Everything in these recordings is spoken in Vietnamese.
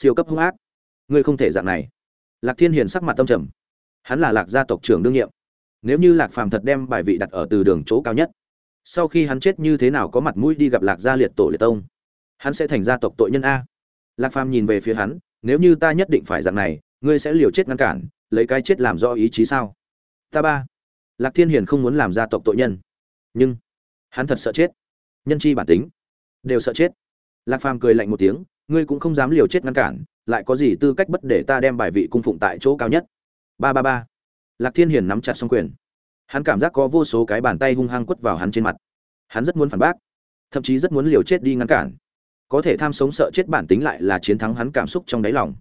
siêu cấp hung ác. Ngươi không thể dạng này. Lạc thiên hiền sắc mặt tâm trầm. Hắn là lạc gia tộc trưởng đương nhiệm. Nếu như lạc phàm thật đem bài vị đặt ở từ đường chỗ cao nhất, sau khi hắn chết như thế nào có mặt mũi đi gặp lạc gia liệt tổ liệt tông? Hắn sẽ thành gia tộc tội nhân a. Lạc phàm nhìn về phía hắn, nếu như ta nhất định phải dạng này, ngươi sẽ liều chết ngăn cản, lấy cái chết làm do ý chí sao? Ta ba. Lạc thiên hiền không muốn làm gia tộc tội nhân. Nhưng, hắn thật sợ chết. Nhân chi bản tính, đều sợ chết. Lạc phàm cười lạnh một tiếng ngươi cũng không dám liều chết ngăn cản, lại có gì tư cách bất để ta đem bài vị cung phụng tại chỗ cao nhất? Ba ba ba. Lạc thiên hiền nắm chặt xong quyền. Hắn cảm giác có vô số cái bàn tay hung hăng quất vào hắn trên mặt. Hắn rất muốn phản bác, thậm chí rất muốn liều chết đi ngăn cản. Có thể tham sống sợ chết bản tính lại là chiến thắng hắn cảm xúc trong đáy lòng.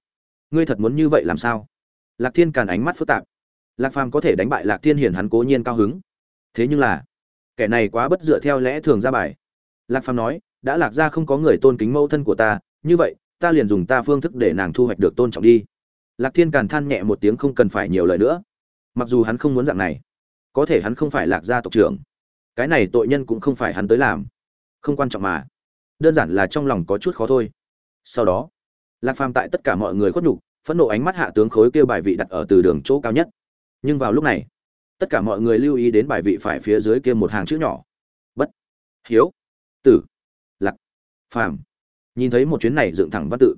Ngươi thật muốn như vậy làm sao? Lạc thiên càn ánh mắt phức tạp. Lạc phàm có thể đánh bại lạc thiên hiền hắn cố nhiên cao hứng. Thế nhưng là, kẻ này quá bất dựa theo lẽ thường ra bài. Lạc phàm nói, đã lạc ra không có người tôn kính mẫu thân của ta như vậy, ta liền dùng ta phương thức để nàng thu hoạch được tôn trọng đi. Lạc thiên càn than nhẹ một tiếng không cần phải nhiều lời nữa. Mặc dù hắn không muốn dạng này, có thể hắn không phải lạc gia tộc trưởng. Cái này tội nhân cũng không phải hắn tới làm. Không quan trọng mà. Đơn giản là trong lòng có chút khó thôi. Sau đó, lạc phàm tại tất cả mọi người khuất nhục, phẫn nộ ánh mắt hạ tướng khối kêu bài vị đặt ở từ đường chỗ cao nhất. Nhưng vào lúc này, tất cả mọi người lưu ý đến bài vị phải phía dưới kia một hàng chữ nhỏ. Bất hiếu, tử, lạc, phàm nhìn thấy một chuyến này dựng thẳng văn tự.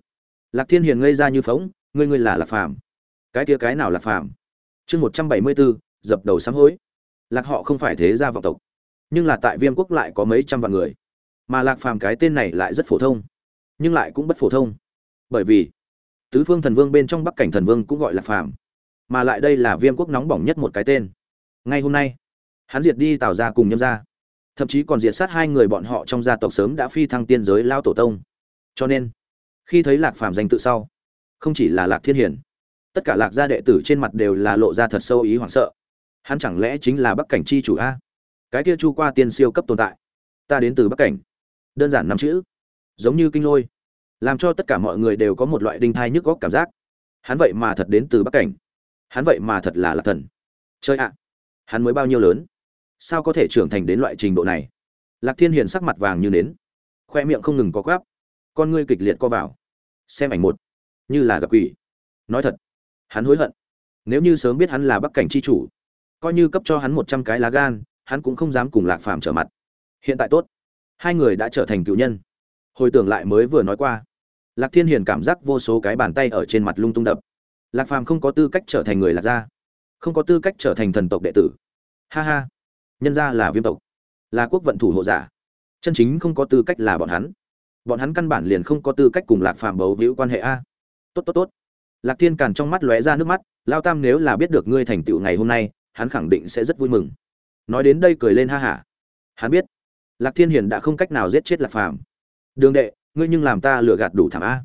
Lạc thiên hiền ngây ra như phóng, ngươi ngươi là lạc phàm. Cái kia cái nào lạc phàm? Chương một trăm bảy mươi bốn dập đầu sám hối. Lạc họ không phải thế gia vọng tộc, nhưng là tại viêm quốc lại có mấy trăm vạn người. Mà lạc phàm cái tên này lại rất phổ thông, nhưng lại cũng bất phổ thông. Bởi vì, tứ phương thần vương bên trong bắc cảnh thần vương cũng gọi là phàm, mà lại đây là viêm quốc nóng bỏng nhất một cái tên. Ngay hôm nay, hắn diệt đi tào ra cùng nhâm ra thậm chí còn diệt sát hai người bọn họ trong gia tộc sớm đã phi thăng tiên giới lao tổ tông cho nên, khi thấy lạc phàm danh tự sau, không chỉ là lạc thiên hiển tất cả lạc gia đệ tử trên mặt đều là lộ ra thật sâu ý hoảng sợ. Hắn chẳng lẽ chính là bắc cảnh chi chủ a? Cái kia chu qua tiên siêu cấp tồn tại, ta đến từ bắc cảnh. Đơn giản năm chữ, giống như kinh lôi, làm cho tất cả mọi người đều có một loại đinh thai nhức góc cảm giác. Hắn vậy mà thật đến từ bắc cảnh. Hắn vậy mà thật là lạc thần. Chơi ạ, hắn mới bao nhiêu lớn? Sao có thể trưởng thành đến loại trình độ này? Lạc thiên hiền sắc mặt vàng như nến, khoe miệng không ngừng có quáp con ngươi kịch liệt co vào. Xem ảnh một. Như là gặp quỷ. Nói thật, hắn hối hận. Nếu như sớm biết hắn là bắc cảnh c h i chủ, coi như cấp cho hắn một trăm cái lá gan, hắn cũng không dám cùng lạc phàm trở mặt. Hiện tại tốt. Hai người đã trở thành cựu nhân. Hồi tưởng lại mới vừa nói qua, lạc thiên hiền cảm giác vô số cái bàn tay ở trên mặt lung tung đập. Lạc phàm không có tư cách trở thành người lạc gia, không có tư cách trở thành thần tộc đệ tử. Ha ha, nhân gia là viêm tộc, là quốc vận thủ hộ giả. Chân chính không có tư cách là bọn hắn bọn hắn căn bản liền không có tư cách cùng lạc phàm bấu víu quan hệ a. Tốt tốt tốt. Lạc thiên càn trong mắt lóe ra nước mắt, lao tam nếu là biết được ngươi thành tựu ngày hôm nay, hắn khẳng định sẽ rất vui mừng. Nói đến đây cười lên ha hả. Hắn biết, lạc thiên hiền đã không cách nào giết chết lạc phàm. Đường đệ, ngươi nhưng làm ta lừa gạt đủ thảm a.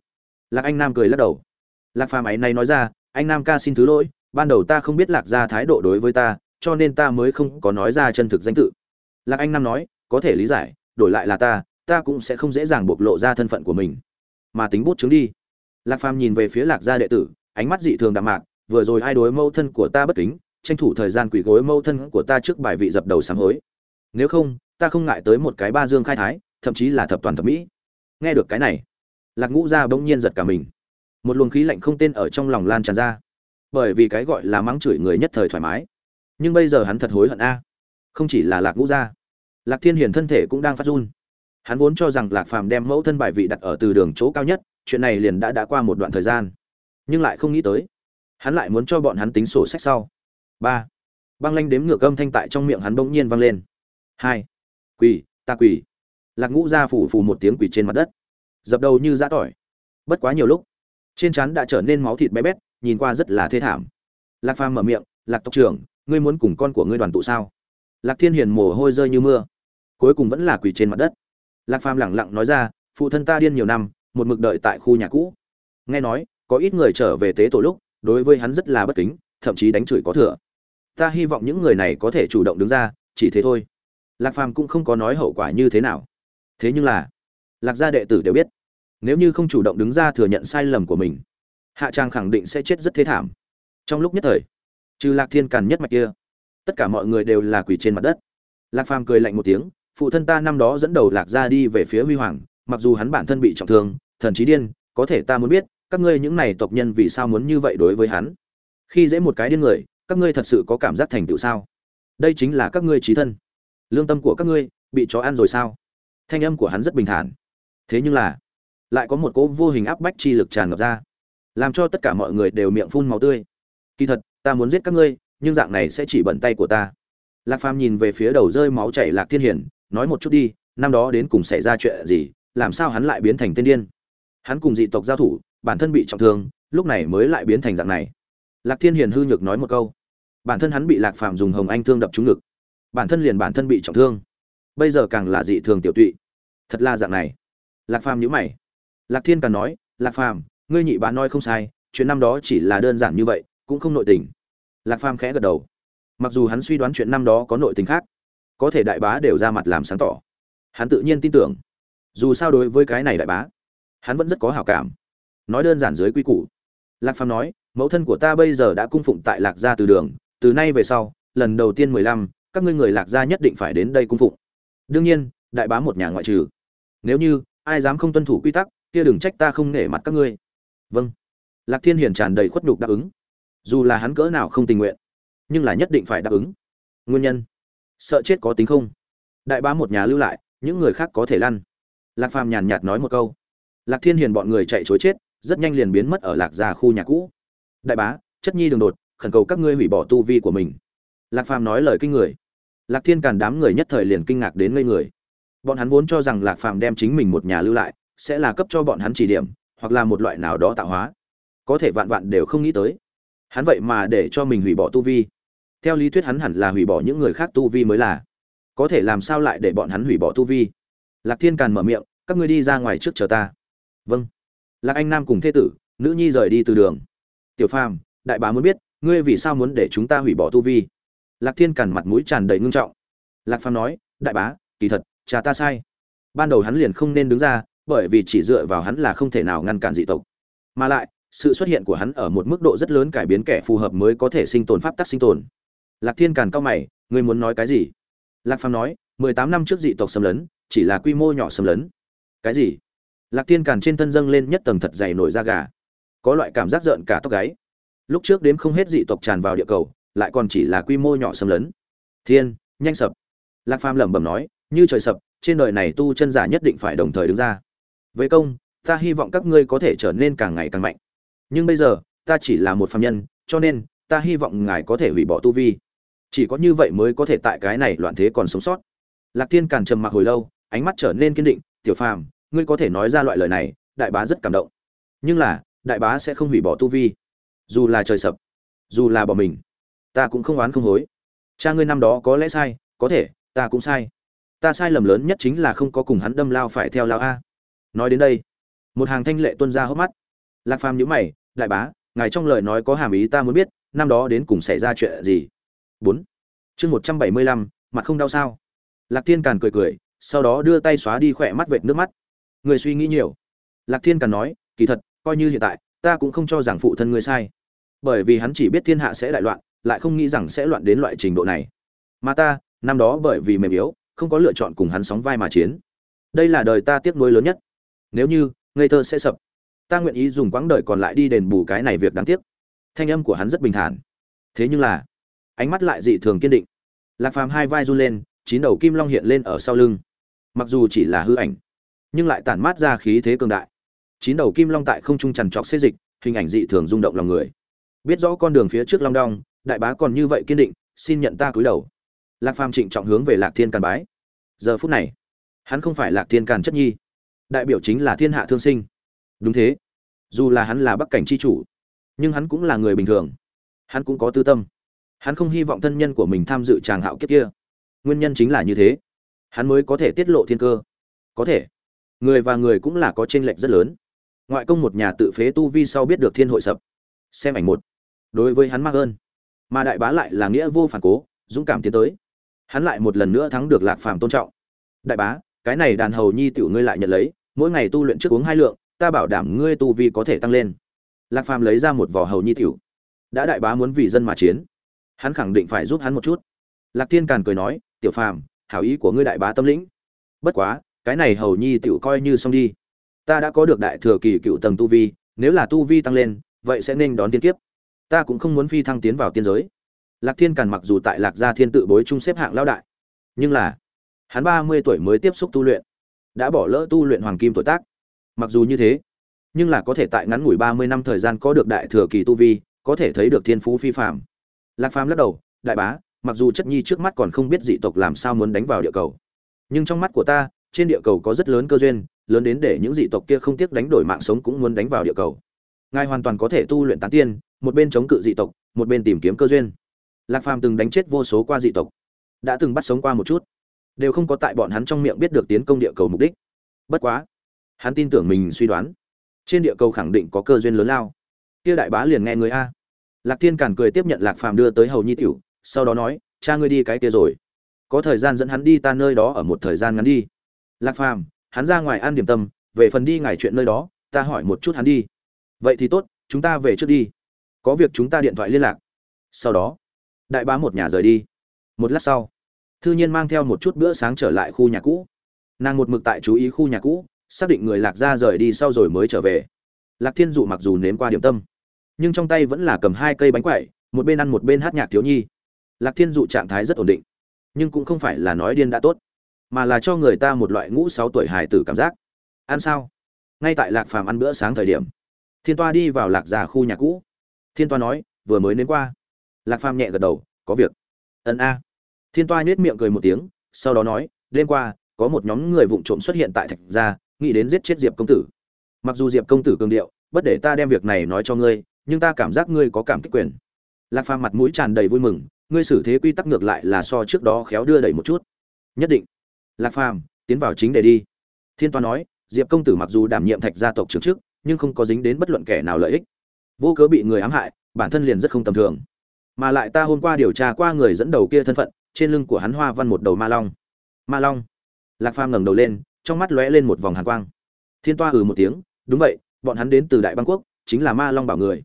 Lạc anh nam cười lắc đầu. Lạc phàm ấy này nói ra, anh nam ca xin thứ lỗi, ban đầu ta không biết lạc ra thái độ đối với ta, cho nên ta mới không có nói ra chân thực danh tự. Lạc anh nam nói, có thể lý giải, đổi lại là ta ta cũng sẽ không dễ dàng bộc lộ ra thân phận của mình. Mà tính bút chứng đi. Lạc phàm nhìn về phía lạc gia đệ tử, ánh mắt dị thường đạm mạc, vừa rồi ai đối mâu thân của ta bất kính, tranh thủ thời gian quỷ gối mâu thân của ta trước bài vị dập đầu sám hối. Nếu không, ta không ngại tới một cái ba dương khai thái, thậm chí là thập toàn thập mỹ. Nghe được cái này, lạc ngũ gia bỗng nhiên giật cả mình. Một luồng khí lạnh không tên ở trong lòng lan tràn ra. Bởi vì cái gọi là mắng chửi người nhất thời thoải mái. Nhưng bây giờ hắn thật hối hận a. Không chỉ là lạc ngũ gia, lạc thiên hiền thân thể cũng đang phát run hắn vốn cho rằng lạc phàm đem mẫu thân bài vị đặt ở từ đường chỗ cao nhất, chuyện này liền đã đã qua một đoạn thời gian. Nhưng lại không nghĩ tới, hắn lại muốn cho bọn hắn tính sổ sách sau. Ba. Băng lanh đếm ngược âm thanh tại trong miệng hắn bỗng nhiên vang lên. Hai. Quỳ ta quỳ lạc ngũ ra phủ phù một tiếng quỳ trên mặt đất. Dập đầu như giã tỏi. Bất quá nhiều lúc, trên trán đã trở nên máu thịt bé bét, nhìn qua rất là thê thảm. Lạc phàm mở miệng, lạc tộc trưởng, ngươi muốn cùng con của ngươi đoàn tụ sao? Lạc thiên hiền mồ hôi rơi như mưa. Cuối cùng vẫn là quỳ trên mặt đất lạc phàm lẳng lặng nói ra, phụ thân ta điên nhiều năm, một mực đợi tại khu nhà cũ. Nghe nói, có ít người trở về tế tổ lúc, đối với hắn rất là bất kính, thậm chí đánh chửi có thừa. Ta hy vọng những người này có thể chủ động đứng ra, chỉ thế thôi. Lạc phàm cũng không có nói hậu quả như thế nào. Thế nhưng là, lạc gia đệ tử đều biết, nếu như không chủ động đứng ra thừa nhận sai lầm của mình, hạ trang khẳng định sẽ chết rất thế thảm. Trong lúc nhất thời, trừ lạc thiên càn nhất mạch kia, tất cả mọi người đều là quỳ trên mặt đất. Lạc phàm cười lạnh một tiếng phụ thân ta năm đó dẫn đầu lạc gia đi về phía huy hoàng, mặc dù hắn bản thân bị trọng thương, thần trí điên, có thể ta muốn biết, các ngươi những này tộc nhân vì sao muốn như vậy đối với hắn? Khi dễ một cái điên người, các ngươi thật sự có cảm giác thành tựu sao? Đây chính là các ngươi trí thân. Lương tâm của các ngươi, bị chó ăn rồi sao? Thanh âm của hắn rất bình thản. Thế nhưng là, lại có một cỗ vô hình áp bách chi lực tràn ngập ra, làm cho tất cả mọi người đều miệng phun máu tươi. Kỳ thật, ta muốn giết các ngươi, nhưng dạng này sẽ chỉ bẩn tay của ta. Lạc phàm nhìn về phía đầu rơi máu chảy lạc thiên hiển nói một chút đi, năm đó đến cùng xảy ra chuyện gì, làm sao hắn lại biến thành tên điên? Hắn cùng dị tộc giao thủ, bản thân bị trọng thương, lúc này mới lại biến thành dạng này. Lạc thiên hiền hư nhược nói một câu. Bản thân hắn bị lạc phàm dùng hồng anh thương đập trúng ngực. Bản thân liền bản thân bị trọng thương. Bây giờ càng là dị thường tiểu tụy. Thật là dạng này. Lạc phàm nhữ mày. Lạc thiên càng nói, lạc phàm, ngươi nhị bá nói không sai, chuyện năm đó chỉ là đơn giản như vậy, cũng không nội tình. Lạc phàm khẽ gật đầu. Mặc dù hắn suy đoán chuyện năm đó có nội tình khác có thể đại bá đều ra mặt làm sáng tỏ. Hắn tự nhiên tin tưởng. Dù sao đối với cái này đại bá, hắn vẫn rất có hảo cảm. Nói đơn giản dưới quy củ. Lạc phàm nói, mẫu thân của ta bây giờ đã cung phụng tại lạc gia từ đường, từ nay về sau, lần đầu tiên mười lăm, các ngươi người lạc gia nhất định phải đến đây cung phụng. Đương nhiên, đại bá một nhà ngoại trừ. Nếu như, ai dám không tuân thủ quy tắc, kia đừng trách ta không nể mặt các ngươi. Vâng. Lạc thiên hiền tràn đầy khuất nhục đáp ứng. Dù là hắn cỡ nào không tình nguyện, nhưng là nhất định phải đáp ứng. Nguyên nhân sợ chết có tính không? Đại bá một nhà lưu lại, những người khác có thể lăn. Lạc phàm nhàn nhạt nói một câu. Lạc thiên hiền bọn người chạy chối chết, rất nhanh liền biến mất ở lạc gia khu nhà cũ. Đại bá, chất nhi đường đột, khẩn cầu các ngươi hủy bỏ tu vi của mình. Lạc phàm nói lời kinh người. Lạc thiên càn đám người nhất thời liền kinh ngạc đến ngây người. Bọn hắn vốn cho rằng lạc phàm đem chính mình một nhà lưu lại, sẽ là cấp cho bọn hắn chỉ điểm, hoặc là một loại nào đó tạo hóa. Có thể vạn vạn đều không nghĩ tới. Hắn vậy mà để cho mình hủy bỏ tu vi theo lý thuyết hắn hẳn là hủy bỏ những người khác tu vi mới là. Có thể làm sao lại để bọn hắn hủy bỏ tu vi? Lạc thiên càn mở miệng, các ngươi đi ra ngoài trước chờ ta. Vâng. Lạc anh nam cùng thê tử, nữ nhi rời đi từ đường. Tiểu phàm, đại bá muốn biết, ngươi vì sao muốn để chúng ta hủy bỏ tu vi? Lạc thiên càn mặt mũi tràn đầy ngưng trọng. Lạc phàm nói, đại bá, kỳ thật, cha ta sai. Ban đầu hắn liền không nên đứng ra, bởi vì chỉ dựa vào hắn là không thể nào ngăn cản dị tộc. Mà lại, sự xuất hiện của hắn ở một mức độ rất lớn cải biến kẻ phù hợp mới có thể sinh tồn pháp tắc sinh tồn lạc thiên càn cao mày, ngươi muốn nói cái gì? Lạc phàm nói, mười tám năm trước dị tộc xâm lấn, chỉ là quy mô nhỏ xâm lấn. Cái gì? Lạc thiên càn trên thân dâng lên nhất tầng thật dày nổi da gà. Có loại cảm giác giận cả tóc gáy. Lúc trước đếm không hết dị tộc tràn vào địa cầu, lại còn chỉ là quy mô nhỏ xâm lấn. Thiên, nhanh sập. Lạc phàm lẩm bẩm nói, như trời sập, trên đời này tu chân giả nhất định phải đồng thời đứng ra. Về công, ta hy vọng các ngươi có thể trở nên càng ngày càng mạnh. Nhưng bây giờ, ta chỉ là một phàm nhân, cho nên, ta hy vọng ngài có thể hủy bỏ tu vi chỉ có như vậy mới có thể tại cái này loạn thế còn sống sót. Lạc thiên càn trầm mặc hồi lâu, ánh mắt trở nên kiên định, tiểu phàm, ngươi có thể nói ra loại lời này, đại bá rất cảm động. Nhưng là, đại bá sẽ không hủy bỏ tu vi. Dù là trời sập, dù là bỏ mình, ta cũng không oán không hối. Cha ngươi năm đó có lẽ sai, có thể, ta cũng sai. Ta sai lầm lớn nhất chính là không có cùng hắn đâm lao phải theo lao a. Nói đến đây, một hàng thanh lệ tuân ra hốc mắt. Lạc phàm nhữ mày, đại bá, ngài trong lời nói có hàm ý ta muốn biết, năm đó đến cùng xảy ra chuyện gì? Bốn. Chương một trăm bảy mươi lăm, mặt không đau sao? Lạc thiên càn cười cười, sau đó đưa tay xóa đi khỏe mắt vệt nước mắt. Người suy nghĩ nhiều. Lạc thiên càn nói, kỳ thật, coi như hiện tại, ta cũng không cho rằng phụ thân ngươi sai. Bởi vì hắn chỉ biết thiên hạ sẽ đại loạn, lại không nghĩ rằng sẽ loạn đến loại trình độ này. Mà ta, năm đó bởi vì mềm yếu, không có lựa chọn cùng hắn sóng vai mà chiến. Đây là đời ta tiếc nuối lớn nhất. Nếu như, ngây thơ sẽ sập. Ta nguyện ý dùng quãng đời còn lại đi đền bù cái này việc đáng tiếc. Thanh âm của hắn rất bình thản. Thế nhưng là ánh mắt lại dị thường kiên định. Lạc phàm hai vai run lên, chín đầu kim long hiện lên ở sau lưng. Mặc dù chỉ là hư ảnh, nhưng lại tản mát ra khí thế cường đại. Chín đầu kim long tại không trung trằn trọc xê dịch, hình ảnh dị thường rung động lòng người. Biết rõ con đường phía trước long đong, đại bá còn như vậy kiên định, xin nhận ta cúi đầu. Lạc phàm trịnh trọng hướng về lạc thiên càn bái. Giờ phút này, hắn không phải lạc thiên càn chất nhi, đại biểu chính là thiên hạ thương sinh. Đúng thế. Dù là hắn là bắc cảnh c h i chủ, nhưng hắn cũng là người bình thường. Hắn cũng có tư tâm hắn không hy vọng thân nhân của mình tham dự tràng hạo kiếp kia. Nguyên nhân chính là như thế. Hắn mới có thể tiết lộ thiên cơ. Có thể. Người và người cũng là có t r ê n lệch rất lớn. Ngoại công một nhà tự phế tu vi sau biết được thiên hội sập. Xem ảnh một. Đối với hắn mắc ơn. Mà đại bá lại là nghĩa vô phản cố, dũng cảm tiến tới. Hắn lại một lần nữa thắng được lạc phàm tôn trọng. Đại bá, cái này đàn hầu nhi tiểu ngươi lại nhận lấy, mỗi ngày tu luyện trước uống hai lượng, ta bảo đảm ngươi tu vi có thể tăng lên. Lạc phàm lấy ra một vỏ hầu nhi tiểu. Đã đại bá muốn vì dân mà chiến hắn khẳng định phải giúp hắn một chút. Lạc thiên càn cười nói, tiểu phàm, hảo ý của ngươi đại bá tâm lĩnh. Bất quá, cái này hầu nhi tiểu coi như xong đi. Ta đã có được đại thừa kỳ cựu tầng tu vi, nếu là tu vi tăng lên, vậy sẽ nên đón tiên kiếp. Ta cũng không muốn phi thăng tiến vào tiên giới. Lạc thiên càn mặc dù tại lạc gia thiên tự bối chung xếp hạng lao đại, nhưng là hắn ba mươi tuổi mới tiếp xúc tu luyện, đã bỏ lỡ tu luyện hoàng kim tuổi tác. Mặc dù như thế, nhưng là có thể tại ngắn ngủi ba mươi năm thời gian có được đại thừa kỳ tu vi, có thể thấy được thiên phú phi phạm lạc phàm lắc đầu, đại bá, mặc dù chất nhi trước mắt còn không biết dị tộc làm sao muốn đánh vào địa cầu, nhưng trong mắt của ta, trên địa cầu có rất lớn cơ duyên, lớn đến để những dị tộc kia không tiếc đánh đổi mạng sống cũng muốn đánh vào địa cầu. Ngài hoàn toàn có thể tu luyện tán tiên, một bên chống cự dị tộc, một bên tìm kiếm cơ duyên. Lạc phàm từng đánh chết vô số qua dị tộc, đã từng bắt sống qua một chút, đều không có tại bọn hắn trong miệng biết được tiến công địa cầu mục đích. Bất quá, hắn tin tưởng mình suy đoán, trên địa cầu khẳng định có cơ duyên lớn lao. Kia đại bá liền nghe người a lạc thiên càn cười tiếp nhận lạc phàm đưa tới hầu nhi tiểu, sau đó nói, cha ngươi đi cái kia rồi. Có thời gian dẫn hắn đi ta nơi đó ở một thời gian ngắn đi. Lạc phàm, hắn ra ngoài ăn điểm tâm, về phần đi ngài chuyện nơi đó, ta hỏi một chút hắn đi. Vậy thì tốt, chúng ta về trước đi. Có việc chúng ta điện thoại liên lạc. Sau đó, đại bá một nhà rời đi. Một lát sau, thư nhiên mang theo một chút bữa sáng trở lại khu nhà cũ. Nàng một mực tại chú ý khu nhà cũ, xác định người lạc ra rời đi sau rồi mới trở về. Lạc thiên dụ mặc dù nếm qua điểm tâm nhưng trong tay vẫn là cầm hai cây bánh quậy một bên ăn một bên hát nhạc thiếu nhi. Lạc thiên dụ trạng thái rất ổn định, nhưng cũng không phải là nói điên đã tốt, mà là cho người ta một loại ngũ sáu tuổi hài tử cảm giác. Ăn sao? Ngay tại lạc phàm ăn bữa sáng thời điểm, thiên toa đi vào lạc già khu nhà cũ. Thiên toa nói, vừa mới đến qua. Lạc phàm nhẹ gật đầu, có việc. Ân a. Thiên toa nhếch miệng cười một tiếng, sau đó nói, đêm qua, có một nhóm người vụng trộm xuất hiện tại thạch gia, nghĩ đến giết chết diệp công tử. Mặc dù diệp công tử cường điệu, bất để ta đem việc này nói cho ngươi nhưng ta cảm giác ngươi có cảm kích quyền. Lạc phàm mặt mũi tràn đầy vui mừng ngươi xử thế quy tắc ngược lại là so trước đó khéo đưa đẩy một chút. Nhất định. Lạc phàm tiến vào chính để đi. Thiên toa nói diệp công tử mặc dù đảm nhiệm thạch gia tộc trưởng chức, nhưng không có dính đến bất luận kẻ nào lợi ích. Vô cớ bị người ám hại bản thân liền rất không tầm thường. Mà lại ta hôm qua điều tra qua người dẫn đầu kia thân phận trên lưng của hắn hoa văn một đầu ma long. Ma long. Lạc phàm ngẩng đầu lên trong mắt lóe lên một vòng hàn quang. Thiên toa ừ một tiếng đúng vậy bọn hắn đến từ đại bang quốc chính là ma long bảo người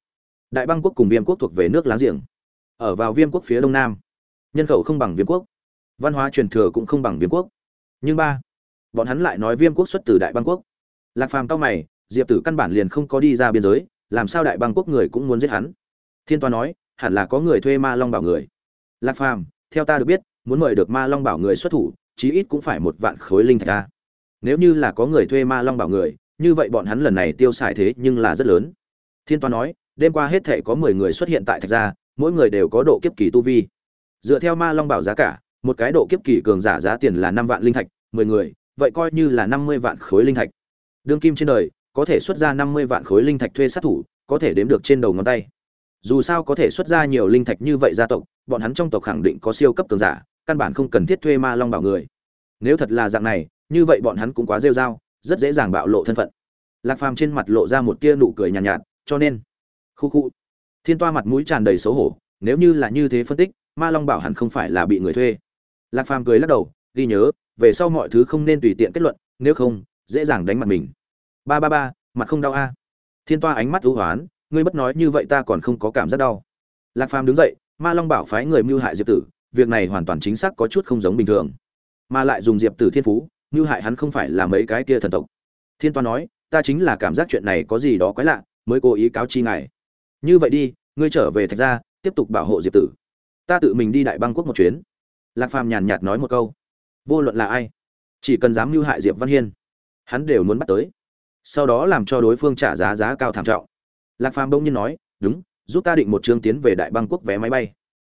đại bang quốc cùng viêm quốc thuộc về nước láng giềng, ở vào viêm quốc phía đông nam. Nhân khẩu không bằng viêm quốc, văn hóa truyền thừa cũng không bằng viêm quốc. Nhưng ba, bọn hắn lại nói viêm quốc xuất từ đại bang quốc. Lạc phàm cao mày, diệp tử căn bản liền không có đi ra biên giới, làm sao đại bang quốc người cũng muốn giết hắn? Thiên toa nói, hẳn là có người thuê ma long bảo người. Lạc phàm, theo ta được biết, muốn mời được ma long bảo người xuất thủ, chí ít cũng phải một vạn khối linh thạch ta. Nếu như là có người thuê ma long bảo người, như vậy bọn hắn lần này tiêu xài thế nhưng là rất lớn. Thiên toa nói đêm qua hết thể có mười người xuất hiện tại thạch gia mỗi người đều có độ kiếp kỳ tu vi. Dựa theo ma long bảo giá cả một cái độ kiếp kỳ cường giả giá tiền là năm vạn linh thạch mười người vậy coi như là năm mươi vạn khối linh thạch. Đương kim trên đời có thể xuất ra năm mươi vạn khối linh thạch thuê sát thủ có thể đếm được trên đầu ngón tay. Dù sao có thể xuất ra nhiều linh thạch như vậy gia tộc bọn hắn trong tộc khẳng định có siêu cấp cường giả căn bản không cần thiết thuê ma long bảo người. Nếu thật là dạng này như vậy bọn hắn cũng quá rêu r a o rất dễ dàng bạo lộ thân phận. Lạc phàm trên mặt lộ ra một tia nụ cười nhàn nhạt, nhạt cho nên khu khu. Thiên toa mặt mũi tràn đầy xấu hổ, nếu như là như thế phân tích, ma long bảo hẳn không phải là bị người thuê. Lạc phàm cười lắc đầu, ghi nhớ, về sau mọi thứ không nên tùy tiện kết luận, nếu không, dễ dàng đánh mặt mình. Ba ba ba, mặt không đau a. Thiên toa ánh mắt ưu hoán, ngươi bất nói như vậy ta còn không có cảm giác đau. Lạc phàm đứng dậy, ma long bảo phái người mưu hại diệp tử, việc này hoàn toàn chính xác có chút không giống bình thường. Mà lại dùng diệp tử thiên phú, mưu hại hắn không phải là mấy cái kia thần tộc. Thiên toa nói, ta chính là cảm giác chuyện này có gì đó quái lạ, mới cố ý cáo chi ngài như vậy đi, ngươi trở về thạch gia, tiếp tục bảo hộ diệp tử. Ta tự mình đi đại bang quốc một chuyến. Lạc phàm nhàn nhạt nói một câu. Vô luận là ai, chỉ cần dám mưu hại diệp văn hiên, hắn đều muốn bắt tới. Sau đó làm cho đối phương trả giá giá cao thảm trọng. Lạc phàm bỗng nhiên nói, đúng, giúp ta định một chương tiến về đại bang quốc vé máy bay.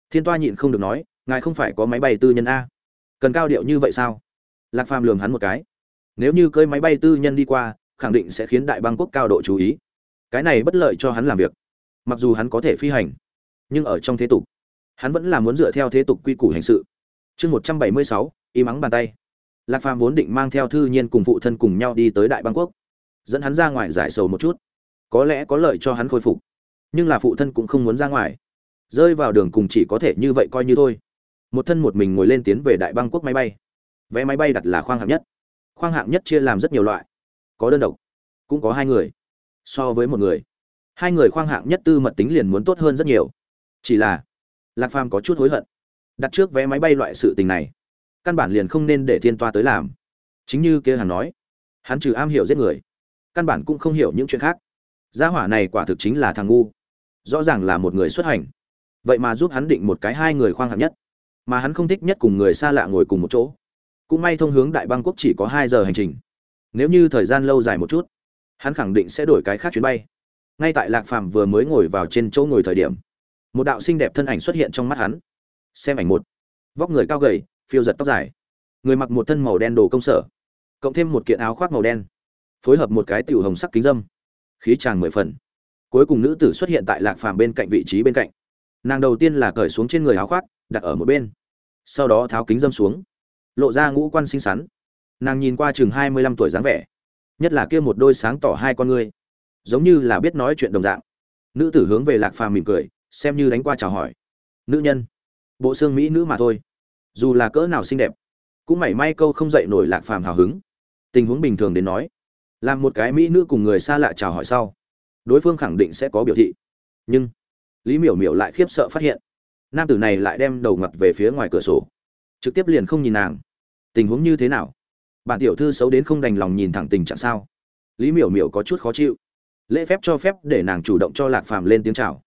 Thiên toa nhịn không được nói, ngài không phải có máy bay tư nhân a? Cần cao điệu như vậy sao? Lạc phàm lường hắn một cái. Nếu như cơi máy bay tư nhân đi qua, khẳng định sẽ khiến đại bang quốc cao độ chú ý. Cái này bất lợi cho hắn làm việc mặc dù hắn có thể phi hành, nhưng ở trong thế tục, hắn vẫn là muốn dựa theo thế tục quy củ hành sự. Chương một trăm bảy mươi sáu, y mắng bàn tay. Lạc phàm vốn định mang theo thư nhiên cùng phụ thân cùng nhau đi tới đại bang quốc, dẫn hắn ra ngoài giải sầu một chút. Có lẽ có lợi cho hắn khôi phục, nhưng là phụ thân cũng không muốn ra ngoài. Rơi vào đường cùng chỉ có thể như vậy coi như thôi. Một thân một mình ngồi lên tiến về đại bang quốc máy bay. Vé máy bay đặt là khoang hạng nhất. Khoang hạng nhất chia làm rất nhiều loại. Có đơn độc, cũng có hai người, so với một người hai người khoang hạng nhất tư mật tính liền muốn tốt hơn rất nhiều. Chỉ là, lạc phàm có chút hối hận. Đặt trước vé máy bay loại sự tình này, căn bản liền không nên để thiên toa tới làm. Chính như kia hàn nói, hắn trừ am hiểu giết người, căn bản cũng không hiểu những chuyện khác. Gia hỏa này quả thực chính là thằng ngu. Rõ ràng là một người xuất hành. Vậy mà giúp hắn định một cái hai người khoang hạng nhất. Mà hắn không thích nhất cùng người xa lạ ngồi cùng một chỗ. Cũng may thông hướng đại bang quốc chỉ có hai giờ hành trình. Nếu như thời gian lâu dài một chút, hắn khẳng định sẽ đổi cái khác chuyến bay ngay tại lạc phàm vừa mới ngồi vào trên chỗ ngồi thời điểm, một đạo xinh đẹp thân ảnh xuất hiện trong mắt hắn. Xem ảnh một. Vóc người cao gầy, phiêu giật tóc dài. Người mặc một thân màu đen đồ công sở, cộng thêm một kiện áo khoác màu đen, phối hợp một cái tiểu hồng sắc kính dâm. Khí tràng mười phần. Cuối cùng nữ tử xuất hiện tại lạc phàm bên cạnh vị trí bên cạnh. Nàng đầu tiên là cởi xuống trên người áo khoác, đặt ở một bên. Sau đó tháo kính dâm xuống, lộ ra ngũ quan xinh xắn. Nàng nhìn qua chừng hai mươi lăm tuổi dáng vẻ, nhất là kia một đôi sáng tỏ hai con ngươi giống như là biết nói chuyện đồng dạng. Nữ tử hướng về lạc phàm mỉm cười, xem như đánh qua chào hỏi. Nữ nhân, bộ xương mỹ nữ mà thôi. Dù là cỡ nào xinh đẹp, cũng mảy may câu không dậy nổi lạc phàm hào hứng. Tình huống bình thường đến nói, làm một cái mỹ nữ cùng người xa lạ chào hỏi sau, đối phương khẳng định sẽ có biểu thị. Nhưng, lý miểu miểu lại khiếp sợ phát hiện, nam tử này lại đem đầu ngặt về phía ngoài cửa sổ. Trực tiếp liền không nhìn nàng. Tình huống như thế nào? Bản tiểu thư xấu đến không đành lòng nhìn thẳng tình trạng sao? Lý miểu miểu có chút khó chịu lễ phép cho phép để nàng chủ động cho lạc phàm lên tiếng chào.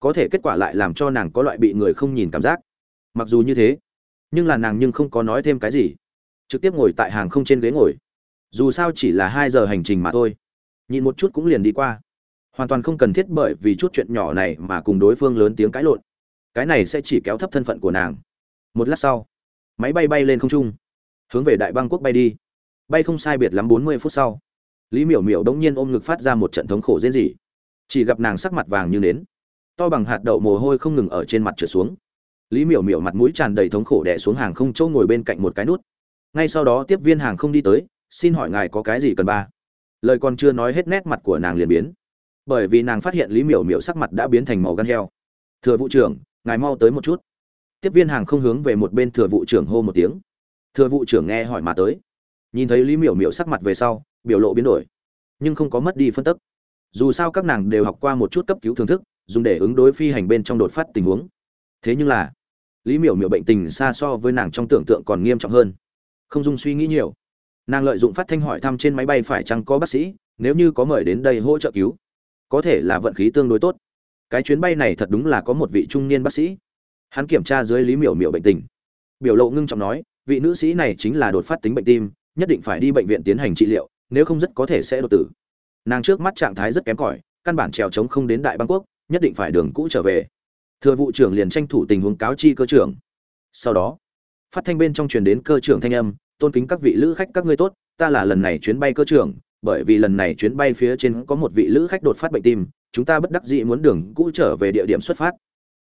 Có thể kết quả lại làm cho nàng có loại bị người không nhìn cảm giác. Mặc dù như thế, nhưng là nàng nhưng không có nói thêm cái gì. Trực tiếp ngồi tại hàng không trên ghế ngồi. Dù sao chỉ là hai giờ hành trình mà thôi. Nhìn một chút cũng liền đi qua. Hoàn toàn không cần thiết bởi vì chút chuyện nhỏ này mà cùng đối phương lớn tiếng cãi lộn. Cái này sẽ chỉ kéo thấp thân phận của nàng. Một lát sau, máy bay bay lên không trung. Hướng về đại bang quốc bay đi. Bay không sai biệt lắm bốn mươi phút sau lý miểu miểu đống nhiên ôm ngực phát ra một trận thống khổ rên rỉ. Chỉ gặp nàng sắc mặt vàng như nến, to bằng hạt đậu mồ hôi không ngừng ở trên mặt trượt xuống. Lý miểu miểu mặt mũi tràn đầy thống khổ đẻ xuống hàng không chỗ ngồi bên cạnh một cái nút. Ngay sau đó tiếp viên hàng không đi tới, xin hỏi ngài có cái gì cần ba? Lời còn chưa nói hết nét mặt của nàng liền biến. Bởi vì nàng phát hiện lý miểu miểu sắc mặt đã biến thành màu gan heo. Thừa vụ trưởng, ngài mau tới một chút. Tiếp viên hàng không hướng về một bên thừa vụ trưởng hô một tiếng. Thừa vụ trưởng nghe hỏi mà tới nhìn thấy lý miểu miểu sắc mặt về sau, biểu lộ biến đổi. Nhưng không có mất đi phân tức. Dù sao các nàng đều học qua một chút cấp cứu thưởng thức, dùng để ứng đối phi hành bên trong đột phát tình huống. Thế nhưng là, lý miểu miểu bệnh tình xa so với nàng trong tưởng tượng còn nghiêm trọng hơn. Không dung suy nghĩ nhiều. Nàng lợi dụng phát thanh hỏi thăm trên máy bay phải chăng có bác sĩ, nếu như có mời đến đây hỗ trợ cứu, có thể là vận khí tương đối tốt. Cái chuyến bay này thật đúng là có một vị trung niên bác sĩ. Hắn kiểm tra dưới lý miểu miểu bệnh tình. Biểu lộ ngưng trọng nói, vị nữ sĩ này chính là đột phát tính bệnh tim nhất định phải đi bệnh viện tiến hành trị liệu, nếu không rất có thể sẽ đột tử. Nàng trước mắt trạng thái rất kém cỏi, căn bản trèo trống không đến đại bangkok nhất định phải đường cũ trở về. Thừa vụ trưởng liền tranh thủ tình huống cáo chi cơ trưởng. Sau đó, phát thanh bên trong truyền đến cơ trưởng thanh âm, tôn kính các vị lữ khách, các ngươi tốt, ta là lần này chuyến bay cơ trưởng, bởi vì lần này chuyến bay phía trên có một vị lữ khách đột phát bệnh tim, chúng ta bất đắc dĩ muốn đường cũ trở về địa điểm xuất phát.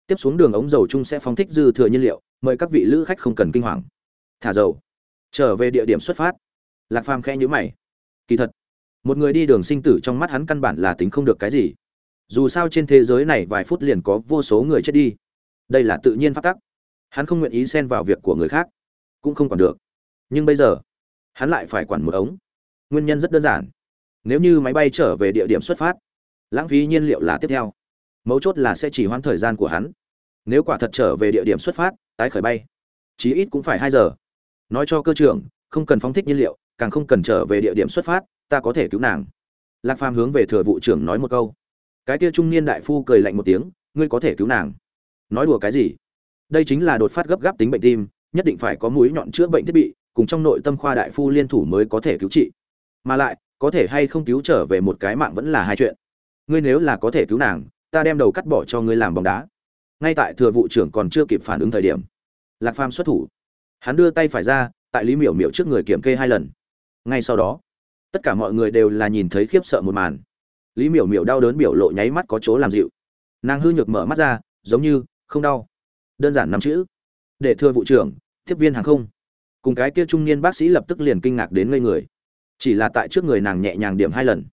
Tiếp xuống đường ống dầu chung sẽ phóng thích dư thừa nhiên liệu, mời các vị lữ khách không cần kinh hoàng. Thả dầu trở về địa điểm xuất phát. Lạc phàm khẽ nhữ mày. Kỳ thật, một người đi đường sinh tử trong mắt hắn căn bản là tính không được cái gì. Dù sao trên thế giới này vài phút liền có vô số người chết đi. Đây là tự nhiên phát tắc. Hắn không nguyện ý xen vào việc của người khác. Cũng không còn được. Nhưng bây giờ, hắn lại phải quản một ống. Nguyên nhân rất đơn giản. Nếu như máy bay trở về địa điểm xuất phát, lãng phí nhiên liệu là tiếp theo. Mấu chốt là sẽ chỉ hoãn thời gian của hắn. Nếu quả thật trở về địa điểm xuất phát, tái khởi bay, chí ít cũng phải hai giờ nói cho cơ trưởng, không cần phóng thích nhiên liệu, càng không cần trở về địa điểm xuất phát, ta có thể cứu nàng. Lạc phàm hướng về thừa vụ trưởng nói một câu. Cái kia trung niên đại phu cười lạnh một tiếng, ngươi có thể cứu nàng. Nói đùa cái gì? Đây chính là đột phát gấp gáp tính bệnh tim, nhất định phải có mũi nhọn chữa bệnh thiết bị, cùng trong nội tâm khoa đại phu liên thủ mới có thể cứu trị. Mà lại, có thể hay không cứu trở về một cái mạng vẫn là hai chuyện. Ngươi nếu là có thể cứu nàng, ta đem đầu cắt bỏ cho ngươi làm bóng đá. Ngay tại thừa vụ trưởng còn chưa kịp phản ứng thời điểm, lạc phàm xuất thủ hắn đưa tay phải ra, tại lý miểu miểu trước người kiểm kê hai lần. Ngay sau đó, tất cả mọi người đều là nhìn thấy khiếp sợ một màn. Lý miểu miểu đau đớn biểu lộ nháy mắt có chỗ làm dịu. Nàng hư nhược mở mắt ra, giống như, không đau. Đơn giản năm chữ. Để thưa vụ trưởng, tiếp viên hàng không. Cùng cái kia trung niên bác sĩ lập tức liền kinh ngạc đến ngây người. Chỉ là tại trước người nàng nhẹ nhàng điểm hai lần.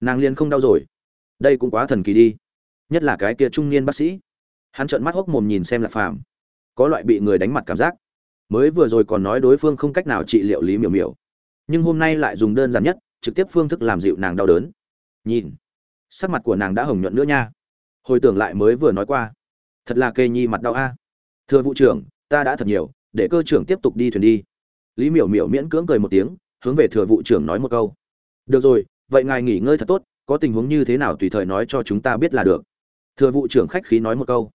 Nàng liền không đau rồi. Đây cũng quá thần kỳ đi. Nhất là cái kia trung niên bác sĩ. Hắn trợn mắt hốc mồm nhìn xem lạc phàm. Có loại bị người đánh mặt cảm giác mới vừa rồi còn nói đối phương không cách nào trị liệu lý miểu miểu. Nhưng hôm nay lại dùng đơn giản nhất, trực tiếp phương thức làm dịu nàng đau đớn. Nhìn, sắc mặt của nàng đã hồng nhuận nữa nha. Hồi tưởng lại mới vừa nói qua. Thật là kê nhi mặt đau a. Thưa vụ trưởng, ta đã thật nhiều, để cơ trưởng tiếp tục đi thuyền đi. Lý miểu miểu miễn cưỡng cười một tiếng, hướng về thừa vụ trưởng nói một câu. Được rồi, vậy ngài nghỉ ngơi thật tốt, có tình huống như thế nào tùy thời nói cho chúng ta biết là được. Thừa vụ trưởng khách khí nói một câu.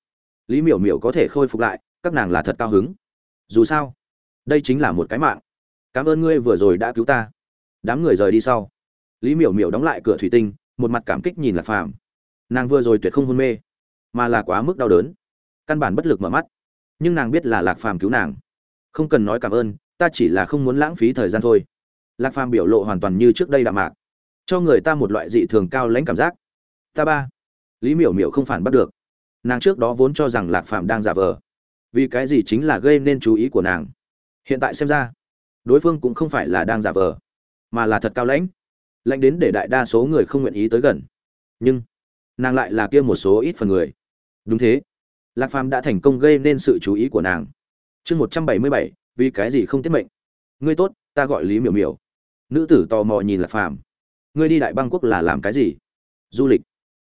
Lý miểu miểu có thể khôi phục lại, các nàng là thật cao hứng dù sao, đây chính là một cái mạng. Cảm ơn ngươi vừa rồi đã cứu ta. Đám người rời đi sau. Lý miểu miểu đóng lại cửa thủy tinh, một mặt cảm kích nhìn lạc phàm. Nàng vừa rồi tuyệt không hôn mê, mà là quá mức đau đớn. Căn bản bất lực mở mắt. Nhưng nàng biết là lạc phàm cứu nàng. Không cần nói cảm ơn, ta chỉ là không muốn lãng phí thời gian thôi. Lạc phàm biểu lộ hoàn toàn như trước đây đạm mạc. Cho người ta một loại dị thường cao lãnh cảm giác. Ta ba. Lý miểu miểu không phản bắt được. Nàng trước đó vốn cho rằng lạc phàm đang giả vờ vì cái gì chính là gây nên chú ý của nàng? Hiện tại xem ra, đối phương cũng không phải là đang giả vờ, mà là thật cao lãnh. Lãnh đến để đại đa số người không nguyện ý tới gần. Nhưng, nàng lại là kia một số ít phần người. Đúng thế, lạc phàm đã thành công gây nên sự chú ý của nàng. Chương một trăm bảy mươi bảy, vì cái gì không tiết mệnh? Ngươi tốt, ta gọi lý miểu miểu. Nữ tử tò mò nhìn lạc phàm. Ngươi đi đại bang quốc là làm cái gì? Du lịch.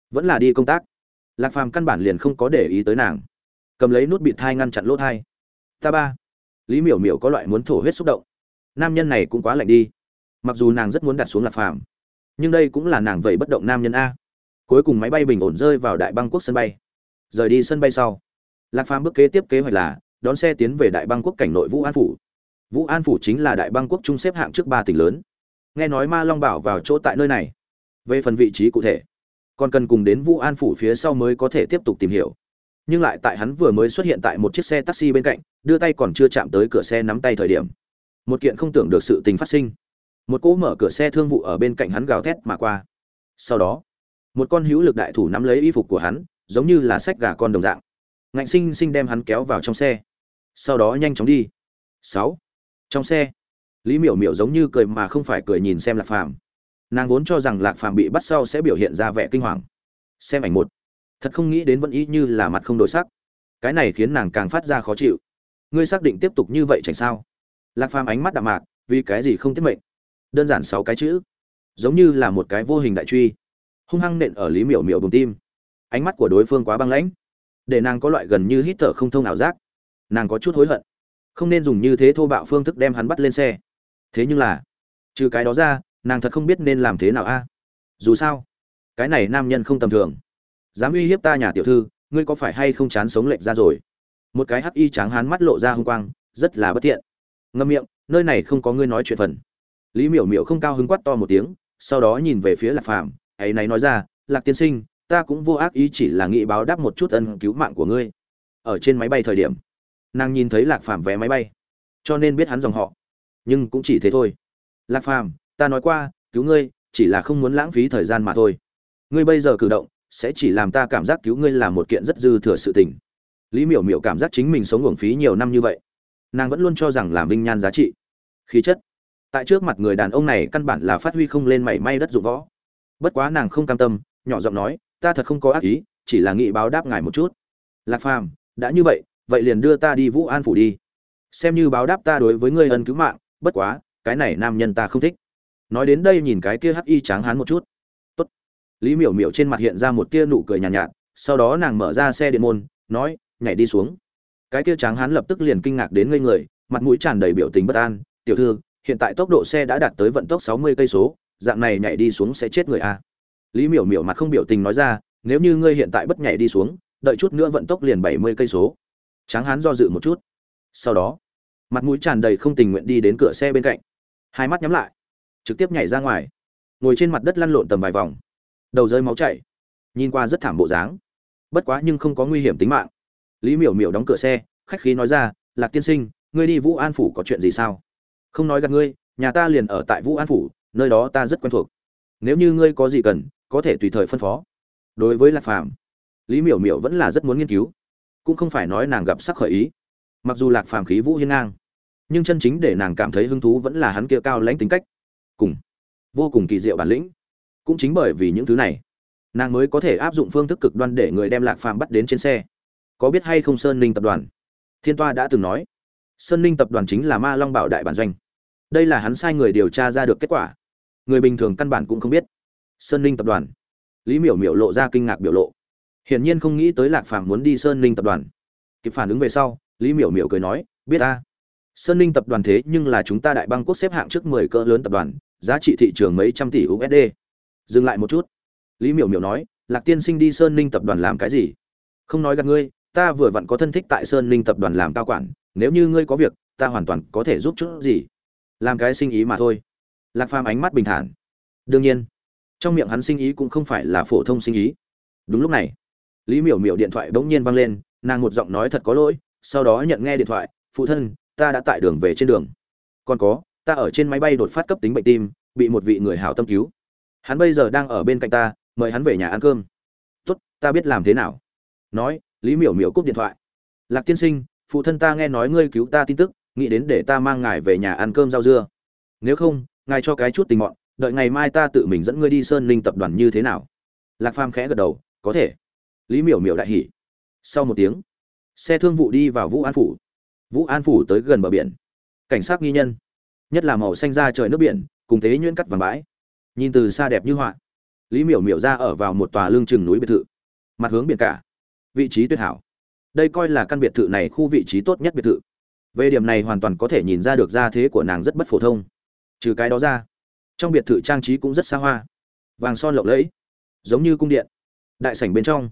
Vẫn là đi công tác. Lạc phàm căn bản liền không có để ý tới nàng cầm lấy nút bịt thai ngăn chặn lỗ thai. Ta ba. Lý miểu miểu có loại muốn thổ huyết xúc động. Nam nhân này cũng quá lạnh đi. Mặc dù nàng rất muốn đặt xuống lạc phàm, nhưng đây cũng là nàng vẩy bất động nam nhân a. Cuối cùng máy bay bình ổn rơi vào đại băng quốc sân bay. Rời đi sân bay sau, lạc phàm bước kế tiếp kế hoạch là đón xe tiến về đại băng quốc cảnh nội vũ an phủ. Vũ an phủ chính là đại băng quốc trung xếp hạng trước ba tỉnh lớn. Nghe nói ma long bảo vào chỗ tại nơi này. Về phần vị trí cụ thể, còn cần cùng đến vũ an phủ phía sau mới có thể tiếp tục tìm hiểu nhưng lại tại hắn vừa mới xuất hiện tại một chiếc xe taxi bên cạnh, đưa tay còn chưa chạm tới cửa xe nắm tay thời điểm. Một kiện không tưởng được sự tình phát sinh. Một cỗ mở cửa xe thương vụ ở bên cạnh hắn gào thét mà qua. Sau đó, một con hữu lực đại thủ nắm lấy y phục của hắn, giống như là sách gà con đồng dạng. Ngạnh sinh sinh đem hắn kéo vào trong xe. Sau đó nhanh chóng đi. Sáu. Trong xe, lý miểu miểu giống như cười mà không phải cười nhìn xem lạc phàm. Nàng vốn cho rằng lạc phàm bị bắt sau sẽ biểu hiện ra vẻ kinh hoàng. Xem ảnh một thật không nghĩ đến vẫn y như là mặt không đổi sắc. Cái này khiến nàng càng phát ra khó chịu. Ngươi xác định tiếp tục như vậy chẳng sao? Lạc phàm ánh mắt đạm mạc, vì cái gì không tiết mệnh? Đơn giản sáu cái chữ. Giống như là một cái vô hình đại truy. Hung hăng nện ở lý miểu miểu bùng tim. Ánh mắt của đối phương quá băng lãnh. Để nàng có loại gần như hít thở không thông ảo giác. Nàng có chút hối hận. Không nên dùng như thế thô bạo phương thức đem hắn bắt lên xe. Thế nhưng là, trừ cái đó ra, nàng thật không biết nên làm thế nào a. Dù sao, cái này nam nhân không tầm thường dám uy hiếp ta nhà tiểu thư, ngươi có phải hay không chán sống lệch ra rồi? Một cái hắc y tráng hán mắt lộ ra hung quang, rất là bất thiện ngâm miệng, nơi này không có ngươi nói chuyện phần. Lý miểu miểu không cao hứng quát to một tiếng, sau đó nhìn về phía lạc phàm, ấy náy nói ra, lạc tiên sinh, ta cũng vô ác ý chỉ là nghĩ báo đáp một chút ân cứu mạng của ngươi. Ở trên máy bay thời điểm, nàng nhìn thấy lạc phàm vé máy bay, cho nên biết hắn dòng họ. Nhưng cũng chỉ thế thôi. Lạc phàm, ta nói qua, cứu ngươi, chỉ là không muốn lãng phí thời gian mà thôi. Ngươi bây giờ cử động sẽ chỉ làm ta cảm giác cứu ngươi là một kiện rất dư thừa sự tình. Lý miểu miểu cảm giác chính mình sống uổng phí nhiều năm như vậy. Nàng vẫn luôn cho rằng làm vinh nhan giá trị. Khí chất. Tại trước mặt người đàn ông này căn bản là phát huy không lên mảy may đất dụng võ. Bất quá nàng không cam tâm, nhỏ giọng nói, ta thật không có ác ý, chỉ là nghị báo đáp ngài một chút. Lạc phàm, đã như vậy vậy liền đưa ta đi vũ an phủ đi. Xem như báo đáp ta đối với ngươi ân cứu mạng, bất quá, cái này nam nhân ta không thích. Nói đến đây nhìn cái kia hắc y tráng hán một chút lý miểu miểu trên mặt hiện ra một tia nụ cười nhàn nhạt, nhạt sau đó nàng mở ra xe điện môn nói nhảy đi xuống. Cái kia tráng hán lập tức liền kinh ngạc đến ngây người mặt mũi tràn đầy biểu tình bất an tiểu thư hiện tại tốc độ xe đã đạt tới vận tốc sáu mươi cây số dạng này nhảy đi xuống sẽ chết người a. Lý miểu miểu mặt không biểu tình nói ra nếu như ngươi hiện tại bất nhảy đi xuống đợi chút nữa vận tốc liền bảy mươi cây số. Tráng hán do dự một chút. Sau đó mặt mũi tràn đầy không tình nguyện đi đến cửa xe bên cạnh. Hai mắt nhắm lại trực tiếp nhảy ra ngoài. Ngồi trên mặt đất lăn lộn tầm vài vòng đầu rơi máu chảy, nhìn qua rất thảm bộ dáng. Bất quá nhưng không có nguy hiểm tính mạng. Lý miểu miểu đóng cửa xe, khách khí nói ra, lạc tiên sinh, ngươi đi vũ an phủ có chuyện gì sao? Không nói gặp ngươi, nhà ta liền ở tại vũ an phủ, nơi đó ta rất quen thuộc. Nếu như ngươi có gì cần, có thể tùy thời phân phó. Đối với lạc phàm, lý miểu miểu vẫn là rất muốn nghiên cứu, cũng không phải nói nàng gặp sắc khởi ý. Mặc dù lạc phàm khí vũ hiên ngang, nhưng chân chính để nàng cảm thấy hứng thú vẫn là hắn kia cao lãnh tính cách. Cùng, vô cùng kỳ diệu bản lĩnh cũng chính bởi vì những thứ này, nàng mới có thể áp dụng phương thức cực đoan để người đem lạc phàm bắt đến trên xe. Có biết hay không sơn ninh tập đoàn? Thiên toa đã từng nói, sơn ninh tập đoàn chính là ma long bảo đại bản doanh. Đây là hắn sai người điều tra ra được kết quả. Người bình thường căn bản cũng không biết sơn ninh tập đoàn. Lý miểu miểu lộ ra kinh ngạc biểu lộ. Hiển nhiên không nghĩ tới lạc phàm muốn đi sơn ninh tập đoàn. Kịp phản ứng về sau, lý miểu miểu cười nói, biết ta. Sơn ninh tập đoàn thế nhưng là chúng ta đại bang quốc xếp hạng trước mười cỡ lớn tập đoàn, giá trị thị trường mấy trăm tỷ usd dừng lại một chút. Lý miểu miểu nói, lạc tiên sinh đi sơn ninh tập đoàn làm cái gì? Không nói gặp ngươi, ta vừa vặn có thân thích tại sơn ninh tập đoàn làm cao quản, nếu như ngươi có việc, ta hoàn toàn có thể giúp chút gì. Làm cái sinh ý mà thôi. Lạc phàm ánh mắt bình thản. Đương nhiên, trong miệng hắn sinh ý cũng không phải là phổ thông sinh ý. Đúng lúc này, lý miểu miểu điện thoại bỗng nhiên vang lên, nàng một giọng nói thật có lỗi, sau đó nhận nghe điện thoại, phụ thân, ta đã tại đường về trên đường. Còn có, ta ở trên máy bay đột phát cấp tính bệnh tim, bị một vị người hảo tâm cứu hắn bây giờ đang ở bên cạnh ta, mời hắn về nhà ăn cơm. Tốt, ta biết làm thế nào. Nói, lý miểu miểu cúp điện thoại. Lạc tiên sinh, phụ thân ta nghe nói ngươi cứu ta tin tức, nghĩ đến để ta mang ngài về nhà ăn cơm rau dưa. Nếu không, ngài cho cái chút tình mọn, đợi ngày mai ta tự mình dẫn ngươi đi sơn linh tập đoàn như thế nào? Lạc phàm khẽ gật đầu, có thể. Lý miểu miểu đại hỉ. Sau một tiếng, xe thương vụ đi vào vũ an phủ. Vũ an phủ tới gần bờ biển. Cảnh sát nghi nhân. Nhất là màu xanh da trời nước biển, cùng thế nhuyễn cắt vàng bãi nhìn từ xa đẹp như họa. Lý miểu miểu ra ở vào một tòa lương chừng núi biệt thự. Mặt hướng biển cả. Vị trí tuyệt hảo. Đây coi là căn biệt thự này khu vị trí tốt nhất biệt thự. Về điểm này hoàn toàn có thể nhìn ra được gia thế của nàng rất bất phổ thông. Trừ cái đó ra, trong biệt thự trang trí cũng rất xa hoa. Vàng son lộng lẫy, giống như cung điện. Đại sảnh bên trong,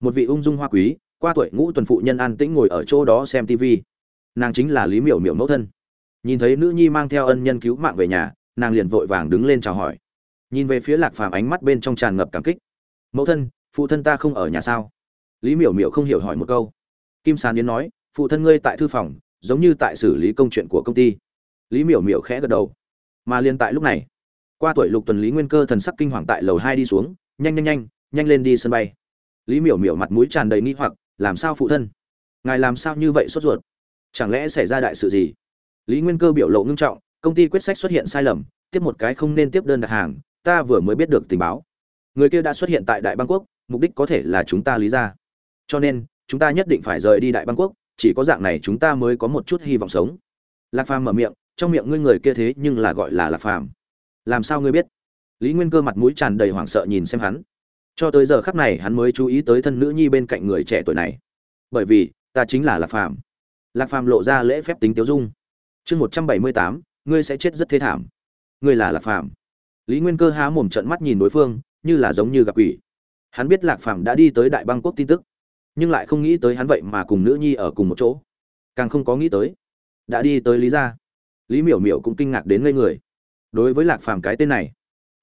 một vị ung dung hoa quý, qua tuổi ngũ tuần phụ nhân an tĩnh ngồi ở chỗ đó xem tv nàng chính là lý miểu miểu mẫu thân. Nhìn thấy nữ nhi mang theo ân nhân cứu mạng về nhà, nàng liền vội vàng đứng lên chào hỏi nhìn về phía lạc phàm ánh mắt bên trong tràn ngập cảm kích. Mẫu thân, phụ thân ta không ở nhà sao? Lý miểu miểu không hiểu hỏi một câu. Kim sán yến nói, phụ thân ngươi tại thư phòng, giống như tại xử lý công chuyện của công ty. Lý miểu miểu khẽ gật đầu. Mà liền tại lúc này, qua tuổi lục tuần lý nguyên cơ thần sắc kinh hoàng tại lầu hai đi xuống, nhanh nhanh nhanh nhanh lên đi sân bay. Lý miểu miểu mặt mũi tràn đầy nghi hoặc, làm sao phụ thân? Ngài làm sao như vậy sốt ruột? Chẳng lẽ xảy ra đại sự gì? Lý nguyên cơ biểu lộ ngưng trọng, công ty quyết sách xuất hiện sai lầm, tiếp một cái không nên tiếp đơn đặt hàng ta vừa mới biết được tình báo. Người kia đã xuất hiện tại đại Bang Quốc, mục đích có thể là chúng ta lý ra. Cho nên chúng ta nhất định phải rời đi đại Bang Quốc, chỉ có dạng này chúng ta mới có một chút hy vọng sống. Lạc phàm mở miệng trong miệng ngươi người kia thế nhưng là gọi là lạc phàm. Làm sao ngươi biết? Lý nguyên cơ mặt mũi tràn đầy hoảng sợ nhìn xem hắn. Cho tới giờ khắc này hắn mới chú ý tới thân nữ nhi bên cạnh người trẻ tuổi này. Bởi vì ta chính là lạc phàm. Lạc phàm lộ ra lễ phép tính tiêu dung. Chương một trăm bảy mươi tám ngươi sẽ chết rất thê thảm. Ngươi là lạc phàm lý nguyên cơ há mồm trận mắt nhìn đối phương, như là giống như gặp quỷ. Hắn biết lạc phàm đã đi tới đại bang quốc tin tức, nhưng lại không nghĩ tới hắn vậy mà cùng nữ nhi ở cùng một chỗ. Càng không có nghĩ tới, đã đi tới lý gia. Lý miểu miểu cũng kinh ngạc đến ngây người. Đối với lạc phàm cái tên này,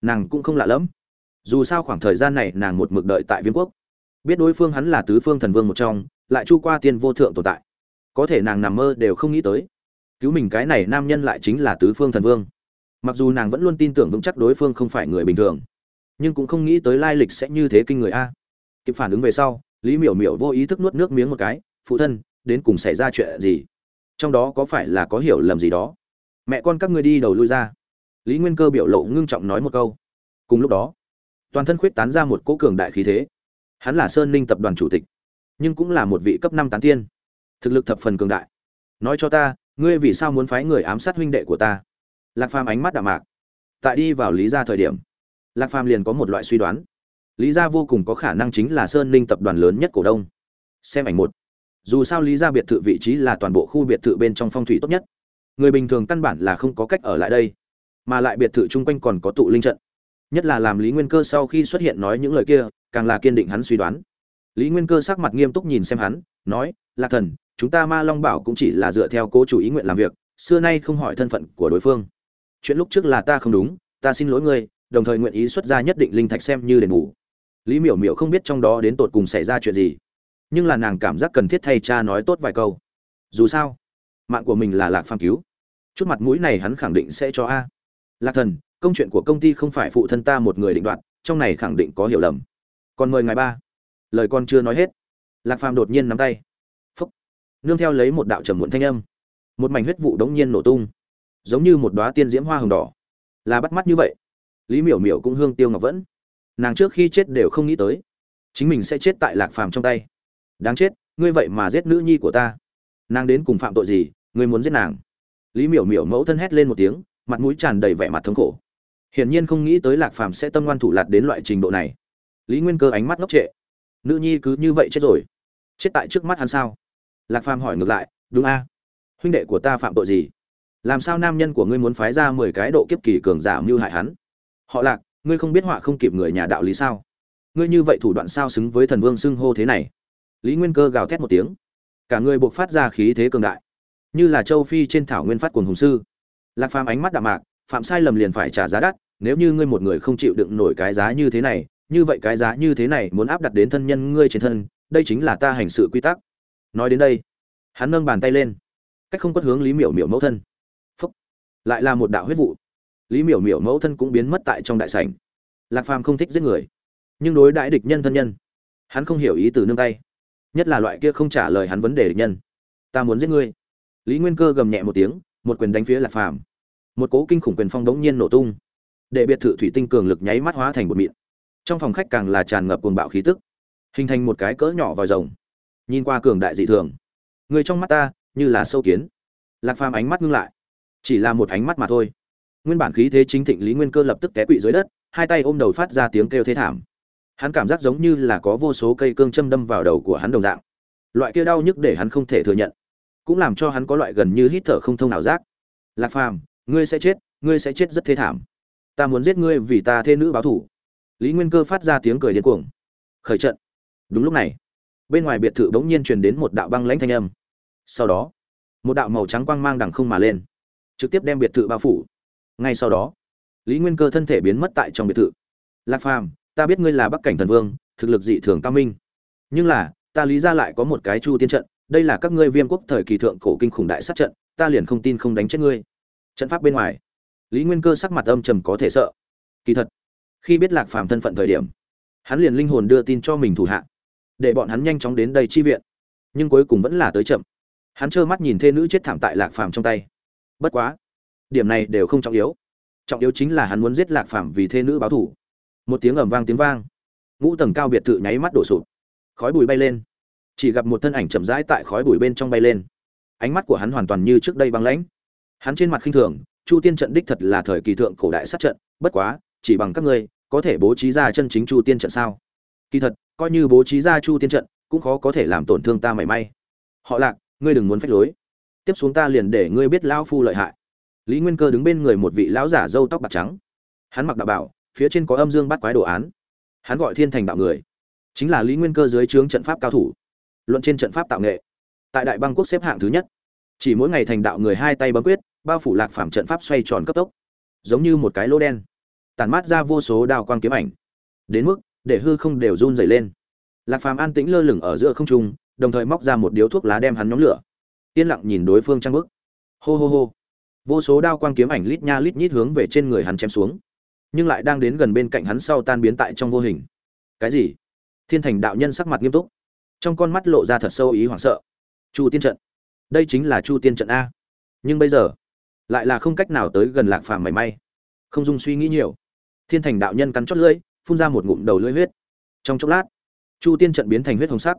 nàng cũng không lạ lẫm. Dù sao khoảng thời gian này nàng một mực đợi tại viêm quốc. Biết đối phương hắn là tứ phương thần vương một trong, lại chu qua tiên vô thượng tồn tại. Có thể nàng nằm mơ đều không nghĩ tới. Cứu mình cái này nam nhân lại chính là tứ phương thần vương mặc dù nàng vẫn luôn tin tưởng vững chắc đối phương không phải người bình thường, nhưng cũng không nghĩ tới lai lịch sẽ như thế kinh người a. Kịp phản ứng về sau, lý miểu miểu vô ý thức nuốt nước miếng một cái, phụ thân, đến cùng xảy ra chuyện gì? Trong đó có phải là có hiểu lầm gì đó? Mẹ con các ngươi đi đầu lui ra. Lý nguyên cơ biểu lộ ngưng trọng nói một câu. Cùng lúc đó, toàn thân khuyết tán ra một cỗ cường đại khí thế. Hắn là sơn ninh tập đoàn chủ tịch, nhưng cũng là một vị cấp năm tán tiên. Thực lực thập phần cường đại. Nói cho ta, ngươi vì sao muốn phái người ám sát huynh đệ của ta? Lạc phàm ánh mắt đạm mạc. Tại đi vào lý gia thời điểm, lạc phàm liền có một loại suy đoán. Lý gia vô cùng có khả năng chính là sơn ninh tập đoàn lớn nhất cổ đông. Xem ảnh một. Dù sao lý gia biệt thự vị trí là toàn bộ khu biệt thự bên trong phong thủy tốt nhất. Người bình thường căn bản là không có cách ở lại đây, mà lại biệt thự chung quanh còn có tụ linh trận. Nhất là làm lý nguyên cơ sau khi xuất hiện nói những lời kia, càng là kiên định hắn suy đoán. Lý nguyên cơ sắc mặt nghiêm túc nhìn xem hắn, nói, lạc thần, chúng ta ma long bảo cũng chỉ là dựa theo cố chủ ý nguyện làm việc, xưa nay không hỏi thân phận của đối phương chuyện lúc trước là ta không đúng, ta xin lỗi ngươi, đồng thời nguyện ý xuất ra nhất định linh thạch xem như đền bù. Lý miểu miểu không biết trong đó đến tột cùng xảy ra chuyện gì, nhưng là nàng cảm giác cần thiết thay cha nói tốt vài câu. Dù sao, mạng của mình là lạc phàm cứu. Chút mặt mũi này hắn khẳng định sẽ cho a. Lạc thần, công chuyện của công ty không phải phụ thân ta một người định đoạt, trong này khẳng định có hiểu lầm. Còn mời ngài ba. Lời con chưa nói hết, lạc phàm đột nhiên nắm tay. Phúc. Nương theo lấy một đạo trầm muộn thanh âm. Một mảnh huyết vụ đống nhiên nổ tung giống như một đóa tiên diễm hoa hồng đỏ. Là bắt mắt như vậy. Lý miểu miểu cũng hương tiêu ngọc vẫn. Nàng trước khi chết đều không nghĩ tới. Chính mình sẽ chết tại lạc phàm trong tay. Đáng chết, ngươi vậy mà giết nữ nhi của ta. Nàng đến cùng phạm tội gì, ngươi muốn giết nàng. Lý miểu miểu mẫu thân hét lên một tiếng, mặt mũi tràn đầy vẻ mặt thống khổ. Hiển nhiên không nghĩ tới lạc phàm sẽ tâm ngoan thủ lạt đến loại trình độ này. Lý nguyên cơ ánh mắt ngốc trệ. Nữ nhi cứ như vậy chết rồi. Chết tại trước mắt hắn sao? Lạc phàm hỏi ngược lại, đúng a. Huynh đệ của ta phạm tội gì? Làm sao nam nhân của ngươi muốn phái ra mười cái độ kiếp kỳ cường giả mưu hại hắn? Họ lạc, ngươi không biết họa không kịp người nhà đạo lý sao? Ngươi như vậy thủ đoạn sao xứng với thần vương xưng hô thế này? Lý nguyên cơ gào thét một tiếng. Cả người buộc phát ra khí thế cường đại, như là châu phi trên thảo nguyên phát quần hùng sư. Lạc phàm ánh mắt đạm mạc, phạm sai lầm liền phải trả giá đắt, nếu như ngươi một người không chịu đựng nổi cái giá như thế này, như vậy cái giá như thế này muốn áp đặt đến thân nhân ngươi trên thân, đây chính là ta hành sự quy tắc. Nói đến đây, hắn nâng bàn tay lên, cách không quất hướng lý miểu miểu mẫu thân lại là một đạo huyết vụ. Lý miểu miểu mẫu thân cũng biến mất tại trong đại sảnh. Lạc phàm không thích giết người, nhưng đối đại địch nhân thân nhân, hắn không hiểu ý từ nương tay. Nhất là loại kia không trả lời hắn vấn đề địch nhân. Ta muốn giết ngươi. Lý nguyên cơ gầm nhẹ một tiếng, một quyền đánh phía lạc phàm. Một cố kinh khủng quyền phong đống nhiên nổ tung. Để biệt thự thủy tinh cường lực nháy mắt hóa thành một mịn. Trong phòng khách càng là tràn ngập cuồng bạo khí tức, hình thành một cái cỡ nhỏ vòi rồng. Nhìn qua cường đại dị thường. Người trong mắt ta như là sâu kiến. Lạc phàm ánh mắt ngưng lại chỉ là một ánh mắt mà thôi. Nguyên bản khí thế chính thịnh lý nguyên cơ lập tức té quỵ dưới đất, hai tay ôm đầu phát ra tiếng kêu thế thảm. Hắn cảm giác giống như là có vô số cây cương châm đâm vào đầu của hắn đồng dạng. Loại kia đau nhức để hắn không thể thừa nhận, cũng làm cho hắn có loại gần như hít thở không thông nào giác. Lạc phàm, ngươi sẽ chết, ngươi sẽ chết rất thế thảm. Ta muốn giết ngươi vì ta thê nữ báo thủ lý nguyên cơ phát ra tiếng cười điên cuồng. Khởi trận. Đúng lúc này, bên ngoài biệt thự bỗng nhiên truyền đến một đạo băng lãnh thanh âm. Sau đó, một đạo màu trắng quang mang đằng không mà lên trực tiếp đem biệt thự bao phủ. Ngay sau đó, lý nguyên cơ thân thể biến mất tại trong biệt thự. Lạc phàm, ta biết ngươi là bắc cảnh thần vương, thực lực dị thường cao minh. Nhưng là, ta lý ra lại có một cái chu tiên trận, đây là các ngươi viêm quốc thời kỳ thượng cổ kinh khủng đại sát trận, ta liền không tin không đánh chết ngươi. Trận pháp bên ngoài, lý nguyên cơ sắc mặt âm trầm có thể sợ. Kỳ thật, khi biết lạc phàm thân phận thời điểm, hắn liền linh hồn đưa tin cho mình thủ hạ, để bọn hắn nhanh chóng đến đây chi viện. Nhưng cuối cùng vẫn là tới chậm. Hắn trơ mắt nhìn thê nữ chết thảm tại lạc phàm trong tay bất quá, điểm này đều không trọng yếu. Trọng yếu chính là hắn muốn giết lạc phàm vì thê nữ báo thủ. Một tiếng ầm vang tiếng vang. Ngũ tầng cao biệt thự nháy mắt đổ sụp. Khói bụi bay lên. Chỉ gặp một thân ảnh chậm rãi tại khói bụi bên trong bay lên. Ánh mắt của hắn hoàn toàn như trước đây băng lãnh. Hắn trên mặt khinh thường, chu tiên trận đích thật là thời kỳ thượng cổ đại sát trận, bất quá, chỉ bằng các ngươi, có thể bố trí ra chân chính chu tiên trận sao? Kỳ thật, coi như bố trí ra chu tiên trận, cũng khó có thể làm tổn thương ta mảy may. Họ lạc, ngươi đừng muốn phách lối tiếp xuống ta liền để ngươi biết lão phu lợi hại. Lý nguyên cơ đứng bên người một vị lão giả râu tóc bạc trắng. Hắn mặc đạo bảo, phía trên có âm dương bắt quái đồ án. Hắn gọi thiên thành đạo người. Chính là lý nguyên cơ dưới trướng trận pháp cao thủ. Luận trên trận pháp tạo nghệ. Tại đại bang quốc xếp hạng thứ nhất. Chỉ mỗi ngày thành đạo người hai tay bấm quyết, bao phủ lạc phạm trận pháp xoay tròn cấp tốc. Giống như một cái lỗ đen. Tàn mát ra vô số đào quang kiếm ảnh. Đến mức, để hư không đều run dày lên. Lạc phàm an tĩnh lơ lửng ở giữa không trung, đồng thời móc ra một điếu thuốc lá đem hắn nhóm lửa yên lặng nhìn đối phương trang bức. Hô hô hô. Vô số đao quang kiếm ảnh lít nha lít nhít hướng về trên người hắn chém xuống, nhưng lại đang đến gần bên cạnh hắn sau tan biến tại trong vô hình. Cái gì? Thiên thành đạo nhân sắc mặt nghiêm túc, trong con mắt lộ ra thật sâu ý hoảng sợ. Chu tiên trận. Đây chính là chu tiên trận a. Nhưng bây giờ, lại là không cách nào tới gần lạc phàm mảy may. Không dung suy nghĩ nhiều, thiên thành đạo nhân cắn chót lưỡi, phun ra một ngụm đầu lưỡi huyết. Trong chốc lát, chu tiên trận biến thành huyết hồng sắc,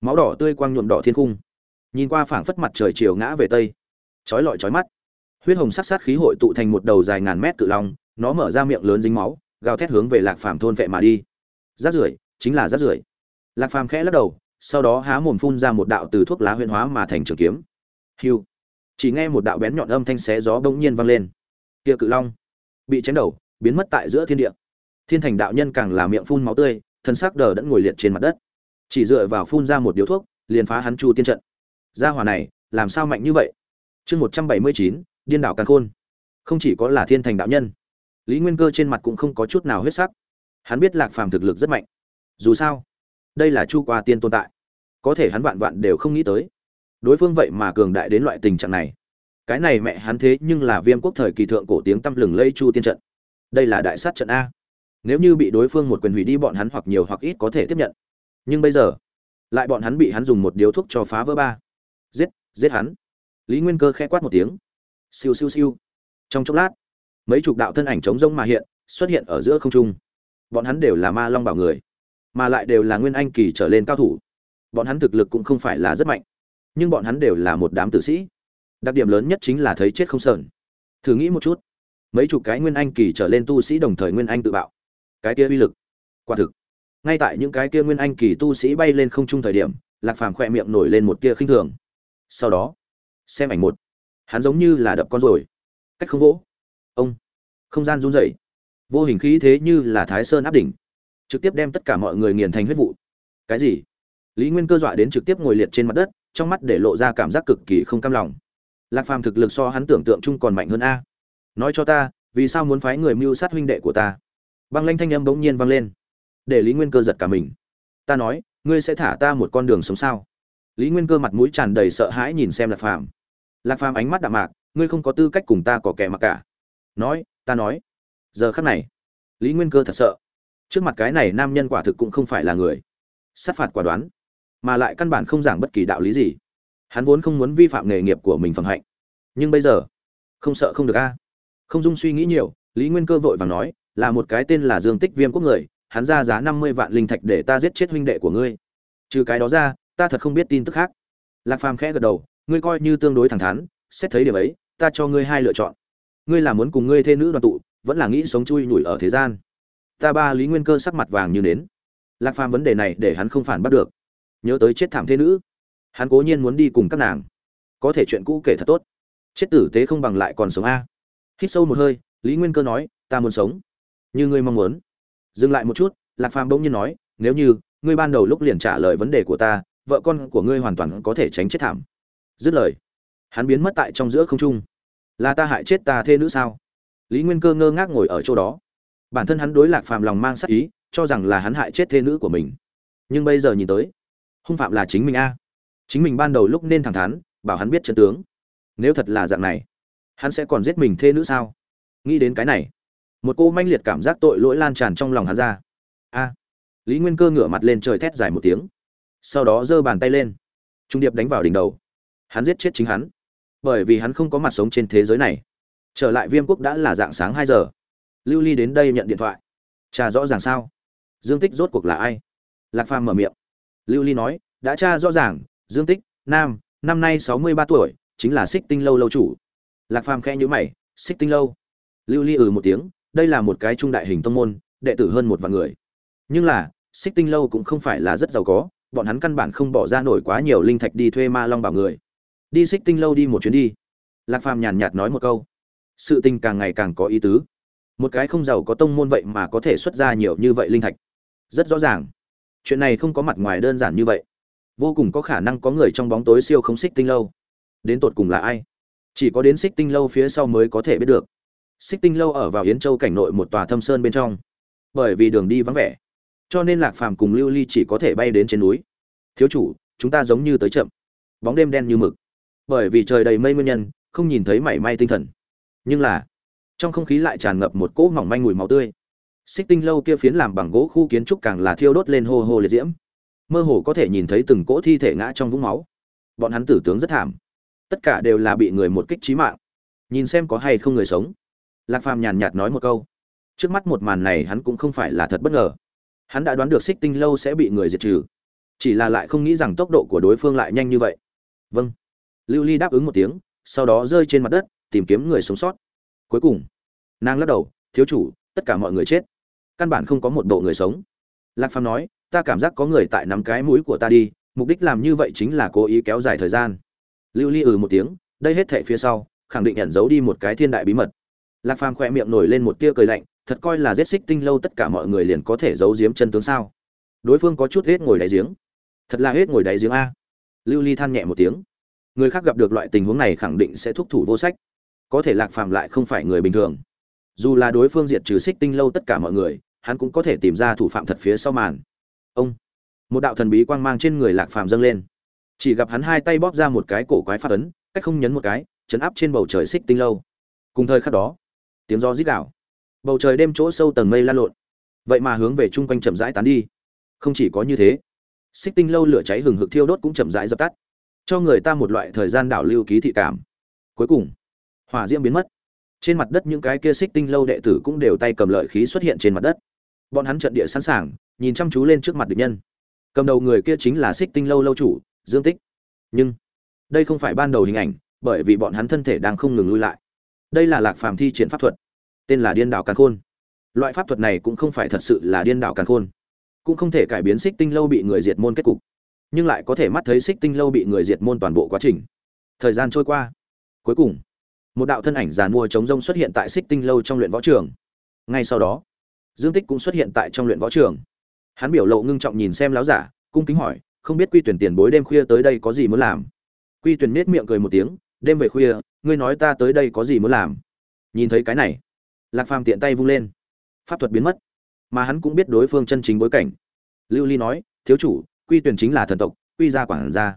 máu đỏ tươi quang nhuộm đỏ thiên cung nhìn qua phảng phất mặt trời chiều ngã về tây. Chói lọi chói mắt. Huyết hồng sắc sát khí hội tụ thành một đầu dài ngàn mét cự long, nó mở ra miệng lớn dính máu, gào thét hướng về lạc phàm thôn vệ mà đi. Rát rưởi, chính là rát rưởi. Lạc phàm khẽ lắc đầu, sau đó há mồm phun ra một đạo từ thuốc lá huyễn hóa mà thành trường kiếm. Hiu. Chỉ nghe một đạo bén nhọn âm thanh xé gió bỗng nhiên vang lên. Kia cự long bị chém đầu, biến mất tại giữa thiên địa. Thiên thành đạo nhân càng là miệng phun máu tươi, thân xác đờ đẫn ngồi liệt trên mặt đất. Chỉ dựa vào phun ra một điếu thuốc, liền phá hắn chu tiên trận gia hỏa này, làm sao mạnh như vậy? Chương một trăm bảy mươi chín, điên đảo càn khôn. Không chỉ có là thiên thành đạo nhân, lý nguyên cơ trên mặt cũng không có chút nào huyết sắc. Hắn biết lạc phàm thực lực rất mạnh. Dù sao, đây là chu qua tiên tồn tại. Có thể hắn vạn vạn đều không nghĩ tới. Đối phương vậy mà cường đại đến loại tình trạng này. Cái này mẹ hắn thế nhưng là viêm quốc thời kỳ thượng cổ tiếng tăm lừng lây chu tiên trận. Đây là đại sát trận a. Nếu như bị đối phương một quyền hủy đi bọn hắn hoặc nhiều hoặc ít có thể tiếp nhận. Nhưng bây giờ, lại bọn hắn bị hắn dùng một điếu thuốc cho phá vỡ ba giết giết hắn. Lý nguyên cơ khẽ quát một tiếng. Siêu siêu siêu. Trong chốc lát, mấy chục đạo thân ảnh trống rông mà hiện, xuất hiện ở giữa không trung. Bọn hắn đều là ma long bảo người, mà lại đều là nguyên anh kỳ trở lên cao thủ. Bọn hắn thực lực cũng không phải là rất mạnh, nhưng bọn hắn đều là một đám tử sĩ. Đặc điểm lớn nhất chính là thấy chết không sờn. Thử nghĩ một chút, mấy chục cái nguyên anh kỳ trở lên tu sĩ đồng thời nguyên anh tự bạo. Cái kia uy lực, quả thực. Ngay tại những cái kia nguyên anh kỳ tu sĩ bay lên không trung thời điểm, lạc phàm khỏe miệng nổi lên một tia khinh thường sau đó, xem ảnh một. Hắn giống như là đập con rồi. Cách không vỗ. Ông. Không gian run rẩy. Vô hình khí thế như là thái sơn áp đỉnh. Trực tiếp đem tất cả mọi người nghiền thành huyết vụ. Cái gì? Lý nguyên cơ dọa đến trực tiếp ngồi liệt trên mặt đất, trong mắt để lộ ra cảm giác cực kỳ không cam lòng. Lạc phàm thực lực so hắn tưởng tượng chung còn mạnh hơn a. Nói cho ta, vì sao muốn phái người mưu sát huynh đệ của ta? Băng lanh thanh âm bỗng nhiên vang lên. Để lý nguyên cơ giật cả mình. Ta nói, ngươi sẽ thả ta một con đường sống sao? Lý nguyên cơ mặt mũi tràn đầy sợ hãi nhìn xem lạc phàm. Lạc phàm ánh mắt đạm mạc, ngươi không có tư cách cùng ta có kẻ mặc cả. Nói, ta nói. Giờ khắc này, lý nguyên cơ thật sợ. Trước mặt cái này nam nhân quả thực cũng không phải là người. Sát phạt quả đoán, mà lại căn bản không giảng bất kỳ đạo lý gì. Hắn vốn không muốn vi phạm nghề nghiệp của mình phẩm hạnh. Nhưng bây giờ, không sợ không được a. Không dung suy nghĩ nhiều, lý nguyên cơ vội vàng nói, là một cái tên là dương tích viêm quốc người, hắn ra giá năm mươi vạn linh thạch để ta giết chết huynh đệ của ngươi. Trừ cái đó ra ta thật không biết tin tức khác. Lạc phàm khẽ gật đầu, ngươi coi như tương đối thẳng thắn, xét thấy điểm ấy, ta cho ngươi hai lựa chọn. Ngươi là muốn cùng ngươi thê nữ đoàn tụ, vẫn là nghĩ sống chui nhủi ở thế gian. Ta ba lý nguyên cơ sắc mặt vàng như nến. Lạc phàm vấn đề này để hắn không phản bắt được. Nhớ tới chết thảm thế nữ, hắn cố nhiên muốn đi cùng các nàng. Có thể chuyện cũ kể thật tốt. Chết tử tế không bằng lại còn sống a. Hít sâu một hơi, lý nguyên cơ nói, ta muốn sống. Như ngươi mong muốn. Dừng lại một chút, lạc phàm bỗng nhiên nói, nếu như, ngươi ban đầu lúc liền trả lời vấn đề của ta vợ con của ngươi hoàn toàn có thể tránh chết thảm. Dứt lời, hắn biến mất tại trong giữa không trung. Là ta hại chết ta thê nữ sao? Lý nguyên cơ ngơ ngác ngồi ở chỗ đó. Bản thân hắn đối lạc phàm lòng mang sắc ý, cho rằng là hắn hại chết thê nữ của mình. Nhưng bây giờ nhìn tới hung phạm là chính mình a. Chính mình ban đầu lúc nên thẳng thắn, bảo hắn biết chân tướng. Nếu thật là dạng này, hắn sẽ còn giết mình thê nữ sao? Nghĩ đến cái này, một cô manh liệt cảm giác tội lỗi lan tràn trong lòng hắn ra. A. Lý nguyên cơ ngửa mặt lên trời thét dài một tiếng sau đó giơ bàn tay lên. Trung điệp đánh vào đỉnh đầu. Hắn giết chết chính hắn. Bởi vì hắn không có mặt sống trên thế giới này. Trở lại viêm quốc đã là dạng sáng hai giờ. Lưu ly đến đây nhận điện thoại. Cha rõ ràng sao? Dương tích rốt cuộc là ai? Lạc phàm mở miệng. Lưu ly nói, đã tra rõ ràng, dương tích, nam, năm nay sáu mươi ba tuổi, chính là xích tinh lâu lâu chủ. Lạc phàm khẽ nhữ mày xích tinh lâu. Lưu ly ừ một tiếng, đây là một cái trung đại hình tông môn, đệ tử hơn một vạn người. Nhưng là xích tinh lâu cũng không phải là rất giàu có bọn hắn căn bản không bỏ ra nổi quá nhiều linh thạch đi thuê ma long bảo người. Đi xích tinh lâu đi một chuyến đi. Lạc phàm nhàn nhạt nói một câu. Sự tình càng ngày càng có ý tứ. Một cái không giàu có tông môn vậy mà có thể xuất ra nhiều như vậy linh thạch. Rất rõ ràng. Chuyện này không có mặt ngoài đơn giản như vậy. Vô cùng có khả năng có người trong bóng tối siêu không xích tinh lâu. Đến tột cùng là ai? Chỉ có đến xích tinh lâu phía sau mới có thể biết được. Xích tinh lâu ở vào yến châu cảnh nội một tòa thâm sơn bên trong. Bởi vì đường đi vắng vẻ cho nên lạc phàm cùng lưu ly chỉ có thể bay đến trên núi. Thiếu chủ, chúng ta giống như tới chậm. Bóng đêm đen như mực. Bởi vì trời đầy mây nguyên nhân, không nhìn thấy mảy may tinh thần. Nhưng là, trong không khí lại tràn ngập một cỗ mỏng manh mùi máu tươi. Xích tinh lâu kia phiến làm bằng gỗ khu kiến trúc càng là thiêu đốt lên hô hô liệt diễm. Mơ hồ có thể nhìn thấy từng cỗ thi thể ngã trong vũng máu. Bọn hắn tử tướng rất thảm. Tất cả đều là bị người một kích trí mạng. Nhìn xem có hay không người sống. Lạc phàm nhàn nhạt nói một câu. Trước mắt một màn này hắn cũng không phải là thật bất ngờ hắn đã đoán được xích tinh lâu sẽ bị người diệt trừ. Chỉ là lại không nghĩ rằng tốc độ của đối phương lại nhanh như vậy. Vâng. Lưu ly đáp ứng một tiếng, sau đó rơi trên mặt đất, tìm kiếm người sống sót. Cuối cùng, nàng lắc đầu, thiếu chủ, tất cả mọi người chết. Căn bản không có một bộ người sống. Lạc phàm nói, ta cảm giác có người tại nắm cái mũi của ta đi, mục đích làm như vậy chính là cố ý kéo dài thời gian. Lưu ly ừ một tiếng, đây hết thệ phía sau, khẳng định ẩn giấu đi một cái thiên đại bí mật lạc phàm khỏe miệng nổi lên một tia cười lạnh, thật coi là giết xích tinh lâu tất cả mọi người liền có thể giấu giếm chân tướng sao? Đối phương có chút hết ngồi đáy giếng. Thật là hết ngồi đáy giếng a. Lưu ly than nhẹ một tiếng. Người khác gặp được loại tình huống này khẳng định sẽ thúc thủ vô sách. Có thể lạc phàm lại không phải người bình thường. Dù là đối phương diệt trừ xích tinh lâu tất cả mọi người, hắn cũng có thể tìm ra thủ phạm thật phía sau màn. Ông. Một đạo thần bí quang mang trên người lạc phàm dâng lên. Chỉ gặp hắn hai tay bóp ra một cái cổ quái phát ấn, cách không nhấn một cái, chấn áp trên bầu trời xích tinh lâu. Cùng thời khắc đó tiếng gió rít đảo bầu trời đêm chỗ sâu tầng mây lan lộn. Vậy mà hướng về chung quanh chậm rãi tán đi. Không chỉ có như thế, xích tinh lâu lửa cháy hừng hực thiêu đốt cũng chậm rãi dập tắt, cho người ta một loại thời gian đảo lưu ký thị cảm. Cuối cùng, hỏa diễm biến mất. Trên mặt đất những cái kia xích tinh lâu đệ tử cũng đều tay cầm lợi khí xuất hiện trên mặt đất. Bọn hắn trận địa sẵn sàng, nhìn chăm chú lên trước mặt địch nhân. Cầm đầu người kia chính là xích tinh lâu lâu chủ, dương tích. Nhưng, đây không phải ban đầu hình ảnh, bởi vì bọn hắn thân thể đang không ngừng lui lại đây là lạc phàm thi triển pháp thuật. Tên là điên đảo càn khôn. Loại pháp thuật này cũng không phải thật sự là điên đảo càn khôn. Cũng không thể cải biến xích tinh lâu bị người diệt môn kết cục, nhưng lại có thể mắt thấy xích tinh lâu bị người diệt môn toàn bộ quá trình. Thời gian trôi qua. Cuối cùng, một đạo thân ảnh giàn mua chống rông xuất hiện tại xích tinh lâu trong luyện võ trường. Ngay sau đó, dương tích cũng xuất hiện tại trong luyện võ trường. Hắn biểu lộ ngưng trọng nhìn xem láo giả, cung kính hỏi, không biết quy tuyển tiền bối đêm khuya tới đây có gì muốn làm? Quy tuyển nết miệng cười một tiếng đêm về khuya, ngươi nói ta tới đây có gì muốn làm? Nhìn thấy cái này, lạc phàm tiện tay vung lên. Pháp thuật biến mất, mà hắn cũng biết đối phương chân chính bối cảnh. Lưu ly nói, thiếu chủ, quy tuyển chính là thần tộc, quy gia quản gia.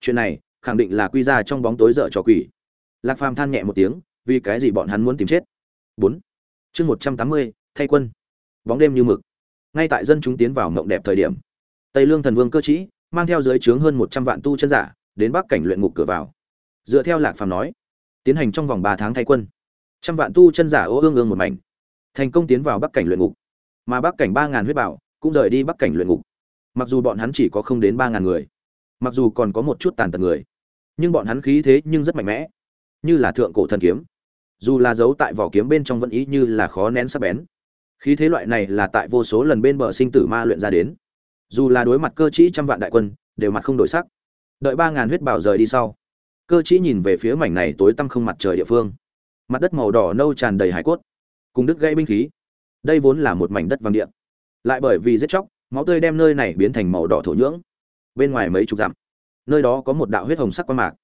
Chuyện này, khẳng định là quy gia trong bóng tối dở trò quỷ. Lạc phàm than nhẹ một tiếng, vì cái gì bọn hắn muốn tìm chết? Bốn. Chương một trăm tám mươi, thay quân. Bóng đêm như mực. Ngay tại dân chúng tiến vào mộng đẹp thời điểm, tây lương thần vương cơ chí mang theo dưới trướng hơn một trăm vạn tu chân giả, đến bắc cảnh luyện ngục cửa vào dựa theo lạc phàm nói, tiến hành trong vòng ba tháng thay quân. Trăm vạn tu chân giả ô ương ương một mảnh. Thành công tiến vào bắc cảnh luyện ngục. Mà bắc cảnh ba ngàn huyết bảo cũng rời đi bắc cảnh luyện ngục. Mặc dù bọn hắn chỉ có không đến ba ngàn người, mặc dù còn có một chút tàn tật người, nhưng bọn hắn khí thế nhưng rất mạnh mẽ, như là thượng cổ thần kiếm. Dù là giấu tại vỏ kiếm bên trong vẫn ý như là khó nén sắc bén. Khí thế loại này là tại vô số lần bên bờ sinh tử ma luyện ra đến. Dù là đối mặt cơ chí trăm vạn đại quân, đều mặt không đổi sắc. Đợi ba ngàn huyết bảo rời đi sau cơ chỉ nhìn về phía mảnh này tối tăm không mặt trời địa phương. Mặt đất màu đỏ nâu tràn đầy hải cốt, cùng đứt gãy binh khí. Đây vốn là một mảnh đất vàng điện lại bởi vì giết chóc, máu tươi đem nơi này biến thành màu đỏ thổ nhưỡng. Bên ngoài mấy chục dặm, nơi đó có một đạo huyết hồng sắc quan mạc.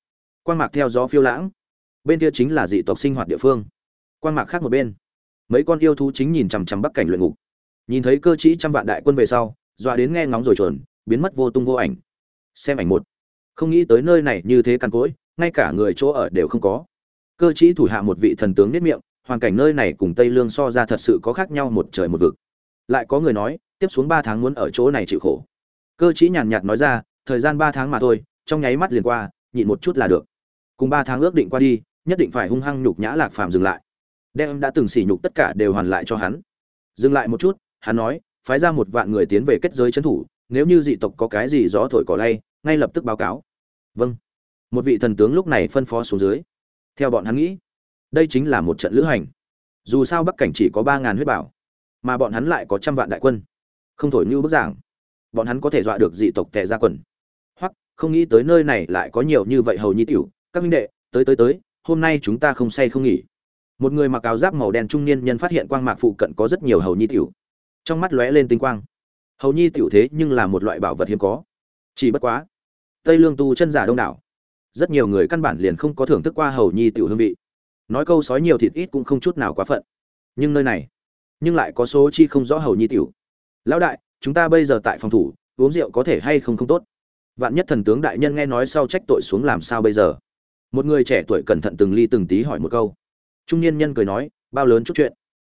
Quan mạc theo gió phiêu lãng. Bên kia chính là dị tộc sinh hoạt địa phương. Quan mạc khác một bên. Mấy con yêu thú chính nhìn chằm chằm bắc cảnh luyện ngục. Nhìn thấy cơ chí trăm vạn đại quân về sau, dọa đến nghe ngóng rồi chuẩn biến mất vô tung vô ảnh. Xem ảnh một. Không nghĩ tới nơi này như thế cằn cỗi ngay cả người chỗ ở đều không có. Cơ chí thủ hạ một vị thần tướng nết miệng, hoàn cảnh nơi này cùng tây lương so ra thật sự có khác nhau một trời một vực. Lại có người nói, tiếp xuống ba tháng muốn ở chỗ này chịu khổ. Cơ chí nhàn nhạt nói ra, thời gian ba tháng mà thôi, trong nháy mắt liền qua, nhịn một chút là được. Cùng ba tháng ước định qua đi, nhất định phải hung hăng nhục nhã lạc phàm dừng lại. Đem đã từng sỉ nhục tất cả đều hoàn lại cho hắn. Dừng lại một chút, hắn nói, phái ra một vạn người tiến về kết giới trấn thủ, nếu như dị tộc có cái gì gió thổi cỏ lay, ngay lập tức báo cáo. Vâng một vị thần tướng lúc này phân phó xuống dưới. Theo bọn hắn nghĩ, đây chính là một trận lữ hành. Dù sao bắc cảnh chỉ có ba ngàn huyết bảo, mà bọn hắn lại có trăm vạn đại quân. Không thổi như bức giảng, bọn hắn có thể dọa được dị tộc tệ ra quần. Hoặc, không nghĩ tới nơi này lại có nhiều như vậy hầu nhi tiểu. Các minh đệ, tới tới tới, hôm nay chúng ta không say không nghỉ. Một người mặc áo giáp màu đen trung niên nhân phát hiện quang mạc phụ cận có rất nhiều hầu nhi tiểu. Trong mắt lóe lên tinh quang. Hầu nhi tiểu thế nhưng là một loại bảo vật hiếm có. Chỉ bất quá, tây lương tu chân giả đông đảo rất nhiều người căn bản liền không có thưởng thức qua hầu nhi tiểu hương vị. Nói câu sói nhiều thịt ít cũng không chút nào quá phận. Nhưng nơi này, nhưng lại có số chi không rõ hầu nhi tiểu. Lão đại, chúng ta bây giờ tại phòng thủ, uống rượu có thể hay không không tốt? Vạn nhất thần tướng đại nhân nghe nói sau trách tội xuống làm sao bây giờ? Một người trẻ tuổi cẩn thận từng ly từng tí hỏi một câu. Trung niên nhân cười nói, bao lớn chút chuyện.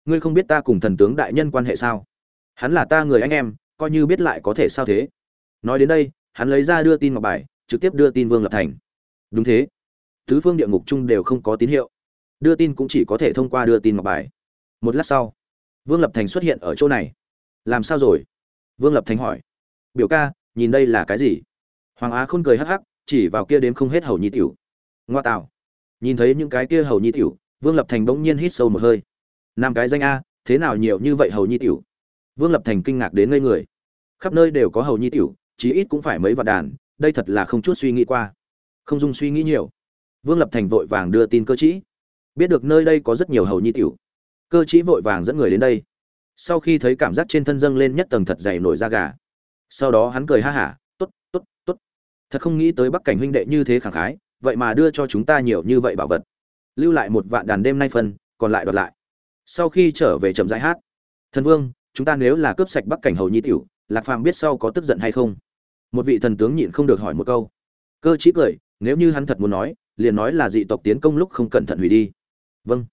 Ngươi không biết ta cùng thần tướng đại nhân quan hệ sao? Hắn là ta người anh em, coi như biết lại có thể sao thế? Nói đến đây, hắn lấy ra đưa tin ngọc bài, trực tiếp đưa tin vương lập thành đúng thế. Tứ phương địa ngục chung đều không có tín hiệu. Đưa tin cũng chỉ có thể thông qua đưa tin ngọc bài. Một lát sau, vương lập thành xuất hiện ở chỗ này. Làm sao rồi? Vương lập thành hỏi. Biểu ca, nhìn đây là cái gì? Hoàng á khôn cười hắc hắc, chỉ vào kia đếm không hết hầu nhi tiểu. Ngoa tạo. Nhìn thấy những cái kia hầu nhi tiểu, vương lập thành bỗng nhiên hít sâu một hơi. Năm cái danh a, thế nào nhiều như vậy hầu nhi tiểu? Vương lập thành kinh ngạc đến ngây người. Khắp nơi đều có hầu nhi tiểu, chí ít cũng phải mấy vạn đàn, đây thật là không chút suy nghĩ qua không dung suy nghĩ nhiều. Vương lập thành vội vàng đưa tin cơ chí. Biết được nơi đây có rất nhiều hầu nhi tiểu. Cơ chí vội vàng dẫn người đến đây. Sau khi thấy cảm giác trên thân dâng lên nhất tầng thật dày nổi da gà. Sau đó hắn cười ha hả t ố t t ố t t ố t thật không nghĩ tới bắc cảnh huynh đệ như thế khẳng khái, vậy mà đưa cho chúng ta nhiều như vậy bảo vật. Lưu lại một vạn đàn đêm nay phân, còn lại đoạt lại. Sau khi trở về chậm rãi hát, thần vương, chúng ta nếu là cướp sạch bắc cảnh hầu nhi tiểu, lạc phàm biết sau có tức giận hay không? Một vị thần tướng nhịn không được hỏi một câu. Cơ chí cười nếu như hắn thật muốn nói, liền nói là dị tộc tiến công lúc không cẩn thận hủy đi. Vâng.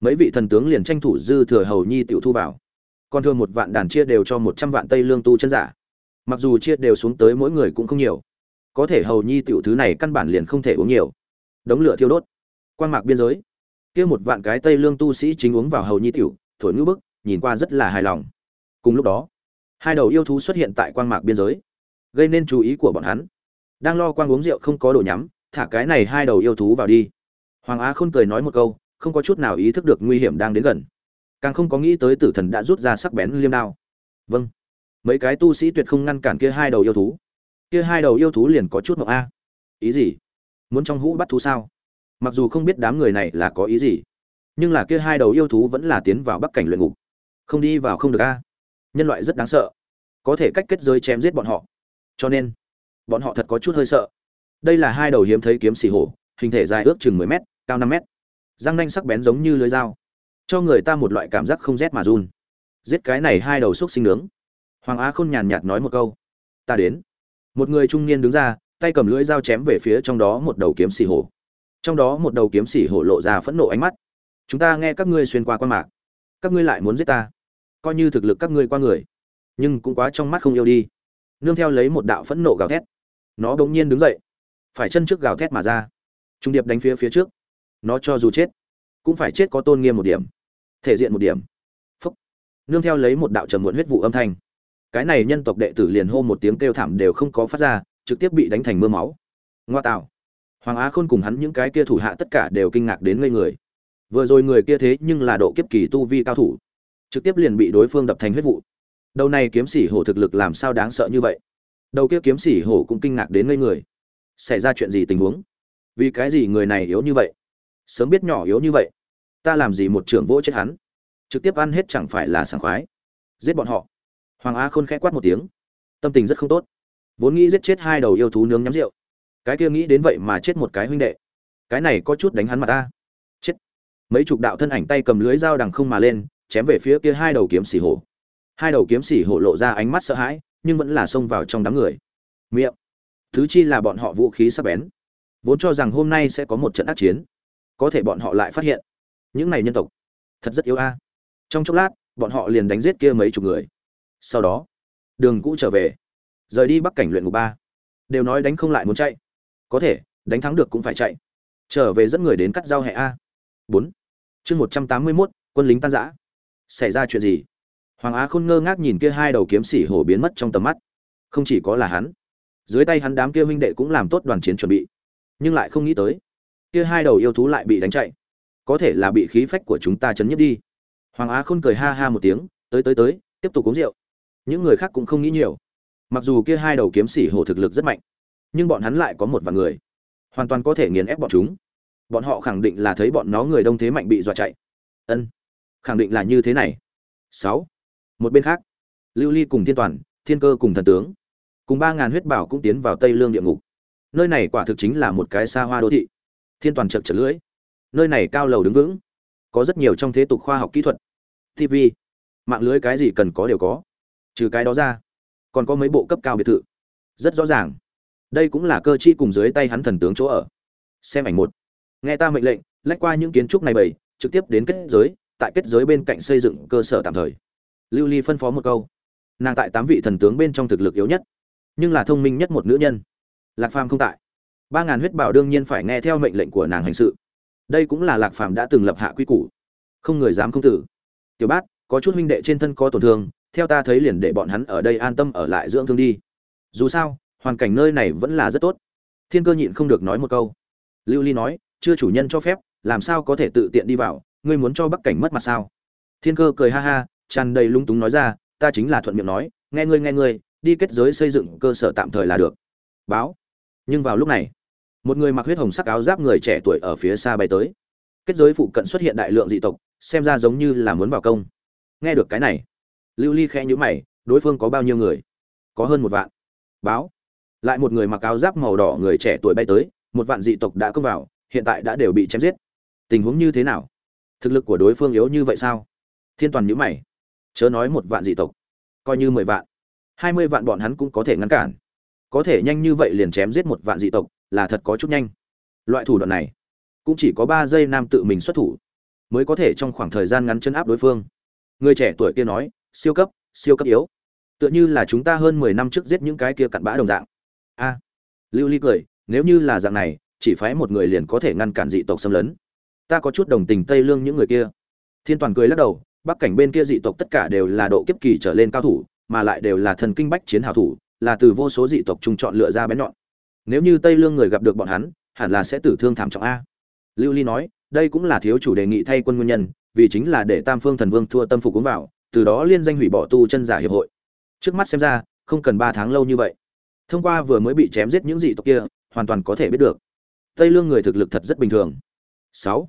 Mấy vị thần tướng liền tranh thủ dư thừa hầu nhi tiểu thu vào. Còn thường một vạn đàn chia đều cho một trăm vạn tây lương tu chân giả. Mặc dù chia đều xuống tới mỗi người cũng không nhiều. Có thể hầu nhi tiểu thứ này căn bản liền không thể uống nhiều. Đống lửa thiêu đốt. Quan mạc biên giới. Kia một vạn cái tây lương tu sĩ chính uống vào hầu nhi tiểu, thổi ngữ bức, nhìn qua rất là hài lòng. Cùng lúc đó, hai đầu yêu thú xuất hiện tại quan mạc biên giới. Gây nên chú ý của bọn hắn đang lo quang uống rượu không có đồ nhắm, thả cái này hai đầu yêu thú vào đi. Hoàng á khôn cười nói một câu, không có chút nào ý thức được nguy hiểm đang đến gần. Càng không có nghĩ tới tử thần đã rút ra sắc bén liêm đao. Vâng. Mấy cái tu sĩ tuyệt không ngăn cản kia hai đầu yêu thú. Kia hai đầu yêu thú liền có chút mộng a. Ý gì? Muốn trong hũ bắt thú sao? Mặc dù không biết đám người này là có ý gì, nhưng là kia hai đầu yêu thú vẫn là tiến vào bắc cảnh luyện ngục. Không đi vào không được a. Nhân loại rất đáng sợ. Có thể cách kết giới chém giết bọn họ. Cho nên bọn họ thật có chút hơi sợ. Đây là hai đầu hiếm thấy kiếm xì hổ, hình thể dài ước chừng mười m cao năm m răng nanh sắc bén giống như lưới dao, cho người ta một loại cảm giác không rét mà run. Giết cái này hai đầu xúc sinh nướng. Hoàng á khôn nhàn nhạt nói một câu. Ta đến. Một người trung niên đứng ra, tay cầm lưỡi dao chém về phía trong đó một đầu kiếm xì hổ. Trong đó một đầu kiếm xì hổ lộ ra phẫn nộ ánh mắt. Chúng ta nghe các ngươi xuyên qua quan mạc. Các ngươi lại muốn giết ta. Coi như thực lực các ngươi qua người. Nhưng cũng quá trong mắt không yêu đi. Nương theo lấy một đạo phẫn nộ gào thét nó bỗng nhiên đứng dậy, phải chân trước gào thét mà ra. Trung điệp đánh phía phía trước, nó cho dù chết, cũng phải chết có tôn nghiêm một điểm, thể diện một điểm. Phúc. Nương theo lấy một đạo trầm muộn huyết vụ âm thanh. Cái này nhân tộc đệ tử liền hô một tiếng kêu thảm đều không có phát ra, trực tiếp bị đánh thành mưa máu. Ngoa tạo. Hoàng á khôn cùng hắn những cái kia thủ hạ tất cả đều kinh ngạc đến ngây người. Vừa rồi người kia thế nhưng là độ kiếp kỳ tu vi cao thủ, trực tiếp liền bị đối phương đập thành huyết vụ. Đầu này kiếm sĩ hổ thực lực làm sao đáng sợ như vậy? Đầu kia kiếm sĩ hổ cũng kinh ngạc đến ngây người. Xảy ra chuyện gì tình huống? Vì cái gì người này yếu như vậy? Sớm biết nhỏ yếu như vậy, ta làm gì một trưởng vỗ chết hắn? Trực tiếp ăn hết chẳng phải là sảng khoái. Giết bọn họ. Hoàng a khôn khẽ quát một tiếng. Tâm tình rất không tốt. Vốn nghĩ giết chết hai đầu yêu thú nướng nhắm rượu. Cái kia nghĩ đến vậy mà chết một cái huynh đệ. Cái này có chút đánh hắn mặt ta. Chết. Mấy chục đạo thân ảnh tay cầm lưới dao đằng không mà lên, chém về phía kia hai đầu kiếm xỉ hổ. Hai đầu kiếm xỉ hổ lộ ra ánh mắt sợ hãi nhưng vẫn là xông vào trong đám người. Miệng. Thứ chi là bọn họ vũ khí sắc bén. Vốn cho rằng hôm nay sẽ có một trận ác chiến. Có thể bọn họ lại phát hiện. Những này nhân tộc. Thật rất yếu a. Trong chốc lát, bọn họ liền đánh giết kia mấy chục người. Sau đó, đường cũ trở về. Rời đi bắc cảnh luyện ngục ba. Đều nói đánh không lại muốn chạy. Có thể, đánh thắng được cũng phải chạy. Trở về dẫn người đến cắt giao hệ a. Bốn. Chương một trăm tám mươi mốt, quân lính tan giã xảy ra chuyện gì? Hoàng á khôn ngơ ngác nhìn kia hai đầu kiếm sĩ hổ biến mất trong tầm mắt. Không chỉ có là hắn, dưới tay hắn đám kia huynh đệ cũng làm tốt đoàn chiến chuẩn bị. Nhưng lại không nghĩ tới, kia hai đầu yêu thú lại bị đánh chạy. Có thể là bị khí phách của chúng ta chấn nhất đi. Hoàng á khôn cười ha ha một tiếng, tới tới tới, tiếp tục uống rượu. Những người khác cũng không nghĩ nhiều. Mặc dù kia hai đầu kiếm sĩ hổ thực lực rất mạnh, nhưng bọn hắn lại có một vài người. Hoàn toàn có thể nghiền ép bọn chúng. Bọn họ khẳng định là thấy bọn nó người đông thế mạnh bị dọa chạy. Ân, khẳng định là như thế này. Sáu một bên khác, lưu ly cùng thiên toàn, thiên cơ cùng thần tướng, cùng ba ngàn huyết bảo cũng tiến vào tây lương địa ngục. Nơi này quả thực chính là một cái xa hoa đô thị. Thiên toàn chật chật lưỡi. Nơi này cao lầu đứng vững, có rất nhiều trong thế tục khoa học kỹ thuật tv mạng lưới cái gì cần có đều có, trừ cái đó ra, còn có mấy bộ cấp cao biệt thự. Rất rõ ràng. Đây cũng là cơ chi cùng dưới tay hắn thần tướng chỗ ở. Xem ảnh một. Nghe ta mệnh lệnh, lách qua những kiến trúc này bảy trực tiếp đến kết giới, tại kết giới bên cạnh xây dựng cơ sở tạm thời lưu ly phân phó một câu. Nàng tại tám vị thần tướng bên trong thực lực yếu nhất, nhưng là thông minh nhất một nữ nhân. Lạc phàm không tại. Ba ngàn huyết bảo đương nhiên phải nghe theo mệnh lệnh của nàng hành sự. Đây cũng là lạc phàm đã từng lập hạ quy củ. Không người dám không tử. Tiểu bát, có chút huynh đệ trên thân có tổn thương, theo ta thấy liền để bọn hắn ở đây an tâm ở lại dưỡng thương đi. Dù sao, hoàn cảnh nơi này vẫn là rất tốt. Thiên cơ nhịn không được nói một câu. Lưu ly nói, chưa chủ nhân cho phép, làm sao có thể tự tiện đi vào? Ngươi muốn cho bắc cảnh mất mặt sao? Thiên cơ cười ha ha tràn đầy lung túng nói ra, ta chính là thuận miệng nói, nghe ngươi nghe ngươi, đi kết giới xây dựng cơ sở tạm thời là được. Báo. Nhưng vào lúc này, một người mặc huyết hồng sắc áo giáp người trẻ tuổi ở phía xa bay tới. Kết giới phụ cận xuất hiện đại lượng dị tộc, xem ra giống như là muốn vào công. Nghe được cái này, lưu ly khẽ nhữ mày, đối phương có bao nhiêu người? Có hơn một vạn. Báo. Lại một người mặc áo giáp màu đỏ người trẻ tuổi bay tới, một vạn dị tộc đã công vào, hiện tại đã đều bị chém giết. Tình huống như thế nào? Thực lực của đối phương yếu như vậy sao? Thiên toàn nhữ mày chớ nói một vạn dị tộc, coi như mười vạn. Hai mươi vạn bọn hắn cũng có thể ngăn cản. Có thể nhanh như vậy liền chém giết một vạn dị tộc là thật có chút nhanh. Loại thủ đoạn này, cũng chỉ có ba giây nam tự mình xuất thủ, mới có thể trong khoảng thời gian ngắn chân áp đối phương. Người trẻ tuổi kia nói, siêu cấp siêu cấp yếu. Tựa như là chúng ta hơn mười năm trước giết những cái kia cặn bã đồng dạng. A. Lưu ly cười, nếu như là dạng này, chỉ phái một người liền có thể ngăn cản dị tộc xâm lấn. Ta có chút đồng tình tây lương những người kia. Thiên toàn cười lắc đầu bắc cảnh bên kia dị tộc tất cả đều là độ kiếp kỳ trở lên cao thủ, mà lại đều là thần kinh bách chiến hào thủ, là từ vô số dị tộc trung chọn lựa ra bén nhọn. Nếu như tây lương người gặp được bọn hắn, hẳn là sẽ tử thương thảm trọng a. Lưu ly nói, đây cũng là thiếu chủ đề nghị thay quân nguyên nhân, vì chính là để tam phương thần vương thua tâm phục cuốn vào, từ đó liên danh hủy bỏ tu chân giả hiệp hội. Trước mắt xem ra, không cần ba tháng lâu như vậy. Thông qua vừa mới bị chém giết những dị tộc kia, hoàn toàn có thể biết được. Tây lương người thực lực thật rất bình thường. Sáu.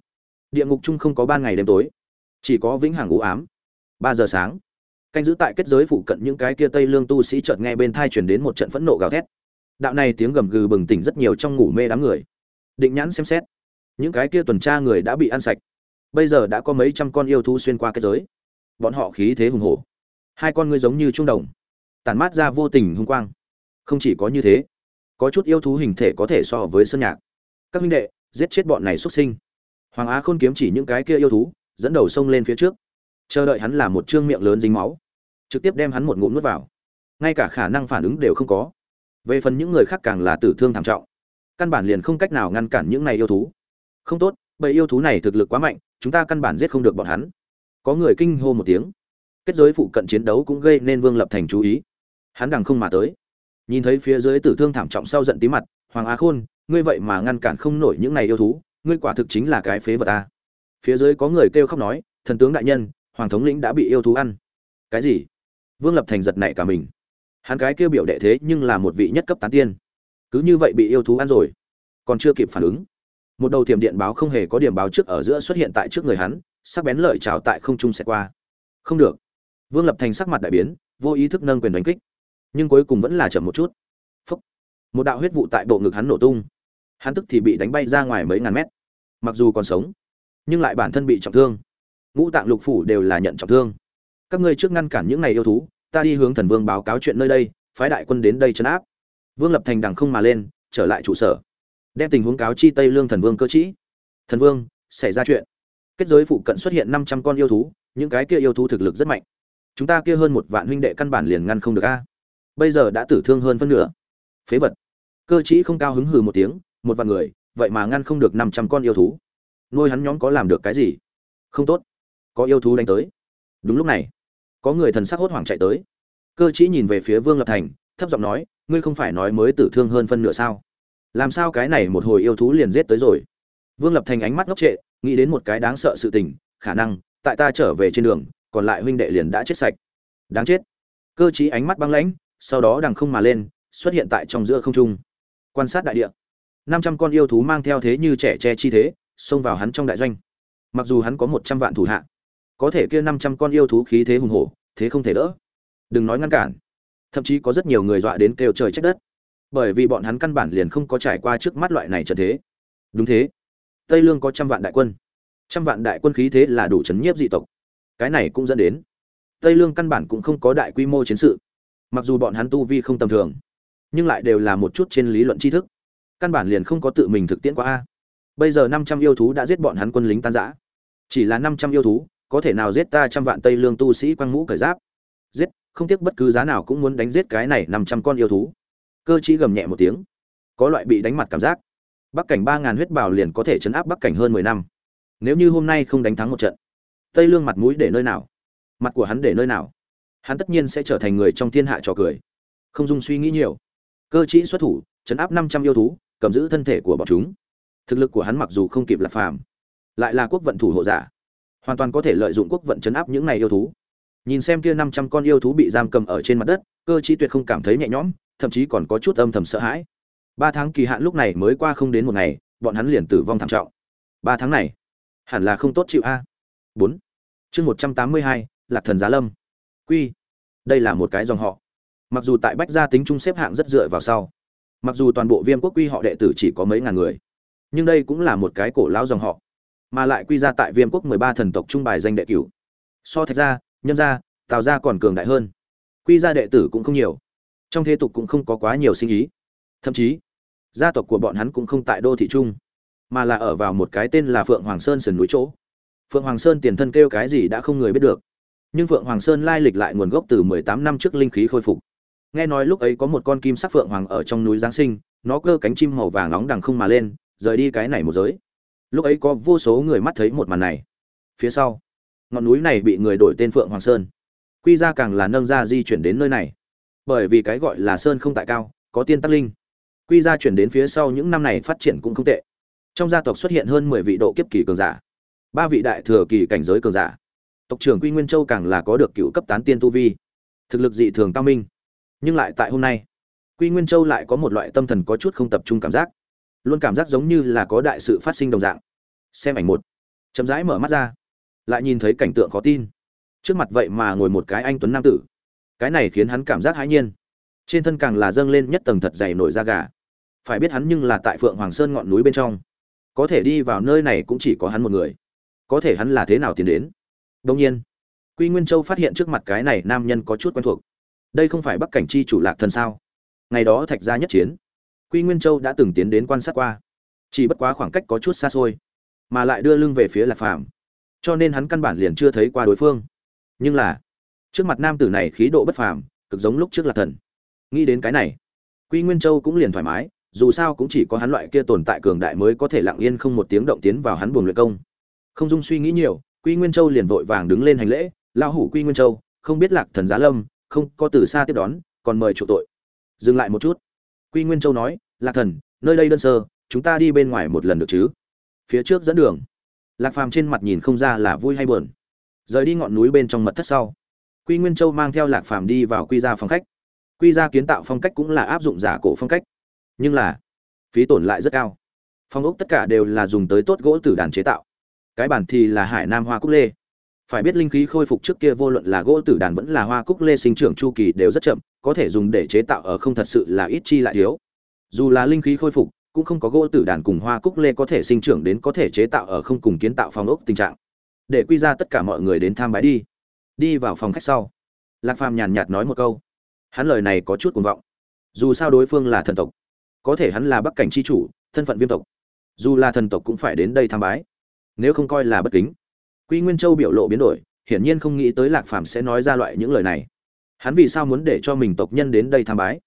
Địa ngục chung không có ban ngày đêm tối chỉ có vĩnh hằng u ám. Ba giờ sáng, canh giữ tại kết giới phụ cận những cái kia tây lương tu sĩ chợt nghe bên thai truyền đến một trận phẫn nộ gào thét. Đạo này tiếng gầm gừ bừng tỉnh rất nhiều trong ngủ mê đám người. Định nhãn xem xét, những cái kia tuần tra người đã bị ăn sạch. Bây giờ đã có mấy trăm con yêu thú xuyên qua kết giới. Bọn họ khí thế hùng hổ. Hai con ngươi giống như trung đồng tàn mát ra vô tình hung quang. Không chỉ có như thế, có chút yêu thú hình thể có thể so với sơn nhạc. Các huynh đệ, giết chết bọn này xuất sinh. Hoàng á khôn kiếm chỉ những cái kia yêu thú dẫn đầu sông lên phía trước. Chờ đợi hắn là một trương miệng lớn dính máu. Trực tiếp đem hắn một ngụm nuốt vào. Ngay cả khả năng phản ứng đều không có. Về phần những người khác càng là tử thương thảm trọng. Căn bản liền không cách nào ngăn cản những này yêu thú. Không tốt bởi yêu thú này thực lực quá mạnh, chúng ta căn bản giết không được bọn hắn. Có người kinh hô một tiếng. Kết giới phụ cận chiến đấu cũng gây nên vương lập thành chú ý. Hắn đằng không mà tới. Nhìn thấy phía dưới tử thương thảm trọng sau giận tí mặt, hoàng á khôn, ngươi vậy mà ngăn cản không nổi những này yêu thú, ngươi quả thực chính là cái phế vật ta phía dưới có người kêu khóc nói, thần tướng đại nhân, hoàng thống lĩnh đã bị yêu thú ăn. Cái gì? Vương lập thành giật nảy cả mình. Hắn cái kêu biểu đệ thế nhưng là một vị nhất cấp tán tiên. Cứ như vậy bị yêu thú ăn rồi, còn chưa kịp phản ứng. Một đầu tiềm điện báo không hề có điểm báo trước ở giữa xuất hiện tại trước người hắn, sắc bén lợi trào tại không trung sẽ qua. Không được. Vương lập thành sắc mặt đại biến, vô ý thức nâng quyền đánh kích. Nhưng cuối cùng vẫn là chậm một chút. Phúc. một đạo huyết vụ tại bộ ngực hắn nổ tung. Hắn tức thì bị đánh bay ra ngoài mấy ngàn mét. Mặc dù còn sống nhưng lại bản thân bị trọng thương. Ngũ tạng lục phủ đều là nhận trọng thương. Các ngươi trước ngăn cản những này yêu thú, ta đi hướng thần vương báo cáo chuyện nơi đây, phái đại quân đến đây chấn áp. Vương lập thành đằng không mà lên, trở lại trụ sở. Đem tình huống cáo chi tây lương thần vương cơ trĩ thần vương, xảy ra chuyện. Kết giới phụ cận xuất hiện năm trăm con yêu thú, những cái kia yêu thú thực lực rất mạnh. Chúng ta kia hơn một vạn huynh đệ căn bản liền ngăn không được a. Bây giờ đã tử thương hơn phân nửa. Phế vật. Cơ trĩ không cao hứng hừ một tiếng, một vạn người, vậy mà ngăn không được năm trăm con yêu thú nuôi hắn nhóm có làm được cái gì? Không tốt. Có yêu thú đánh tới. Đúng lúc này, có người thần sắc hốt hoảng chạy tới. Cơ chí nhìn về phía vương lập thành, thấp giọng nói, ngươi không phải nói mới tử thương hơn phân nửa sao? Làm sao cái này một hồi yêu thú liền giết tới rồi? Vương lập thành ánh mắt ngốc trệ, nghĩ đến một cái đáng sợ sự tình, khả năng, tại ta trở về trên đường, còn lại huynh đệ liền đã chết sạch. Đáng chết. Cơ chí ánh mắt băng lãnh, sau đó đằng không mà lên, xuất hiện tại trong giữa không trung. Quan sát đại địa. Năm trăm con yêu thú mang theo thế như trẻ tre chi thế xông vào hắn trong đại doanh. Mặc dù hắn có một trăm vạn thủ hạ, có thể kia năm trăm con yêu thú khí thế hùng hổ, thế không thể đỡ. Đừng nói ngăn cản, thậm chí có rất nhiều người dọa đến kêu trời trách đất. Bởi vì bọn hắn căn bản liền không có trải qua trước mắt loại này trận thế. Đúng thế. Tây lương có trăm vạn đại quân. Trăm vạn đại quân khí thế là đủ chấn nhiếp dị tộc. Cái này cũng dẫn đến, tây lương căn bản cũng không có đại quy mô chiến sự. Mặc dù bọn hắn tu vi không tầm thường, nhưng lại đều là một chút trên lý luận tri thức. Căn bản liền không có tự mình thực tiễn qua a bây giờ năm trăm yêu thú đã giết bọn hắn quân lính tan rã. chỉ là năm trăm yêu thú, có thể nào giết ta trăm vạn tây lương tu sĩ quăng mũ cởi giáp? Giết, không tiếc bất cứ giá nào cũng muốn đánh giết cái này năm trăm con yêu thú. Cơ chí gầm nhẹ một tiếng. Có loại bị đánh mặt cảm giác. Bắc cảnh ba ngàn huyết bảo liền có thể chấn áp bắc cảnh hơn mười năm. Nếu như hôm nay không đánh thắng một trận, tây lương mặt mũi để nơi nào? Mặt của hắn để nơi nào? Hắn tất nhiên sẽ trở thành người trong thiên hạ trò cười. Không dung suy nghĩ nhiều. Cơ chí xuất thủ, chấn áp năm trăm yêu thú, cầm giữ thân thể của bọn chúng thực lực của hắn mặc dù không kịp lạc phàm, lại là quốc vận thủ hộ giả, hoàn toàn có thể lợi dụng quốc vận chấn áp những này yêu thú. Nhìn xem kia năm trăm con yêu thú bị giam cầm ở trên mặt đất, cơ chí tuyệt không cảm thấy nhẹ nhõm, thậm chí còn có chút âm thầm sợ hãi. Ba tháng kỳ hạn lúc này mới qua không đến một ngày, bọn hắn liền tử vong thảm trọng. Ba tháng này, hẳn là không tốt chịu a. Bốn. Chương một trăm tám mươi hai, lạc thần giá lâm. Quy. Đây là một cái dòng họ. Mặc dù tại bách gia tính trung xếp hạng rất dựa vào sau, mặc dù toàn bộ viêm quốc quy họ đệ tử chỉ có mấy ngàn người nhưng đây cũng là một cái cổ lão dòng họ, mà lại quy ra tại viêm quốc mười ba thần tộc trung bài danh đệ cửu. So thạch gia, nhâm gia, tào gia còn cường đại hơn. Quy gia đệ tử cũng không nhiều, trong thế tục cũng không có quá nhiều sinh ý. Thậm chí, gia tộc của bọn hắn cũng không tại đô thị trung, mà là ở vào một cái tên là phượng hoàng sơn sườn núi chỗ. Phượng hoàng sơn tiền thân kêu cái gì đã không người biết được, nhưng phượng hoàng sơn lai lịch lại nguồn gốc từ mười tám năm trước linh khí khôi phục. Nghe nói lúc ấy có một con kim sắc phượng hoàng ở trong núi giáng sinh, nó cơ cánh chim màu vàng nóng đằng không mà lên rời đi cái này một giới. Lúc ấy có vô số người mắt thấy một màn này. Phía sau, ngọn núi này bị người đổi tên phượng hoàng sơn. Quy ra càng là nâng ra di chuyển đến nơi này. Bởi vì cái gọi là sơn không tại cao, có tiên tắc linh. Quy ra chuyển đến phía sau những năm này phát triển cũng không tệ. Trong gia tộc xuất hiện hơn mười vị độ kiếp kỳ cường giả. Ba vị đại thừa kỳ cảnh giới cường giả. Tộc trưởng quy nguyên châu càng là có được cựu cấp tán tiên tu vi. Thực lực dị thường cao minh. Nhưng lại tại hôm nay, quy nguyên châu lại có một loại tâm thần có chút không tập trung cảm giác luôn cảm giác giống như là có đại sự phát sinh đồng dạng. Xem ảnh một. Chậm rãi mở mắt ra. Lại nhìn thấy cảnh tượng khó tin. Trước mặt vậy mà ngồi một cái anh tuấn nam tử. Cái này khiến hắn cảm giác hãi nhiên. Trên thân càng là dâng lên nhất tầng thật dày nổi da gà. Phải biết hắn nhưng là tại phượng hoàng sơn ngọn núi bên trong. Có thể đi vào nơi này cũng chỉ có hắn một người. Có thể hắn là thế nào tiến đến? Đông nhiên, quy nguyên châu phát hiện trước mặt cái này nam nhân có chút quen thuộc. Đây không phải bắc cảnh chi chủ lạc thần sao? Ngày đó thạch gia nhất chiến quy nguyên châu đã từng tiến đến quan sát qua. Chỉ bất quá khoảng cách có chút xa xôi, mà lại đưa lưng về phía lạc phàm, cho nên hắn căn bản liền chưa thấy qua đối phương. Nhưng là, trước mặt nam tử này khí độ bất phàm, cực giống lúc trước lạc thần. Nghĩ đến cái này, quy nguyên châu cũng liền thoải mái, dù sao cũng chỉ có hắn loại kia tồn tại cường đại mới có thể lặng yên không một tiếng động tiến vào hắn buồng luyện công. Không dung suy nghĩ nhiều, quy nguyên châu liền vội vàng đứng lên hành lễ lao hủ quy nguyên châu, không biết lạc thần giá lâm, không có từ xa tiếp đón, còn mời chủ tội. Dừng lại một chút quy nguyên châu nói, lạc thần, nơi đây đơn sơ, chúng ta đi bên ngoài một lần được chứ? Phía trước dẫn đường. Lạc phàm trên mặt nhìn không ra là vui hay buồn. Rời đi ngọn núi bên trong mật thất sau, quy nguyên châu mang theo lạc phàm đi vào quy ra phòng khách. Quy ra kiến tạo phong cách cũng là áp dụng giả cổ phong cách, nhưng là phí tổn lại rất cao. Phong ốc tất cả đều là dùng tới tốt gỗ tử đàn chế tạo. Cái bản thì là hải nam hoa cúc lê. Phải biết linh khí khôi phục trước kia vô luận là gỗ tử đàn vẫn là hoa cúc lê sinh trưởng chu kỳ đều rất chậm có thể dùng để chế tạo ở không thật sự là ít chi lại thiếu. Dù là linh khí khôi phục, cũng không có gỗ tử đàn cùng hoa cúc lê có thể sinh trưởng đến có thể chế tạo ở không cùng kiến tạo phòng ốc tình trạng. Để quy ra tất cả mọi người đến tham bái đi. Đi vào phòng khách sau. Lạc phàm nhàn nhạt nói một câu. Hắn lời này có chút cuồng vọng. Dù sao đối phương là thần tộc, có thể hắn là bắc cảnh c h i chủ, thân phận viêm tộc. Dù là thần tộc cũng phải đến đây tham bái, nếu không coi là bất kính. Quy nguyên châu biểu lộ biến đổi, hiển nhiên không nghĩ tới lạc phàm sẽ nói ra loại những lời này hắn vì sao muốn để cho mình tộc nhân đến đây tham bái?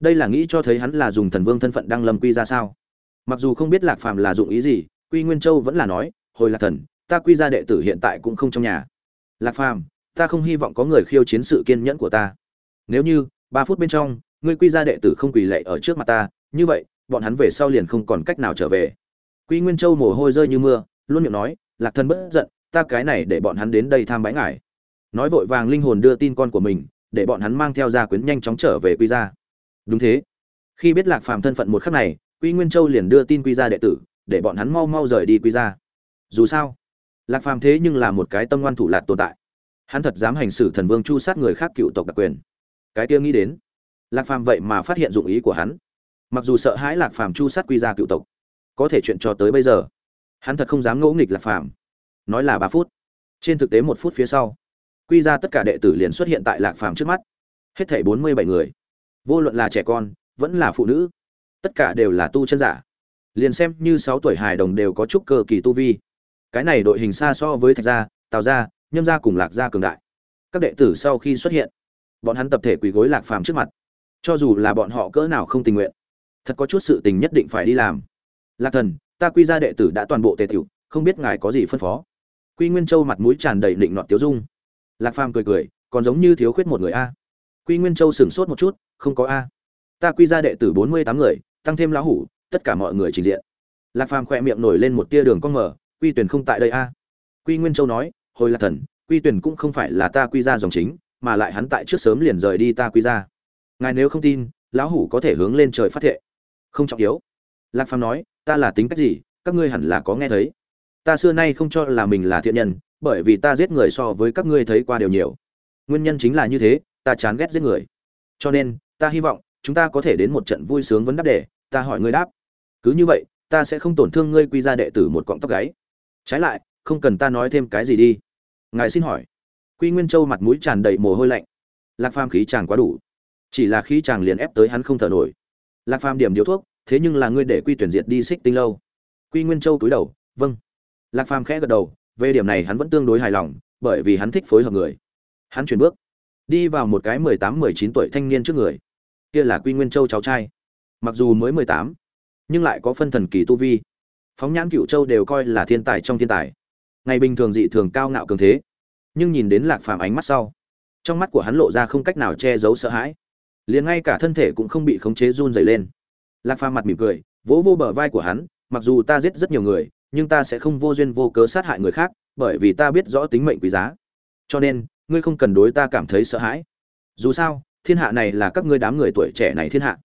Đây là nghĩ cho thấy hắn là dùng thần vương thân phận đăng lâm quy ra sao? Mặc dù không biết lạc phàm là dụng ý gì, quy nguyên châu vẫn là nói, hồi lạc thần, ta quy ra đệ tử hiện tại cũng không trong nhà. Lạc phàm, ta không hy vọng có người khiêu chiến sự kiên nhẫn của ta. Nếu như, ba phút bên trong, ngươi quy ra đệ tử không quỳ lệ ở trước mặt ta, như vậy, bọn hắn về sau liền không còn cách nào trở về. Quy nguyên châu mồ hôi rơi như mưa, luôn miệng nói, lạc thần bất giận, ta cái này để bọn hắn đến đây tham bái ngài. Nói vội vàng linh hồn đưa tin con của mình để bọn hắn mang theo gia quyến nhanh chóng trở về quy gia. Đúng thế. Khi biết lạc phàm thân phận một khắc này, quy nguyên châu liền đưa tin quy gia đệ tử, để bọn hắn mau mau rời đi quy gia. Dù sao, lạc phàm thế nhưng là một cái tâm ngoan thủ lạt tồn tại. Hắn thật dám hành xử thần vương chu sát người khác cựu tộc đặc quyền. Cái kia nghĩ đến, lạc phàm vậy mà phát hiện dụng ý của hắn. Mặc dù sợ hãi lạc phàm chu sát quy gia cựu tộc, có thể chuyện cho tới bây giờ, hắn thật không dám ngỗ nghịch lạc phàm. Nói là ba phút. Trên thực tế một phút phía sau quy ra tất cả đệ tử liền xuất hiện tại lạc phàm trước mắt. Hết thảy bốn mươi bảy người. Vô luận là trẻ con, vẫn là phụ nữ, tất cả đều là tu chân giả. Liền xem như sáu tuổi hài đồng đều có chút cơ kỳ tu vi. Cái này đội hình xa so với thạch gia, tào gia, nhâm gia cùng lạc gia cường đại. Các đệ tử sau khi xuất hiện, bọn hắn tập thể quỳ gối lạc phàm trước mặt. Cho dù là bọn họ cỡ nào không tình nguyện, thật có chút sự tình nhất định phải đi làm. Lạc thần, ta quy ra đệ tử đã toàn bộ tề tiểu, không biết ngài có gì phân phó. Quy nguyên châu mặt mũi tràn đầy định nọt tiếu dung lạc phàm cười cười, còn giống như thiếu khuyết một người a. Quy nguyên châu sửng sốt một chút, không có a. Ta quy ra đệ tử bốn mươi tám người, tăng thêm lão hủ, tất cả mọi người trình diện. Lạc phàm khỏe miệng nổi lên một tia đường con mở quy tuyển không tại đây a. Quy nguyên châu nói, hồi lạc thần, quy tuyển cũng không phải là ta quy ra dòng chính, mà lại hắn tại trước sớm liền rời đi ta quy ra. Ngài nếu không tin, lão hủ có thể hướng lên trời phát thệ. Không trọng yếu. Lạc phàm nói, ta là tính cách gì, các ngươi hẳn là có nghe thấy. Ta xưa nay không cho là mình là thiện nhân bởi vì ta giết người so với các ngươi thấy qua đều nhiều. Nguyên nhân chính là như thế, ta chán ghét giết người. Cho nên, ta hy vọng, chúng ta có thể đến một trận vui sướng vấn đáp đề ta hỏi ngươi đáp. Cứ như vậy, ta sẽ không tổn thương ngươi quy ra đệ tử một cọng tóc gáy. Trái lại, không cần ta nói thêm cái gì đi. Ngài xin hỏi. Quy nguyên châu mặt mũi tràn đầy mồ hôi lạnh. Lạc phàm khí chàng quá đủ. Chỉ là khí chàng liền ép tới hắn không thở nổi. Lạc phàm điểm điếu thuốc, thế nhưng là ngươi để quy tuyển diệt đi xích tinh lâu. Quy nguyên châu cúi đầu vâng. Lạc phàm khẽ gật đầu về điểm này hắn vẫn tương đối hài lòng, bởi vì hắn thích phối hợp người. Hắn chuyển bước, đi vào một cái mười tám, mười chín tuổi thanh niên trước người. Kia là quy nguyên châu cháu trai. Mặc dù mới mười tám, nhưng lại có phân thần kỳ tu vi. Phóng nhãn cựu châu đều coi là thiên tài trong thiên tài. Ngày bình thường dị thường cao ngạo cường thế, nhưng nhìn đến lạc phàm ánh mắt sau, trong mắt của hắn lộ ra không cách nào che giấu sợ hãi. Liền ngay cả thân thể cũng không bị khống chế run rẩy lên. Lạc phàm mặt mỉm cười, vỗ vô bờ vai của hắn, mặc dù ta giết rất nhiều người nhưng ta sẽ không vô duyên vô cớ sát hại người khác, bởi vì ta biết rõ tính mệnh quý giá. Cho nên, ngươi không cần đối ta cảm thấy sợ hãi. Dù sao, thiên hạ này là các ngươi đám người tuổi trẻ này thiên hạ.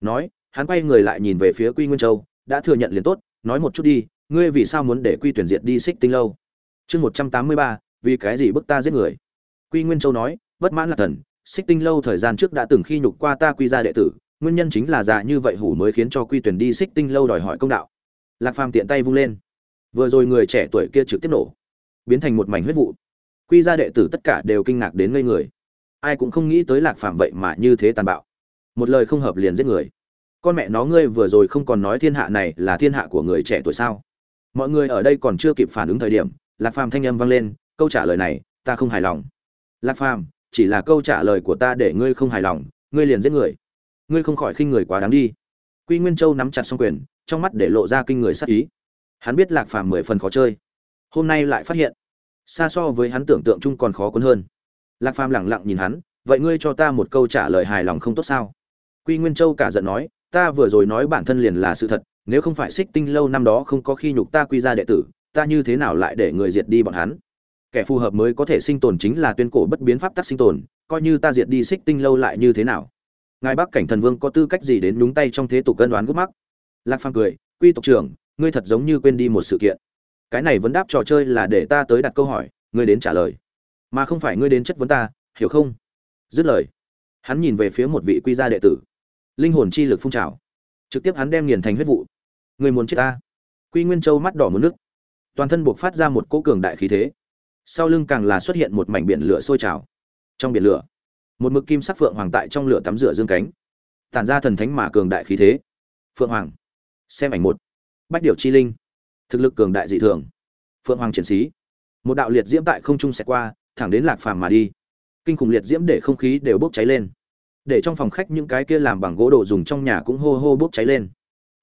Nói, hắn quay người lại nhìn về phía quy nguyên châu, đã thừa nhận liền tốt, nói một chút đi, ngươi vì sao muốn để quy tuyển diệt đi xích tinh lâu? Chương một trăm tám mươi ba, vì cái gì bức ta giết người? Quy nguyên châu nói, bất mãn là thần xích tinh lâu thời gian trước đã từng khi nhục qua ta quy ra đệ tử, nguyên nhân chính là già như vậy hủ mới khiến cho quy tuyển đi xích tinh lâu đòi hỏi công đạo. Lạc phàm tiện tay vung lên vừa rồi người trẻ tuổi kia trực tiếp nổ, biến thành một mảnh huyết vụ. Quy ra đệ tử tất cả đều kinh ngạc đến ngây người. Ai cũng không nghĩ tới lạc phàm vậy mà như thế tàn bạo. Một lời không hợp liền giết người. Con mẹ nó ngươi vừa rồi không còn nói thiên hạ này là thiên hạ của người trẻ tuổi sao? Mọi người ở đây còn chưa kịp phản ứng thời điểm, lạc phàm thanh âm vang lên, câu trả lời này, ta không hài lòng. Lạc phàm, chỉ là câu trả lời của ta để ngươi không hài lòng, ngươi liền giết người. Ngươi không khỏi khinh người quá đáng đi. Quy nguyên châu nắm chặt xong quyền, trong mắt để lộ ra kinh người sắc ý hắn biết lạc phàm mười phần khó chơi. Hôm nay lại phát hiện, xa so với hắn tưởng tượng chung còn khó cuốn hơn. Lạc phàm lẳng lặng nhìn hắn, vậy ngươi cho ta một câu trả lời hài lòng không tốt sao? Quy nguyên châu cả giận nói, ta vừa rồi nói bản thân liền là sự thật, nếu không phải xích tinh lâu năm đó không có khi nhục ta quy ra đệ tử, ta như thế nào lại để người diệt đi bọn hắn? Kẻ phù hợp mới có thể sinh tồn chính là tuyên cổ bất biến pháp tắc sinh tồn, coi như ta diệt đi xích tinh lâu lại như thế nào? Ngài bắc cảnh thần vương có tư cách gì đến nhúng tay trong thế tục cân đoán gốc mắc? Lạc phàm cười, quy tộc trưởng ngươi thật giống như quên đi một sự kiện. Cái này vấn đáp trò chơi là để ta tới đặt câu hỏi, ngươi đến trả lời. Mà không phải ngươi đến chất vấn ta, hiểu không? Dứt lời, hắn nhìn về phía một vị quy gia đệ tử. Linh hồn chi lực phun trào. Trực tiếp hắn đem nghiền thành huyết vụ. Người muốn chết ta? Quy nguyên châu mắt đỏ muốn nước. Toàn thân buộc phát ra một cỗ cường đại khí thế. Sau lưng càng là xuất hiện một mảnh biển lửa sôi trào. Trong biển lửa, một mực kim sắc phượng hoàng tại trong lửa tắm rửa dương cánh. Tản ra thần thánh mà cường đại khí thế. Phượng hoàng, xem ảnh một bách điều chi linh. Thực lực cường đại dị thường. Phượng hoàng triển sĩ. Một đạo liệt diễm tại không trung xẹt qua, thẳng đến lạc phàm mà đi. Kinh khủng liệt diễm để không khí đều bốc cháy lên. Để trong phòng khách những cái kia làm bằng gỗ đồ dùng trong nhà cũng hô hô bốc cháy lên.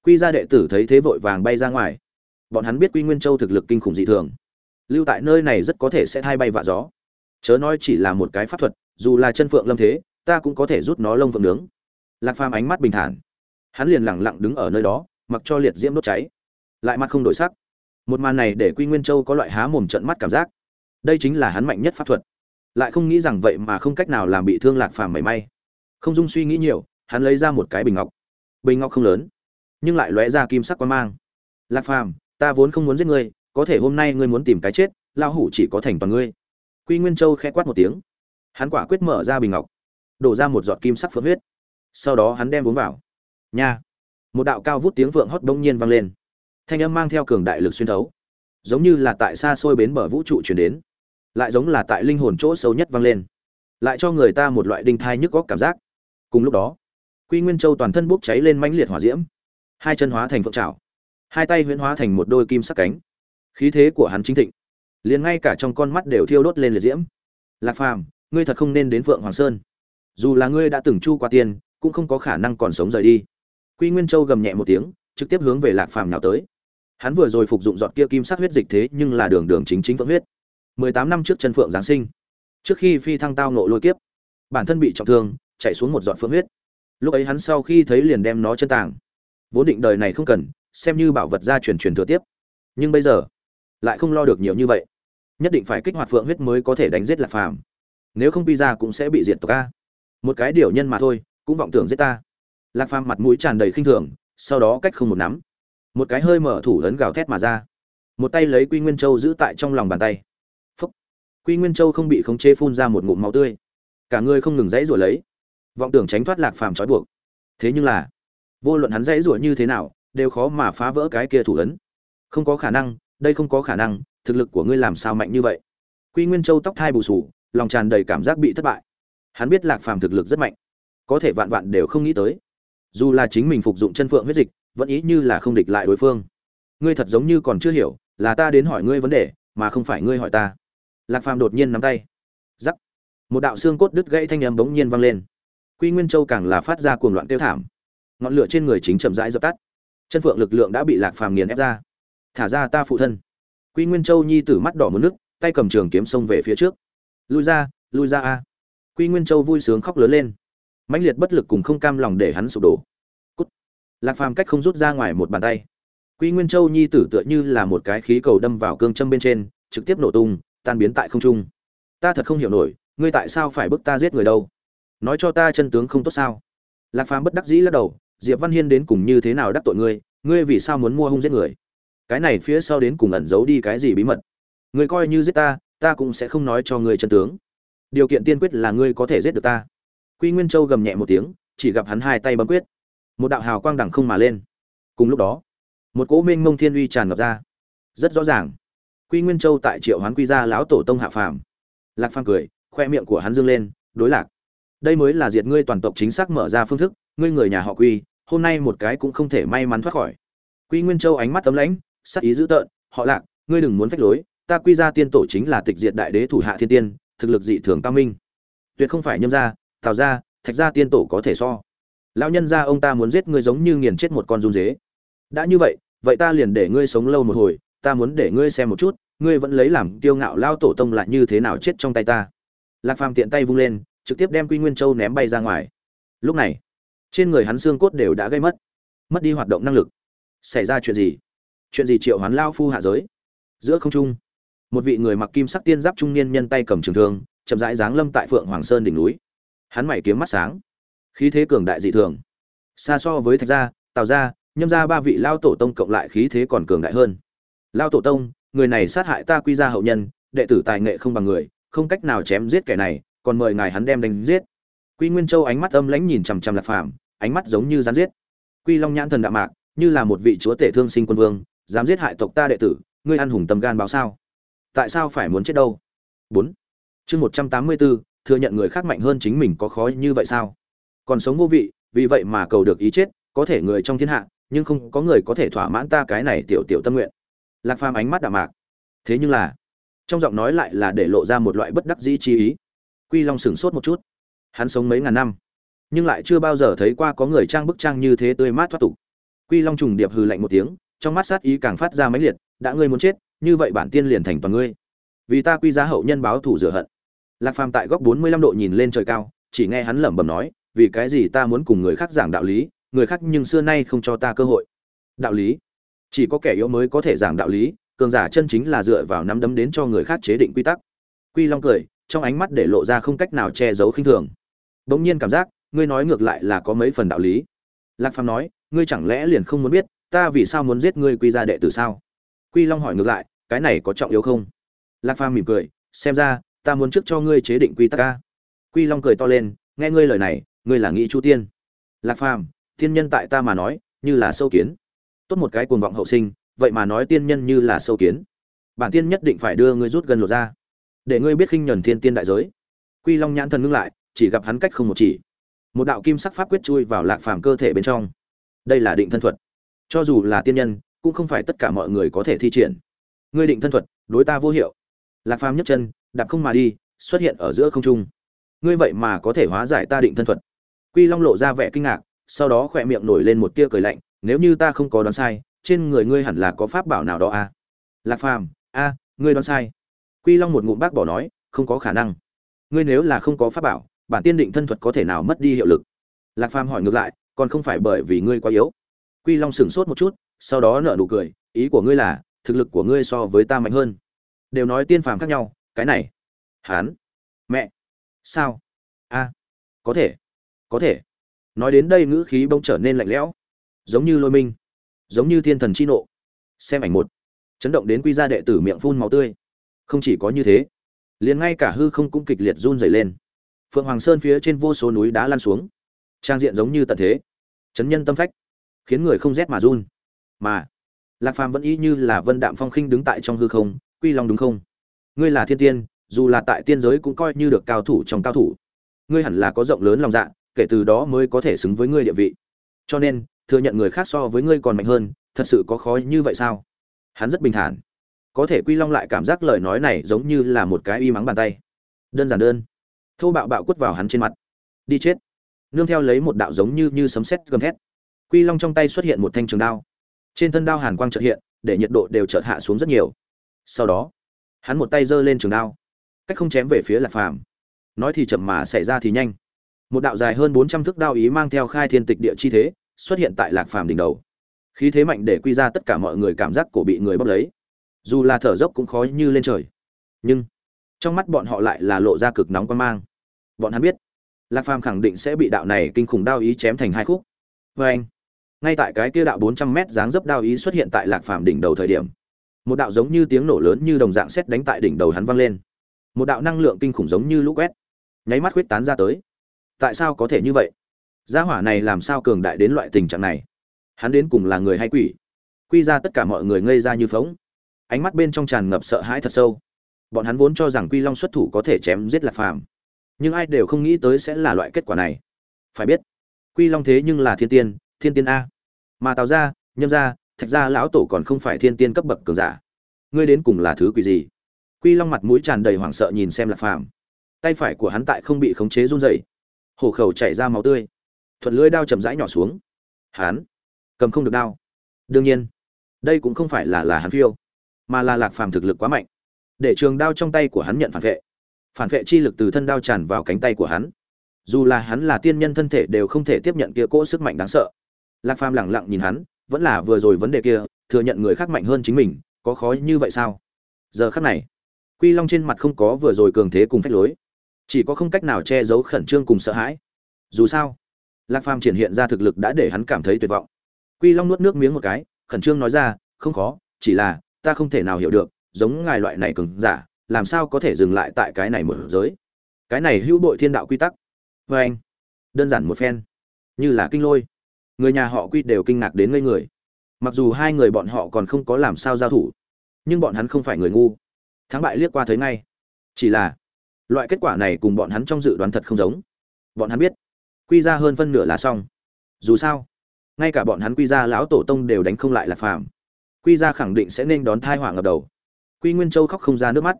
Quy gia đệ tử thấy thế vội vàng bay ra ngoài. Bọn hắn biết quy nguyên châu thực lực kinh khủng dị thường. Lưu tại nơi này rất có thể sẽ thay bay vạ gió. Chớ nói chỉ là một cái pháp thuật, dù là chân phượng lâm thế, ta cũng có thể rút nó lông phượng nướng. Lạc phàm ánh mắt bình thản. Hắn liền lẳng lặng đứng ở nơi đó, mặc cho liệt diễm đốt cháy lại mắt không đổi sắc. Một màn này để quy nguyên châu có loại há mồm trận mắt cảm giác. Đây chính là hắn mạnh nhất pháp thuật. Lại không nghĩ rằng vậy mà không cách nào làm bị thương lạc phàm mảy may. Không dung suy nghĩ nhiều, hắn lấy ra một cái bình ngọc. Bình ngọc không lớn, nhưng lại lóe ra kim sắc quan mang. Lạc phàm, ta vốn không muốn giết ngươi, có thể hôm nay ngươi muốn tìm cái chết lao hủ chỉ có thành toàn ngươi. Quy nguyên châu khẽ quát một tiếng. Hắn quả quyết mở ra bình ngọc, đổ ra một giọt kim sắc phượng huyết. Sau đó hắn đem uống vào. Nha! Một đạo cao vút tiếng vượng hót đông nhiên vang lên thanh âm mang theo cường đại lực xuyên thấu, giống như là tại xa xôi bến bờ vũ trụ chuyển đến, lại giống là tại linh hồn chỗ sâu nhất vang lên, lại cho người ta một loại đinh thai nhức góc cảm giác. Cùng lúc đó, quy nguyên châu toàn thân bốc cháy lên mãnh liệt hỏa diễm, hai chân hóa thành phượng trào hai tay huyễn hóa thành một đôi kim sắc cánh. Khí thế của hắn chính thịnh, liền ngay cả trong con mắt đều thiêu đốt lên liệt diễm. Lạc phàm, ngươi thật không nên đến phượng hoàng sơn. Dù là ngươi đã từng chu qua tiền cũng không có khả năng còn sống rời đi. Quy nguyên châu gầm nhẹ một tiếng trực tiếp hướng về lạc phàm nào tới. Hắn vừa rồi phục dụng giọt kia kim sắc huyết dịch thế nhưng là đường đường chính chính phượng huyết. Mười tám năm trước chân phượng giáng sinh. Trước khi phi thăng tao nộ lôi kiếp, bản thân bị trọng thương, chạy xuống một giọt phượng huyết. Lúc ấy hắn sau khi thấy liền đem nó chân tàng. Vốn định đời này không cần, xem như bảo vật gia truyền truyền thừa tiếp. Nhưng bây giờ, lại không lo được nhiều như vậy. Nhất định phải kích hoạt phượng huyết mới có thể đánh giết lạc phàm. Nếu không pi ra cũng sẽ bị diệt tộc a. Một cái điều nhân mà thôi, cũng vọng tưởng giết ta. Lạc phàm mặt mũi tràn đầy khinh thường sau đó cách không một nắm. Một cái hơi mở thủ lớn gào thét mà ra. Một tay lấy quy nguyên châu giữ tại trong lòng bàn tay. Phúc. Quy nguyên châu không bị khống chế phun ra một ngụm máu tươi. Cả người không ngừng dãy rủa lấy. Vọng tưởng tránh thoát lạc phàm trói buộc. Thế nhưng là, vô luận hắn dãy rủa như thế nào, đều khó mà phá vỡ cái kia thủ ấn không có khả năng, đây không có khả năng, thực lực của ngươi làm sao mạnh như vậy? Quy nguyên châu tóc thai bù sù lòng tràn đầy cảm giác bị thất bại. Hắn biết lạc phàm thực lực rất mạnh. Có thể vạn vạn đều không nghĩ tới dù là chính mình phục dụng chân phượng huyết dịch, vẫn ý như là không địch lại đối phương. Ngươi thật giống như còn chưa hiểu, là ta đến hỏi ngươi vấn đề, mà không phải ngươi hỏi ta. Lạc phàm đột nhiên nắm tay. Giắc một đạo xương cốt đứt gãy thanh âm bỗng nhiên vang lên. Quy nguyên châu càng là phát ra cuồng loạn tiêu thảm. Ngọn lửa trên người chính chậm rãi dập tắt. Chân phượng lực lượng đã bị lạc phàm nghiền ép ra. Thả ra ta phụ thân. Quy nguyên châu nhi tử mắt đỏ muốn nước, tay cầm trường kiếm xông về phía trước. Lui ra lui ra a. Quy nguyên châu vui sướng khóc lớn lên mãnh liệt bất lực cùng không cam lòng để hắn sụp đổ. Cút. Lạc phàm cách không rút ra ngoài một bàn tay. Quy nguyên châu nhi tử tựa như là một cái khí cầu đâm vào cương châm bên trên, trực tiếp nổ tung, tan biến tại không trung. Ta thật không hiểu nổi, ngươi tại sao phải bức ta giết người đâu? Nói cho ta chân tướng không tốt sao? Lạc phàm bất đắc dĩ lắc đầu, diệp văn hiên đến cùng như thế nào đắc tội ngươi ngươi vì sao muốn mua hung giết người? Cái này phía sau đến cùng ẩn giấu đi cái gì bí mật? Ngươi coi như giết ta ta cũng sẽ không nói cho ngươi chân tướng. Điều kiện tiên quyết là ngươi có thể giết được ta quy nguyên châu gầm nhẹ một tiếng, chỉ gặp hắn hai tay bấm quyết. Một đạo hào quang đẳng không mà lên. Cùng lúc đó, một cỗ minh mông thiên uy tràn ngập ra. Rất rõ ràng, quy nguyên châu tại triệu hoán quy gia lão tổ tông hạ phàm. Lạc phàm cười, khoe miệng của hắn dương lên, đối lạc, đây mới là diệt ngươi toàn tộc chính xác mở ra phương thức, ngươi người nhà họ quy, hôm nay một cái cũng không thể may mắn thoát khỏi. Quy nguyên châu ánh mắt tấm lãnh, sắc ý dữ tợn, họ lạc, ngươi đừng muốn phách lối, ta quy gia tiên tổ chính là tịch diệt đại đế thủ hạ thiên tiên, thực lực dị thường cao minh. Tuyệt không phải nhâm gia tào ra, thạch ra tiên tổ có thể so. Lão nhân gia ông ta muốn giết ngươi giống như nghiền chết một con run dế. Đã như vậy vậy ta liền để ngươi sống lâu một hồi ta muốn để ngươi xem một chút ngươi vẫn lấy làm kiêu ngạo lao tổ tông lại như thế nào chết trong tay ta. Lạc phàm tiện tay vung lên trực tiếp đem quy nguyên châu ném bay ra ngoài. Lúc này trên người hắn xương cốt đều đã gây mất mất đi hoạt động năng lực. Xảy ra chuyện gì? Chuyện gì triệu hoán lao phu hạ giới? Giữa không trung một vị người mặc kim sắc tiên giáp trung niên nhân tay cầm trường thương chậm rãi giáng lâm tại phượng hoàng sơn đỉnh núi hắn mày kiếm mắt sáng. Khí thế cường đại dị thường. Xa so với thạch gia, tào gia, nhâm gia ba vị lao tổ tông cộng lại khí thế còn cường đại hơn. Lao tổ tông, người này sát hại ta quy ra hậu nhân, đệ tử tài nghệ không bằng người, không cách nào chém giết kẻ này, còn mời ngài hắn đem đánh giết. Quy nguyên châu ánh mắt âm lãnh nhìn chằm chằm lạc phàm, ánh mắt giống như rắn giết. Quy long nhãn thần đạm mạc, như là một vị chúa tể thương sinh quân vương, dám giết hại tộc ta đệ tử, ngươi ăn hùng tâm gan báo sao? Tại sao phải muốn chết đâu? Bốn. Chương một trăm tám mươi bốn thừa nhận người khác mạnh hơn chính mình có khó như vậy sao? Còn sống vô vị, vì vậy mà cầu được ý chết, có thể người trong thiên hạ, nhưng không có người có thể thỏa mãn ta cái này tiểu tiểu tâm nguyện. Lạc phàm ánh mắt đạm mạc. Thế nhưng là, trong giọng nói lại là để lộ ra một loại bất đắc dĩ chi ý. Quy long sửng sốt một chút. Hắn sống mấy ngàn năm, nhưng lại chưa bao giờ thấy qua có người trang bức trang như thế tươi mát thoát tục. Quy long trùng điệp hừ lạnh một tiếng, trong mắt sát ý càng phát ra mãnh liệt, đã ngươi muốn chết, như vậy bản tiên liền thành toàn ngươi. Vì ta quy giá hậu nhân báo thủ rửa hận lạc phàm tại góc bốn mươi lăm độ nhìn lên trời cao, chỉ nghe hắn lẩm bẩm nói, vì cái gì ta muốn cùng người khác giảng đạo lý, người khác nhưng xưa nay không cho ta cơ hội? Đạo lý? Chỉ có kẻ yếu mới có thể giảng đạo lý, cường giả chân chính là dựa vào nắm đấm đến cho người khác chế định quy tắc. Quy long cười, trong ánh mắt để lộ ra không cách nào che giấu khinh thường. Bỗng nhiên cảm giác, ngươi nói ngược lại là có mấy phần đạo lý. Lạc phàm nói, ngươi chẳng lẽ liền không muốn biết, ta vì sao muốn giết ngươi quy ra đệ tử sao? Quy long hỏi ngược lại, cái này có trọng yếu không? Lạc phàm mỉm cười, xem ra ta muốn trước cho ngươi chế định quy tắc ca quy long cười to lên, nghe ngươi lời này, ngươi là nghĩ chu tiên. Lạc phàm, tiên nhân tại ta mà nói, như là sâu kiến. Tốt một cái cuồng vọng hậu sinh, vậy mà nói tiên nhân như là sâu kiến. Bản tiên nhất định phải đưa ngươi rút gần lột ra. Để ngươi biết khinh nhuần thiên tiên đại giới. Quy long nhãn thần ngưng lại, chỉ gặp hắn cách không một chỉ. Một đạo kim sắc pháp quyết chui vào lạc phàm cơ thể bên trong. Đây là định thân thuật. Cho dù là tiên nhân, cũng không phải tất cả mọi người có thể thi triển. Ngươi định thân thuật, đối ta vô hiệu. Lạc phàm nhấc chân đạp không mà đi, xuất hiện ở giữa không trung. Ngươi vậy mà có thể hóa giải ta định thân thuật. Quy long lộ ra vẻ kinh ngạc, sau đó khỏe miệng nổi lên một tia cười lạnh, nếu như ta không có đoán sai, trên người ngươi hẳn là có pháp bảo nào đó à? lạc phàm, a, ngươi đoán sai. Quy long một ngụm bác bỏ nói, không có khả năng. Ngươi nếu là không có pháp bảo, bản tiên định thân thuật có thể nào mất đi hiệu lực? Lạc phàm hỏi ngược lại, còn không phải bởi vì ngươi quá yếu. Quy long sững sốt một chút, sau đó nở nụ cười, ý của ngươi là, thực lực của ngươi so với ta mạnh hơn. Đều nói tiên phàm khác nhau cái này. Hán mẹ. Sao? A. Có thể. Có thể. Nói đến đây ngữ khí bỗng trở nên lạnh lẽo. Giống như lôi minh. Giống như thiên thần chi nộ. Xem ảnh một. Chấn động đến quy ra đệ tử miệng phun máu tươi. Không chỉ có như thế, liền ngay cả hư không cũng kịch liệt run rẩy lên. Phượng hoàng sơn phía trên vô số núi đá lan xuống. Trang diện giống như tận thế. Chấn nhân tâm phách. Khiến người không rét mà run. Mà, lạc phàm vẫn y như là vân đạm phong khinh đứng tại trong hư không, quy long đúng không? Ngươi là thiên tiên, dù là tại tiên giới cũng coi như được cao thủ trong cao thủ. Ngươi hẳn là có rộng lớn lòng dạ kể từ đó mới có thể xứng với ngươi địa vị. Cho nên, thừa nhận người khác so với ngươi còn mạnh hơn, thật sự có khó như vậy sao? Hắn rất bình thản. Có thể quy long lại cảm giác lời nói này giống như là một cái y mắng bàn tay. Đơn giản đơn. Thô bạo bạo quất vào hắn trên mặt. Đi chết. Nương theo lấy một đạo giống như như sấm sét gầm thét. Quy long trong tay xuất hiện một thanh trường đao. Trên thân đao hàn quang chợt hiện, để nhiệt độ đều chợt hạ xuống rất nhiều. Sau đó hắn một tay giơ lên trường đao, cách không chém về phía lạc phàm. Nói thì chậm mà xảy ra thì nhanh. Một đạo dài hơn bốn trăm thước đao ý mang theo khai thiên tịch địa chi thế, xuất hiện tại lạc phàm đỉnh đầu. Khí thế mạnh để quy ra tất cả mọi người cảm giác cổ bị người bóc lấy. Dù là thở dốc cũng khó như lên trời. Nhưng, trong mắt bọn họ lại là lộ ra cực nóng quan mang. Bọn hắn biết, lạc phàm khẳng định sẽ bị đạo này kinh khủng đao ý chém thành hai khúc. Vê anh, ngay tại cái kia đạo bốn trăm mét dáng dấp đao ý xuất hiện tại lạc phàm đỉnh đầu thời điểm một đạo giống như tiếng nổ lớn như đồng dạng xét đánh tại đỉnh đầu hắn vang lên. Một đạo năng lượng kinh khủng giống như lũ quét, nháy mắt huyết tán ra tới. Tại sao có thể như vậy? Gia hỏa này làm sao cường đại đến loại tình trạng này? Hắn đến cùng là người hay quỷ? Quy ra tất cả mọi người ngây ra như phóng ánh mắt bên trong tràn ngập sợ hãi thật sâu. Bọn hắn vốn cho rằng quy long xuất thủ có thể chém giết lạc phàm, nhưng ai đều không nghĩ tới sẽ là loại kết quả này. Phải biết, quy long thế nhưng là thiên tiên thiên tiên a. Mà tào ra nhâm ra thạch ra lão tổ còn không phải thiên tiên cấp bậc cường giả. Ngươi đến cùng là thứ quỷ gì? Quy long mặt mũi tràn đầy hoảng sợ nhìn xem lạc phàm. Tay phải của hắn tại không bị khống chế run rẩy. Hổ khẩu chảy ra máu tươi. Thuận lưỡi đao chậm rãi nhỏ xuống. Hắn cầm không được đao. Đương nhiên, đây cũng không phải là là hắn phiêu, mà là lạc phàm thực lực quá mạnh. Để trường đao trong tay của hắn nhận phản vệ. Phản vệ chi lực từ thân đao tràn vào cánh tay của hắn. Dù là hắn là tiên nhân thân thể đều không thể tiếp nhận kia cỗ sức mạnh đáng sợ. Lạc phàm lẳng lặng nhìn hắn vẫn là vừa rồi vấn đề kia, thừa nhận người khác mạnh hơn chính mình, có khó như vậy sao? Giờ khắc này, quy long trên mặt không có vừa rồi cường thế cùng phách lối. Chỉ có không cách nào che giấu khẩn trương cùng sợ hãi. Dù sao, lạc phàm triển hiện ra thực lực đã để hắn cảm thấy tuyệt vọng. Quy long nuốt nước miếng một cái, khẩn trương nói ra, không khó, chỉ là ta không thể nào hiểu được, giống ngài loại này cường giả, làm sao có thể dừng lại tại cái này mở giới? Cái này hữu bội thiên đạo quy tắc. Vê anh, đơn giản một phen, như là kinh lôi người nhà họ quy đều kinh ngạc đến ngây người. Mặc dù hai người bọn họ còn không có làm sao giao thủ, nhưng bọn hắn không phải người ngu. Thắng bại liếc qua thấy ngay. Chỉ là, loại kết quả này cùng bọn hắn trong dự đoán thật không giống. Bọn hắn biết, quy ra hơn phân nửa là xong. Dù sao, ngay cả bọn hắn quy ra lão tổ tông đều đánh không lại là phàm. Quy ra khẳng định sẽ nên đón thai hỏa ngập đầu. Quy nguyên châu khóc không ra nước mắt.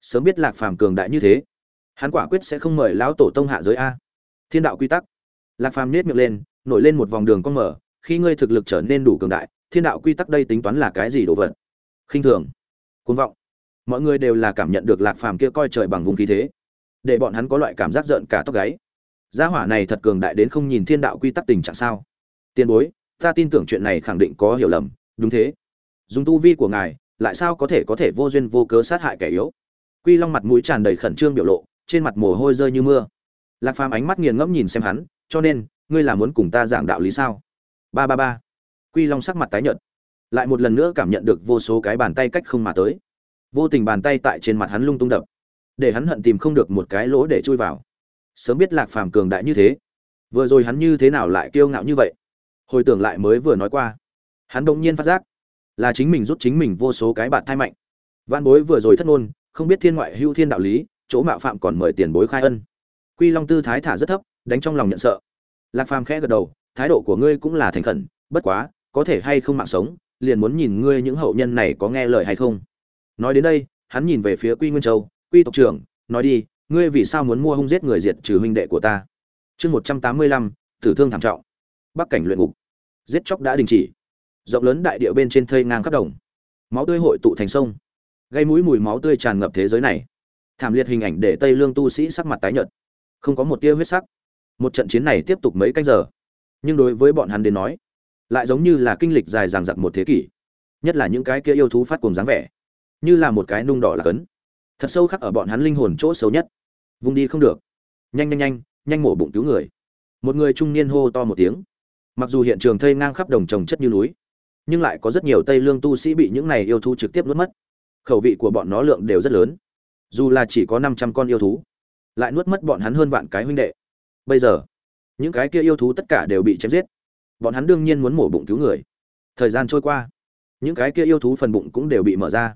Sớm biết lạc phàm cường đại như thế, hắn quả quyết sẽ không mời lão tổ tông hạ giới a. Thiên đạo quy tắc. Lạc phàm nết miệng lên nổi lên một vòng đường con mở, khi ngươi thực lực trở nên đủ cường đại, thiên đạo quy tắc đây tính toán là cái gì đồ vật? Khinh thường. Côn vọng. Mọi người đều là cảm nhận được lạc phàm kia coi trời bằng vùng khí thế. Để bọn hắn có loại cảm giác giận cả tóc gáy. Gia hỏa này thật cường đại đến không nhìn thiên đạo quy tắc tình trạng sao? Tiền bối, ta tin tưởng chuyện này khẳng định có hiểu lầm, đúng thế. Dùng tu vi của ngài, lại sao có thể có thể vô duyên vô cớ sát hại kẻ yếu? Quy long mặt mũi tràn đầy khẩn trương biểu lộ, trên mặt mồ hôi rơi như mưa. Lạc phàm ánh mắt nghiền ngẫm nhìn xem hắn, cho nên ngươi là muốn cùng ta giảng đạo lý sao? Ba ba ba. Quy long sắc mặt tái nhợt. Lại một lần nữa cảm nhận được vô số cái bàn tay cách không mà tới. Vô tình bàn tay tại trên mặt hắn lung tung đập. Để hắn hận tìm không được một cái lỗ để chui vào. Sớm biết lạc phàm cường đại như thế. Vừa rồi hắn như thế nào lại kiêu ngạo như vậy? Hồi tưởng lại mới vừa nói qua. Hắn đột nhiên phát giác, là chính mình rút chính mình vô số cái bạn thai mạnh. Văn bối vừa rồi thất ngôn, không biết thiên ngoại hưu thiên đạo lý, chỗ mạo phạm còn mời tiền bối khai ân. Quy long tư thái thả rất thấp, đánh trong lòng nhận sợ lạc phàm khẽ gật đầu, thái độ của ngươi cũng là thành khẩn, bất quá, có thể hay không mạng sống, liền muốn nhìn ngươi những hậu nhân này có nghe lời hay không. Nói đến đây, hắn nhìn về phía quy nguyên châu, quy tộc trưởng, nói đi, ngươi vì sao muốn mua hung giết người diệt trừ huynh đệ của ta? Chương một trăm tám mươi lăm, tử thương thảm trọng. Bắc cảnh luyện ngục. Giết chóc đã đình chỉ. Rộng lớn đại địa bên trên thây ngang khắp đồng. Máu tươi hội tụ thành sông. Gây mũi mùi máu tươi tràn ngập thế giới này. Thảm liệt hình ảnh để tây lương tu sĩ sắc mặt tái nhợt. Không có một tia huyết sắc một trận chiến này tiếp tục mấy canh giờ. Nhưng đối với bọn hắn đến nói, lại giống như là kinh lịch dài dằng dặc một thế kỷ, nhất là những cái kia yêu thú phát cùng dáng vẻ, như là một cái nung đỏ là cấn. Thật sâu khắc ở bọn hắn linh hồn chỗ xấu nhất. Vùng đi không được. Nhanh nhanh nhanh nhanh mổ bụng cứu người. Một người trung niên hô to một tiếng. Mặc dù hiện trường thây ngang khắp đồng trồng chất như núi, nhưng lại có rất nhiều tây lương tu sĩ bị những này yêu thú trực tiếp nuốt mất. Khẩu vị của bọn nó lượng đều rất lớn. Dù là chỉ có năm trăm con yêu thú, lại nuốt mất bọn hắn hơn vạn cái huynh đệ bây giờ, những cái kia yêu thú tất cả đều bị chém giết. Bọn hắn đương nhiên muốn mổ bụng cứu người. Thời gian trôi qua, những cái kia yêu thú phần bụng cũng đều bị mở ra,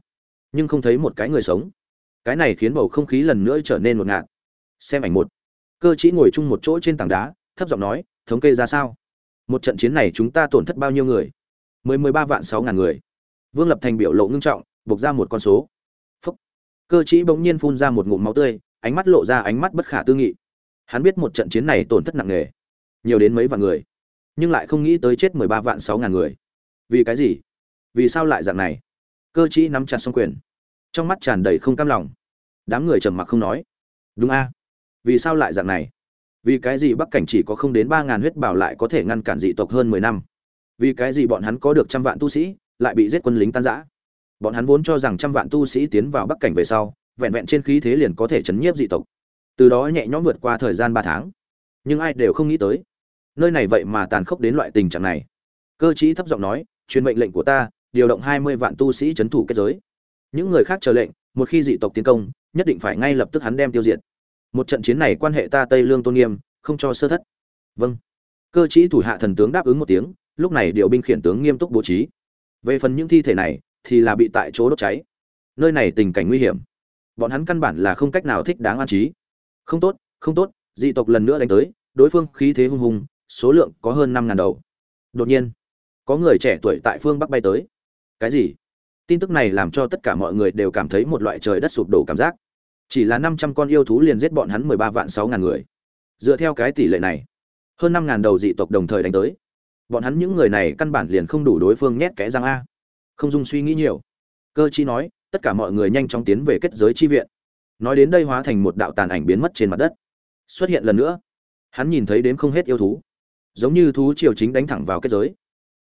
nhưng không thấy một cái người sống. Cái này khiến bầu không khí lần nữa trở nên một ngạt. Xem ảnh một. Cơ chỉ ngồi chung một chỗ trên tảng đá, thấp giọng nói, thống kê ra sao? Một trận chiến này chúng ta tổn thất bao nhiêu người? Mười mười ba vạn sáu ngàn người. Vương lập thành biểu lộ ngưng trọng, buộc ra một con số. Phúc. Cơ chỉ bỗng nhiên phun ra một ngụm máu tươi, ánh mắt lộ ra ánh mắt bất khả tư nghị hắn biết một trận chiến này tổn thất nặng nề, nhiều đến mấy vạn người, nhưng lại không nghĩ tới chết mười ba vạn sáu ngàn người. Vì cái gì? Vì sao lại dạng này? Cơ Chí nắm chặt xong quyền, trong mắt tràn đầy không cam lòng. Đám người trầm mặc không nói. Đúng a, vì sao lại dạng này? Vì cái gì bắc cảnh chỉ có không đến ba ngàn huyết bảo lại có thể ngăn cản dị tộc hơn mười năm? Vì cái gì bọn hắn có được trăm vạn tu sĩ, lại bị giết quân lính tan giã bọn hắn vốn cho rằng trăm vạn tu sĩ tiến vào bắc cảnh về sau, vẹn vẹn trên khí thế liền có thể chấn nhiếp dị tộc từ đó nhẹ nhõm vượt qua thời gian ba tháng. Nhưng ai đều không nghĩ tới, nơi này vậy mà tàn khốc đến loại tình trạng này. Cơ chí thấp giọng nói, truyền mệnh lệnh của ta, điều động hai mươi vạn tu sĩ c h ấ n thủ kết giới. Những người khác chờ lệnh, một khi dị tộc tiến công, nhất định phải ngay lập tức hắn đem tiêu diệt. Một trận chiến này quan hệ ta tây lương tôn nghiêm, không cho sơ thất. Vâng. Cơ chí thủ hạ thần tướng đáp ứng một tiếng, lúc này điều binh khiển tướng nghiêm túc bố trí. Về phần những thi thể này, thì là bị tại chỗ đốt cháy. Nơi này tình cảnh nguy hiểm. Bọn hắn căn bản là không cách nào thích đáng an trí không tốt không tốt, dị tộc lần nữa đánh tới, đối phương khí thế hung hùng, số lượng có hơn năm ngàn đầu. Đột nhiên, có người trẻ tuổi tại phương bắc bay tới. Cái gì? Tin tức này làm cho tất cả mọi người đều cảm thấy một loại trời đất sụp đổ cảm giác. Chỉ là năm trăm con yêu thú liền giết bọn hắn mười ba vạn sáu ngàn người. Dựa theo cái tỷ lệ này, hơn năm ngàn đầu dị tộc đồng thời đánh tới. Bọn hắn những người này căn bản liền không đủ đối phương nhét kẽ răng a. Không dung suy nghĩ nhiều. Cơ chi nói, tất cả mọi người nhanh chóng tiến về kết giới chi viện nói đến đây hóa thành một đạo tàn ảnh biến mất trên mặt đất. Xuất hiện lần nữa. Hắn nhìn thấy đến không hết yêu thú. Giống như thú triều chính đánh thẳng vào kết giới.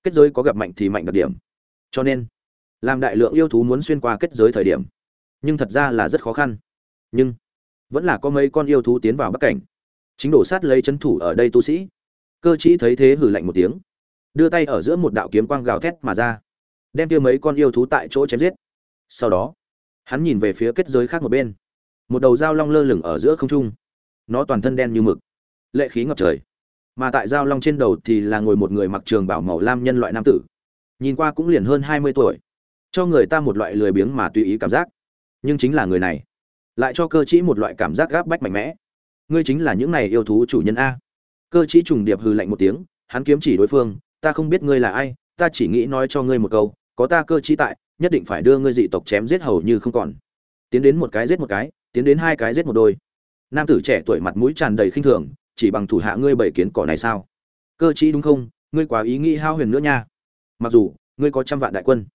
Kết giới có gặp mạnh thì mạnh đặc điểm. Cho nên, làm đại lượng yêu thú muốn xuyên qua kết giới thời điểm, nhưng thật ra là rất khó khăn. Nhưng, vẫn là có mấy con yêu thú tiến vào bắc cảnh. Chính đổ sát lấy c thủ ở đây tu sĩ. Cơ chí thấy thế hử lạnh một tiếng. Đưa tay ở giữa một đạo kiếm quang gào thét mà ra. Đem kia mấy con yêu thú tại chỗ chém giết. Sau đó, hắn nhìn về phía kết giới khác một bên một đầu dao long lơ lửng ở giữa không trung. Nó toàn thân đen như mực, lệ khí ngập trời. Mà tại dao long trên đầu thì là ngồi một người mặc trường bảo màu lam nhân loại nam tử. Nhìn qua cũng liền hơn hai mươi tuổi. Cho người ta một loại lười biếng mà tùy ý cảm giác. Nhưng chính là người này, lại cho cơ chí một loại cảm giác gáp bách mạnh mẽ. Ngươi chính là những này yêu thú chủ nhân a. Cơ chí trùng điệp hư lạnh một tiếng, hắn kiếm chỉ đối phương, ta không biết ngươi là ai, ta chỉ nghĩ nói cho ngươi một câu, có ta cơ chí tại, nhất định phải đưa ngươi dị tộc chém giết hầu như không còn. Tiến đến một cái giết một cái tiến đến hai cái giết một đôi. Nam tử trẻ tuổi mặt mũi tràn đầy khinh thường, chỉ bằng thủ hạ ngươi bảy kiến cỏ này sao? Cơ chí đúng không? Ngươi quá ý nghĩ hao huyền nữa nha. Mặc dù, ngươi có trăm vạn đại quân,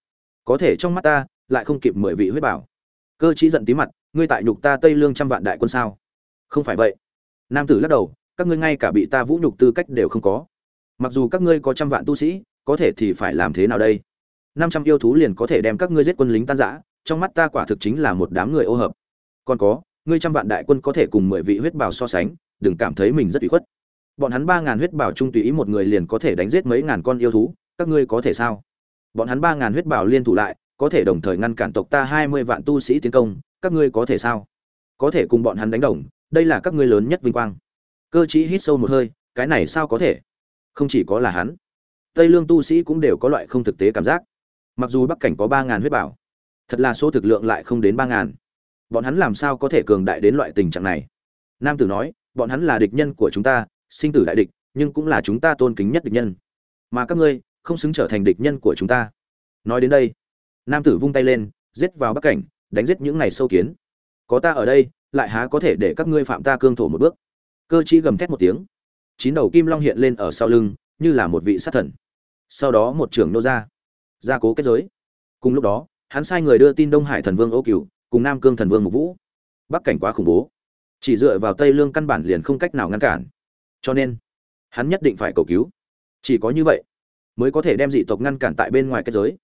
có thể trong mắt ta lại không kịp mười vị huyết bảo. Cơ chí giận tí mặt, ngươi tại nhục ta tây lương trăm vạn đại quân sao? Không phải vậy. Nam tử lắc đầu, các ngươi ngay cả bị ta vũ nhục tư cách đều không có. Mặc dù các ngươi có trăm vạn tu sĩ, có thể thì phải làm thế nào đây? Năm trăm yêu thú liền có thể đem các ngươi giết quân lính tan rã, trong mắt ta quả thực chính là một đám người ô hợp còn có, ngươi trăm vạn đại quân có thể cùng mười vị huyết bảo so sánh, đừng cảm thấy mình rất ủy khuất. Bọn hắn ba ngàn huyết bảo trung tùy ý một người liền có thể đánh giết mấy ngàn con yêu thú, các ngươi có thể sao? Bọn hắn ba ngàn huyết bảo liên thủ lại, có thể đồng thời ngăn cản tộc ta hai mươi vạn tu sĩ tiến công, các ngươi có thể sao? Có thể cùng bọn hắn đánh đồng, đây là các ngươi lớn nhất vinh quang. Cơ chí hít sâu một hơi, cái này sao có thể? Không chỉ có là hắn, tây lương tu sĩ cũng đều có loại không thực tế cảm giác. Mặc dù bắc cảnh có ba ngàn huyết bảo, thật là số thực lượng lại không đến ba ngàn bọn hắn làm sao có thể cường đại đến loại tình trạng này? Nam tử nói, bọn hắn là địch nhân của chúng ta, sinh tử đại địch, nhưng cũng là chúng ta tôn kính nhất địch nhân. Mà các ngươi, không xứng trở thành địch nhân của chúng ta. Nói đến đây, nam tử vung tay lên, giết vào bắc cảnh, đánh giết những này sâu kiến. Có ta ở đây, lại há có thể để các ngươi phạm ta cương thổ một bước? Cơ chí gầm thét một tiếng. Chín đầu kim long hiện lên ở sau lưng, như là một vị sát thần. Sau đó một trưởng nô ra. Gia cố kết giới. Cùng lúc đó, hắn sai người đưa tin đông hải thần vương ô cửu cùng nam cương thần vương mục vũ. Bắc cảnh quá khủng bố. Chỉ dựa vào tây lương căn bản liền không cách nào ngăn cản. Cho nên, hắn nhất định phải cầu cứu. Chỉ có như vậy, mới có thể đem dị tộc ngăn cản tại bên ngoài kết giới.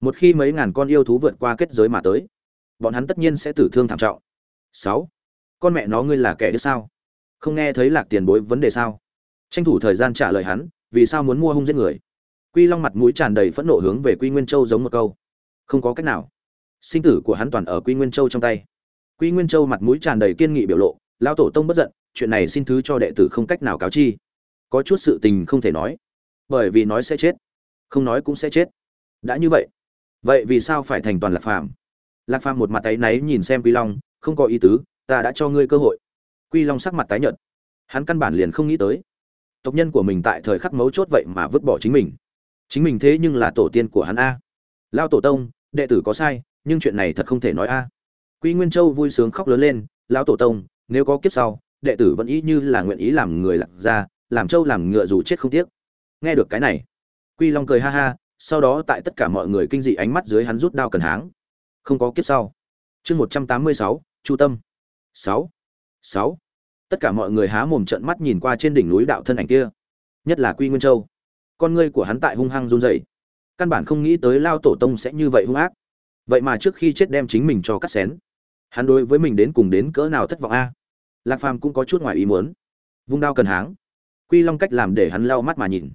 Một khi mấy ngàn con yêu thú vượt qua kết giới mà tới, bọn hắn tất nhiên sẽ tử thương thảm trọng. Sáu, con mẹ nó ngươi là kẻ đứa sao? Không nghe thấy lạc tiền bối vấn đề sao? Tranh thủ thời gian trả lời hắn, vì sao muốn mua hung giết người? Quy long mặt mũi tràn đầy phẫn nộ hướng về quy nguyên châu giống một câu. Không có cách nào sinh tử của hắn toàn ở quy nguyên châu trong tay. Quy nguyên châu mặt mũi tràn đầy kiên nghị biểu lộ lao tổ tông bất giận, chuyện này xin thứ cho đệ tử không cách nào cáo chi. Có chút sự tình không thể nói, bởi vì nói sẽ chết, không nói cũng sẽ chết. Đã như vậy vậy vì sao phải thành toàn lạc phàm? Lạc phàm một mặt tay náy nhìn xem quy long, không có ý tứ, ta đã cho ngươi cơ hội. Quy long sắc mặt tái nhợt, hắn căn bản liền không nghĩ tới. Tộc nhân của mình tại thời khắc mấu chốt vậy mà vứt bỏ chính mình. Chính mình thế nhưng là tổ tiên của hắn a. Lao tổ tông, đệ tử có sai nhưng chuyện này thật không thể nói a. Quy nguyên châu vui sướng khóc lớn lên, lão tổ tông, nếu có kiếp sau, đệ tử vẫn ý như là nguyện ý làm người lạc ra làm châu làm ngựa dù chết không tiếc. Nghe được cái này, quy long cười ha ha, sau đó tại tất cả mọi người kinh dị ánh mắt dưới hắn rút đao cần háng. Không có kiếp sau. Chương một trăm tám mươi sáu, chu tâm. Sáu. Sáu. Tất cả mọi người há mồm trợn mắt nhìn qua trên đỉnh núi đạo thân ảnh kia, nhất là quy nguyên châu. Con ngươi của hắn tại hung hăng run rẩy. Căn bản không nghĩ tới lao tổ tông sẽ như vậy hung ác vậy mà trước khi chết đem chính mình cho cắt xén. Hắn đối với mình đến cùng đến cỡ nào thất vọng a? Lạc phàm cũng có chút ngoài ý muốn. Vung đao cần háng. Quy long cách làm để hắn lau mắt mà nhìn.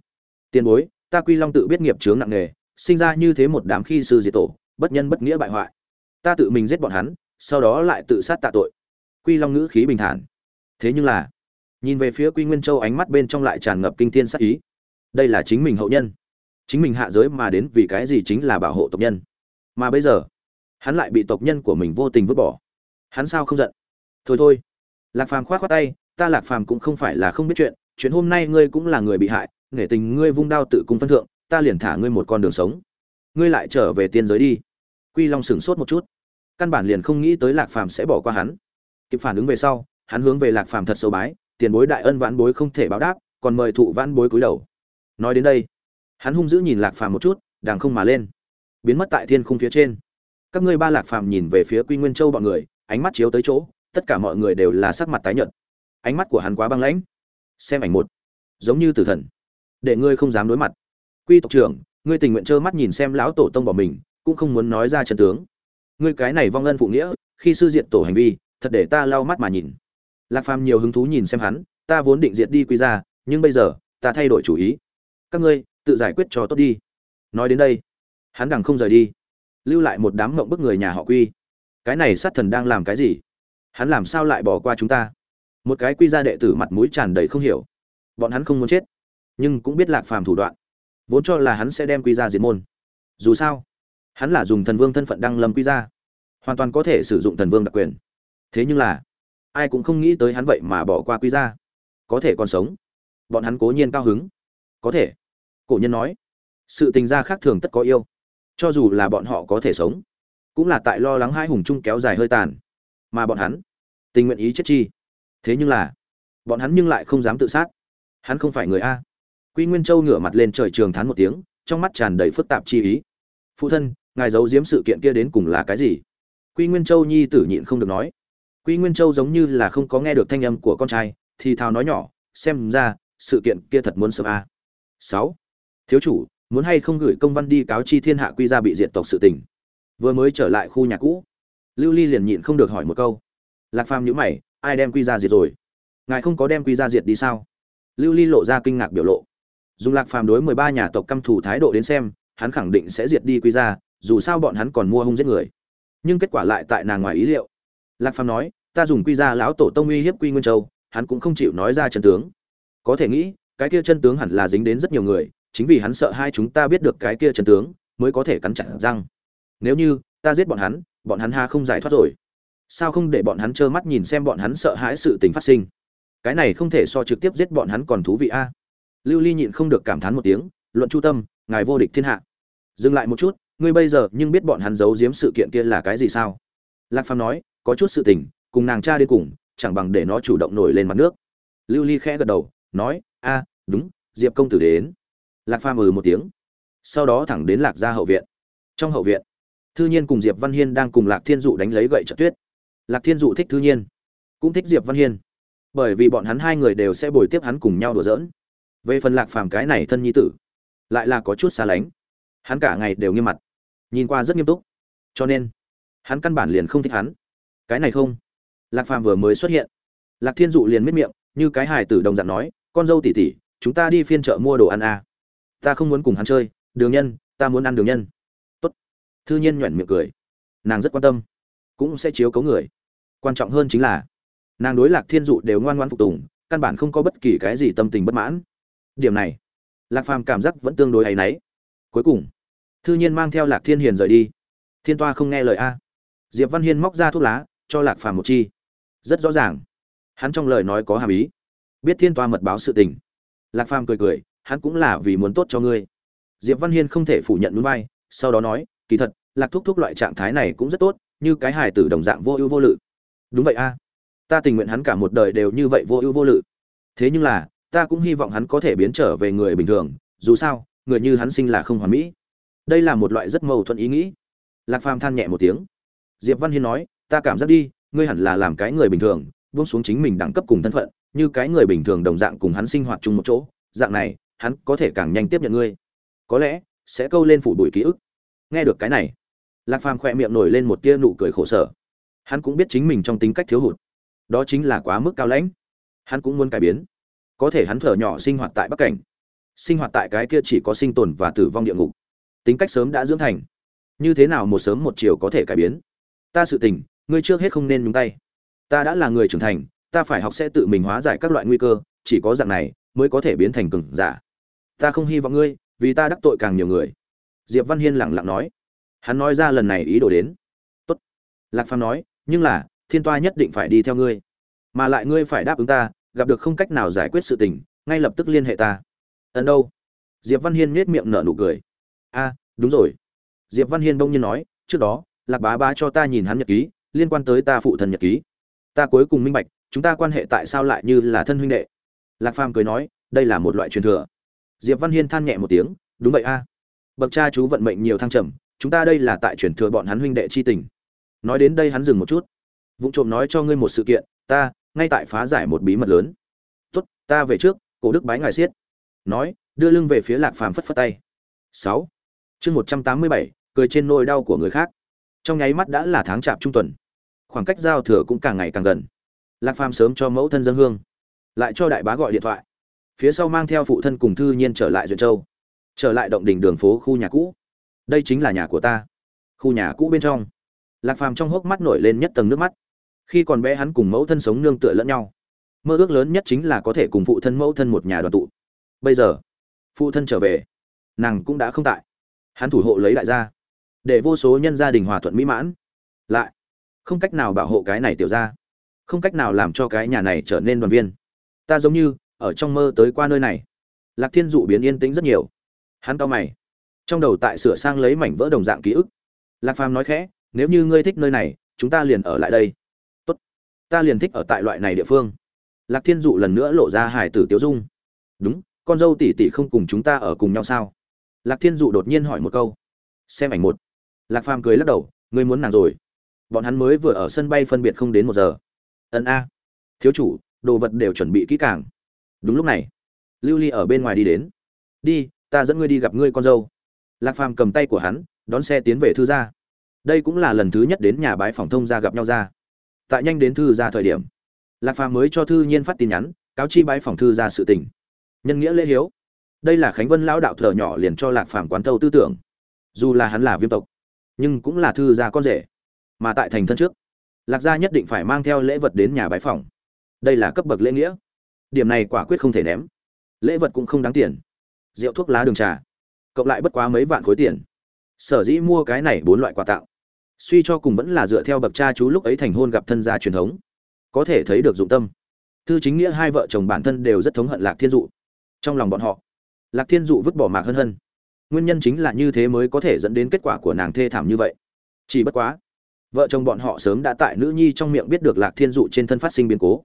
Tiền bối, ta quy long tự biết nghiệp chướng nặng nề, sinh ra như thế một đám khi sư diệt tổ, bất nhân bất nghĩa bại hoại. Ta tự mình giết bọn hắn, sau đó lại tự sát tạ tội. Quy long ngữ khí bình thản. Thế nhưng là, nhìn về phía quy nguyên châu ánh mắt bên trong lại tràn ngập kinh thiên sắc ý. Đây là chính mình hậu nhân. Chính mình hạ giới mà đến vì cái gì chính là bảo hộ tộc nhân mà bây giờ, hắn lại bị tộc nhân của mình vô tình vứt bỏ. Hắn sao không giận? Thôi thôi. Lạc phàm khoát khoát tay, ta lạc phàm cũng không phải là không biết chuyện chuyện hôm nay ngươi cũng là người bị hại, nể tình ngươi vung đao tự cung phân thượng, ta liền thả ngươi một con đường sống. Ngươi lại trở về tiên giới đi. Quy long sửng sốt một chút. Căn bản liền không nghĩ tới lạc phàm sẽ bỏ qua hắn. Kịp phản ứng về sau, hắn hướng về lạc phàm thật sâu bái, tiền bối đại ân vãn bối không thể báo đáp, còn mời thụ vãn bối cúi đầu. Nói đến đây, hắn hung dữ nhìn lạc phàm một chút đàng không mà lên biến mất tại thiên khung phía trên. Các ngươi ba lạc phàm nhìn về phía quy nguyên châu bọn người, ánh mắt chiếu tới chỗ, tất cả mọi người đều là sắc mặt tái nhợt. Ánh mắt của hắn quá băng lãnh. Xem ảnh một. Giống như tử thần. Để ngươi không dám đối mặt. Quy tộc trưởng, ngươi tình nguyện trơ mắt nhìn xem lão tổ tông bỏ mình, cũng không muốn nói ra chân tướng. Ngươi cái này vong ân phụ nghĩa, khi sư diện tổ hành vi, thật để ta lau mắt mà nhìn. Lạc phàm nhiều hứng thú nhìn xem hắn, ta vốn định diệt đi quy ra nhưng bây giờ, ta thay đổi chủ ý. Các ngươi, tự giải quyết cho tốt đi. Nói đến đây hắn đằng không rời đi, lưu lại một đám mộng bức người nhà họ quy. Cái này sát thần đang làm cái gì? Hắn làm sao lại bỏ qua chúng ta? Một cái quy ra đệ tử mặt mũi tràn đầy không hiểu. Bọn hắn không muốn chết, nhưng cũng biết lạc phàm thủ đoạn. Vốn cho là hắn sẽ đem quy ra diệt môn. Dù sao, hắn là dùng thần vương thân phận đăng lâm quy ra hoàn toàn có thể sử dụng thần vương đặc quyền. Thế nhưng là, ai cũng không nghĩ tới hắn vậy mà bỏ qua quy ra có thể còn sống. Bọn hắn cố nhiên cao hứng. Có thể. Cổ nhân nói, sự tình gia khác thường tất có yêu cho dù là bọn họ có thể sống, cũng là tại lo lắng hai hùng chung kéo dài hơi tàn. Mà bọn hắn, tình nguyện ý chết chi. Thế nhưng là, bọn hắn nhưng lại không dám tự sát. Hắn không phải người a. Quy nguyên châu ngửa mặt lên trời trường thán một tiếng, trong mắt tràn đầy phức tạp chi ý. Phụ thân, ngài giấu giếm sự kiện kia đến cùng là cái gì? Quy nguyên châu nhi tử nhịn không được nói. Quy nguyên châu giống như là không có nghe được thanh âm của con trai, thì thào nói nhỏ, xem ra, sự kiện kia thật muốn sớm a. Sáu. Thiếu chủ muốn hay không gửi công văn đi cáo chi thiên hạ quy ra bị diệt tộc sự tình. Vừa mới trở lại khu nhà cũ, lưu ly liền nhịn không được hỏi một câu. Lạc phàm nhữ mày, ai đem quy ra diệt rồi? Ngài không có đem quy ra diệt đi sao? Lưu ly lộ ra kinh ngạc biểu lộ. Dùng lạc phàm đối mười ba nhà tộc căm thủ thái độ đến xem, hắn khẳng định sẽ diệt đi quy ra dù sao bọn hắn còn mua hung giết người. Nhưng kết quả lại tại nàng ngoài ý liệu. Lạc phàm nói, ta dùng quy ra lão tổ tông uy hiếp quy nguyên châu, hắn cũng không chịu nói ra chân tướng. Có thể nghĩ, cái kia chân tướng hẳn là dính đến rất nhiều người chính vì hắn sợ hai chúng ta biết được cái kia trần tướng, mới có thể cắn chặt răng. Nếu như, ta giết bọn hắn bọn hắn ha không giải thoát rồi. Sao không để bọn hắn trơ mắt nhìn xem bọn hắn sợ hãi sự tình phát sinh? Cái này không thể so trực tiếp giết bọn hắn còn thú vị a. Lưu ly nhịn không được cảm thán một tiếng, luận chu tâm, ngài vô địch thiên hạ. Dừng lại một chút, ngươi bây giờ nhưng biết bọn hắn giấu giếm sự kiện kia là cái gì sao? Lạc phàm nói, có chút sự tình, cùng nàng cha đi cùng, chẳng bằng để nó chủ động nổi lên mặt nước. Lưu ly khẽ gật đầu, nói, a, đúng, diệp công tử đến lạc phàm ừ một tiếng. Sau đó thẳng đến lạc gia hậu viện. Trong hậu viện, thư nhiên cùng diệp văn hiên đang cùng lạc thiên dụ đánh lấy gậy trợ tuyết. Lạc thiên dụ thích thư nhiên, cũng thích diệp văn hiên. Bởi vì bọn hắn hai người đều sẽ bồi tiếp hắn cùng nhau đùa giỡn. Về phần lạc phàm cái này thân nhi tử, lại là có chút xa lánh. Hắn cả ngày đều nghiêm mặt, nhìn qua rất nghiêm túc. Cho nên, hắn căn bản liền không thích hắn. Cái này không? Lạc phàm vừa mới xuất hiện, lạc thiên dụ liền miết miệng, như cái hài tử đồng dạng nói, con dâu tỉ tỉ chúng ta đi phiên chợ mua đồ ăn à ta không muốn cùng hắn chơi, đường nhân, ta muốn ăn đường nhân. Tốt. Thư nhiên nhoẻn miệng cười. Nàng rất quan tâm. Cũng sẽ chiếu cấu người. Quan trọng hơn chính là, nàng đối lạc thiên dụ đều ngoan ngoan phục tùng, căn bản không có bất kỳ cái gì tâm tình bất mãn. Điểm này, lạc phàm cảm giác vẫn tương đối hay náy. Cuối cùng, thư nhiên mang theo lạc thiên hiền rời đi. Thiên toa không nghe lời a. Diệp văn hiên móc ra thuốc lá, cho lạc phàm một chi. Rất rõ ràng, hắn trong lời nói có hàm ý. Biết thiên toa mật báo sự tình. Lạc phàm cười cười hắn cũng là vì muốn tốt cho ngươi. Diệp văn hiên không thể phủ nhận núi vai, sau đó nói, kỳ thật, lạc thúc thúc loại trạng thái này cũng rất tốt, như cái hài tử đồng dạng vô ưu vô lự. Đúng vậy a. Ta tình nguyện hắn cả một đời đều như vậy vô ưu vô lự. Thế nhưng là, ta cũng hy vọng hắn có thể biến trở về người bình thường, dù sao, người như hắn sinh là không hoàn mỹ. Đây là một loại rất mâu thuẫn ý nghĩ. Lạc phàm than nhẹ một tiếng. Diệp văn hiên nói, ta cảm giác đi, ngươi hẳn là làm cái người bình thường, buông xuống chính mình đẳng cấp cùng thân phận, như cái người bình thường đồng dạng cùng hắn sinh hoạt chung một chỗ, dạng này hắn có thể càng nhanh tiếp nhận ngươi. Có lẽ, sẽ câu lên phủ bụi ký ức. Nghe được cái này, lạc phàm khỏe miệng nổi lên một tia nụ cười khổ sở. Hắn cũng biết chính mình trong tính cách thiếu hụt. Đó chính là quá mức cao lãnh. Hắn cũng muốn cải biến. Có thể hắn thở nhỏ sinh hoạt tại bắc cảnh. Sinh hoạt tại cái kia chỉ có sinh tồn và tử vong địa ngục. Tính cách sớm đã dưỡng thành. Như thế nào một sớm một chiều có thể cải biến? Ta sự tình, ngươi trước hết không nên nhúng tay. Ta đã là người trưởng thành, ta phải học sẽ tự mình hóa giải các loại nguy cơ, chỉ có dạng này mới có thể biến thành cường giả ta không hy vọng ngươi, vì ta đắc tội càng nhiều người. Diệp văn hiên lẳng lặng nói. Hắn nói ra lần này ý đồ đến. Tốt. Lạc phàm nói, nhưng là, thiên toa nhất định phải đi theo ngươi. Mà lại ngươi phải đáp ứng ta, gặp được không cách nào giải quyết sự tình, ngay lập tức liên hệ ta. Ẩn đâu? Diệp văn hiên nhếch miệng nở nụ cười. A, đúng rồi. Diệp văn hiên bỗng nhiên nói, trước đó, lạc bá bá cho ta nhìn hắn nhật ký, liên quan tới ta phụ thần nhật ký. Ta cuối cùng minh bạch, chúng ta quan hệ tại sao lại như là thân huynh đệ. Lạc phàm cười nói, đây là một loại truyền thừa diệp văn hiên than nhẹ một tiếng, đúng vậy a. Bậc cha chú vận mệnh nhiều thăng trầm, chúng ta đây là tại truyền thừa bọn hắn huynh đệ chi tình. Nói đến đây hắn dừng một chút. Vụ trộm nói cho ngươi một sự kiện, ta, ngay tại phá giải một bí mật lớn. Tốt, ta về trước, cổ đức bái ngài xiết. Nói, đưa lưng về phía lạc phàm phất phất tay. Sáu. Chương một trăm tám mươi bảy, cười trên nỗi đau của người khác. Trong nháy mắt đã là tháng chạp trung tuần. Khoảng cách giao thừa cũng càng ngày càng gần. Lạc phàm sớm cho mẫu thân dân hương. Lại cho đại bá gọi điện thoại phía sau mang theo phụ thân cùng thư nhiên trở lại duyện châu, trở lại động đình đường phố khu nhà cũ. Đây chính là nhà của ta, khu nhà cũ bên trong. Lạc phàm trong hốc mắt nổi lên nhất tầng nước mắt. Khi còn bé hắn cùng mẫu thân sống nương tựa lẫn nhau. Mơ ước lớn nhất chính là có thể cùng phụ thân mẫu thân một nhà đoàn tụ. Bây giờ, phụ thân trở về, nàng cũng đã không tại. Hắn thủ hộ lấy đại gia, để vô số nhân gia đình hòa thuận mỹ mãn. Lại, không cách nào bảo hộ cái này tiểu ra không cách nào làm cho cái nhà này trở nên đoàn viên. Ta giống như ở trong mơ tới qua nơi này. Lạc thiên dụ biến yên tĩnh rất nhiều. Hắn cao mày. Trong đầu tại sửa sang lấy mảnh vỡ đồng dạng ký ức. Lạc phàm nói khẽ, nếu như ngươi thích nơi này, chúng ta liền ở lại đây. Tốt, ta liền thích ở tại loại này địa phương. Lạc thiên dụ lần nữa lộ ra hải tử tiếu dung. Đúng, con dâu tỷ tỷ không cùng chúng ta ở cùng nhau sao? Lạc thiên dụ đột nhiên hỏi một câu. Xem ảnh một. Lạc phàm cười lắc đầu, ngươi muốn nàng rồi. Bọn hắn mới vừa ở sân bay phân biệt không đến một giờ. Ân a, thiếu chủ, đồ vật đều chuẩn bị kỹ càng đúng lúc này, lưu ly ở bên ngoài đi đến. Đi, ta dẫn ngươi đi gặp ngươi con dâu. Lạc phàm cầm tay của hắn, đón xe tiến về thư gia. Đây cũng là lần thứ nhất đến nhà bái phòng thông gia gặp nhau ra tại nhanh đến thư gia thời điểm, lạc phàm mới cho thư nhiên phát tin nhắn, cáo chi bái phòng thư gia sự tình. Nhân nghĩa lễ hiếu. Đây là khánh vân lão đạo thờ nhỏ liền cho lạc phàm quán thâu tư tưởng. Dù là hắn là viêm tộc, nhưng cũng là thư gia con rể. Mà tại thành thân trước, lạc gia nhất định phải mang theo lễ vật đến nhà bái phòng. Đây là cấp bậc lễ nghĩa điểm này quả quyết không thể ném. Lễ vật cũng không đáng tiền. Rượu thuốc lá đường trà. Cộng lại bất quá mấy vạn khối tiền. Sở dĩ mua cái này bốn loại quà tặng. Suy cho cùng vẫn là dựa theo bậc cha chú lúc ấy thành hôn gặp thân gia truyền thống. Có thể thấy được dụng tâm. Thư chính nghĩa hai vợ chồng bản thân đều rất thống hận lạc thiên dụ. Trong lòng bọn họ, lạc thiên dụ vứt bỏ mạc hân hân. Nguyên nhân chính là như thế mới có thể dẫn đến kết quả của nàng thê thảm như vậy. Chỉ bất quá, vợ chồng bọn họ sớm đã tại nữ nhi trong miệng biết được lạc thiên dụ trên thân phát sinh biến cố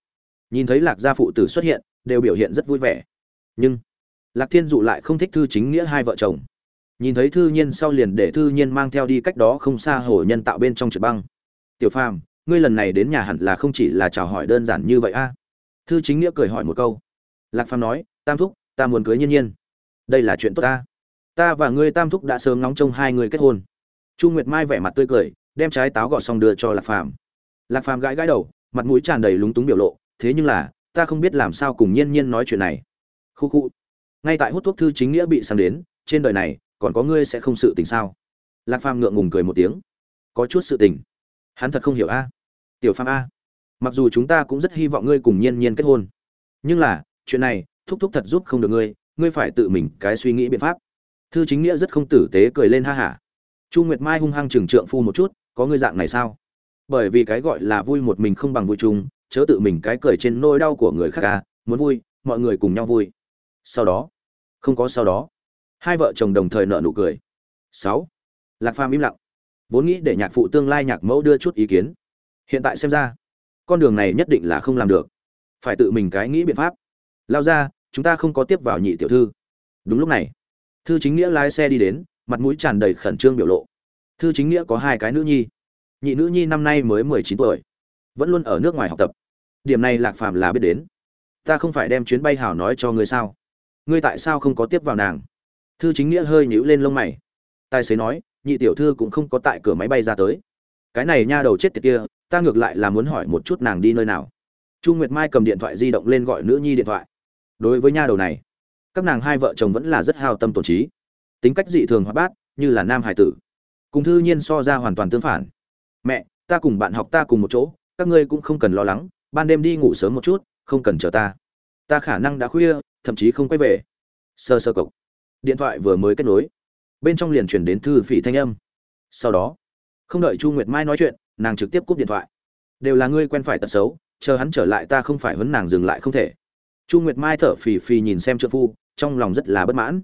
nhìn thấy lạc gia phụ tử xuất hiện, đều biểu hiện rất vui vẻ. Nhưng, lạc thiên dụ lại không thích thư chính nghĩa hai vợ chồng. Nhìn thấy thư nhiên sau liền để thư nhiên mang theo đi cách đó không xa hồ nhân tạo bên trong trượt băng. Tiểu phàm, ngươi lần này đến nhà hẳn là không chỉ là chào hỏi đơn giản như vậy a? Thư chính nghĩa cười hỏi một câu. Lạc phàm nói, tam thúc, ta muốn cưới nhiên nhiên. Đây là chuyện tốt ta. Ta và ngươi tam thúc đã sớm ngóng trông hai người kết hôn. Chu nguyệt mai vẻ mặt tươi cười, đem trái táo gọt xong đưa cho lạc phàm. Lạc phàm gãi gãi đầu, mặt mũi tràn đầy lúng túng biểu lộ thế nhưng là, ta không biết làm sao cùng nhiên nhiên nói chuyện này. Khu khu. Ngay tại hút thuốc thư chính nghĩa bị sang đến, trên đời này, còn có ngươi sẽ không sự tình sao? Lạc phàm ngượng ngùng cười một tiếng. Có chút sự tình. Hắn thật không hiểu a. Tiểu phàm a. Mặc dù chúng ta cũng rất hy vọng ngươi cùng nhiên nhiên kết hôn. Nhưng là, chuyện này, thúc thúc thật giúp không được ngươi ngươi phải tự mình cái suy nghĩ biện pháp. Thư chính nghĩa rất không tử tế cười lên ha hả. Chu nguyệt mai hung hăng trừng trượng phu một chút, có ngươi dạng này sao? Bởi vì cái gọi là vui một mình không bằng vui chung chớ tự mình cái cười trên nỗi đau của người khác à muốn vui, mọi người cùng nhau vui. Sau đó, không có sau đó. Hai vợ chồng đồng thời nở nụ cười. Sáu, lạc phàm im lặng, vốn nghĩ để nhạc phụ tương lai nhạc mẫu đưa chút ý kiến. Hiện tại xem ra, con đường này nhất định là không làm được. Phải tự mình cái nghĩ biện pháp. Lao ra, chúng ta không có tiếp vào nhị tiểu thư. Đúng lúc này, thư chính nghĩa lái xe đi đến, mặt mũi tràn đầy khẩn trương biểu lộ. Thư chính nghĩa có hai cái nữ nhi. Nhị nữ nhi năm nay mới mười chín tuổi vẫn luôn ở nước ngoài học tập. Điểm này lạc phàm là biết đến. Ta không phải đem chuyến bay hảo nói cho ngươi sao? Ngươi tại sao không có tiếp vào nàng? Thư chính nghĩa hơi nhíu lên lông mày. Tài xế nói, nhị tiểu thư cũng không có tại cửa máy bay ra tới. Cái này nha đầu chết tiệt kia, ta ngược lại là muốn hỏi một chút nàng đi nơi nào. Chu nguyệt mai cầm điện thoại di động lên gọi nữ nhi điện thoại. Đối với nha đầu này, các nàng hai vợ chồng vẫn là rất hào tâm tổn trí. Tính cách dị thường hoạt bát, như là nam hải tử. Cùng thư nhiên so ra hoàn toàn tương phản. Mẹ, ta cùng bạn học ta cùng một chỗ các ngươi cũng không cần lo lắng, ban đêm đi ngủ sớm một chút, không cần chờ ta. Ta khả năng đã khuya, thậm chí không quay về. Sơ sơ cộc điện thoại vừa mới kết nối. Bên trong liền chuyển đến thư phỉ thanh âm. Sau đó, không đợi chu nguyệt mai nói chuyện, nàng trực tiếp cúp điện thoại. Đều là ngươi quen phải tật xấu, chờ hắn trở lại ta không phải vấn nàng dừng lại không thể. Chu nguyệt mai thở phì phì nhìn xem trợ phu, trong lòng rất là bất mãn.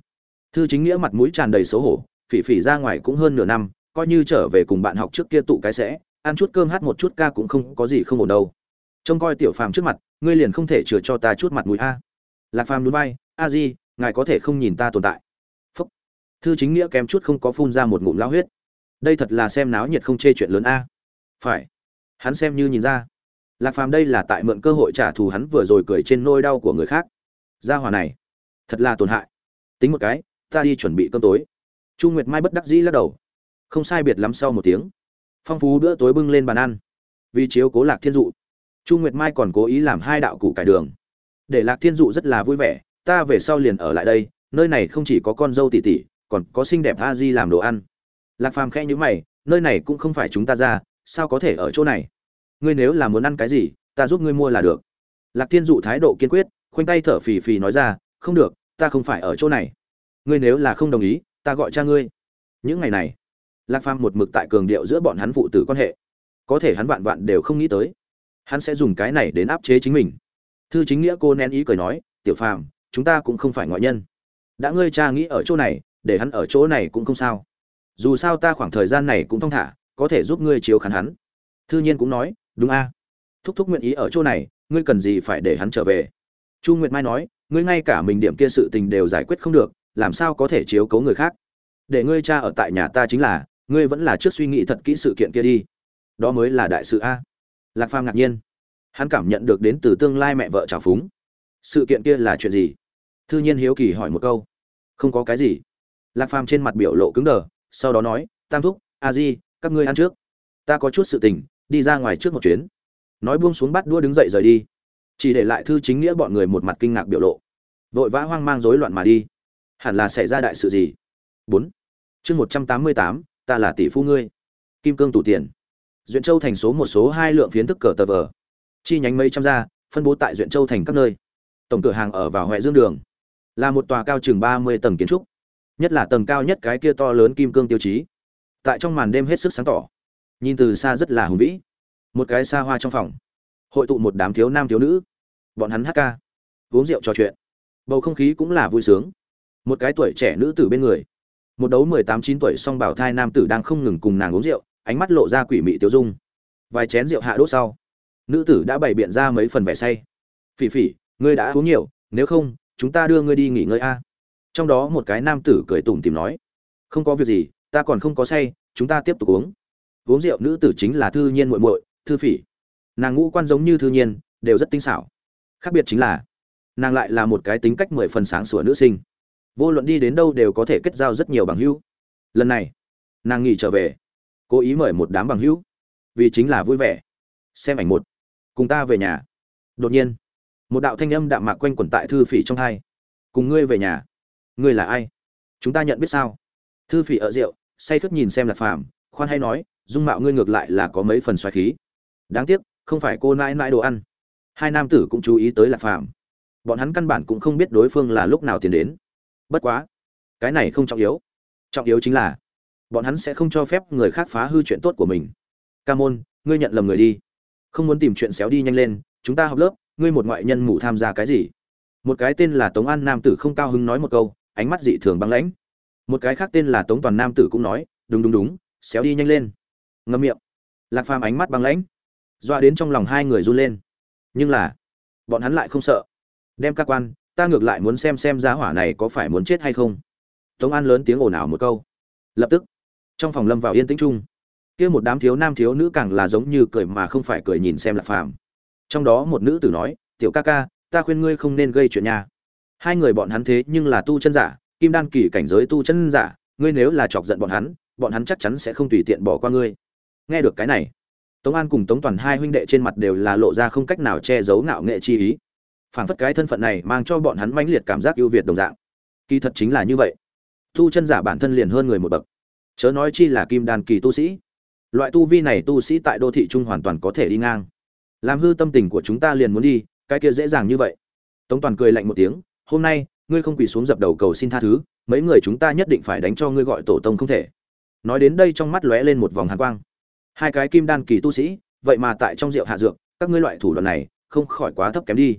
Thư chính nghĩa mặt mũi tràn đầy xấu hổ, phỉ phỉ ra ngoài cũng hơn nửa năm, coi như trở về cùng bạn học trước kia tụ cái sẽ ăn chút cơm hát một chút ca cũng không có gì không ổn đâu. Trông coi tiểu phàm trước mặt, ngươi liền không thể chừa cho ta chút mặt mũi a. Lạc phàm núi bay a di, ngài có thể không nhìn ta tồn tại. Phúc. Thư chính nghĩa kém chút không có phun ra một ngụm lao huyết. Đây thật là xem náo nhiệt không chê chuyện lớn a. Phải. Hắn xem như nhìn ra. Lạc phàm đây là tại mượn cơ hội trả thù hắn vừa rồi cười trên nôi đau của người khác. Gia hòa này, thật là tổn hại. Tính một cái, ta đi chuẩn bị cơm tối. Chu nguyệt mai bất đắc dĩ lắc đầu. Không sai biệt lắm sau một tiếng phong phú bữa tối bưng lên bàn ăn. Vì chiếu cố lạc thiên dụ, chu nguyệt mai còn cố ý làm hai đạo củ cải đường. Để lạc thiên dụ rất là vui vẻ, ta về sau liền ở lại đây, nơi này không chỉ có con dâu tỷ tỷ, còn có xinh đẹp a di làm đồ ăn. Lạc phàm khẽ nhữ mày, nơi này cũng không phải chúng ta ra, sao có thể ở chỗ này? Ngươi nếu là muốn ăn cái gì, ta giúp ngươi mua là được. Lạc thiên dụ thái độ kiên quyết, khoanh tay thở phì phì nói ra, không được, ta không phải ở chỗ này. Ngươi nếu là không đồng ý, ta gọi cha ngươi. Những ngày này lạc phàm một mực tại cường điệu giữa bọn hắn phụ tử quan hệ. Có thể hắn vạn vạn đều không nghĩ tới, hắn sẽ dùng cái này đến áp chế chính mình. Thư chính nghĩa cô nén ý cười nói, tiểu phàm, chúng ta cũng không phải ngoại nhân. Đã ngươi cha nghĩ ở chỗ này, để hắn ở chỗ này cũng không sao. Dù sao ta khoảng thời gian này cũng thong thả, có thể giúp ngươi chiếu khán hắn. Thư nhiên cũng nói, đúng a. Thúc thúc nguyện ý ở chỗ này, ngươi cần gì phải để hắn trở về? Chu nguyệt mai nói, ngươi ngay cả mình điểm kia sự tình đều giải quyết không được, làm sao có thể chiếu cấu người khác? Để ngươi cha ở tại nhà ta chính là ngươi vẫn là trước suy nghĩ thật kỹ sự kiện kia đi. Đó mới là đại sự a. Lạc phàm ngạc nhiên. Hắn cảm nhận được đến từ tương lai mẹ vợ trào phúng. Sự kiện kia là chuyện gì? Thư nhiên hiếu kỳ hỏi một câu. Không có cái gì. Lạc phàm trên mặt biểu lộ cứng đờ, sau đó nói, tam thúc, a di, các ngươi ăn trước. Ta có chút sự tình, đi ra ngoài trước một chuyến. Nói buông xuống bắt đua đứng dậy rời đi. Chỉ để lại thư chính nghĩa bọn người một mặt kinh ngạc biểu lộ. Vội vã hoang mang rối loạn mà đi. Hẳn là xảy ra đại sự gì? Bốn. Chương một trăm tám mươi tám ta là tỷ phu ngươi. Kim cương tủ tiền. Duyện châu thành số một số hai lượng phiến thức cờ tờ vờ. Chi nhánh mấy trăm gia, phân bố tại duyện châu thành các nơi. Tổng cửa hàng ở vào huệ dương đường. Là một tòa cao chừng ba mươi tầng kiến trúc. Nhất là tầng cao nhất cái kia to lớn kim cương tiêu chí. Tại trong màn đêm hết sức sáng tỏ. Nhìn từ xa rất là hùng vĩ. Một cái xa hoa trong phòng. Hội tụ một đám thiếu nam thiếu nữ. Bọn hắn hát ca. Uống rượu trò chuyện. Bầu không khí cũng là vui sướng. Một cái tuổi trẻ nữ tử bên người một đấu mười tám chín tuổi song bảo thai nam tử đang không ngừng cùng nàng uống rượu, ánh mắt lộ ra quỷ mị tiêu dung. Vài chén rượu hạ đốt sau, nữ tử đã bày biện ra mấy phần vẻ say. Phỉ phỉ, ngươi đã uống nhiều, nếu không, chúng ta đưa ngươi đi nghỉ ngơi a. Trong đó một cái nam tử cười tủm tìm nói, không có việc gì, ta còn không có say, chúng ta tiếp tục uống. Uống rượu nữ tử chính là thư nhiên muội muội, thư phỉ. Nàng ngũ quan giống như thư nhiên, đều rất tinh xảo. Khác biệt chính là, nàng lại là một cái tính cách mười phần sáng sủa nữ sinh vô luận đi đến đâu đều có thể kết giao rất nhiều bằng hữu. Lần này, nàng nghỉ trở về, cố ý mời một đám bằng hữu, vì chính là vui vẻ. Xem ảnh một, cùng ta về nhà. Đột nhiên, một đạo thanh âm đạm mạc quanh quẩn tại thư phỉ trong hai. Cùng ngươi về nhà. Ngươi là ai? Chúng ta nhận biết sao? Thư phỉ ở rượu, say khướt nhìn xem là phàm, khoan hay nói, dung mạo ngươi ngược lại là có mấy phần xoáy khí. Đáng tiếc, không phải cô nãi nãi đồ ăn. Hai nam tử cũng chú ý tới lạc phàm. Bọn hắn căn bản cũng không biết đối phương là lúc nào tiến đến bất quá, cái này không trọng yếu. Trọng yếu chính là, bọn hắn sẽ không cho phép người khác phá hư chuyện tốt của mình. Ca môn, ngươi nhận lầm người đi. Không muốn tìm chuyện xéo đi nhanh lên, chúng ta học lớp, ngươi một ngoại nhân mù tham gia cái gì? Một cái tên là tống an nam tử không cao hứng nói một câu, ánh mắt dị thường băng lãnh. Một cái khác tên là tống toàn nam tử cũng nói, đúng đúng đúng, xéo đi nhanh lên. Ngâm miệng. Lạc phàm ánh mắt băng lãnh. Doa đến trong lòng hai người run lên. Nhưng là, bọn hắn lại không sợ. Đem các quan ta ngược lại muốn xem xem giá hỏa này có phải muốn chết hay không. Tống an lớn tiếng ồn ào một câu. Lập tức, trong phòng lâm vào yên tĩnh chung. Kia một đám thiếu nam thiếu nữ càng là giống như cười mà không phải cười nhìn xem lạc phàm. Trong đó một nữ tử nói, tiểu ca ca, ta khuyên ngươi không nên gây chuyện nha. Hai người bọn hắn thế nhưng là tu chân giả, kim đan kỳ cảnh giới tu chân giả, ngươi nếu là chọc giận bọn hắn bọn hắn chắc chắn sẽ không tùy tiện bỏ qua ngươi. Nghe được cái này, tống an cùng tống toàn hai huynh đệ trên mặt đều là lộ ra không cách nào che giấu ngạo nghệ chi ý phảng phất cái thân phận này mang cho bọn hắn mãnh liệt cảm giác ưu việt đồng dạng. Kỳ thật chính là như vậy. Tu chân giả bản thân liền hơn người một bậc. Chớ nói chi là kim đan kỳ tu sĩ. Loại tu vi này tu sĩ tại đô thị trung hoàn toàn có thể đi ngang. Làm hư tâm tình của chúng ta liền muốn đi, cái kia dễ dàng như vậy. Tống toàn cười lạnh một tiếng, hôm nay, ngươi không quỳ xuống dập đầu cầu xin tha thứ, mấy người chúng ta nhất định phải đánh cho ngươi gọi tổ tông không thể. Nói đến đây trong mắt lóe lên một vòng hàn quang. Hai cái kim đan kỳ tu sĩ, vậy mà tại trong rượu hạ dược, các ngươi loại thủ đoạn này, không khỏi quá thấp kém đi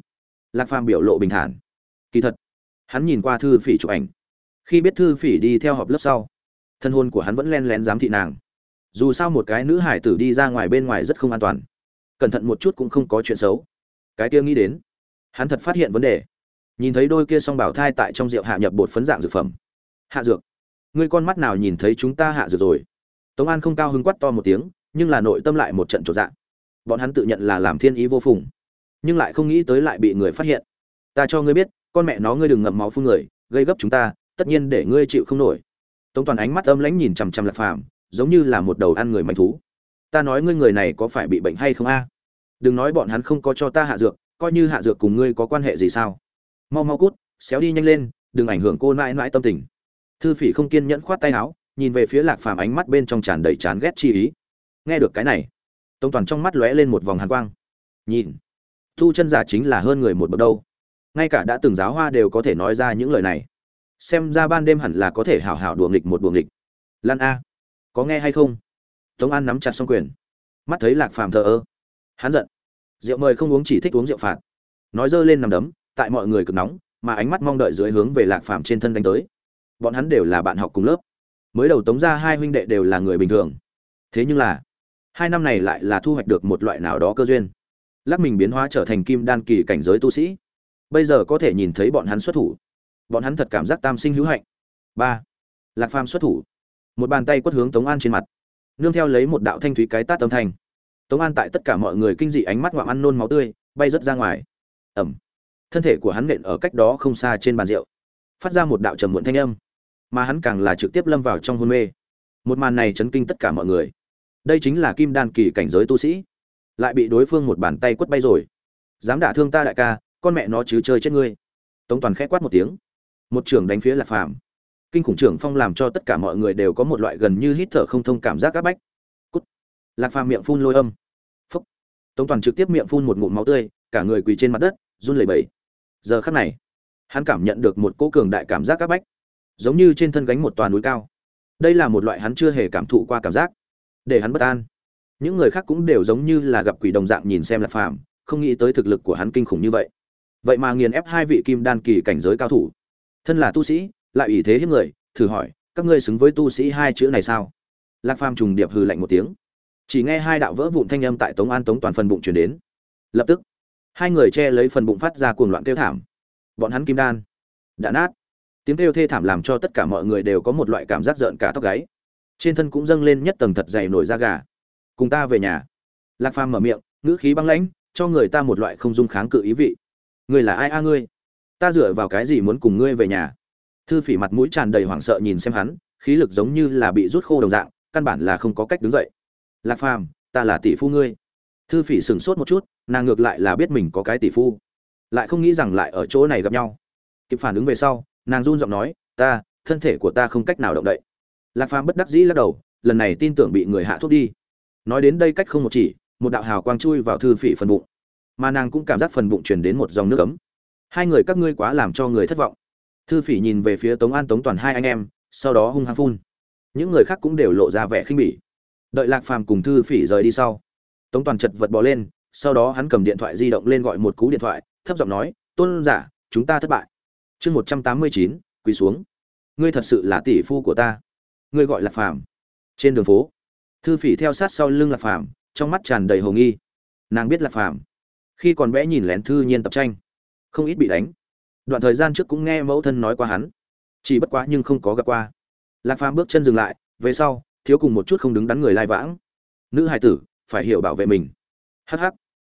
lạc phàm biểu lộ bình thản. Kỳ thật, hắn nhìn qua thư phỉ chụp ảnh. Khi biết thư phỉ đi theo họp lớp sau, thân hôn của hắn vẫn len lén giám thị nàng. Dù sao một cái nữ hải tử đi ra ngoài bên ngoài rất không an toàn. Cẩn thận một chút cũng không có chuyện xấu. Cái kia nghĩ đến, hắn thật phát hiện vấn đề. Nhìn thấy đôi kia song bảo thai tại trong rượu hạ nhập bột phấn dạng dược phẩm. Hạ dược. Ngươi con mắt nào nhìn thấy chúng ta hạ dược rồi? Tống an không cao hứng quắt to một tiếng, nhưng là nội tâm lại một trận trộn dạng bọn hắn tự nhận là làm thiên ý vô phùng nhưng lại không nghĩ tới lại bị người phát hiện. Ta cho ngươi biết, con mẹ nó ngươi đừng ngậm máu phun người, gây gấp chúng ta, tất nhiên để ngươi chịu không nổi. Tống toàn ánh mắt âm lãnh nhìn chằm chằm lạc phàm, giống như là một đầu ăn người manh thú. Ta nói ngươi người này có phải bị bệnh hay không a? Đừng nói bọn hắn không có cho ta hạ dược, coi như hạ dược cùng ngươi có quan hệ gì sao? Mau mau cút, xéo đi nhanh lên, đừng ảnh hưởng cô mãi mãi tâm tình. Thư phỉ không kiên nhẫn khoát tay áo, nhìn về phía lạc phàm ánh mắt bên trong tràn đầy chán ghét chi ý. Nghe được cái này, tống toàn trong mắt lóe lên một vòng hàn quang. Nhìn thu chân giả chính là hơn người một bậc đâu. Ngay cả đã từng giáo hoa đều có thể nói ra những lời này. Xem ra ban đêm hẳn là có thể hảo hảo đùa nghịch một đùa nghịch. Lan a, có nghe hay không? Tống an nắm chặt xong quyền. Mắt thấy lạc phàm thờ ơ. Hắn giận. Rượu mời không uống chỉ thích uống rượu phạt. Nói dơ lên nằm đấm, tại mọi người cực nóng, mà ánh mắt mong đợi dưới hướng về lạc phàm trên thân đánh tới. Bọn hắn đều là bạn học cùng lớp. Mới đầu tống ra hai huynh đệ đều là người bình thường. Thế nhưng là, hai năm này lại là thu hoạch được một loại nào đó cơ duyên lắc mình biến hóa trở thành kim đan kỳ cảnh giới tu sĩ. Bây giờ có thể nhìn thấy bọn hắn xuất thủ. Bọn hắn thật cảm giác tam sinh hữu hạnh. Ba. Lạc phàm xuất thủ. Một bàn tay quất hướng tống an trên mặt. Nương theo lấy một đạo thanh thúy cái tát âm thanh. Tống an tại tất cả mọi người kinh dị ánh mắt ngoạm ăn nôn máu tươi, bay rớt ra ngoài. Ẩm. Thân thể của hắn nện ở cách đó không xa trên bàn rượu. Phát ra một đạo trầm muộn thanh âm. Mà hắn càng là trực tiếp lâm vào trong hôn mê. Một màn này chấn kinh tất cả mọi người. Đây chính là kim đan kỳ cảnh giới tu sĩ lại bị đối phương một bàn tay quất bay rồi. Dám đả thương ta đại ca, con mẹ nó chứ chơi chết ngươi. Tống toàn khẽ quát một tiếng. Một trưởng đánh phía lạc phàm. Kinh khủng trưởng phong làm cho tất cả mọi người đều có một loại gần như hít thở không thông cảm giác áp bách. Cút. Lạc phàm miệng phun lôi âm. Phúc. Tống toàn trực tiếp miệng phun một ngụm máu tươi, cả người quỳ trên mặt đất, run lẩy bẩy. Giờ khắc này, hắn cảm nhận được một cỗ cường đại cảm giác áp bách, giống như trên thân gánh một toàn núi cao. Đây là một loại hắn chưa hề cảm thụ qua cảm giác. Để hắn bất an những người khác cũng đều giống như là gặp quỷ đồng dạng nhìn xem lạc phàm, không nghĩ tới thực lực của hắn kinh khủng như vậy. Vậy mà nghiền ép hai vị kim đan kỳ cảnh giới cao thủ. Thân là tu sĩ, lại ủy thế hiếp người, thử hỏi, các ngươi xứng với tu sĩ hai chữ này sao? Lạc phàm trùng điệp hừ lạnh một tiếng. Chỉ nghe hai đạo vỡ vụn thanh âm tại tống an tống toàn phần bụng chuyển đến. Lập tức, hai người che lấy phần bụng phát ra cuồng loạn kêu thảm. Bọn hắn kim đan, đã nát. Tiếng kêu thê thảm làm cho tất cả mọi người đều có một loại cảm giác rợn cả tóc gáy. Trên thân cũng dâng lên nhất tầng thật dày nổi da gà cùng ta về nhà. Lạc phàm mở miệng, ngữ khí băng lãnh, cho người ta một loại không dung kháng cự ý vị. Ngươi là ai a ngươi? Ta dựa vào cái gì muốn cùng ngươi về nhà? Thư phỉ mặt mũi tràn đầy hoảng sợ nhìn xem hắn, khí lực giống như là bị rút khô đồng dạng, căn bản là không có cách đứng dậy. Lạc phàm, ta là tỷ phu ngươi. Thư phỉ sửng sốt một chút, nàng ngược lại là biết mình có cái tỷ phu. Lại không nghĩ rằng lại ở chỗ này gặp nhau. Kịp phản ứng về sau, nàng run giọng nói, ta, thân thể của ta không cách nào động đậy. Lạc phàm bất đắc dĩ lắc đầu, lần này tin tưởng bị người hạ thuốc đi nói đến đây cách không một chỉ, một đạo hào quang chui vào thư phỉ phần bụng. Mà nàng cũng cảm giác phần bụng truyền đến một dòng nước ấm. Hai người các ngươi quá làm cho người thất vọng. Thư phỉ nhìn về phía tống an tống toàn hai anh em, sau đó hung hăng phun. Những người khác cũng đều lộ ra vẻ khinh bỉ. Đợi lạc phàm cùng thư phỉ rời đi sau, tống toàn chật vật bỏ lên, sau đó hắn cầm điện thoại di động lên gọi một cú điện thoại, thấp giọng nói, tôn giả, chúng ta thất bại. Chương một trăm tám mươi chín, quỳ xuống. Ngươi thật sự là tỷ phu của ta. Ngươi gọi lạc phàm. Trên đường phố thư phỉ theo sát sau lưng lạc phàm, trong mắt tràn đầy hồ nghi. Nàng biết lạc phàm, khi còn bé nhìn lén thư nhiên tập tranh, không ít bị đánh. Đoạn thời gian trước cũng nghe mẫu thân nói qua hắn, chỉ bất quá nhưng không có gặp qua. Lạc phàm bước chân dừng lại, về sau, thiếu cùng một chút không đứng đắn người lai vãng. Nữ hài tử, phải hiểu bảo vệ mình. Hắc hắc.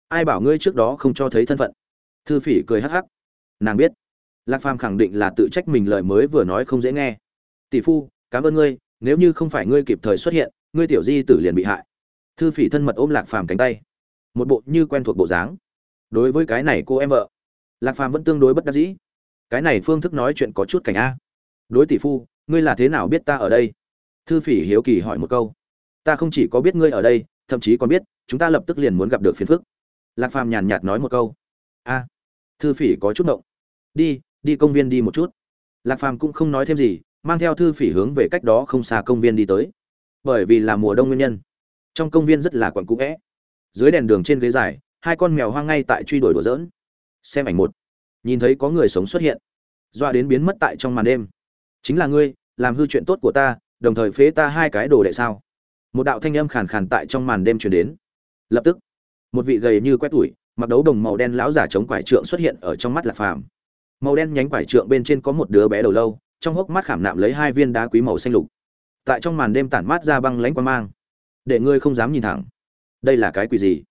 Ai bảo ngươi trước đó không cho thấy thân phận? Thư phỉ cười hắc hắc. Nàng biết. Lạc phàm khẳng định là tự trách mình lời mới vừa nói không dễ nghe. Tỷ phu, cảm ơn ngươi, nếu như không phải ngươi kịp thời xuất hiện ngươi tiểu di tử liền bị hại. Thư phỉ thân mật ôm lạc phàm cánh tay. Một bộ như quen thuộc bộ dáng. Đối với cái này cô em vợ, lạc phàm vẫn tương đối bất đắc dĩ. Cái này phương thức nói chuyện có chút cảnh a. Đối tỷ phu, ngươi là thế nào biết ta ở đây? Thư phỉ hiếu kỳ hỏi một câu. Ta không chỉ có biết ngươi ở đây, thậm chí còn biết, chúng ta lập tức liền muốn gặp được phiền phức. Lạc phàm nhàn nhạt nói một câu. A. Thư phỉ có chút động đi đi công viên đi một chút. Lạc phàm cũng không nói thêm gì, mang theo thư phỉ hướng về cách đó không xa công viên đi tới bởi vì là mùa đông nguyên nhân. Trong công viên rất là quặn cũ vẽ. Dưới đèn đường trên ghế dài, hai con mèo hoang ngay tại truy đuổi đùa dỡn xem ảnh một. Nhìn thấy có người sống xuất hiện. Doa đến biến mất tại trong màn đêm. Chính là ngươi, làm hư chuyện tốt của ta, đồng thời phế ta hai cái đồ đệ sao? Một đạo thanh âm khàn khàn tại trong màn đêm truyền đến. Lập tức, một vị gầy như quét tủi mặc đấu đồng màu đen lão giả chống quải trượng xuất hiện ở trong mắt lạc phàm. Màu đen nhánh quải trượng bên trên có một đứa bé đầu lâu, trong hốc mắt khảm nạm lấy hai viên đá quý màu xanh lục tại trong màn đêm tản mát ra băng lãnh quan mang. Để ngươi không dám nhìn thẳng. Đây là cái quỷ gì?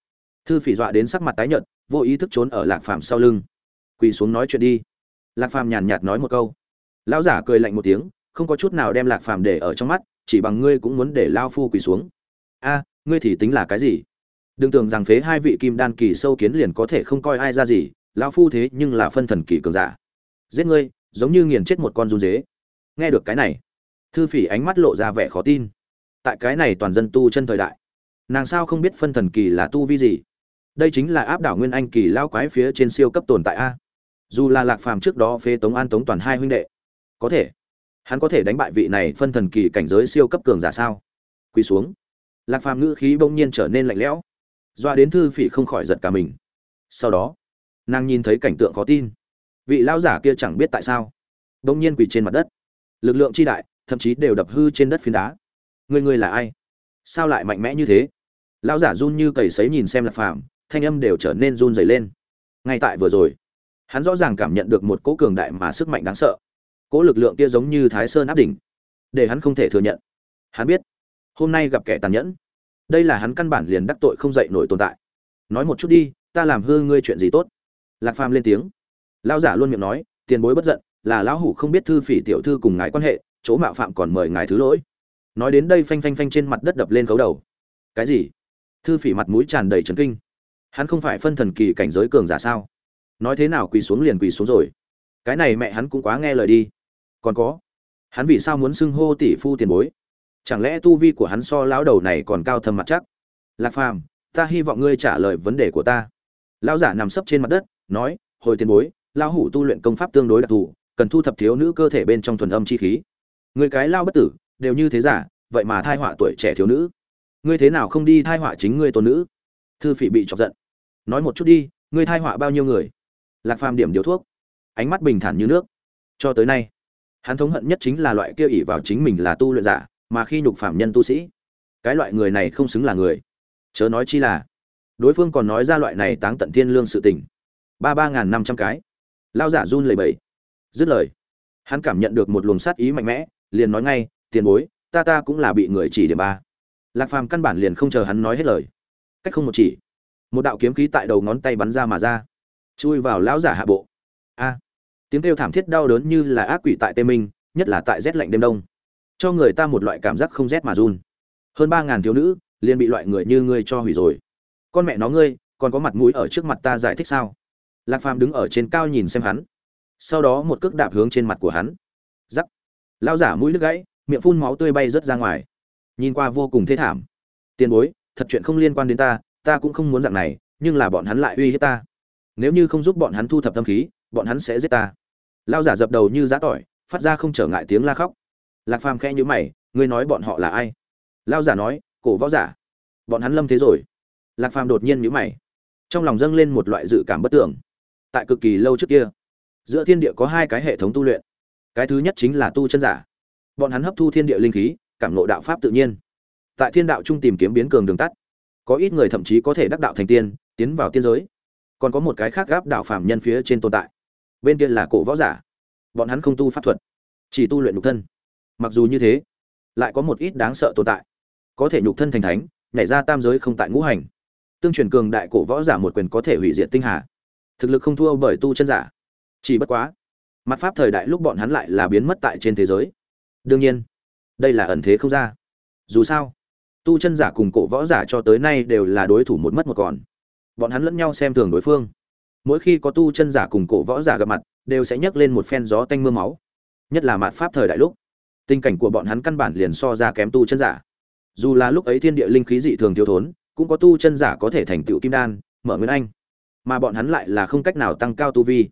Thư phỉ dọa đến sắc mặt tái nhợt, vô ý thức trốn ở lạc phàm sau lưng. Quỳ xuống nói chuyện đi. Lạc phàm nhàn nhạt nói một câu. Lão giả cười lạnh một tiếng, không có chút nào đem lạc phàm để ở trong mắt, chỉ bằng ngươi cũng muốn để lao phu quỳ xuống. A, ngươi thì tính là cái gì? Đừng tưởng rằng phế hai vị kim đan kỳ sâu kiến liền có thể không coi ai ra gì, lao phu thế nhưng là phân thần kỳ cường giả. Giết ngươi, giống như nghiền chết một con run dế. Nghe được cái này thư phỉ ánh mắt lộ ra vẻ khó tin. Tại cái này toàn dân tu chân thời đại, nàng sao không biết phân thần kỳ là tu vi gì? Đây chính là áp đảo nguyên anh kỳ lao quái phía trên siêu cấp tồn tại a. Dù là lạc phàm trước đó phế tống an tống toàn hai huynh đệ, có thể, hắn có thể đánh bại vị này phân thần kỳ cảnh giới siêu cấp cường giả sao? Quỳ xuống. Lạc phàm ngữ khí bỗng nhiên trở nên lạnh lẽo. Doa đến thư phỉ không khỏi giật cả mình. Sau đó, nàng nhìn thấy cảnh tượng khó tin. Vị lão giả kia chẳng biết tại sao, bỗng nhiên quỳ trên mặt đất. Lực lượng chi đại thậm chí đều đập hư trên đất phiến đá. Người người là ai? Sao lại mạnh mẽ như thế? Lão giả run như cầy sấy nhìn xem lạc phàm, thanh âm đều trở nên run dày lên. Ngay tại vừa rồi, hắn rõ ràng cảm nhận được một cỗ cường đại mà sức mạnh đáng sợ. Cỗ lực lượng kia giống như thái sơn áp đỉnh, để hắn không thể thừa nhận. Hắn biết, hôm nay gặp kẻ tàn nhẫn. Đây là hắn căn bản liền đắc tội không dậy nổi tồn tại. Nói một chút đi, ta làm hư ngươi chuyện gì tốt? Lạc phàm lên tiếng. Lão giả luôn miệng nói, tiền bối bất giận, là lão hủ không biết thư phỉ tiểu thư cùng ngài quan hệ chỗ mạo phạm còn mời ngài thứ lỗi. Nói đến đây phanh phanh phanh trên mặt đất đập lên cấu đầu. Cái gì? Thư phỉ mặt mũi tràn đầy trấn kinh. Hắn không phải phân thần kỳ cảnh giới cường giả sao? Nói thế nào quỳ xuống liền quỳ xuống rồi. Cái này mẹ hắn cũng quá nghe lời đi. Còn có, hắn vì sao muốn xưng hô tỷ phu tiền bối? Chẳng lẽ tu vi của hắn so lão đầu này còn cao thâm mặt chắc? Lạc phàm, ta hy vọng ngươi trả lời vấn đề của ta. Lão giả nằm sấp trên mặt đất, nói, hồi tiền bối, lão hủ tu luyện công pháp tương đối đặc thù, cần thu thập thiếu nữ cơ thể bên trong thuần âm chi khí người cái lao bất tử, đều như thế giả, vậy mà thai họa tuổi trẻ thiếu nữ. Ngươi thế nào không đi thai họa chính ngươi tôn nữ? Thư phỉ bị chọc giận. Nói một chút đi, ngươi thai họa bao nhiêu người? Lạc phàm điểm điều thuốc. Ánh mắt bình thản như nước. Cho tới nay, hắn thống hận nhất chính là loại kia ỷ vào chính mình là tu luyện giả, mà khi nhục phạm nhân tu sĩ, cái loại người này không xứng là người. Chớ nói chi là, đối phương còn nói ra loại này táng tận thiên lương sự tình. Ba ba n g h n năm trăm cái. Lao giả run lầy bầy dứt lời, hắn cảm nhận được một luồng sát ý mạnh mẽ liền nói ngay, tiền bối, ta ta cũng là bị người chỉ điểm ba. Lạc phàm căn bản liền không chờ hắn nói hết lời. Cách không một chỉ, một đạo kiếm khí tại đầu ngón tay bắn ra mà ra, chui vào lão giả hạ bộ. A, tiếng kêu thảm thiết đau đớn như là ác quỷ tại tê minh, nhất là tại rét lạnh đêm đông, cho người ta một loại cảm giác không rét mà run. Hơn ba ngàn thiếu nữ liền bị loại người như ngươi cho hủy rồi. Con mẹ nó ngươi, còn có mặt mũi ở trước mặt ta giải thích sao? Lạc phàm đứng ở trên cao nhìn xem hắn, sau đó một cước đạp hướng trên mặt của hắn. Giắc lao giả mũi nước gãy, miệng phun máu tươi bay rớt ra ngoài. Nhìn qua vô cùng thê thảm. Tiền bối, thật chuyện không liên quan đến ta ta cũng không muốn dạng này, nhưng là bọn hắn lại uy hiếp ta. Nếu như không giúp bọn hắn thu thập tâm khí, bọn hắn sẽ giết ta. Lao giả dập đầu như giã tỏi, phát ra không trở ngại tiếng la khóc. Lạc phàm khẽ nhữ mày, ngươi nói bọn họ là ai? Lao giả nói, cổ võ giả. Bọn hắn lâm thế rồi. Lạc phàm đột nhiên nhữ mày. Trong lòng dâng lên một loại dự cảm bất tưởng. Tại cực kỳ lâu trước kia, giữa thiên địa có hai cái hệ thống tu luyện cái thứ nhất chính là tu chân giả. Bọn hắn hấp thu thiên địa linh khí, cảm nộ đạo pháp tự nhiên. Tại thiên đạo trung tìm kiếm biến cường đường tắt, có ít người thậm chí có thể đắc đạo thành tiên, tiến vào tiên giới. Còn có một cái khác gáp đạo phạm nhân phía trên tồn tại. Bên kia là cổ võ giả. Bọn hắn không tu pháp thuật, chỉ tu luyện nhục thân. Mặc dù như thế, lại có một ít đáng sợ tồn tại. Có thể nhục thân thành thánh, nhảy ra tam giới không tại ngũ hành. Tương truyền cường đại cổ võ giả một quyền có thể hủy diệt tinh hà. Thực lực không thua bởi tu chân giả. Chỉ bất quá mặt pháp thời đại lúc bọn hắn lại là biến mất tại trên thế giới. Đương nhiên, đây là ẩn thế không ra. Dù sao, tu chân giả cùng cổ võ giả cho tới nay đều là đối thủ một mất một còn. Bọn hắn lẫn nhau xem thường đối phương. Mỗi khi có tu chân giả cùng cổ võ giả gặp mặt, đều sẽ nhấc lên một phen gió tanh mưa máu. Nhất là mạt pháp thời đại lúc, tình cảnh của bọn hắn căn bản liền so ra kém tu chân giả. Dù là lúc ấy thiên địa linh khí dị thường thiếu thốn, cũng có tu chân giả có thể thành tựu kim đan, mở nguyên anh. Mà bọn hắn lại là không cách nào tăng cao tu vi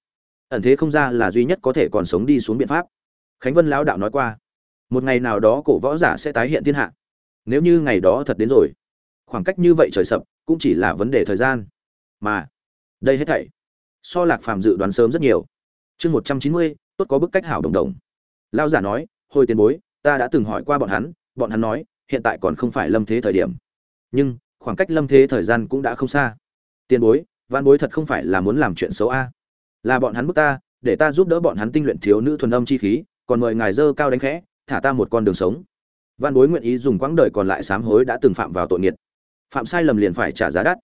ẩn thế không ra là duy nhất có thể còn sống đi xuống biện pháp. Khánh vân lão đạo nói qua, một ngày nào đó cổ võ giả sẽ tái hiện thiên hạ. Nếu như ngày đó thật đến rồi, khoảng cách như vậy trời sập cũng chỉ là vấn đề thời gian. Mà, đây hết thảy, so lạc phàm dự đoán sớm rất nhiều. Chương một trăm chín mươi, tốt có bức cách hảo đồng đồng. Lao giả nói, hồi tiền bối, ta đã từng hỏi qua bọn hắn bọn hắn nói, hiện tại còn không phải lâm thế thời điểm. Nhưng, khoảng cách lâm thế thời gian cũng đã không xa. Tiền bối văn bối thật không phải là muốn làm chuyện xấu a là bọn hắn bức ta, để ta giúp đỡ bọn hắn tinh luyện thiếu nữ thuần âm chi khí, còn mời ngài dơ cao đánh khẽ, thả ta một con đường sống. Văn bối nguyện ý dùng quãng đời còn lại sám hối đã từng phạm vào tội nghiệt. Phạm sai lầm liền phải trả giá đắt.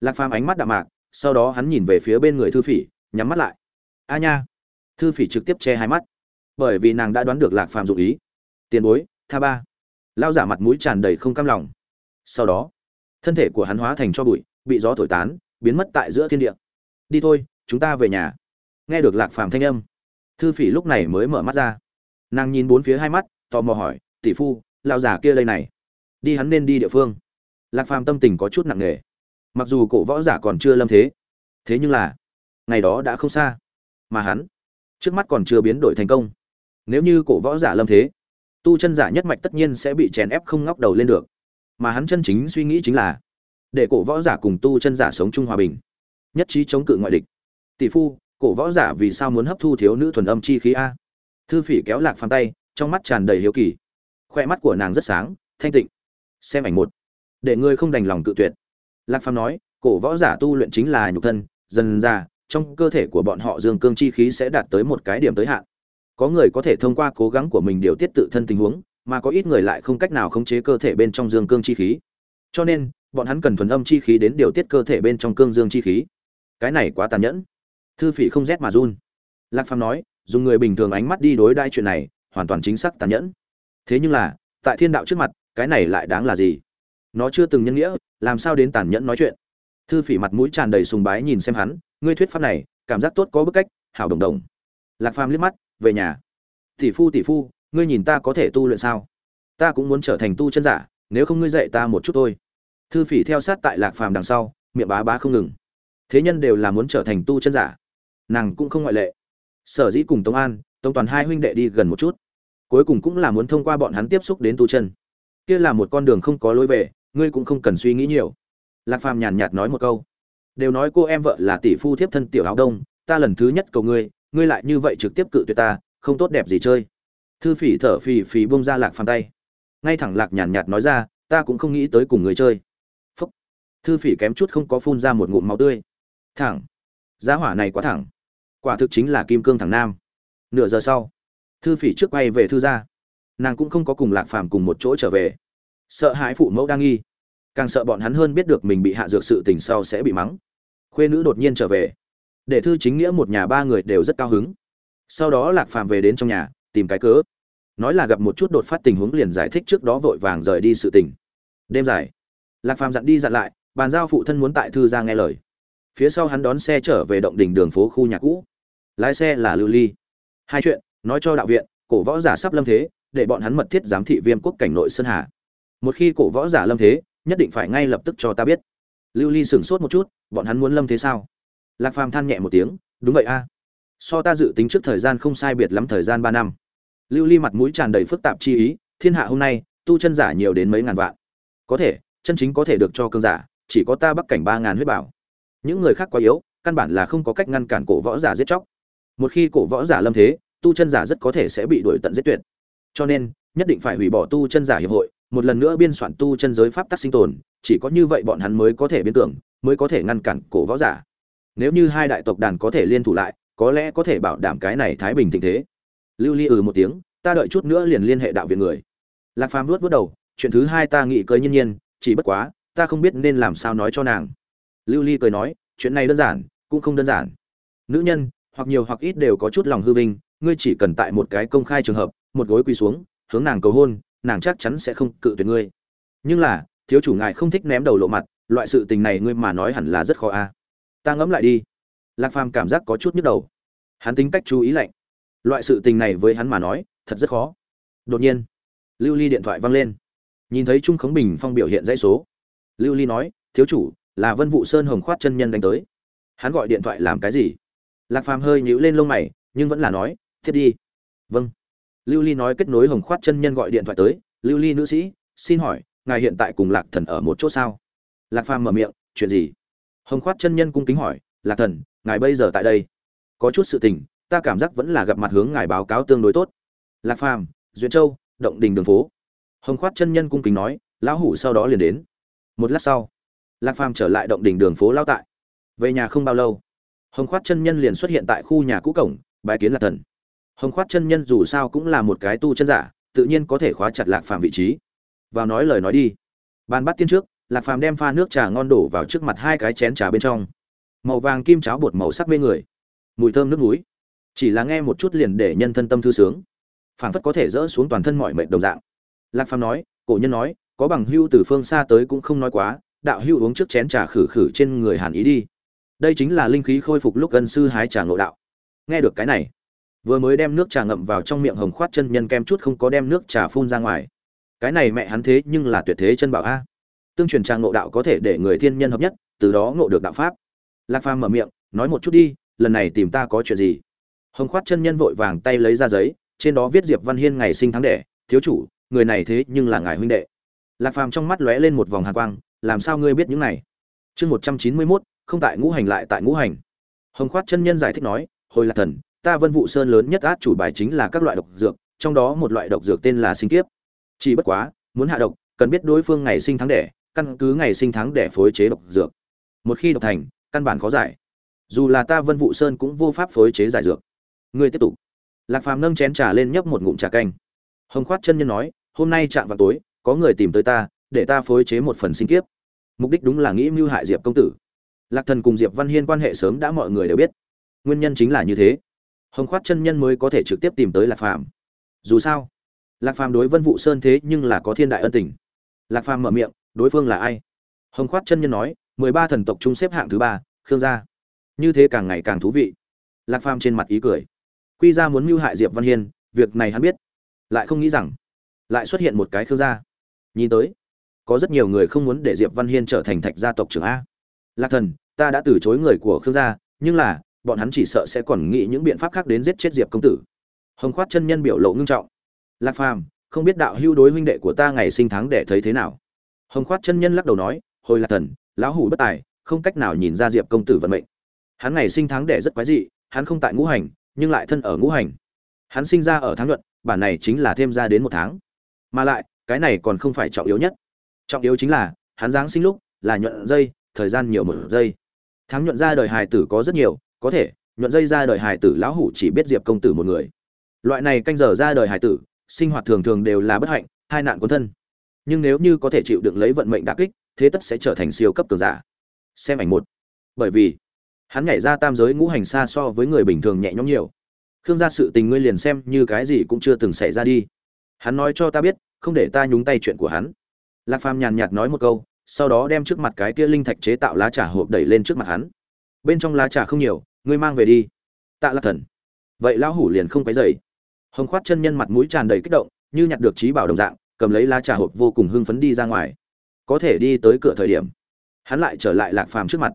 Lạc phàm ánh mắt đạm mạc, sau đó hắn nhìn về phía bên người thư phỉ, nhắm mắt lại. A nha! Thư phỉ trực tiếp che hai mắt. Bởi vì nàng đã đoán được lạc phàm dụ ý. Tiền bối, tha ba. Lao giả mặt mũi tràn đầy không cam lòng. Sau đó, thân thể của hắn hóa thành cho bụi, bị gió thổi tán, biến mất tại giữa thiên địa. Đi thôi, chúng ta về nhà nghe được lạc phàm thanh âm. Thư phỉ lúc này mới mở mắt ra. Nàng nhìn bốn phía hai mắt, tò mò hỏi, tỷ phu lao giả kia đây này, đi hắn nên đi địa phương? Lạc phàm tâm tình có chút nặng nề. Mặc dù cổ võ giả còn chưa lâm thế thế nhưng là, ngày đó đã không xa. Mà hắn, trước mắt còn chưa biến đổi thành công. Nếu như cổ võ giả lâm thế, tu chân giả nhất mạch tất nhiên sẽ bị chèn ép không ngóc đầu lên được. Mà hắn chân chính suy nghĩ chính là, để cổ võ giả cùng tu chân giả sống chung hòa bình, nhất trí chống cự ngoại địch. Tỷ phu cổ võ giả vì sao muốn hấp thu thiếu nữ thuần âm chi khí a? Thư phỉ kéo lạc phàm tay, trong mắt tràn đầy hiếu kỳ. Khoe mắt của nàng rất sáng, thanh tịnh. Xem ảnh một. Để ngươi không đành lòng cự tuyệt. Lạc phàm nói, cổ võ giả tu luyện chính là nhục thân, dần ra trong cơ thể của bọn họ dương cương chi khí sẽ đạt tới một cái điểm tới hạn. Có người có thể thông qua cố gắng của mình điều tiết tự thân tình huống, mà có ít người lại không cách nào khống chế cơ thể bên trong dương cương chi khí. Cho nên, bọn hắn cần thuần âm chi khí đến điều tiết cơ thể bên trong cương dương chi khí. Cái này quá tàn nhẫn thư phỉ không rét mà run. Lạc phàm nói, dùng người bình thường ánh mắt đi đối đai chuyện này, hoàn toàn chính xác tàn nhẫn. Thế nhưng là, tại thiên đạo trước mặt, cái này lại đáng là gì? Nó chưa từng nhân nghĩa, làm sao đến tàn nhẫn nói chuyện? Thư phỉ mặt mũi tràn đầy sùng bái nhìn xem hắn, ngươi thuyết pháp này, cảm giác tốt có bức cách, hảo đồng đồng. Lạc phàm liếc mắt, về nhà. Tỷ phu tỷ phu, ngươi nhìn ta có thể tu luyện sao? Ta cũng muốn trở thành tu chân giả, nếu không ngươi dạy ta một chút thôi. Thư phỉ theo sát tại lạc phàm đằng sau, miệng bá bá không ngừng. Thế nhân đều là muốn trở thành tu chân giả nàng cũng không ngoại lệ. Sở dĩ cùng tống an, tống toàn hai huynh đệ đi gần một chút, cuối cùng cũng là muốn thông qua bọn hắn tiếp xúc đến tu chân. Kia là một con đường không có lối về, ngươi cũng không cần suy nghĩ nhiều. Lạc phàm nhàn nhạt nói một câu. Đều nói cô em vợ là tỷ phu thiếp thân tiểu áo đông, ta lần thứ nhất cầu ngươi ngươi lại như vậy trực tiếp cự tuyệt ta, không tốt đẹp gì chơi. Thư phỉ thở phì phì bông ra lạc phàm tay. Ngay thẳng lạc nhàn nhạt nói ra, ta cũng không nghĩ tới cùng người chơi. Phúc. Thư phỉ kém chút không có phun ra một ngụm máu tươi. Thẳng. Giá hỏa này quá thẳng quả thực chính là kim cương thẳng nam. Nửa giờ sau, thư phỉ trước quay về thư gia. Nàng cũng không có cùng lạc phàm cùng một chỗ trở về. Sợ hãi phụ mẫu đang nghi. Càng sợ bọn hắn hơn biết được mình bị hạ dược sự tình sau sẽ bị mắng. Khuê nữ đột nhiên trở về. Để thư chính nghĩa một nhà ba người đều rất cao hứng. Sau đó lạc phàm về đến trong nhà, tìm cái cớ. Nói là gặp một chút đột phát tình huống liền giải thích trước đó vội vàng rời đi sự tình. Đêm dài, lạc phàm dặn đi dặn lại, bàn giao phụ thân muốn tại thư ra nghe lời. Phía sau hắn đón xe trở về động đình đường phố khu nhà cũ lái xe là lưu ly. Hai chuyện, nói cho đạo viện, cổ võ giả sắp lâm thế, để bọn hắn mật thiết giám thị viêm quốc cảnh nội sơn hà. Một khi cổ võ giả lâm thế, nhất định phải ngay lập tức cho ta biết. Lưu ly sửng sốt một chút, bọn hắn muốn lâm thế sao? Lạc phàm than nhẹ một tiếng, đúng vậy a. So ta dự tính trước thời gian không sai biệt lắm thời gian ba năm. Lưu ly mặt mũi tràn đầy phức tạp chi ý, thiên hạ hôm nay, tu chân giả nhiều đến mấy ngàn vạn. Có thể, chân chính có thể được cho cương giả, chỉ có ta bắc cảnh ba ngàn huyết bảo. Những người khác quá yếu, căn bản là không có cách ngăn cản cổ võ giả giết chóc một khi cổ võ giả lâm thế, tu chân giả rất có thể sẽ bị đuổi tận giết tuyệt. Cho nên, nhất định phải hủy bỏ tu chân giả hiệp hội, một lần nữa biên soạn tu chân giới pháp tắc sinh tồn, chỉ có như vậy bọn hắn mới có thể biến tưởng, mới có thể ngăn cản cổ võ giả. Nếu như hai đại tộc đàn có thể liên thủ lại, có lẽ có thể bảo đảm cái này thái bình tình thế. Lưu ly ừ một tiếng, ta đợi chút nữa liền liên hệ đạo viện người. Lạc phàm luốt vớt đầu, chuyện thứ hai ta nghĩ cơi nhiên nhiên, chỉ bất quá, ta không biết nên làm sao nói cho nàng. Lưu ly cười nói, chuyện này đơn giản, cũng không đơn giản. Nữ nhân hoặc nhiều hoặc ít đều có chút lòng hư vinh, ngươi chỉ cần tại một cái công khai trường hợp, một gối quỳ xuống, hướng nàng cầu hôn, nàng chắc chắn sẽ không cự tuyệt ngươi. Nhưng là, thiếu chủ ngài không thích ném đầu lộ mặt, loại sự tình này ngươi mà nói hẳn là rất khó a. Ta ngẫm lại đi. Lạc phàm cảm giác có chút nhức đầu. Hắn tính cách chú ý lạnh. Loại sự tình này với hắn mà nói, thật rất khó. Đột nhiên, lưu ly điện thoại văng lên. Nhìn thấy trung khống bình phong biểu hiện dãy số. Lưu ly nói, thiếu chủ, là vân vụ sơn hồng khoát chân nhân đánh tới. Hắn gọi điện thoại làm cái gì? Lạc phàm hơi nhíu lên lông mày, nhưng vẫn là nói thiết đi. Vâng. Lưu ly nói kết nối hồng khoát chân nhân gọi điện thoại tới. Lưu ly nữ sĩ, xin hỏi, ngài hiện tại cùng lạc thần ở một chỗ sao? Lạc phàm mở miệng, chuyện gì? Hồng khoát chân nhân cung kính hỏi, lạc thần, ngài bây giờ tại đây? Có chút sự tình, ta cảm giác vẫn là gặp mặt hướng ngài báo cáo tương đối tốt. Lạc phàm duyên châu, động đình đường phố. Hồng khoát chân nhân cung kính nói, lão hủ sau đó liền đến. Một lát sau, lạc phàm trở lại động đình đường phố lao tại. Về nhà không bao lâu hồng khoát chân nhân liền xuất hiện tại khu nhà cũ cổng, bái kiến lạc thần. Hồng khoát chân nhân dù sao cũng là một cái tu chân giả, tự nhiên có thể khóa chặt lạc phàm vị trí. Vào nói lời nói đi. Bàn bắt tiên trước, lạc phàm đem pha nước trà ngon đổ vào trước mặt hai cái chén trà bên trong. Màu vàng kim cháo bột màu sắc mê người. Mùi thơm nước núi. Chỉ là nghe một chút liền để nhân thân tâm thư sướng. Phảng phất có thể dỡ xuống toàn thân mọi mệnh đồng dạng. Lạc phàm nói, cổ nhân nói, có bằng hưu từ phương xa tới cũng không nói quá, đạo hưu uống trước chén trà khử khử trên người hàn ý đi đây chính là linh khí khôi phục lúc gần sư hái trà ngộ đạo. Nghe được cái này, vừa mới đem nước trà ngậm vào trong miệng hồng khoát chân nhân kem chút không có đem nước trà phun ra ngoài. Cái này mẹ hắn thế nhưng là tuyệt thế chân bảo a. Tương truyền trà ngộ đạo có thể để người thiên nhân hợp nhất, từ đó ngộ được đạo pháp. Lạc phàm mở miệng, nói một chút đi, lần này tìm ta có chuyện gì? Hồng khoát chân nhân vội vàng tay lấy ra giấy, trên đó viết diệp văn hiên ngày sinh tháng đẻ, thiếu chủ, người này thế nhưng là ngài huynh đệ. Lạc phàm trong mắt lóe lên một vòng hàn quang, làm sao ngươi biết những này? Chương một trăm chín mươi mốt không tại ngũ hành lại tại ngũ hành. Hồng khoát chân nhân giải thích nói, hồi lạc thần, ta vân vụ sơn lớn nhất át chủ bài chính là các loại độc dược, trong đó một loại độc dược tên là sinh kiếp. Chỉ bất quá, muốn hạ độc, cần biết đối phương ngày sinh tháng đẻ, căn cứ ngày sinh tháng đẻ phối chế độc dược. Một khi độc thành, căn bản khó giải. Dù là ta vân vụ sơn cũng vô pháp phối chế giải dược. Ngươi tiếp tục. Lạc phàm nâng chén trà lên nhấp một ngụm trà canh. Hồng khoát chân nhân nói, hôm nay chạm vào tối, có người tìm tới ta, để ta phối chế một phần sinh kiếp. Mục đích đúng là nghĩ mưu hại diệp công tử lạc thần cùng diệp văn hiên quan hệ sớm đã mọi người đều biết. Nguyên nhân chính là như thế. Hồng khoát chân nhân mới có thể trực tiếp tìm tới lạc phàm. Dù sao, lạc phàm đối vân vụ sơn thế nhưng là có thiên đại ân tình. Lạc phàm mở miệng, đối phương là ai? Hồng khoát chân nhân nói, mười ba thần tộc trung xếp hạng thứ ba, khương gia. Như thế càng ngày càng thú vị. Lạc phàm trên mặt ý cười. Quy ra muốn mưu hại diệp văn hiên, việc này hắn biết. Lại không nghĩ rằng, lại xuất hiện một cái khương gia. Nhìn tới, có rất nhiều người không muốn để diệp văn hiên trở thành thạch gia tộc trưởng a lạc thần, ta đã từ chối người của khương gia, nhưng là, bọn hắn chỉ sợ sẽ còn nghĩ những biện pháp khác đến giết chết diệp công tử. Hồng khoát chân nhân biểu lộ ngưng trọng. Lạc phàm, không biết đạo hưu đối huynh đệ của ta ngày sinh tháng để thấy thế nào? Hồng khoát chân nhân lắc đầu nói, hồi lạc thần, lão hủ bất tài, không cách nào nhìn ra diệp công tử vận mệnh. Hắn ngày sinh tháng đẻ rất quái dị, hắn không tại ngũ hành, nhưng lại thân ở ngũ hành. Hắn sinh ra ở tháng luận bản này chính là thêm ra đến một tháng. Mà lại, cái này còn không phải trọng yếu nhất. Trọng yếu chính là, hắn giáng sinh lúc là nhuận dây thời gian nhiều một giây. Thắng nhuận ra đời hài tử có rất nhiều, có thể, nhuận dây ra đời hài tử lão hủ chỉ biết diệp công tử một người. Loại này canh giờ ra đời hài tử, sinh hoạt thường thường đều là bất hạnh, hai nạn quân thân. Nhưng nếu như có thể chịu đựng lấy vận mệnh đà kích, thế tất sẽ trở thành siêu cấp cường giả. Xem ảnh một. Bởi vì, hắn nhảy ra tam giới ngũ hành xa so với người bình thường nhẹ nhõm nhiều. Khương gia sự tình ngươi liền xem như cái gì cũng chưa từng xảy ra đi. Hắn nói cho ta biết, không để ta nhúng tay chuyện của hắn. Lạc phàm nhàn nhạt nói một câu sau đó đem trước mặt cái kia linh thạch chế tạo lá trà hộp đẩy lên trước mặt hắn. Bên trong lá trà không nhiều, ngươi mang về đi. Tạ lạc thần. Vậy lão hủ liền không quấy dày hồng khoát chân nhân mặt mũi tràn đầy kích động, như nhặt được trí bảo đồng dạng, cầm lấy lá trà hộp vô cùng hưng phấn đi ra ngoài. Có thể đi tới cửa thời điểm, hắn lại trở lại lạc phàm trước mặt.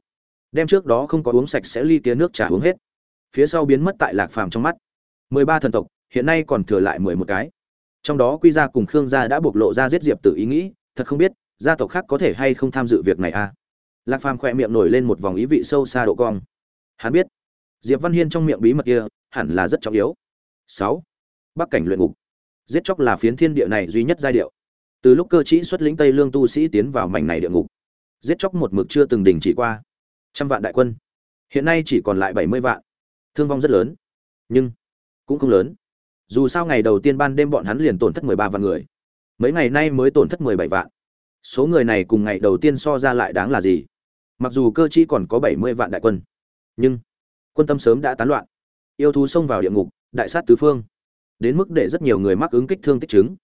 Đem trước đó không có uống sạch sẽ ly tía nước trà uống hết. Phía sau biến mất tại lạc phàm trong mắt. Mười ba thần tộc, hiện nay còn thừa lại mười một cái. Trong đó quy gia cùng khương gia đã bộc lộ ra giết diệp tự ý nghĩ, thật không biết gia tộc khác có thể hay không tham dự việc này à? Lạc phàm khỏe miệng nổi lên một vòng ý vị sâu xa độ cong. Hắn biết, diệp văn hiên trong miệng bí mật kia hẳn là rất trọng yếu. Sáu, bắc cảnh luyện ngục. Giết chóc là phiến thiên địa này duy nhất giai điệu. Từ lúc cơ chí xuất lĩnh tây lương tu sĩ tiến vào mảnh này địa ngục, giết chóc một mực chưa từng đình chỉ qua. Trăm vạn đại quân. Hiện nay chỉ còn lại bảy mươi vạn. Thương vong rất lớn, nhưng cũng không lớn. Dù sao ngày đầu tiên ban đêm bọn hắn liền tổn thất mười ba vạn người. Mấy ngày nay mới tổn thất mười bảy vạn số người này cùng ngày đầu tiên so ra lại đáng là gì? Mặc dù cơ chí còn có bảy mươi vạn đại quân, nhưng quân tâm sớm đã tán loạn. Yêu thú xông vào địa ngục, đại sát tứ phương. Đến mức để rất nhiều người mắc ứng kích thương tích chứng.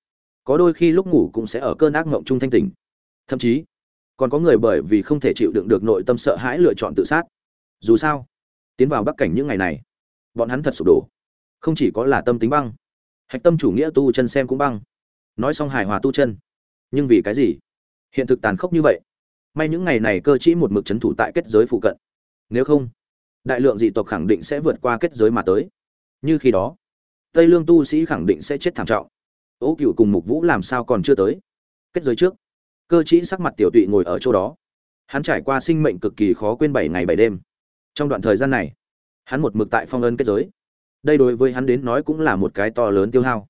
Có đôi khi lúc ngủ cũng sẽ ở cơn ác mộng trung thanh tỉnh. Thậm chí, còn có người bởi vì không thể chịu đựng được nội tâm sợ hãi lựa chọn tự sát. Dù sao, tiến vào bắc cảnh những ngày này, bọn hắn thật sụp đổ. Không chỉ có là tâm tính băng, hạch tâm chủ nghĩa tu chân xem cũng băng. Nói xong hài hòa tu chân. Nhưng vì cái gì? Hiện thực tàn khốc như vậy, may những ngày này cơ chí một mực chấn thủ tại kết giới phụ cận. Nếu không, đại lượng dị tộc khẳng định sẽ vượt qua kết giới mà tới. Như khi đó, tây lương tu sĩ khẳng định sẽ chết thảm trọng. Ố cựu cùng mục vũ làm sao còn chưa tới? Kết giới trước, cơ chí sắc mặt tiểu tụy ngồi ở chỗ đó. Hắn trải qua sinh mệnh cực kỳ khó quên bảy ngày bảy đêm. Trong đoạn thời gian này, hắn một mực tại phong ân kết giới. Đây đối với hắn đến nói cũng là một cái to lớn tiêu hao.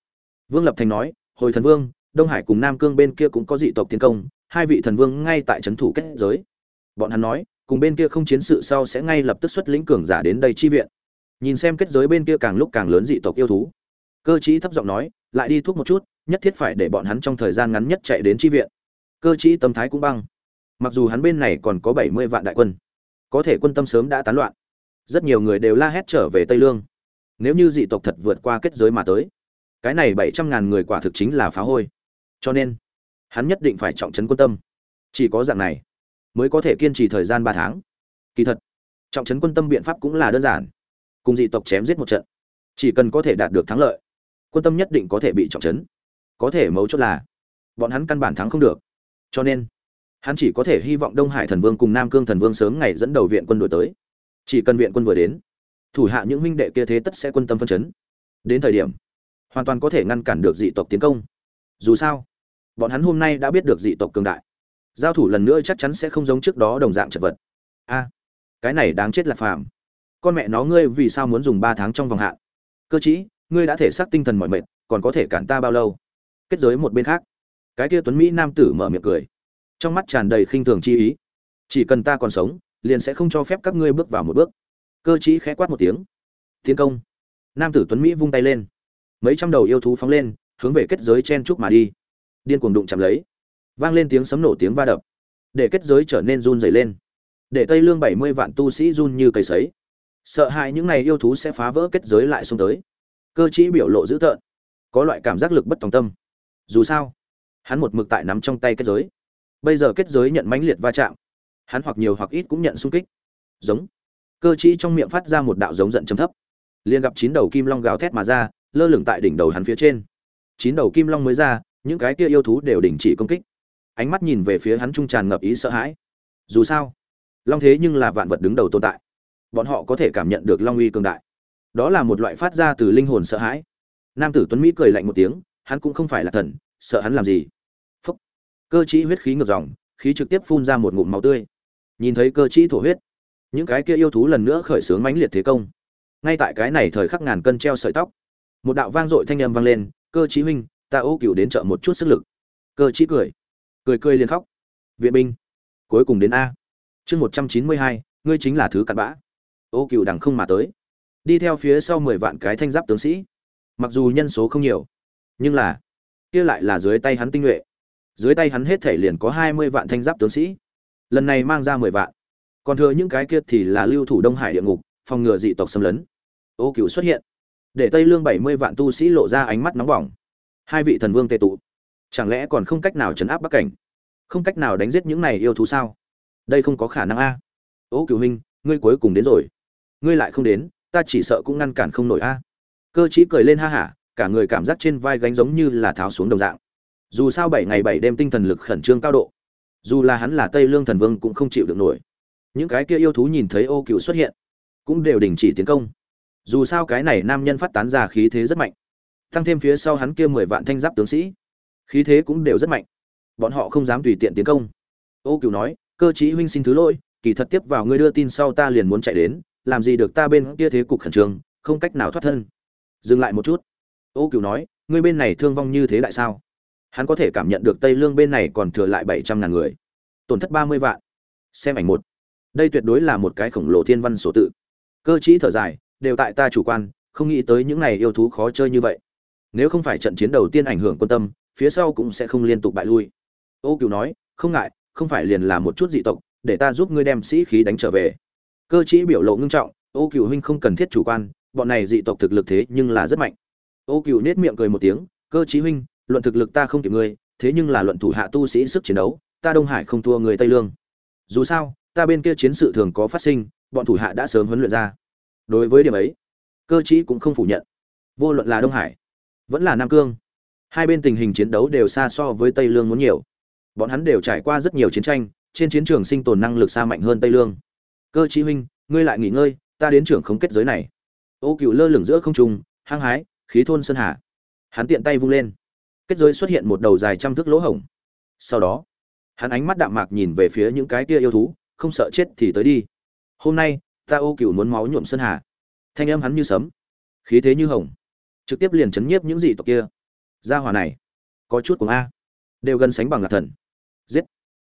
Vương lập thành nói, hồi thần vương, đông hải cùng nam cương bên kia cũng có dị tộc tiến công hai vị thần vương ngay tại trấn thủ kết giới. Bọn hắn nói, cùng bên kia không chiến sự sau sẽ ngay lập tức xuất lĩnh cường giả đến đây chi viện. Nhìn xem kết giới bên kia càng lúc càng lớn dị tộc yêu thú. Cơ chí thấp giọng nói, lại đi thuốc một chút, nhất thiết phải để bọn hắn trong thời gian ngắn nhất chạy đến chi viện. Cơ chí tâm thái cũng băng. Mặc dù hắn bên này còn có bảy mươi vạn đại quân, có thể quân tâm sớm đã tán loạn. Rất nhiều người đều la hét trở về tây lương. Nếu như dị tộc thật vượt qua kết giới mà tới, cái này bảy trăm ngàn người quả thực chính là phá hôi. Cho nên hắn nhất định phải trọng trấn quân tâm. Chỉ có dạng này mới có thể kiên trì thời gian ba tháng. Kỳ thật, trọng trấn quân tâm biện pháp cũng là đơn giản. Cùng dị tộc chém giết một trận, chỉ cần có thể đạt được thắng lợi, quân tâm nhất định có thể bị trọng trấn. Có thể mấu chốt là, bọn hắn căn bản thắng không được. Cho nên, hắn chỉ có thể hy vọng đông hải thần vương cùng nam cương thần vương sớm ngày dẫn đầu viện quân đổi tới. Chỉ cần viện quân vừa đến, thủ hạ những huynh đệ kia thế tất sẽ quân tâm phân chấn. Đến thời điểm, hoàn toàn có thể ngăn cản được dị tộc tiến công. Dù sao bọn hắn hôm nay đã biết được dị tộc cường đại. Giao thủ lần nữa chắc chắn sẽ không giống trước đó đồng dạng chật vật. A, cái này đáng chết là phàm. Con mẹ nó ngươi vì sao muốn dùng ba tháng trong vòng hạn? Cơ chí, ngươi đã thể xác tinh thần mọi mệt, còn có thể cản ta bao lâu? Kết giới một bên khác. Cái kia tuấn mỹ nam tử mở miệng cười. Trong mắt tràn đầy khinh thường chi ý. Chỉ cần ta còn sống, liền sẽ không cho phép các ngươi bước vào một bước. Cơ chí khẽ quát một tiếng. Tiến công. Nam tử tuấn mỹ vung tay lên. Mấy trăm đầu yêu thú phóng lên, hướng về kết giới chen trúc mà đi điên cuồng đụng chạm lấy. Vang lên tiếng sấm nổ tiếng va đập. Để kết giới trở nên run dày lên. Để tây lương bảy mươi vạn tu sĩ run như cây sấy. Sợ hãi những này yêu thú sẽ phá vỡ kết giới lại xông tới. Cơ chí biểu lộ dữ tợn. Có loại cảm giác lực bất tòng tâm. Dù sao, hắn một mực tại nắm trong tay kết giới. Bây giờ kết giới nhận mãnh liệt va chạm. Hắn hoặc nhiều hoặc ít cũng nhận xung kích. Giống. Cơ chí trong miệng phát ra một đạo giống giận chấm thấp. Liền gặp chín đầu kim long gào thét mà ra, lơ lửng tại đỉnh đầu hắn phía trên. Chín đầu kim long mới ra những cái kia yêu thú đều đình chỉ công kích. Ánh mắt nhìn về phía hắn trung tràn ngập ý sợ hãi. Dù sao, long thế nhưng là vạn vật đứng đầu tồn tại. Bọn họ có thể cảm nhận được long uy cường đại. Đó là một loại phát ra từ linh hồn sợ hãi. Nam tử tuấn mỹ cười lạnh một tiếng, hắn cũng không phải là thần, sợ hắn làm gì. Phúc. Cơ chí huyết khí ngược dòng, khí trực tiếp phun ra một ngụm máu tươi. Nhìn thấy cơ chí thổ huyết, những cái kia yêu thú lần nữa khởi xướng mãnh liệt thế công. Ngay tại cái này thời khắc ngàn cân treo sợi tóc, một đạo vang dội thanh âm vang lên, cơ chí huynh ta ô cựu đến chợ một chút sức lực. Cơ chí cười. Cười cười liền khóc. Viện binh. Cuối cùng đến a. Chương một trăm chín mươi hai, ngươi chính là thứ cặn bã. Ô cựu đằng không mà tới. Đi theo phía sau mười vạn cái thanh giáp tướng sĩ. Mặc dù nhân số không nhiều, nhưng là kia lại là dưới tay hắn tinh nhuệ. Dưới tay hắn hết thể liền có hai mươi vạn thanh giáp tướng sĩ. Lần này mang ra mười vạn. Còn thừa những cái kia thì là lưu thủ đông hải địa ngục, phòng ngừa dị tộc xâm lấn. Ô cựu xuất hiện. Để tây lương bảy mươi vạn tu sĩ lộ ra ánh mắt nóng bỏng hai vị thần vương tề tụ. Chẳng lẽ còn không cách nào chấn áp bắc cảnh? Không cách nào đánh giết những này yêu thú sao? Đây không có khả năng a. Ô cựu huynh ngươi cuối cùng đến rồi. Ngươi lại không đến, ta chỉ sợ cũng ngăn cản không nổi a. Cơ chí cười lên ha hả, cả người cảm giác trên vai gánh giống như là tháo xuống đồng dạng. Dù sao bảy ngày bảy đêm tinh thần lực khẩn trương cao độ, dù là hắn là tây lương thần vương cũng không chịu được nổi. Những cái kia yêu thú nhìn thấy ô cựu xuất hiện, cũng đều đình chỉ tiến công. Dù sao cái này nam nhân phát tán ra khí thế rất mạnh tăng thêm phía sau hắn kia mười vạn thanh giáp tướng sĩ. Khí thế cũng đều rất mạnh. Bọn họ không dám tùy tiện tiến công. Ô Cửu nói, cơ chí huynh xin thứ lỗi, kỳ thật tiếp vào ngươi đưa tin sau ta liền muốn chạy đến, làm gì được ta bên kia thế cục khẩn trương, không cách nào thoát thân. Dừng lại một chút. Ô Cửu nói, ngươi bên này thương vong như thế lại sao? Hắn có thể cảm nhận được tây lương bên này còn thừa lại bảy trăm ngàn người. Tổn thất ba mươi vạn. Xem ảnh một. Đây tuyệt đối là một cái khổng lồ thiên văn sổ tự. Cơ chí thở dài, đều tại ta chủ quan, không nghĩ tới những này yêu thú khó chơi như vậy nếu không phải trận chiến đầu tiên ảnh hưởng quân tâm, phía sau cũng sẽ không liên tục bại lui. Ô cựu nói, không ngại, không phải liền là một chút dị tộc, để ta giúp ngươi đem sĩ khí đánh trở về. Cơ chí biểu lộ ngưng trọng, ô cựu huynh không cần thiết chủ quan, bọn này dị tộc thực lực thế nhưng là rất mạnh. Ô cựu nết miệng cười một tiếng, cơ chí huynh, luận thực lực ta không kịp ngươi, thế nhưng là luận thủ hạ tu sĩ sức chiến đấu, ta đông hải không thua người tây lương. Dù sao, ta bên kia chiến sự thường có phát sinh, bọn thủ hạ đã sớm huấn luyện ra. Đối với điểm ấy, cơ chí cũng không phủ nhận. Vô luận là đông hải vẫn là nam cương. Hai bên tình hình chiến đấu đều xa so với tây lương muốn nhiều. Bọn hắn đều trải qua rất nhiều chiến tranh, trên chiến trường sinh tồn năng lực xa mạnh hơn tây lương. Cơ chí huynh, ngươi lại nghỉ ngơi, ta đến trưởng không kết giới này. Ô cựu lơ lửng giữa không trung, hăng hái, khí thôn sơn hà. Hắn tiện tay vung lên. Kết giới xuất hiện một đầu dài trăm thước lỗ hổng. Sau đó, hắn ánh mắt đạm mạc nhìn về phía những cái kia yêu thú, không sợ chết thì tới đi. Hôm nay, ta ô cựu muốn máu nhuộm sơn hà. Thanh âm hắn như sấm. Khí thế như hồng trực tiếp liền chấn nhiếp những dị tộc kia. Gia hỏa này có chút cùng a. Đều gần sánh bằng là thần. Giết.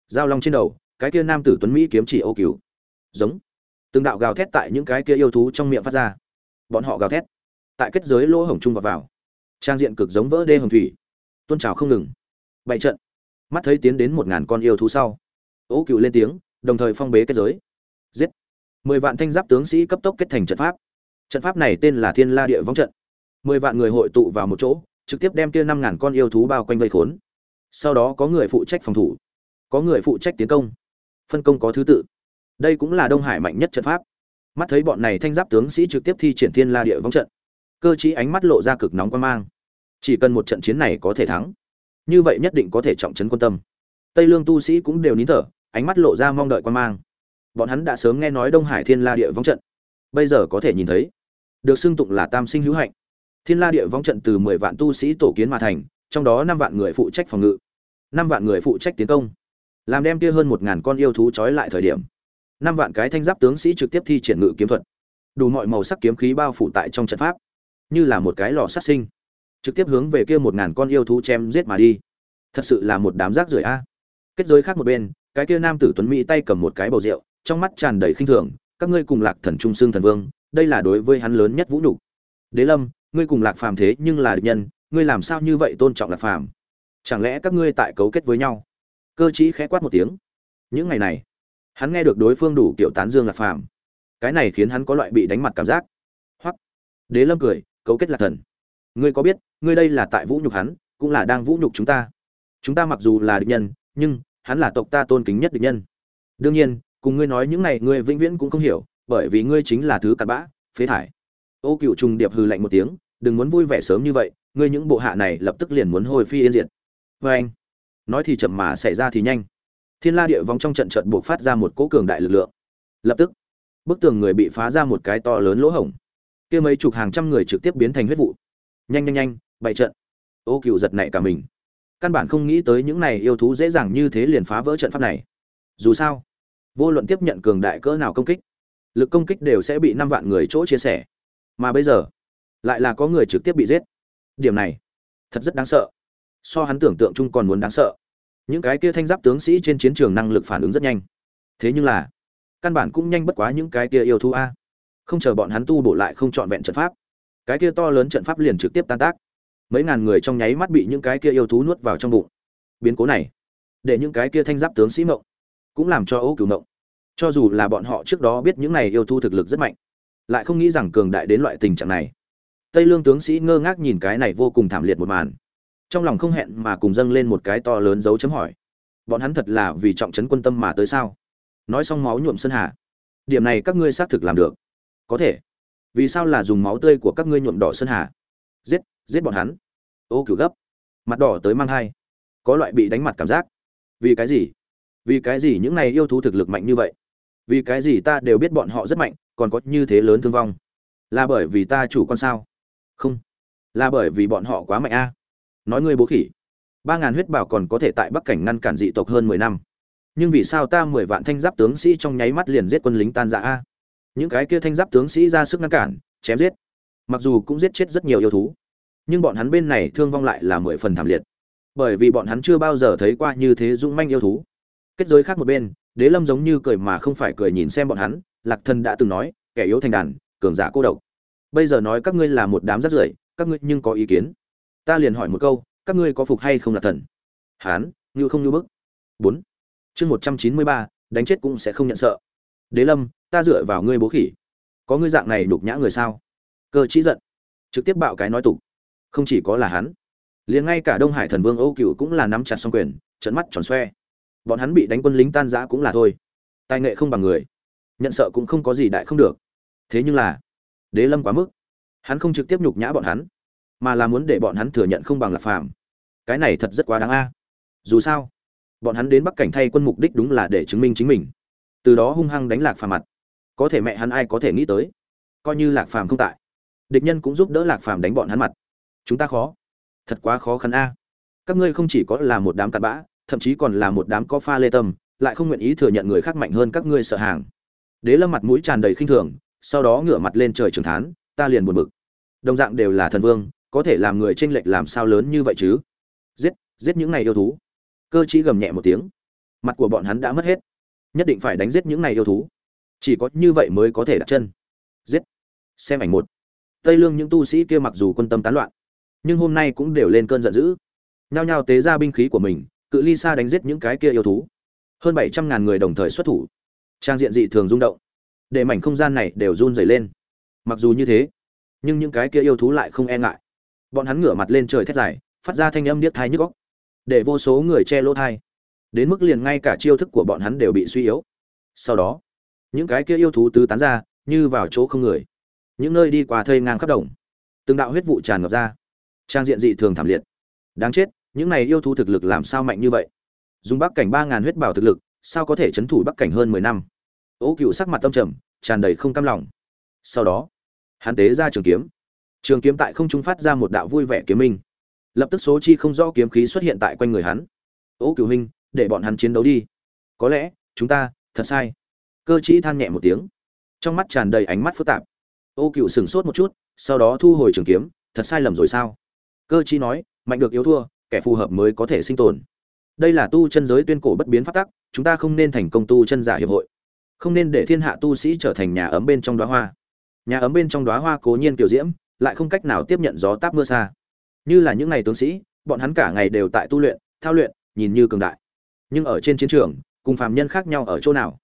Giao long trên đầu cái kia nam tử tuấn mỹ kiếm chỉ ô cứu, giống. Từng đạo gào thét tại những cái kia yêu thú trong miệng phát ra. Bọn họ gào thét. Tại kết giới lỗ hổng trung vào vào. Trang diện cực giống vỡ đê hồng thủy. Tôn trào không ngừng. Bậy trận. Mắt thấy tiến đến một ngàn con yêu thú sau. Ô cựu lên tiếng đồng thời phong bế kết giới. Giết. Mười vạn thanh giáp tướng sĩ cấp tốc kết thành trận pháp. Trận pháp này tên là thiên la địa võng trận mười vạn người hội tụ vào một chỗ, trực tiếp đem kia năm ngàn con yêu thú bao quanh vây khốn. Sau đó có người phụ trách phòng thủ, có người phụ trách tiến công, phân công có thứ tự. Đây cũng là đông hải mạnh nhất trận pháp. Mắt thấy bọn này thanh giáp tướng sĩ trực tiếp thi triển thiên la địa Vong trận, cơ chí ánh mắt lộ ra cực nóng quan mang. Chỉ cần một trận chiến này có thể thắng, như vậy nhất định có thể trọng trấn quân tâm. Tây lương tu sĩ cũng đều nín thở, ánh mắt lộ ra mong đợi quan mang. Bọn hắn đã sớm nghe nói đông hải thiên la địa Vong trận, bây giờ có thể nhìn thấy, được xưng tụng là tam sinh hữu hạnh thiên la địa vong trận từ mười vạn tu sĩ tổ kiến mà thành, trong đó năm vạn người phụ trách phòng ngự, năm vạn người phụ trách tiến công, làm đem kia hơn một ngàn con yêu thú trói lại thời điểm. Năm vạn cái thanh giáp tướng sĩ trực tiếp thi triển ngự kiếm thuật, đủ mọi màu sắc kiếm khí bao phủ tại trong trận pháp, như là một cái lò sát sinh, trực tiếp hướng về kia một ngàn con yêu thú chém giết mà đi. Thật sự là một đám rác rưởi a. Kết giới khác một bên, cái kia nam tử tuấn mỹ tay cầm một cái bầu rượu, trong mắt tràn đầy khinh thường, các ngươi cùng lạc thần trung xương thần vương, đây là đối với hắn lớn nhất vũ nhục. Đế lâm ngươi cùng lạc phàm thế nhưng là địch nhân, ngươi làm sao như vậy tôn trọng lạc phàm? Chẳng lẽ các ngươi tại cấu kết với nhau? Cơ chí khẽ quát một tiếng. Những ngày này, hắn nghe được đối phương đủ kiểu tán dương lạc phàm. Cái này khiến hắn có loại bị đánh mặt cảm giác. Hoặc đế lâm cười, cấu kết lạc thần. Ngươi có biết, ngươi đây là tại vũ nhục hắn, cũng là đang vũ nhục chúng ta. Chúng ta mặc dù là địch nhân, nhưng hắn là tộc ta tôn kính nhất địch nhân. Đương nhiên, cùng ngươi nói những này, ngươi vĩnh viễn cũng không hiểu, bởi vì ngươi chính là thứ cặn bã, phế thải ô cựu trùng điệp hừ lạnh một tiếng, đừng muốn vui vẻ sớm như vậy, ngươi những bộ hạ này lập tức liền muốn hồi phi yên diệt. Vê anh, nói thì chậm mà xảy ra thì nhanh. Thiên la địa vong trong trận trận buộc phát ra một cỗ cường đại lực lượng. Lập tức, bức tường người bị phá ra một cái to lớn lỗ hổng. Kia mấy chục hàng trăm người trực tiếp biến thành huyết vụ. Nhanh nhanh nhanh, bày trận. Ô cựu giật nảy cả mình. Căn bản không nghĩ tới những này yêu thú dễ dàng như thế liền phá vỡ trận pháp này. Dù sao, vô luận tiếp nhận cường đại cỡ nào công kích, lực công kích đều sẽ bị năm vạn người chỗ chia sẻ mà bây giờ lại là có người trực tiếp bị giết. Điểm này, thật rất đáng sợ. So hắn tưởng tượng chung còn muốn đáng sợ. Những cái kia thanh giáp tướng sĩ trên chiến trường năng lực phản ứng rất nhanh. Thế nhưng là, căn bản cũng nhanh bất quá những cái kia yêu thú a. Không chờ bọn hắn tu bổ lại không trọn vẹn trận pháp. Cái kia to lớn trận pháp liền trực tiếp tan tác. Mấy ngàn người trong nháy mắt bị những cái kia yêu thú nuốt vào trong bụng. Biến cố này, để những cái kia thanh giáp tướng sĩ mộng, cũng làm cho ô cửu mộng. Cho dù là bọn họ trước đó biết những này yêu thú thực lực rất mạnh lại không nghĩ rằng cường đại đến loại tình trạng này. Tây lương tướng sĩ ngơ ngác nhìn cái này vô cùng thảm liệt một màn. Trong lòng không hẹn mà cùng dâng lên một cái to lớn dấu chấm hỏi. Bọn hắn thật là vì trọng trấn quân tâm mà tới sao? Nói xong máu nhuộm sơn hà. Điểm này các ngươi xác thực làm được. Có thể. Vì sao là dùng máu tươi của các ngươi nhuộm đỏ sơn hà? Giết giết bọn hắn. Ô, cửu gấp. Mặt đỏ tới mang hai có loại bị đánh mặt cảm giác. Vì cái gì? Vì cái gì những này yêu thú thực lực mạnh như vậy? Vì cái gì ta đều biết bọn họ rất mạnh, còn có như thế lớn thương vong? Là bởi vì ta chủ quan sao? Không. Là bởi vì bọn họ quá mạnh a. Nói ngươi bố khỉ. Ba ngàn huyết bảo còn có thể tại bắc cảnh ngăn cản dị tộc hơn mười năm. Nhưng vì sao ta mười vạn thanh giáp tướng sĩ trong nháy mắt liền giết quân lính tan rã a? Những cái kia thanh giáp tướng sĩ ra sức ngăn cản, chém giết. Mặc dù cũng giết chết rất nhiều yêu thú, nhưng bọn hắn bên này thương vong lại là mười phần thảm liệt. Bởi vì bọn hắn chưa bao giờ thấy qua như thế dũng manh yêu thú. Kết giới khác một bên đế lâm giống như cười mà không phải cười nhìn xem bọn hắn, lạc thần đã từng nói, kẻ yếu thành đàn, cường giả cô độc. Bây giờ nói các ngươi là một đám rắt rưởi, các ngươi nhưng có ý kiến? Ta liền hỏi một câu, các ngươi có phục hay không là thần? Hán như không như bức. Bốn. Chương một trăm chín mươi ba, đánh chết cũng sẽ không nhận sợ. Đế lâm, ta dựa vào ngươi bố khỉ. Có ngươi dạng này đục nhã người sao? Cơ chỉ giận. Trực tiếp bạo cái nói tục. Không chỉ có là hắn, liền ngay cả đông hải thần vương âu cựu cũng là nắm chặt xong quyền trận mắt tròn xoe bọn hắn bị đánh quân lính tan rã cũng là thôi. Tài nghệ không bằng người, nhận sợ cũng không có gì đại không được. Thế nhưng là, đế lâm quá mức. Hắn không trực tiếp nhục nhã bọn hắn, mà là muốn để bọn hắn thừa nhận không bằng là phàm. Cái này thật rất quá đáng a. Dù sao, bọn hắn đến bắc cảnh thay quân mục đích đúng là để chứng minh chính mình. Từ đó hung hăng đánh lạc phàm mặt. Có thể mẹ hắn ai có thể nghĩ tới? Coi như lạc phàm không tại, địch nhân cũng giúp đỡ lạc phàm đánh bọn hắn mặt. Chúng ta khó. Thật quá khó khăn a. Các ngươi không chỉ có là một đám cặn bã thậm chí còn là một đám có pha lê tâm, lại không nguyện ý thừa nhận người khác mạnh hơn các ngươi sợ hàng. Đế lâm mặt mũi tràn đầy khinh thường, sau đó ngửa mặt lên trời trường thán, ta liền buồn bực. Đồng dạng đều là thần vương, có thể làm người tranh lệch làm sao lớn như vậy chứ? Giết giết những này yêu thú. Cơ chí gầm nhẹ một tiếng. Mặt của bọn hắn đã mất hết. Nhất định phải đánh giết những này yêu thú. Chỉ có như vậy mới có thể đặt chân. Giết. Xem ảnh một. Tây lương những tu sĩ kia mặc dù quân tâm tán loạn, nhưng hôm nay cũng đều lên cơn giận dữ. Nhao nhao tế ra binh khí của mình cự ly xa đánh giết những cái kia yêu thú. Hơn bảy trăm ngàn người đồng thời xuất thủ. Trang diện dị thường rung động. Để mảnh không gian này đều run dày lên. Mặc dù như thế, nhưng những cái kia yêu thú lại không e ngại. Bọn hắn ngửa mặt lên trời thét dài, phát ra thanh âm điếc thai nhức óc. Để vô số người che lỗ thai. Đến mức liền ngay cả chiêu thức của bọn hắn đều bị suy yếu. Sau đó, những cái kia yêu thú tứ tán ra, như vào chỗ không người. Những nơi đi qua thây ngang khắp đồng. Từng đạo huyết vụ tràn ngập ra. Trang diện dị thường thảm liệt. Đáng chết những này yêu thú thực lực làm sao mạnh như vậy? Dùng bắc cảnh ba ngàn huyết bảo thực lực, sao có thể chấn thủ bắc cảnh hơn mười năm? Ô cựu sắc mặt tâm trầm, tràn đầy không cam lòng. Sau đó, hắn tế ra trường kiếm. Trường kiếm tại không trung phát ra một đạo vui vẻ kiếm minh. Lập tức số chi không rõ kiếm khí xuất hiện tại quanh người hắn. Ô cựu huynh, để bọn hắn chiến đấu đi. Có lẽ, chúng ta, thật sai. Cơ chí than nhẹ một tiếng. Trong mắt tràn đầy ánh mắt phức tạp. Ô cựu sửng sốt một chút, sau đó thu hồi trường kiếm. Thật sai lầm rồi sao? Cơ chí nói, mạnh được yếu thua kẻ phù hợp mới có thể sinh tồn. Đây là tu chân giới tuyên cổ bất biến pháp tắc, chúng ta không nên thành công tu chân giả hiệp hội. Không nên để thiên hạ tu sĩ trở thành nhà ấm bên trong đóa hoa. Nhà ấm bên trong đóa hoa cố nhiên kiểu diễm, lại không cách nào tiếp nhận gió táp mưa xa. Như là những ngày tướng sĩ, bọn hắn cả ngày đều tại tu luyện, thao luyện, nhìn như cường đại. Nhưng ở trên chiến trường, cùng phàm nhân khác nhau ở chỗ nào?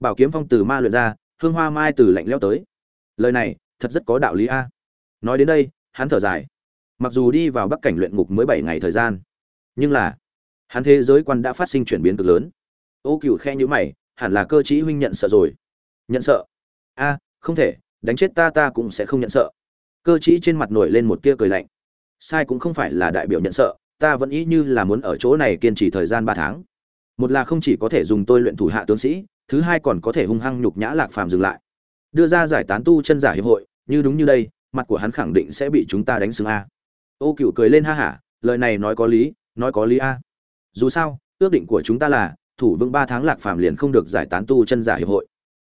Bảo kiếm phong từ ma luyện ra, hương hoa mai từ lạnh leo tới. Lời này, thật rất có đạo lý a. Nói đến đây, hắn thở dài mặc dù đi vào bắc cảnh luyện ngục mới bảy ngày thời gian, nhưng là, hắn thế giới quan đã phát sinh chuyển biến cực lớn. Ô cựu khe nhữ mày, hẳn là cơ chí huynh nhận sợ rồi. Nhận sợ? A, không thể, đánh chết ta ta cũng sẽ không nhận sợ. Cơ chí trên mặt nổi lên một tia cười lạnh. Sai cũng không phải là đại biểu nhận sợ, ta vẫn ý như là muốn ở chỗ này kiên trì thời gian ba tháng. Một là không chỉ có thể dùng tôi luyện thủ hạ tướng sĩ, thứ hai còn có thể hung hăng nhục nhã lạc phàm dừng lại. Đưa ra giải tán tu chân giả hiệp hội, như đúng như đây, mặt của hắn khẳng định sẽ bị chúng ta đánh xương a ô cựu cười lên ha hả, lời này nói có lý, nói có lý a. Dù sao, ước định của chúng ta là, thủ vững ba tháng lạc phàm liền không được giải tán tu chân giả hiệp hội.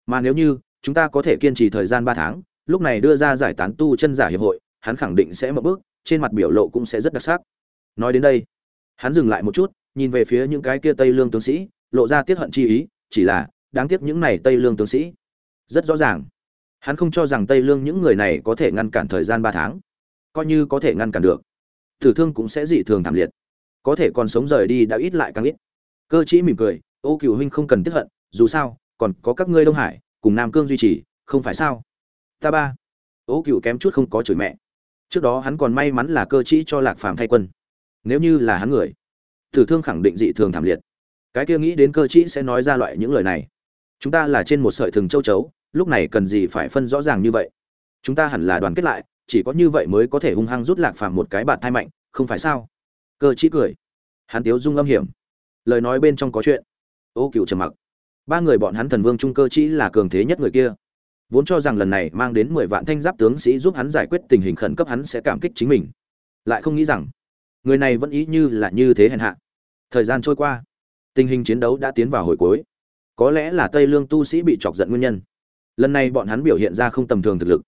Mà nếu như, chúng ta có thể kiên trì thời gian ba tháng, lúc này đưa ra giải tán tu chân giả hiệp hội, hắn khẳng định sẽ mở bước, trên mặt biểu lộ cũng sẽ rất đặc sắc. Nói đến đây, hắn dừng lại một chút, nhìn về phía những cái kia tây lương tướng sĩ, lộ ra tiết hận chi ý, chỉ là, đáng tiếc những này tây lương tướng sĩ. Rất rõ ràng, hắn không cho rằng tây lương những người này có thể ngăn cản thời gian ba tháng coi như có thể ngăn cản được. Tử thương cũng sẽ dị thường thảm liệt. Có thể còn sống rời đi đã ít lại càng ít. Cơ chí mỉm cười, ô cựu huynh không cần tiếp hận, dù sao, còn có các ngươi đông hải, cùng nam cương duy trì, không phải sao? Ta ba. Ô cựu kém chút không có chửi mẹ. Trước đó hắn còn may mắn là cơ chí cho lạc phàm thay quân. Nếu như là hắn người, tử thương khẳng định dị thường thảm liệt. Cái kia nghĩ đến cơ chí sẽ nói ra loại những lời này. Chúng ta là trên một sợi thừng châu chấu, lúc này cần gì phải phân rõ ràng như vậy? Chúng ta hẳn là đoàn kết lại chỉ có như vậy mới có thể hung hăng rút lạc phàm một cái bạt thai mạnh, không phải sao? Cơ chí cười. Hắn tiếu dung âm hiểm. Lời nói bên trong có chuyện. Ô cựu trầm mặc. Ba người bọn hắn thần vương trung cơ chỉ là cường thế nhất người kia. Vốn cho rằng lần này mang đến mười vạn thanh giáp tướng sĩ giúp hắn giải quyết tình hình khẩn cấp hắn sẽ cảm kích chính mình. Lại không nghĩ rằng, người này vẫn ý như là như thế hèn hạ. Thời gian trôi qua, tình hình chiến đấu đã tiến vào hồi cuối. Có lẽ là tây lương tu sĩ bị chọc giận nguyên nhân. Lần này bọn hắn biểu hiện ra không tầm thường thực lực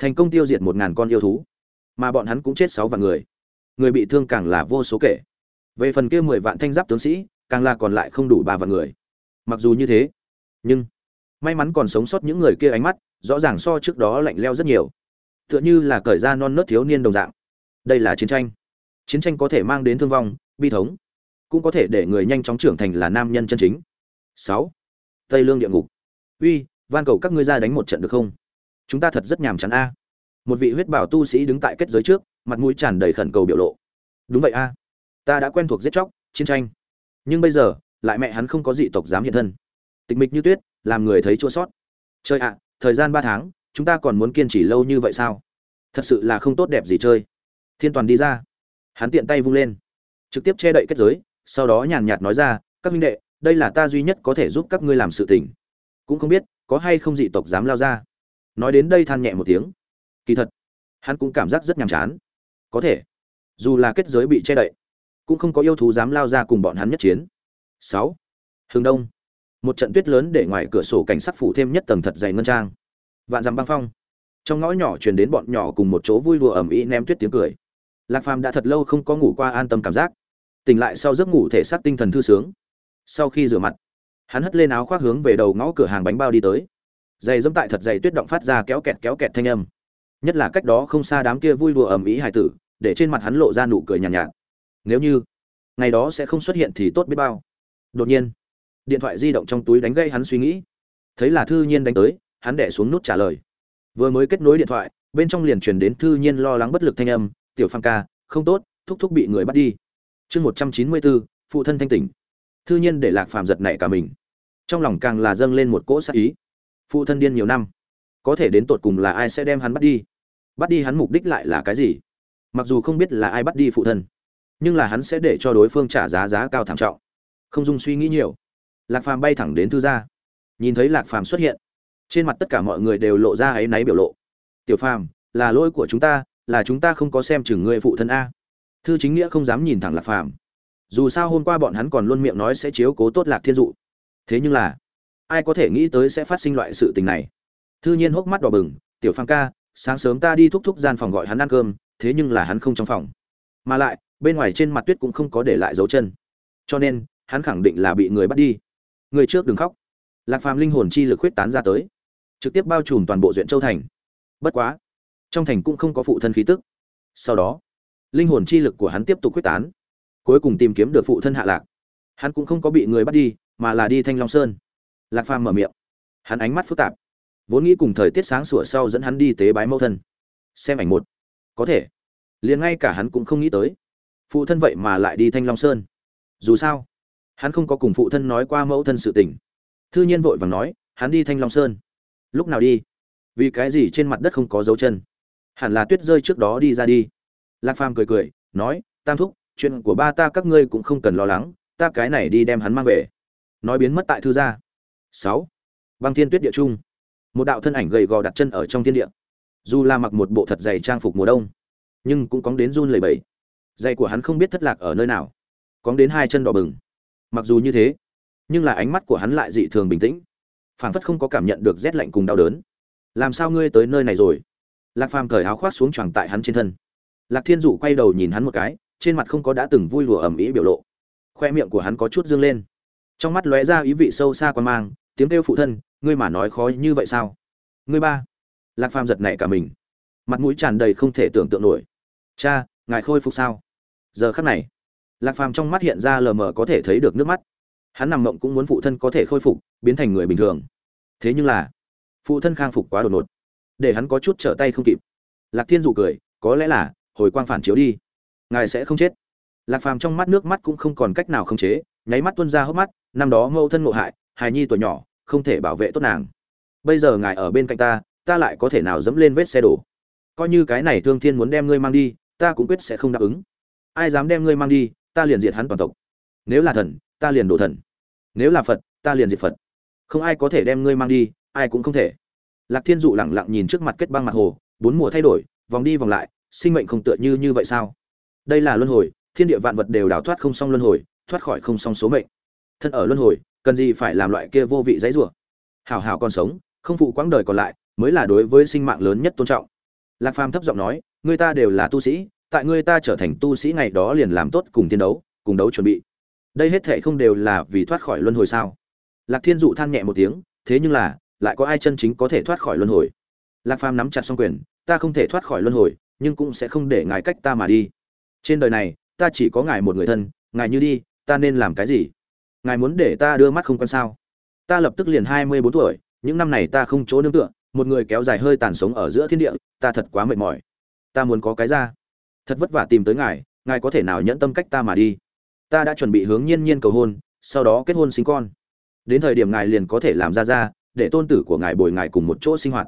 thành công tiêu diệt một ngàn con yêu thú, mà bọn hắn cũng chết sáu vạn người. Người bị thương càng là vô số kể. Về phần kia mười vạn thanh giáp tướng sĩ, càng là còn lại không đủ ba vạn người. Mặc dù như thế, nhưng may mắn còn sống sót những người kia ánh mắt, rõ ràng so trước đó lạnh leo rất nhiều. Tựa như là cởi ra non nớt thiếu niên đồng dạng. Đây là chiến tranh. Chiến tranh có thể mang đến thương vong, bi thống. Cũng có thể để người nhanh chóng trưởng thành là nam nhân chân chính. Sáu. Tây lương địa ngục. Uy, van cầu các ngươi ra đánh một trận được không? Chúng ta thật rất nhàm chán a. Một vị huyết bảo tu sĩ đứng tại kết giới trước, mặt mũi tràn đầy khẩn cầu biểu lộ. Đúng vậy a. Ta đã quen thuộc giết chóc, chiến tranh. Nhưng bây giờ, lại mẹ hắn không có dị tộc dám hiện thân. Tịch mịch như tuyết, làm người thấy chua sót. Chơi ạ, thời gian ba tháng, chúng ta còn muốn kiên trì lâu như vậy sao? Thật sự là không tốt đẹp gì chơi. Thiên toàn đi ra. Hắn tiện tay vung lên. Trực tiếp che đậy kết giới, sau đó nhàn nhạt nói ra, các minh đệ, đây là ta duy nhất có thể giúp các ngươi làm sự tình. Cũng không biết, có hay không dị tộc dám lao ra nói đến đây than nhẹ một tiếng. Kỳ thật, hắn cũng cảm giác rất nhàm chán. Có thể, dù là kết giới bị che đậy, cũng không có yêu thú dám lao ra cùng bọn hắn nhất chiến. Sáu, hướng đông. Một trận tuyết lớn để ngoài cửa sổ cảnh sắc phủ thêm nhất tầng thật dày ngân trang. Vạn dặm băng phong. Trong ngõ nhỏ truyền đến bọn nhỏ cùng một chỗ vui đùa ẩm ĩ ném tuyết tiếng cười. Lạc phàm đã thật lâu không có ngủ qua an tâm cảm giác. Tỉnh lại sau giấc ngủ thể xác tinh thần thư sướng. Sau khi rửa mặt, hắn hất lên áo khoác hướng về đầu ngõ cửa hàng bánh bao đi tới giày dẫm tại thật dày tuyết động phát ra kéo kẹt kéo kẹt thanh âm. Nhất là cách đó không xa đám kia vui đùa ầm ĩ hải tử để trên mặt hắn lộ ra nụ cười nhàn nhạt, nhạt. Nếu như ngày đó sẽ không xuất hiện thì tốt biết bao. Đột nhiên điện thoại di động trong túi đánh gây hắn suy nghĩ. Thấy là thư nhiên đánh tới hắn đẻ xuống nút trả lời. Vừa mới kết nối điện thoại bên trong liền truyền đến thư nhiên lo lắng bất lực thanh âm tiểu phan ca không tốt thúc thúc bị người bắt đi. Chương một trăm chín mươi bốn phụ thân thanh tỉnh. Thư nhiên để lạc phàm giật nảy cả mình. Trong lòng càng là dâng lên một cỗ sát ý phụ thân điên nhiều năm. Có thể đến tột cùng là ai sẽ đem hắn bắt đi? Bắt đi hắn mục đích lại là cái gì? Mặc dù không biết là ai bắt đi phụ thân, nhưng là hắn sẽ để cho đối phương trả giá giá cao thảm trọng. Không dung suy nghĩ nhiều. Lạc phàm bay thẳng đến thư gia. Nhìn thấy lạc phàm xuất hiện, trên mặt tất cả mọi người đều lộ ra áy náy biểu lộ. Tiểu phàm, là lỗi của chúng ta, là chúng ta không có xem chừng người phụ thân a. Thư chính nghĩa không dám nhìn thẳng lạc phàm. Dù sao hôm qua bọn hắn còn luôn miệng nói sẽ chiếu cố tốt lạc thiên dụ. Thế nhưng là ai có thể nghĩ tới sẽ phát sinh loại sự tình này. Thư nhiên hốc mắt đỏ bừng, tiểu phang ca, sáng sớm ta đi thúc thúc gian phòng gọi hắn ăn cơm, thế nhưng là hắn không trong phòng. Mà lại, bên ngoài trên mặt tuyết cũng không có để lại dấu chân. Cho nên, hắn khẳng định là bị người bắt đi. Người trước đừng khóc. Lạc phàm linh hồn chi lực huyết tán ra tới, trực tiếp bao trùm toàn bộ huyện châu thành. Bất quá, trong thành cũng không có phụ thân khí tức. Sau đó, linh hồn chi lực của hắn tiếp tục quyết tán. Cuối cùng tìm kiếm được phụ thân hạ lạc. Hắn cũng không có bị người bắt đi, mà là đi thanh long sơn lạc phàm mở miệng. Hắn ánh mắt phức tạp. Vốn nghĩ cùng thời tiết sáng sủa sau dẫn hắn đi tế bái mẫu thân. Xem ảnh một. Có thể. Liền ngay cả hắn cũng không nghĩ tới. Phụ thân vậy mà lại đi thanh long sơn. Dù sao, hắn không có cùng phụ thân nói qua mẫu thân sự tình. Thư nhiên vội vàng nói, hắn đi thanh long sơn. Lúc nào đi? Vì cái gì trên mặt đất không có dấu chân? Hẳn là tuyết rơi trước đó đi ra đi. Lạc phàm cười cười, nói, tam thúc, chuyện của ba ta các ngươi cũng không cần lo lắng, ta cái này đi đem hắn mang về. Nói biến mất tại thư gia sáu. Băng thiên tuyết địa trung. Một đạo thân ảnh gầy gò đặt chân ở trong thiên địa. Dù là mặc một bộ thật dày trang phục mùa đông, nhưng cũng cóng đến run lẩy bẩy. Giày của hắn không biết thất lạc ở nơi nào, cóng đến hai chân đỏ bừng. Mặc dù như thế, nhưng là ánh mắt của hắn lại dị thường bình tĩnh, phảng phất không có cảm nhận được rét lạnh cùng đau đớn. Làm sao ngươi tới nơi này rồi? Lạc phàm cởi áo khoác xuống choàng tại hắn trên thân. Lạc thiên dụ quay đầu nhìn hắn một cái, trên mặt không có đã từng vui lùa ẩm ý biểu lộ. Khoe miệng của hắn có chút dương lên. Trong mắt lóe ra ý vị sâu xa quan mang tiếng kêu phụ thân, ngươi mà nói khó như vậy sao? Ngươi ba. Lạc phàm giật nảy cả mình. Mặt mũi tràn đầy không thể tưởng tượng nổi. Cha, ngài khôi phục sao? Giờ khắc này, lạc phàm trong mắt hiện ra lờ mờ có thể thấy được nước mắt. Hắn nằm mộng cũng muốn phụ thân có thể khôi phục, biến thành người bình thường. Thế nhưng là, phụ thân khang phục quá đột ngột. Để hắn có chút trở tay không kịp. Lạc thiên dụ cười, có lẽ là, hồi quang phản chiếu đi. Ngài sẽ không chết. Lạc phàm trong mắt nước mắt cũng không còn cách nào khống chế, nháy mắt tuân ra hốc mắt, năm đó mâu thân ngộ hại, hài nhi tuổi nhỏ không thể bảo vệ tốt nàng. Bây giờ ngài ở bên cạnh ta ta lại có thể nào dẫm lên vết xe đổ? Coi như cái này thương thiên muốn đem ngươi mang đi, ta cũng quyết sẽ không đáp ứng. Ai dám đem ngươi mang đi, ta liền diệt hắn toàn tộc. Nếu là thần, ta liền đổ thần. Nếu là phật, ta liền diệt phật. Không ai có thể đem ngươi mang đi, ai cũng không thể. Lạc thiên dụ lẳng lặng nhìn trước mặt kết băng mặt hồ, bốn mùa thay đổi, vòng đi vòng lại, sinh mệnh không tựa như như vậy sao? Đây là luân hồi, thiên địa vạn vật đều đào thoát không xong luân hồi, thoát khỏi không xong số mệnh. Thân ở luân hồi cần gì phải làm loại kia vô vị dãy rủa? Hảo hảo còn sống, không phụ quãng đời còn lại, mới là đối với sinh mạng lớn nhất tôn trọng. Lạc phàm thấp giọng nói người ta đều là tu sĩ, tại người ta trở thành tu sĩ ngày đó liền làm tốt cùng thiên đấu, cùng đấu chuẩn bị. Đây hết thảy không đều là vì thoát khỏi luân hồi sao? Lạc thiên dụ than nhẹ một tiếng, thế nhưng là, lại có ai chân chính có thể thoát khỏi luân hồi? Lạc phàm nắm chặt song quyền, ta không thể thoát khỏi luân hồi, nhưng cũng sẽ không để ngài cách ta mà đi. Trên đời này, ta chỉ có ngài một người thân, ngài như đi, ta nên làm cái gì? Ngài muốn để ta đưa mắt không quan sao? Ta lập tức liền hai mươi bốn tuổi, những năm này ta không chỗ nương tựa, một người kéo dài hơi tàn sống ở giữa thiên địa, ta thật quá mệt mỏi. Ta muốn có cái ra. Thật vất vả tìm tới ngài ngài có thể nào nhẫn tâm cách ta mà đi? Ta đã chuẩn bị hướng nhiên nhiên cầu hôn, sau đó kết hôn sinh con. Đến thời điểm ngài liền có thể làm ra ra, để tôn tử của ngài bồi ngài cùng một chỗ sinh hoạt.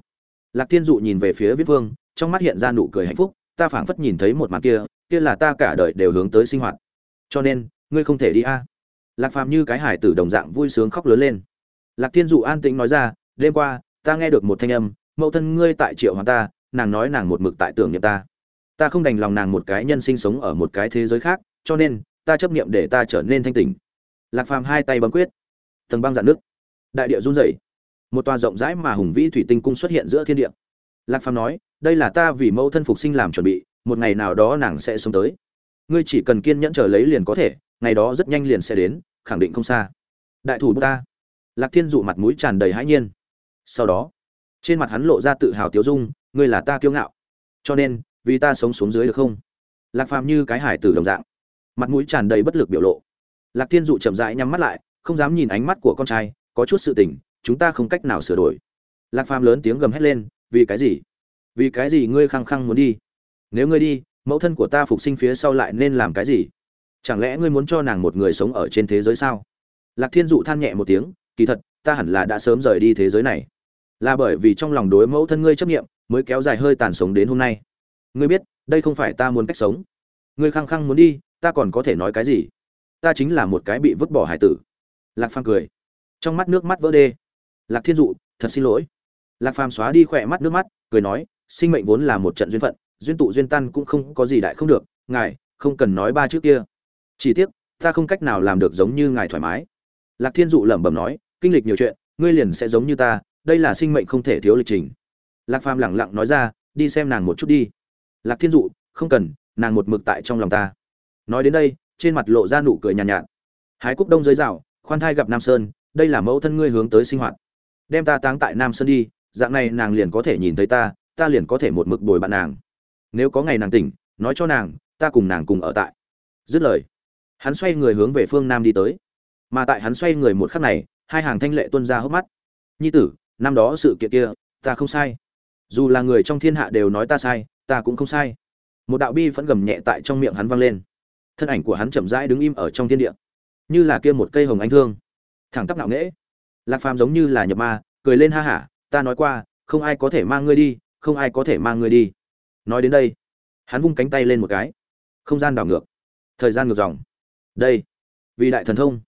Lạc thiên dụ nhìn về phía viết vương, trong mắt hiện ra nụ cười hạnh phúc, ta phảng phất nhìn thấy một màn kia kia là ta cả đời đều hướng tới sinh hoạt. Cho nên, ngươi không thể đi a lạc phàm như cái hải tử đồng dạng vui sướng khóc lớn lên. Lạc thiên dụ an tĩnh nói ra, đêm qua, ta nghe được một thanh âm, mẫu thân ngươi tại triệu hoàng ta, nàng nói nàng một mực tại tưởng niệm ta. Ta không đành lòng nàng một cái nhân sinh sống ở một cái thế giới khác, cho nên, ta chấp niệm để ta trở nên thanh tỉnh. Lạc phàm hai tay bấm quyết. Tầng băng dạn nước. Đại địa run rẩy. Một tòa rộng rãi mà hùng vĩ thủy tinh cung xuất hiện giữa thiên địa. Lạc phàm nói, đây là ta vì mẫu thân phục sinh làm chuẩn bị, một ngày nào đó nàng sẽ sống tới. Ngươi chỉ cần kiên nhẫn chờ lấy liền có thể ngày đó rất nhanh liền sẽ đến, khẳng định không xa. Đại thủ ta lạc thiên dụ mặt mũi tràn đầy hãi nhiên. Sau đó, trên mặt hắn lộ ra tự hào tiếu dung, ngươi là ta kiêu ngạo. Cho nên, vì ta sống xuống dưới được không? Lạc phàm như cái hải tử đồng dạng. Mặt mũi tràn đầy bất lực biểu lộ. Lạc thiên dụ chậm rãi nhắm mắt lại, không dám nhìn ánh mắt của con trai, có chút sự tình, chúng ta không cách nào sửa đổi. Lạc phàm lớn tiếng gầm hét lên, vì cái gì? Vì cái gì ngươi khăng khăng muốn đi? Nếu ngươi đi, mẫu thân của ta phục sinh phía sau lại nên làm cái gì? Chẳng lẽ ngươi muốn cho nàng một người sống ở trên thế giới sao? Lạc thiên dụ than nhẹ một tiếng, kỳ thật, ta hẳn là đã sớm rời đi thế giới này. Là bởi vì trong lòng đối mẫu thân ngươi chấp nghiệm mới kéo dài hơi tàn sống đến hôm nay. Ngươi biết, đây không phải ta muốn cách sống. Ngươi khăng khăng muốn đi, ta còn có thể nói cái gì? Ta chính là một cái bị vứt bỏ hải tử. Lạc phàm cười. Trong mắt nước mắt vỡ đê. Lạc thiên dụ, thật xin lỗi. Lạc phàm xóa đi khỏe mắt nước mắt, cười nói, sinh mệnh vốn là một trận duyên phận, duyên tụ duyên tan cũng không có gì đại không được. Ngài, không cần nói ba chữ kia chỉ tiếc ta không cách nào làm được giống như ngài thoải mái. Lạc thiên dụ lẩm bẩm nói kinh lịch nhiều chuyện ngươi liền sẽ giống như ta đây là sinh mệnh không thể thiếu lịch trình. Lạc phàm lẳng lặng nói ra đi xem nàng một chút đi. Lạc thiên dụ không cần nàng một mực tại trong lòng ta. Nói đến đây trên mặt lộ ra nụ cười nhàn nhạt, nhạt. Hái cúc đông dưới rào khoan thai gặp nam sơn đây là mẫu thân ngươi hướng tới sinh hoạt. Đem ta táng tại nam sơn đi dạng này nàng liền có thể nhìn thấy ta ta liền có thể một mực bồi bạn nàng. Nếu có ngày nàng tỉnh nói cho nàng ta cùng nàng cùng ở tại. Dứt lời hắn xoay người hướng về phương nam đi tới. Mà tại hắn xoay người một khắc này, hai hàng thanh lệ tuôn ra hốc mắt. Nhi tử, năm đó sự kiện kia, ta không sai. Dù là người trong thiên hạ đều nói ta sai, ta cũng không sai. Một đạo bi vẫn gầm nhẹ tại trong miệng hắn vang lên. Thân ảnh của hắn chậm rãi đứng im ở trong thiên địa, như là kia một cây hồng anh thương. Thẳng tắp nạo nghễ. Lạc phàm giống như là nhập ma, cười lên ha hả, ta nói qua, không ai có thể mang ngươi đi, không ai có thể mang ngươi đi. Nói đến đây, hắn vung cánh tay lên một cái. Không gian đảo ngược. Thời gian ngược dòng đây, vì đại thần thông,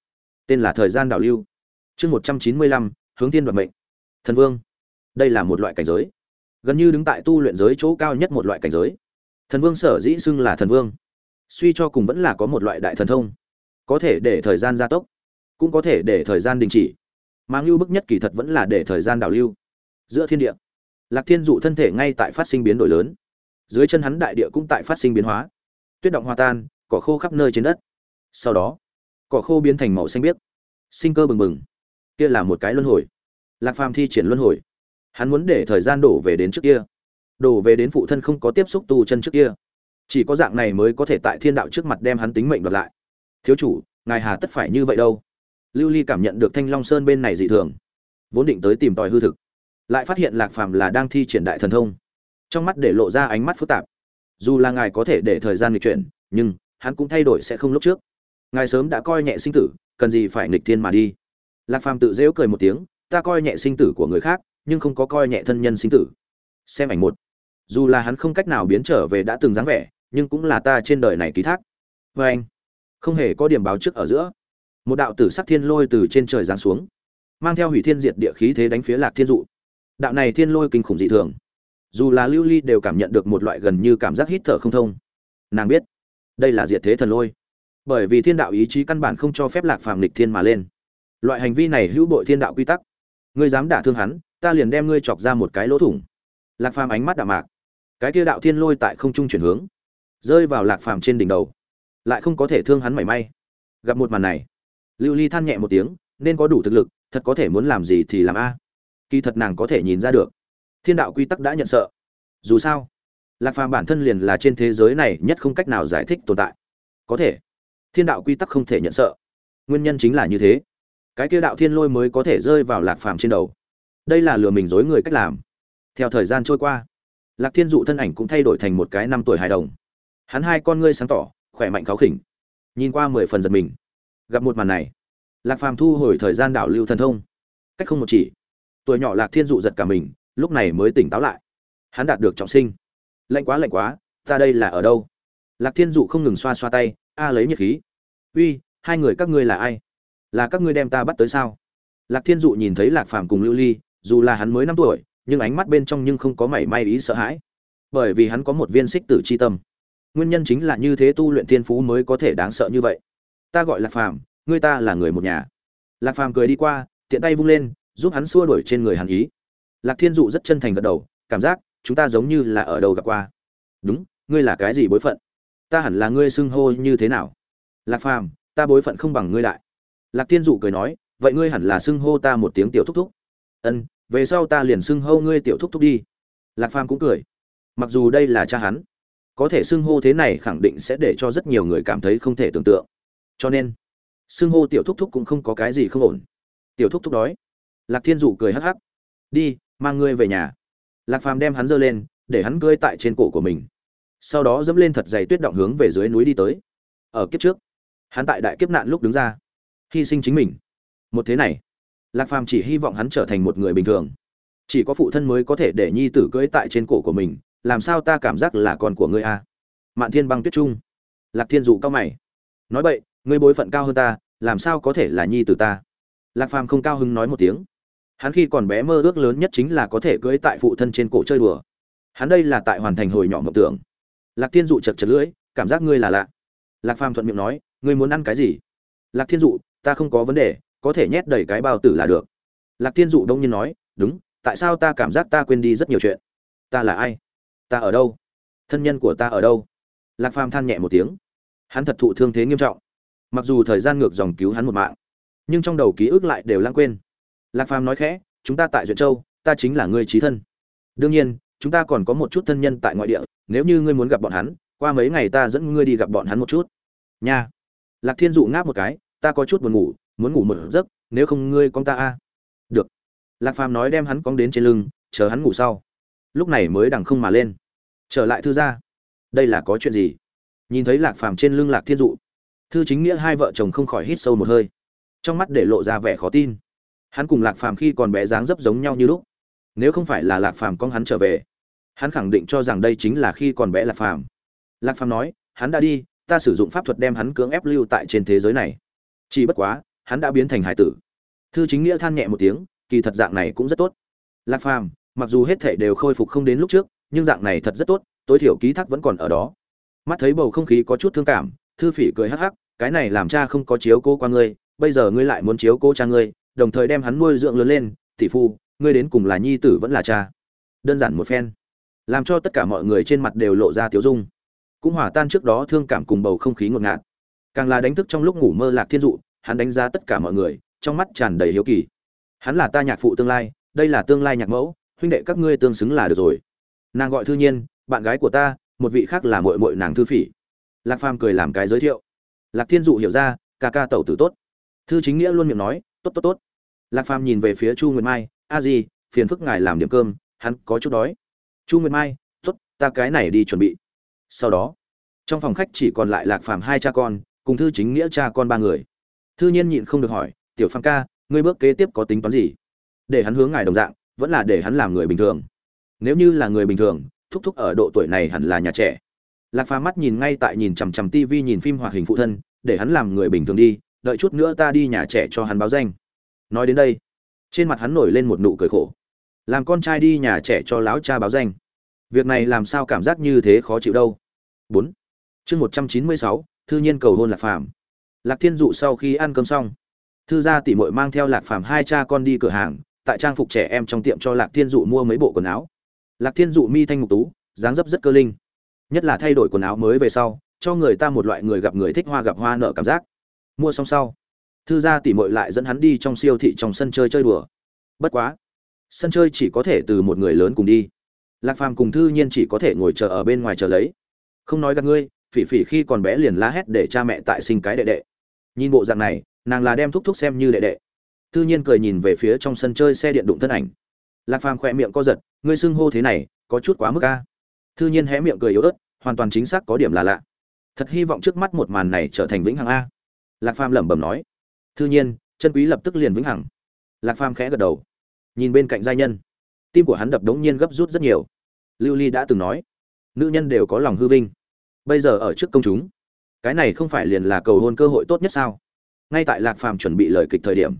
tên là thời gian đảo lưu. Chương một trăm chín mươi lăm, hướng tiên đoạt mệnh. Thần vương, đây là một loại cảnh giới. Gần như đứng tại tu luyện giới chỗ cao nhất một loại cảnh giới. Thần vương sở dĩ xưng là thần vương, suy cho cùng vẫn là có một loại đại thần thông. Có thể để thời gian gia tốc, cũng có thể để thời gian đình chỉ. Mà ngưu bức nhất kỳ thật vẫn là để thời gian đảo lưu. Giữa thiên địa, lạc thiên dụ thân thể ngay tại phát sinh biến đổi lớn. Dưới chân hắn đại địa cũng tại phát sinh biến hóa. Tuyết động hòa tan, cỏ khô khắp nơi trên đất sau đó, cỏ khô biến thành màu xanh biếc, sinh cơ bừng bừng. Kia là một cái luân hồi. Lạc phàm thi triển luân hồi. Hắn muốn để thời gian đổ về đến trước kia. Đổ về đến phụ thân không có tiếp xúc tu chân trước kia. Chỉ có dạng này mới có thể tại thiên đạo trước mặt đem hắn tính mệnh đoạt lại. Thiếu chủ, ngài hà tất phải như vậy đâu. Lưu ly cảm nhận được thanh long sơn bên này dị thường. Vốn định tới tìm tòi hư thực. Lại phát hiện lạc phàm là đang thi triển đại thần thông. Trong mắt để lộ ra ánh mắt phức tạp. Dù là ngài có thể để thời gian nghịch chuyển, nhưng hắn cũng thay đổi sẽ không lúc trước ngài sớm đã coi nhẹ sinh tử, cần gì phải nghịch thiên mà đi. Lạc phàm tự dễu cười một tiếng, ta coi nhẹ sinh tử của người khác, nhưng không có coi nhẹ thân nhân sinh tử. Xem ảnh một. Dù là hắn không cách nào biến trở về đã từng dáng vẻ, nhưng cũng là ta trên đời này ký thác. Vê anh, không hề có điểm báo trước ở giữa. Một đạo tử sắc thiên lôi từ trên trời giáng xuống, mang theo hủy thiên diệt địa khí thế đánh phía lạc thiên dụ. Đạo này thiên lôi kinh khủng dị thường. Dù là lưu ly đều cảm nhận được một loại gần như cảm giác hít thở không thông. Nàng biết, đây là diệt thế thần lôi bởi vì thiên đạo ý chí căn bản không cho phép lạc phàm lịch thiên mà lên. Loại hành vi này hữu bội thiên đạo quy tắc. Ngươi dám đả thương hắn, ta liền đem ngươi chọc ra một cái lỗ thủng. Lạc phàm ánh mắt đạm mạc. Cái kia đạo thiên lôi tại không trung chuyển hướng, rơi vào lạc phàm trên đỉnh đầu. Lại không có thể thương hắn mảy may. Gặp một màn này, lưu ly than nhẹ một tiếng, nên có đủ thực lực, thật có thể muốn làm gì thì làm a. Kỳ thật nàng có thể nhìn ra được. Thiên đạo quy tắc đã nhận sợ. Dù sao, lạc phàm bản thân liền là trên thế giới này nhất không cách nào giải thích tồn tại. Có thể thiên đạo quy tắc không thể nhận sợ. Nguyên nhân chính là như thế. Cái kia đạo thiên lôi mới có thể rơi vào lạc phàm trên đầu. Đây là lừa mình dối người cách làm. Theo thời gian trôi qua, lạc thiên dụ thân ảnh cũng thay đổi thành một cái năm tuổi hài đồng. Hắn hai con ngươi sáng tỏ, khỏe mạnh kháo khỉnh. Nhìn qua mười phần giật mình. Gặp một màn này, lạc phàm thu hồi thời gian đảo lưu thần thông. Cách không một chỉ. Tuổi nhỏ lạc thiên dụ giật cả mình, lúc này mới tỉnh táo lại. Hắn đạt được trọng sinh. Lạnh quá lạnh quá, ta đây là ở đâu? Lạc thiên dụ không ngừng xoa xoa tay a lấy nhiệt khí. Uy, hai người các ngươi là ai? Là các ngươi đem ta bắt tới sao? Lạc thiên dụ nhìn thấy lạc phàm cùng lưu ly, dù là hắn mới năm tuổi, nhưng ánh mắt bên trong nhưng không có mảy may ý sợ hãi. Bởi vì hắn có một viên xích tử c h i tâm. Nguyên nhân chính là như thế tu luyện thiên phú mới có thể đáng sợ như vậy. Ta gọi lạc phàm, ngươi ta là người một nhà. Lạc phàm cười đi qua, tiện tay vung lên, giúp hắn xua đuổi trên người hắn ý. Lạc thiên dụ rất chân thành gật đầu, cảm giác, chúng ta giống như là ở đầu gặp qua. Đúng, ngươi là cái gì bối phận? Ta hẳn là ngươi xưng hô như thế nào? Lạc phàm, ta bối phận không bằng ngươi đại. Lạc thiên dụ cười nói, vậy ngươi hẳn là xưng hô ta một tiếng tiểu thúc thúc. Ân, về sau ta liền xưng hô ngươi tiểu thúc thúc đi. Lạc phàm cũng cười. Mặc dù đây là cha hắn, có thể xưng hô thế này khẳng định sẽ để cho rất nhiều người cảm thấy không thể tưởng tượng. Cho nên, xưng hô tiểu thúc thúc cũng không có cái gì không ổn. Tiểu thúc thúc đói. Lạc thiên dụ cười hắc hắc. Đi, mang ngươi về nhà. Lạc phàm đem hắn giơ lên, để hắn cưỡi tại trên cổ của mình sau đó dẫm lên thật dày tuyết động hướng về dưới núi đi tới. Ở kiếp trước, hắn tại đại kiếp nạn lúc đứng ra, hy sinh chính mình. Một thế này, lạc phàm chỉ hy vọng hắn trở thành một người bình thường. Chỉ có phụ thân mới có thể để nhi tử cưỡi tại trên cổ của mình, làm sao ta cảm giác là con của ngươi a mạn thiên băng tuyết trung. Lạc thiên dụ cao mày. Nói vậy ngươi bối phận cao hơn ta, làm sao có thể là nhi tử ta? Lạc phàm không cao hứng nói một tiếng. Hắn khi còn bé mơ ước lớn nhất chính là có thể cưỡi tại phụ thân trên cổ chơi đùa. Hắn đây là tại hoàn thành hồi nhỏ mộng tưởng lạc thiên dụ chật chật lưỡi, cảm giác ngươi là lạ. Lạc phàm thuận miệng nói, ngươi muốn ăn cái gì? Lạc thiên dụ, ta không có vấn đề, có thể nhét đầy cái bao tử là được. Lạc thiên dụ đông nhiên nói, đúng, tại sao ta cảm giác ta quên đi rất nhiều chuyện? Ta là ai? Ta ở đâu? Thân nhân của ta ở đâu? Lạc phàm than nhẹ một tiếng. Hắn thật thụ thương thế nghiêm trọng. Mặc dù thời gian ngược dòng cứu hắn một mạng, nhưng trong đầu ký ức lại đều lãng quên. Lạc phàm nói khẽ, chúng ta tại duyện châu, ta chính là ngươi trí thân. Đương nhiên chúng ta còn có một chút thân nhân tại ngoại địa, nếu như ngươi muốn gặp bọn hắn, qua mấy ngày ta dẫn ngươi đi gặp bọn hắn một chút. Nha. Lạc thiên dụ ngáp một cái, ta có chút buồn ngủ, muốn ngủ một giấc, nếu không ngươi con ta a. Được. Lạc phàm nói đem hắn cóng đến trên lưng, chờ hắn ngủ sau. Lúc này mới đằng không mà lên. Trở lại thư gia. Đây là có chuyện gì? Nhìn thấy lạc phàm trên lưng lạc thiên dụ, thư chính nghĩa hai vợ chồng không khỏi hít sâu một hơi. Trong mắt để lộ ra vẻ khó tin. Hắn cùng lạc phàm khi còn bé dáng dấp giống nhau như lúc nếu không phải là lạc phàm con hắn trở về, hắn khẳng định cho rằng đây chính là khi còn bé lạc phàm. Lạc phàm nói, hắn đã đi, ta sử dụng pháp thuật đem hắn cưỡng ép lưu tại trên thế giới này. Chỉ bất quá, hắn đã biến thành hải tử. Thư chính nghĩa than nhẹ một tiếng, kỳ thật dạng này cũng rất tốt. Lạc phàm, mặc dù hết thể đều khôi phục không đến lúc trước, nhưng dạng này thật rất tốt, tối thiểu ký thác vẫn còn ở đó. Mắt thấy bầu không khí có chút thương cảm, thư phỉ cười hắc hắc, cái này làm cha không có chiếu cô qua ngươi, bây giờ ngươi lại muốn chiếu cô cha ngươi, đồng thời đem hắn nuôi dưỡng lớn lên, tỷ phu ngươi đến cùng là nhi tử vẫn là cha? Đơn giản một phen. Làm cho tất cả mọi người trên mặt đều lộ ra tiếu dung. Cũng hòa tan trước đó thương cảm cùng bầu không khí ngột ngạt. Càng là đánh thức trong lúc ngủ mơ lạc thiên dụ, hắn đánh giá tất cả mọi người, trong mắt tràn đầy hiếu kỳ. Hắn là ta nhạc phụ tương lai, đây là tương lai nhạc mẫu, huynh đệ các ngươi tương xứng là được rồi. Nàng gọi thư nhiên, bạn gái của ta, một vị khác là mội mội nàng thư phỉ. Lạc phàm cười làm cái giới thiệu. Lạc thiên dụ hiểu ra, ca ca tẩu tử tốt. Thư chính nghĩa luôn miệng nói, tốt tốt tốt. Lạc phàm nhìn về phía chu nguyệt mai a di, phiền phức ngài làm điểm cơm, hắn có chút đói. Chu nguyệt mai t ố t ta cái này đi chuẩn bị. Sau đó, trong phòng khách chỉ còn lại lạc phàm hai cha con, cùng thư chính nghĩa cha con ba người. Thư nhiên nhịn không được hỏi, tiểu phàm ca, ngươi bước kế tiếp có tính toán gì? Để hắn hướng ngài đồng dạng, vẫn là để hắn làm người bình thường. Nếu như là người bình thường, thúc thúc ở độ tuổi này hẳn là nhà trẻ. Lạc phàm mắt nhìn ngay tại nhìn chằm chằm TV nhìn phim hoạt hình phụ thân, để hắn làm người bình thường đi, đợi chút nữa ta đi nhà trẻ cho hắn báo danh. Nói đến đây trên mặt hắn nổi lên một nụ cười khổ. Làm con trai đi nhà trẻ cho lão cha báo danh. Việc này làm sao cảm giác như thế khó chịu đâu. Bốn. Chương một trăm chín mươi sáu, thư nhiên cầu hôn lạc phàm. Lạc thiên dụ sau khi ăn cơm xong, thư gia tỷ muội mang theo lạc phàm hai cha con đi cửa hàng, tại trang phục trẻ em trong tiệm cho lạc thiên dụ mua mấy bộ quần áo. Lạc thiên dụ mi thanh ngục tú, dáng dấp rất cơ linh. Nhất là thay đổi quần áo mới về sau, cho người ta một loại người gặp người thích hoa gặp hoa nợ cảm giác. Mua xong sau thư gia tỉ mội lại dẫn hắn đi trong siêu thị trong sân chơi chơi đùa. Bất quá, sân chơi chỉ có thể từ một người lớn cùng đi. Lạc phàm cùng thư nhiên chỉ có thể ngồi chờ ở bên ngoài chờ lấy. Không nói gặp ngươi, phỉ phỉ khi còn bé liền la hét để cha mẹ tại sinh cái đệ đệ. Nhìn bộ dạng này, nàng là đem thúc thúc xem như đệ đệ. Thư nhiên cười nhìn về phía trong sân chơi xe điện đụng thân ảnh. Lạc phàm khỏe miệng co giật, ngươi xưng hô thế này, có chút quá mức ca thư nhiên hé miệng cười yếu ớt, hoàn toàn chính xác có điểm là lạ. Thật hy vọng trước mắt một màn này trở thành vĩnh hằng a. Lạc phàm lẩm bẩm nói thư nhiên, chân quý lập tức liền vĩnh hằng. Lạc phàm khẽ gật đầu. Nhìn bên cạnh giai nhân, tim của hắn đập đống nhiên gấp rút rất nhiều. Lưu ly đã từng nói, nữ nhân đều có lòng hư vinh. Bây giờ ở trước công chúng, cái này không phải liền là cầu hôn cơ hội tốt nhất sao? Ngay tại lạc phàm chuẩn bị lời kịch thời điểm,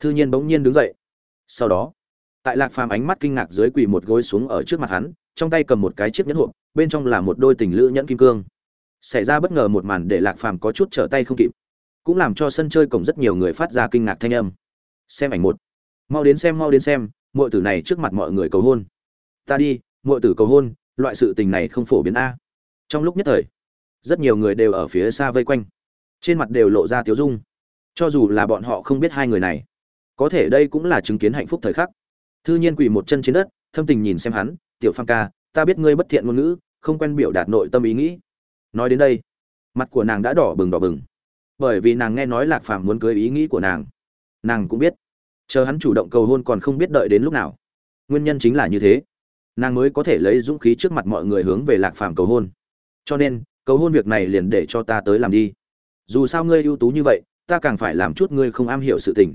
thư nhiên bỗng nhiên đứng dậy. Sau đó, tại lạc phàm ánh mắt kinh ngạc dưới quỳ một gối xuống ở trước mặt hắn, trong tay cầm một cái chiếc nhẫn hộp, bên trong là một đôi tình lữ nhẫn kim cương. Xảy ra bất ngờ một màn để lạc phàm có chút trở tay không kịp cũng làm cho sân chơi cổng rất nhiều người phát ra kinh ngạc thanh âm. Xem ảnh một. Mau đến xem, mau đến xem mọi tử này trước mặt mọi người cầu hôn. Ta đi mọi tử cầu hôn, loại sự tình này không phổ biến a. Trong lúc nhất thời, rất nhiều người đều ở phía xa vây quanh. Trên mặt đều lộ ra tiếu dung. Cho dù là bọn họ không biết hai người này, có thể đây cũng là chứng kiến hạnh phúc thời khắc. Thư nhiên quỳ một chân trên đất, thâm tình nhìn xem hắn, tiểu phang ca, ta biết ngươi bất thiện ngôn ngữ, không quen biểu đạt nội tâm ý nghĩ. Nói đến đây, mặt của nàng đã đỏ bừng đỏ bừng bởi vì nàng nghe nói lạc phàm muốn cưới ý nghĩ của nàng. Nàng cũng biết. Chờ hắn chủ động cầu hôn còn không biết đợi đến lúc nào. Nguyên nhân chính là như thế. Nàng mới có thể lấy dũng khí trước mặt mọi người hướng về lạc phàm cầu hôn. Cho nên, cầu hôn việc này liền để cho ta tới làm đi. Dù sao ngươi ưu tú như vậy, ta càng phải làm chút ngươi không am hiểu sự tình.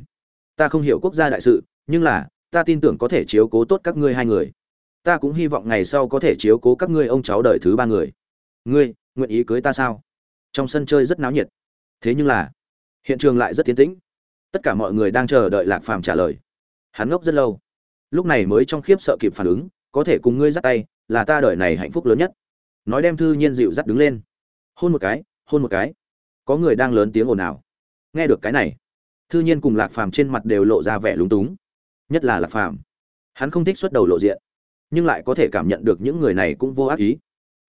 Ta không hiểu quốc gia đại sự, nhưng là, ta tin tưởng có thể chiếu cố tốt các ngươi hai người. Ta cũng hy vọng ngày sau có thể chiếu cố các ngươi ông cháu đời thứ ba người. Ngươi, nguyện ý cưới ta sao? Trong sân chơi rất náo nhiệt thế nhưng là, hiện trường lại rất tiến tĩnh. Tất cả mọi người đang chờ đợi lạc phàm trả lời. Hắn ngốc rất lâu. Lúc này mới trong khiếp sợ kịp phản ứng, có thể cùng ngươi dắt tay, là ta đợi này hạnh phúc lớn nhất. Nói đem thư nhiên dịu dắt đứng lên. Hôn một cái, hôn một cái. Có người đang lớn tiếng ồn ào. Nghe được cái này, thư nhiên cùng lạc phàm trên mặt đều lộ ra vẻ lúng túng. Nhất là lạc phàm. Hắn không thích xuất đầu lộ diện, nhưng lại có thể cảm nhận được những người này cũng vô ác ý.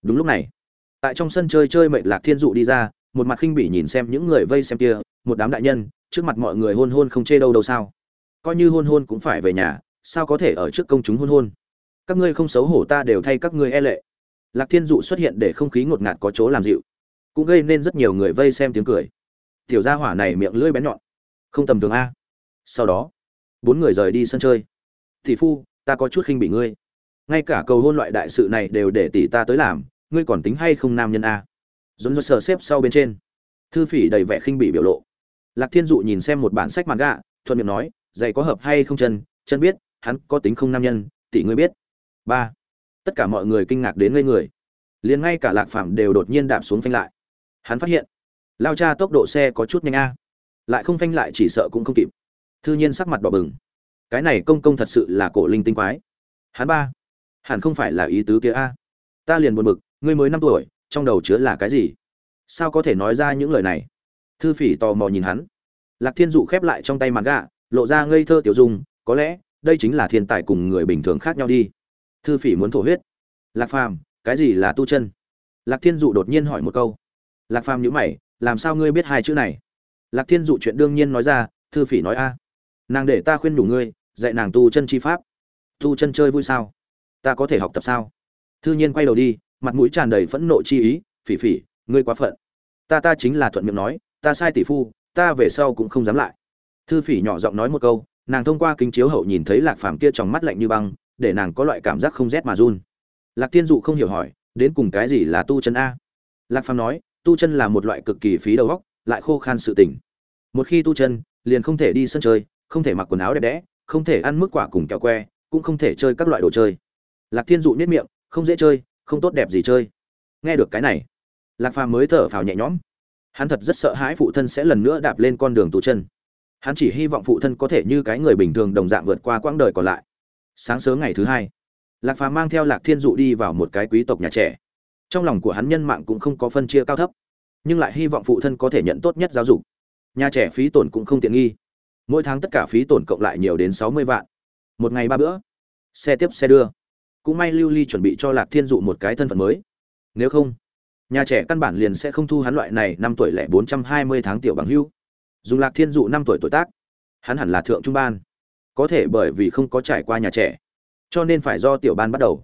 Đúng lúc này, tại trong sân chơi chơi mệnh lạc thiên dụ đi ra một mặt khinh bỉ nhìn xem những người vây xem kia, một đám đại nhân, trước mặt mọi người hôn hôn không chê đâu đâu sao? Coi như hôn hôn cũng phải về nhà, sao có thể ở trước công chúng hôn hôn? Các ngươi không xấu hổ ta đều thay các ngươi e lệ. Lạc thiên dụ xuất hiện để không khí ngột ngạt có chỗ làm dịu. Cũng gây nên rất nhiều người vây xem tiếng cười. Tiểu gia hỏa này miệng lưỡi bén nhọn. Không tầm thường a. Sau đó, bốn người rời đi sân chơi. Tỷ phu, ta có chút khinh bị ngươi. Ngay cả cầu hôn loại đại sự này đều để tỷ ta tới làm, ngươi còn tính hay không nam nhân a? Dồn dồn sờ xếp sau bên trên. Thư phỉ đầy vẻ khinh bị biểu lộ. Lạc thiên dụ nhìn xem một bản sách mặt gạ thuận miệng nói, giày có hợp hay không chân? Chân biết, hắn có tính không nam nhân, tỷ ngươi biết. Ba. Tất cả mọi người kinh ngạc đến ngây người. Liền ngay cả lạc phạm đều đột nhiên đạp xuống phanh lại. Hắn phát hiện, lao cha tốc độ xe có chút nhanh a. Lại không phanh lại chỉ sợ cũng không kịp. Thư nhiên sắc mặt đỏ bừng. Cái này công công thật sự là cổ linh tinh quái. Hắn ba. Hẳn không phải là ý tứ kia a. Ta liền buồn bực, ngươi mới năm tuổi trong đầu chứa là cái gì? Sao có thể nói ra những lời này? Thư phỉ tò mò nhìn hắn. Lạc thiên dụ khép lại trong tay mặt gạ lộ ra ngây thơ tiểu dung, có lẽ, đây chính là thiên tài cùng người bình thường khác nhau đi. Thư phỉ muốn thổ huyết. Lạc phàm, cái gì là tu chân? Lạc thiên dụ đột nhiên hỏi một câu. Lạc phàm nhữ mày, làm sao ngươi biết hai chữ này? Lạc thiên dụ chuyện đương nhiên nói ra, thư phỉ nói a. Nàng để ta khuyên đủ ngươi, dạy nàng tu chân chi pháp. Tu chân chơi vui sao? Ta có thể học tập sao? Thư nhiên quay đầu đi mặt mũi tràn đầy phẫn nộ chi ý, phỉ phỉ, ngươi quá phận. Ta ta chính là thuận miệng nói, ta sai tỷ phu, ta về sau cũng không dám lại. Thư phỉ nhỏ giọng nói một câu, nàng thông qua kính chiếu hậu nhìn thấy lạc phàm kia trong mắt lạnh như băng, để nàng có loại cảm giác không rét mà run. Lạc tiên dụ không hiểu hỏi, đến cùng cái gì là tu chân a? Lạc phàm nói, tu chân là một loại cực kỳ phí đầu óc, lại khô khan sự tỉnh một khi tu chân, liền không thể đi sân chơi, không thể mặc quần áo đẹp đẽ, không thể ăn mức quả cùng kẹo que, cũng không thể chơi các loại đồ chơi. Lạc thiên dụ nhất miệng, không dễ chơi không tốt đẹp gì chơi. Nghe được cái này, lạc phàm mới thở phào nhẹ nhõm. Hắn thật rất sợ hãi phụ thân sẽ lần nữa đạp lên con đường tù chân. Hắn chỉ hy vọng phụ thân có thể như cái người bình thường đồng dạng vượt qua quãng đời còn lại. Sáng sớm ngày thứ hai, lạc phàm mang theo lạc thiên dụ đi vào một cái quý tộc nhà trẻ. Trong lòng của hắn nhân mạng cũng không có phân chia cao thấp, nhưng lại hy vọng phụ thân có thể nhận tốt nhất giáo dục. Nhà trẻ phí tổn cũng không tiện nghi. Mỗi tháng tất cả phí tổn cộng lại nhiều đến sáu mươi vạn. Một ngày ba bữa, xe tiếp xe đưa cũng may lưu ly chuẩn bị cho lạc thiên dụ một cái thân phận mới. Nếu không, nhà trẻ căn bản liền sẽ không thu hắn loại này năm tuổi lẻ bốn trăm hai mươi tháng tiểu bằng hưu. Dùng lạc thiên dụ năm tuổi tuổi tác, hắn hẳn là thượng trung ban. Có thể bởi vì không có trải qua nhà trẻ, cho nên phải do tiểu ban bắt đầu.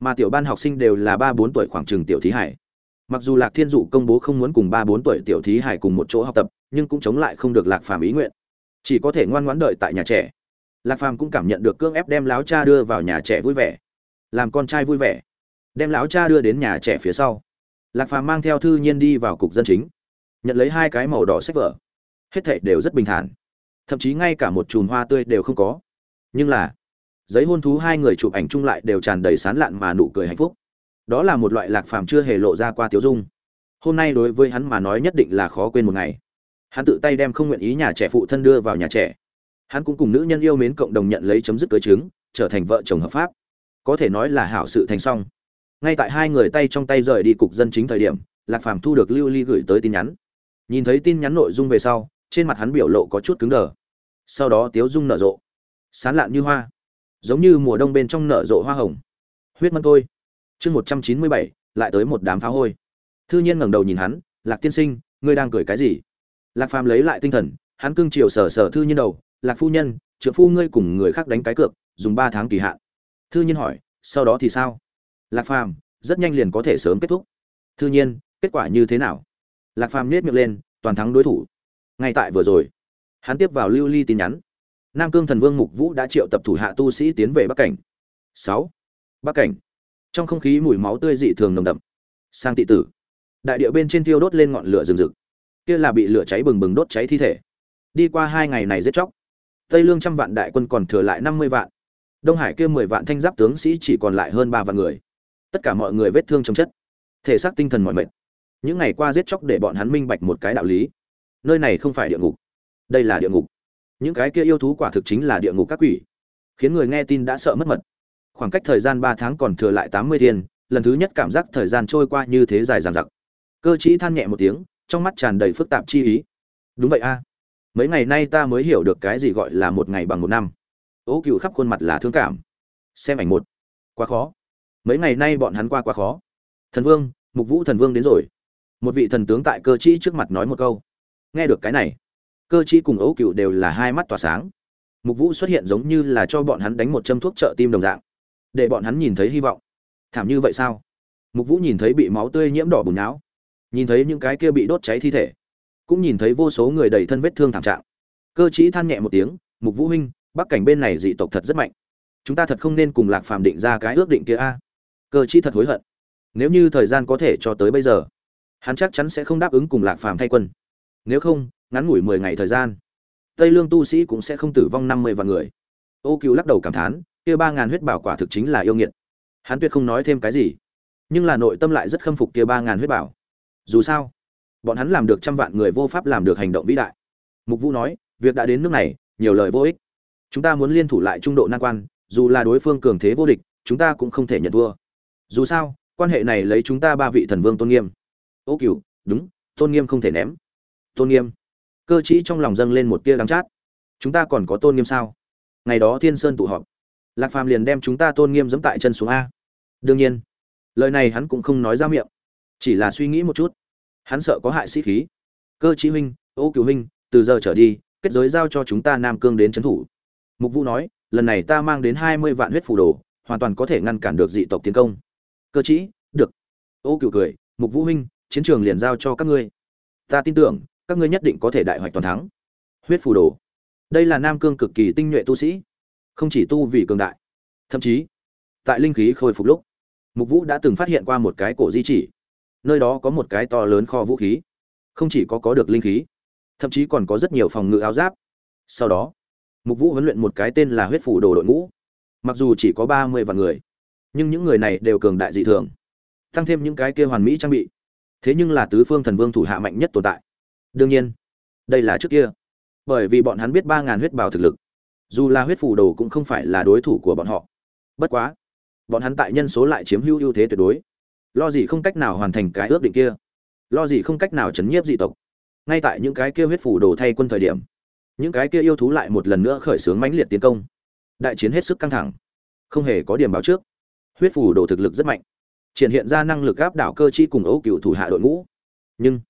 Mà tiểu ban học sinh đều là ba bốn tuổi khoảng trường tiểu thí hải. Mặc dù lạc thiên dụ công bố không muốn cùng ba bốn tuổi tiểu thí hải cùng một chỗ học tập, nhưng cũng chống lại không được lạc phàm ý nguyện. Chỉ có thể ngoan ngoãn đợi tại nhà trẻ. Lạc phàm cũng cảm nhận được cưỡng ép đem láo cha đưa vào nhà trẻ vui vẻ làm con trai vui vẻ. Đem lão cha đưa đến nhà trẻ phía sau. Lạc phàm mang theo thư nhiên đi vào cục dân chính. Nhận lấy hai cái màu đỏ sách vở. Hết thảy đều rất bình thản. Thậm chí ngay cả một chùm hoa tươi đều không có. Nhưng là, giấy hôn thú hai người chụp ảnh chung lại đều tràn đầy sán lạn mà nụ cười hạnh phúc. Đó là một loại lạc phàm chưa hề lộ ra qua tiếu dung. Hôm nay đối với hắn mà nói nhất định là khó quên một ngày. Hắn tự tay đem không nguyện ý nhà trẻ phụ thân đưa vào nhà trẻ. Hắn cũng cùng nữ nhân yêu mến cộng đồng nhận lấy chấm dứt cưới chứng, trở thành vợ chồng hợp pháp có thể nói là hảo sự thành xong ngay tại hai người tay trong tay rời đi cục dân chính thời điểm, lạc phàm thu được lưu ly gửi tới tin nhắn. Nhìn thấy tin nhắn nội dung về sau, trên mặt hắn biểu lộ có chút cứng đờ. Sau đó tiếu dung nở rộ. Sán lạn như hoa. Giống như mùa đông bên trong nở rộ hoa hồng. Huyết mân tôi chương một trăm chín mươi bảy, lại tới một đám phá hôi. Thư nhiên ngẩng đầu nhìn hắn, lạc tiên sinh, ngươi đang cười cái gì? Lạc phàm lấy lại tinh thần, hắn cưng chiều sờ sờ thư nhiên đầu, lạc phu nhân trợ phu ngươi cùng người khác đánh cái cược, dùng ba tháng kỳ hạn thư nhiên hỏi, sau đó thì sao? Lạc phàm rất nhanh liền có thể sớm kết thúc. Thư nhiên, kết quả như thế nào? Lạc phàm nhét miệng lên, toàn thắng đối thủ. Ngay tại vừa rồi. Hắn tiếp vào lưu ly tin nhắn. Nam cương thần vương mục vũ đã triệu tập thủ hạ tu sĩ tiến về bắc cảnh. Sáu. Bắc cảnh. Trong không khí mùi máu tươi dị thường nồng đậm. Sang tị tử. Đại địa bên trên thiêu đốt lên ngọn lửa rừng rực. Kia là bị lửa cháy bừng bừng đốt cháy thi thể. Đi qua hai ngày này giết chóc. Tây lương trăm vạn đại quân còn thừa lại năm mươi vạn đông hải kia mười vạn thanh giáp tướng sĩ chỉ còn lại hơn ba vạn người. Tất cả mọi người vết thương trong chất. Thể xác tinh thần mọi mệt. Những ngày qua giết chóc để bọn hắn minh bạch một cái đạo lý. Nơi này không phải địa ngục. Đây là địa ngục. Những cái kia yêu thú quả thực chính là địa ngục các quỷ. Khiến người nghe tin đã sợ mất mật. Khoảng cách thời gian ba tháng còn thừa lại tám mươi thiên, lần thứ nhất cảm giác thời gian trôi qua như thế dài dằng dặc. Cơ chí than nhẹ một tiếng, trong mắt tràn đầy phức tạp chi ý. Đúng vậy a. Mấy ngày nay ta mới hiểu được cái gì gọi là một ngày bằng một năm ố cựu khắp khuôn mặt là thương cảm. Xem ảnh một. Quá khó. Mấy ngày nay bọn hắn qua quá khó. Thần vương, mục vũ thần vương đến rồi. Một vị thần tướng tại cơ chí trước mặt nói một câu. Nghe được cái này, cơ chí cùng ấu cựu đều là hai mắt tỏa sáng. Mục vũ xuất hiện giống như là cho bọn hắn đánh một châm thuốc trợ tim đồng dạng. Để bọn hắn nhìn thấy hy vọng. Thảm như vậy sao? Mục vũ nhìn thấy bị máu tươi nhiễm đỏ bùn não. Nhìn thấy những cái kia bị đốt cháy thi thể. Cũng nhìn thấy vô số người đầy thân vết thương thảm trạng. Cơ chí than nhẹ một tiếng, mục vũ huynh bắc cảnh bên này dị tộc thật rất mạnh. Chúng ta thật không nên cùng lạc phàm định ra cái ước định kia a. Cơ chi thật hối hận. Nếu như thời gian có thể cho tới bây giờ, hắn chắc chắn sẽ không đáp ứng cùng lạc phàm thay quân. Nếu không, ngắn ngủi mười ngày thời gian, tây lương tu sĩ cũng sẽ không tử vong năm mươi vạn người. Ô cựu lắc đầu cảm thán, kia ba ngàn huyết bảo quả thực chính là yêu nghiệt. Hắn tuyệt không nói thêm cái gì, nhưng là nội tâm lại rất khâm phục kia ba ngàn huyết bảo. Dù sao, bọn hắn làm được trăm vạn người vô pháp làm được hành động vĩ đại. Mục vũ nói, việc đã đến nước này, nhiều lời vô ích chúng ta muốn liên thủ lại trung độ nan quan, dù là đối phương cường thế vô địch, chúng ta cũng không thể nhận thua. Dù sao, quan hệ này lấy chúng ta ba vị thần vương tôn nghiêm. Ô cửu, đúng, tôn nghiêm không thể ném. Tôn nghiêm. Cơ chí trong lòng dâng lên một tia đắng chát. Chúng ta còn có tôn nghiêm sao? Ngày đó thiên sơn tụ họp. Lạc phàm liền đem chúng ta tôn nghiêm dẫm tại chân xuống a. Đương nhiên, lời này hắn cũng không nói ra miệng. Chỉ là suy nghĩ một chút. Hắn sợ có hại sĩ khí. Cơ chí huynh, ô cửu huynh, từ giờ trở đi, kết giới giao cho chúng ta nam cương đến trấn thủ mục vũ nói, lần này ta mang đến hai mươi vạn huyết phù đồ, hoàn toàn có thể ngăn cản được dị tộc tiến công. Cơ chí, được. Ô cửu cười, mục vũ huynh, chiến trường liền giao cho các ngươi. Ta tin tưởng, các ngươi nhất định có thể đại hoạch toàn thắng. Huyết phù đồ. Đây là nam cương cực kỳ tinh nhuệ tu sĩ. Không chỉ tu vì cường đại, thậm chí tại linh khí khôi phục lúc, mục vũ đã từng phát hiện qua một cái cổ di chỉ. Nơi đó có một cái to lớn kho vũ khí. Không chỉ có có được linh khí, thậm chí còn có rất nhiều phòng ngự áo giáp. Sau đó mục vũ huấn luyện một cái tên là huyết phủ đồ đội ngũ. Mặc dù chỉ có ba mươi vạn người, nhưng những người này đều cường đại dị thường. Tăng thêm những cái kia hoàn mỹ trang bị. Thế nhưng là tứ phương thần vương thủ hạ mạnh nhất tồn tại. Đương nhiên, đây là trước kia. Bởi vì bọn hắn biết ba ngàn huyết bào thực lực. Dù là huyết phủ đồ cũng không phải là đối thủ của bọn họ. Bất quá, bọn hắn tại nhân số lại chiếm hữu ưu thế tuyệt đối. Lo gì không cách nào hoàn thành cái ước định kia. Lo gì không cách nào chấn nhiếp dị tộc. Ngay tại những cái kia huyết phủ đồ thay quân thời điểm những cái kia yêu thú lại một lần nữa khởi xướng mãnh liệt tiến công. Đại chiến hết sức căng thẳng. Không hề có điểm báo trước. Huyết phủ đồ thực lực rất mạnh. Triển hiện ra năng lực áp đảo cơ chi cùng ấu cựu thủ hạ đội ngũ. Nhưng,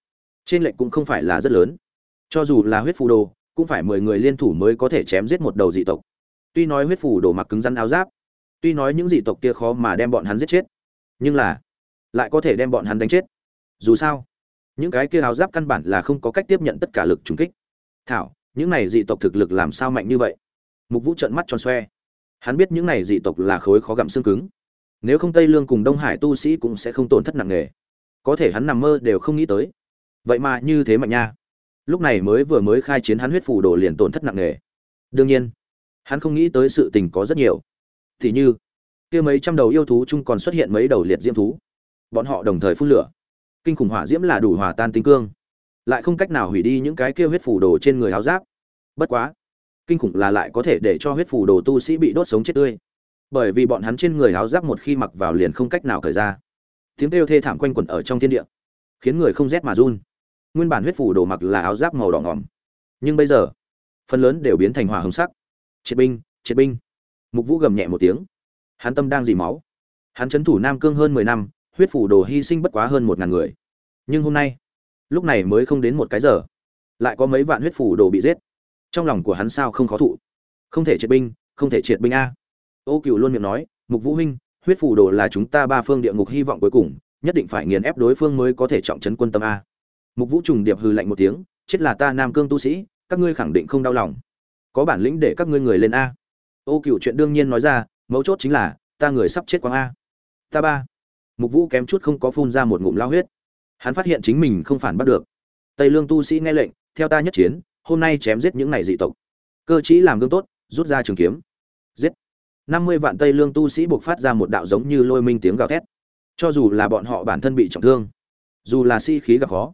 trên lệnh cũng không phải là rất lớn. Cho dù là huyết phù đồ, cũng phải mười người liên thủ mới có thể chém giết một đầu dị tộc. Tuy nói huyết phù đồ mặc cứng rắn áo giáp, tuy nói những dị tộc kia khó mà đem bọn hắn giết chết, nhưng là lại có thể đem bọn hắn đánh chết. Dù sao, những cái kia áo giáp căn bản là không có cách tiếp nhận tất cả lực trùng kích. Thảo những này dị tộc thực lực làm sao mạnh như vậy? Mục vũ trợn mắt tròn xoe. Hắn biết những này dị tộc là khối khó gặm xương cứng. Nếu không tây lương cùng đông hải tu sĩ cũng sẽ không tổn thất nặng nề. Có thể hắn nằm mơ đều không nghĩ tới. Vậy mà như thế mạnh nha. Lúc này mới vừa mới khai chiến hắn huyết phủ đồ liền tổn thất nặng nề. Đương nhiên, hắn không nghĩ tới sự tình có rất nhiều. Thì như, kia mấy trăm đầu yêu thú chung còn xuất hiện mấy đầu liệt diễm thú. Bọn họ đồng thời phun lửa. Kinh khủng hỏa diễm là đủ hòa tan tinh cương lại không cách nào hủy đi những cái kia huyết phủ đồ trên người áo giáp. Bất quá, kinh khủng là lại có thể để cho huyết phủ đồ tu sĩ bị đốt sống chết tươi. Bởi vì bọn hắn trên người áo giáp một khi mặc vào liền không cách nào cởi ra. Tiếng kêu thê thảm quanh quẩn ở trong thiên địa, khiến người không rét mà run. Nguyên bản huyết phủ đồ mặc là áo giáp màu đỏ ngỏm, nhưng bây giờ, phần lớn đều biến thành hỏa hồng sắc. Triệt binh triệt binh. Mục vũ gầm nhẹ một tiếng. Hắn tâm đang dì máu. Hắn c thủ nam cương hơn mười năm, huyết phủ đồ hy sinh bất quá hơn một ngàn người. Nhưng hôm nay lúc này mới không đến một cái giờ. Lại có mấy vạn huyết phủ đồ bị giết. Trong lòng của hắn sao không khó thụ? Không thể triệt binh, không thể triệt binh a. Ô cựu luôn miệng nói, mục vũ huynh, huyết phủ đồ là chúng ta ba phương địa ngục hy vọng cuối cùng, nhất định phải nghiền ép đối phương mới có thể trọng trấn quân tâm a. Mục vũ trùng điệp hư lạnh một tiếng, chết là ta nam cương tu sĩ, các ngươi khẳng định không đau lòng. Có bản lĩnh để các ngươi người lên a. Ô cựu chuyện đương nhiên nói ra, mấu chốt chính là, ta người sắp chết quang a. Ta ba. Mục vũ kém chút không có phun ra một ngụm lao huyết hắn phát hiện chính mình không phản bắt được. Tây lương tu sĩ nghe lệnh, theo ta nhất chiến, hôm nay chém giết những này dị tộc. Cơ chí làm gương tốt, rút ra trường kiếm. Giết. Năm mươi vạn tây lương tu sĩ buộc phát ra một đạo giống như lôi minh tiếng gào thét. Cho dù là bọn họ bản thân bị trọng thương, dù là si-khí gặp khó,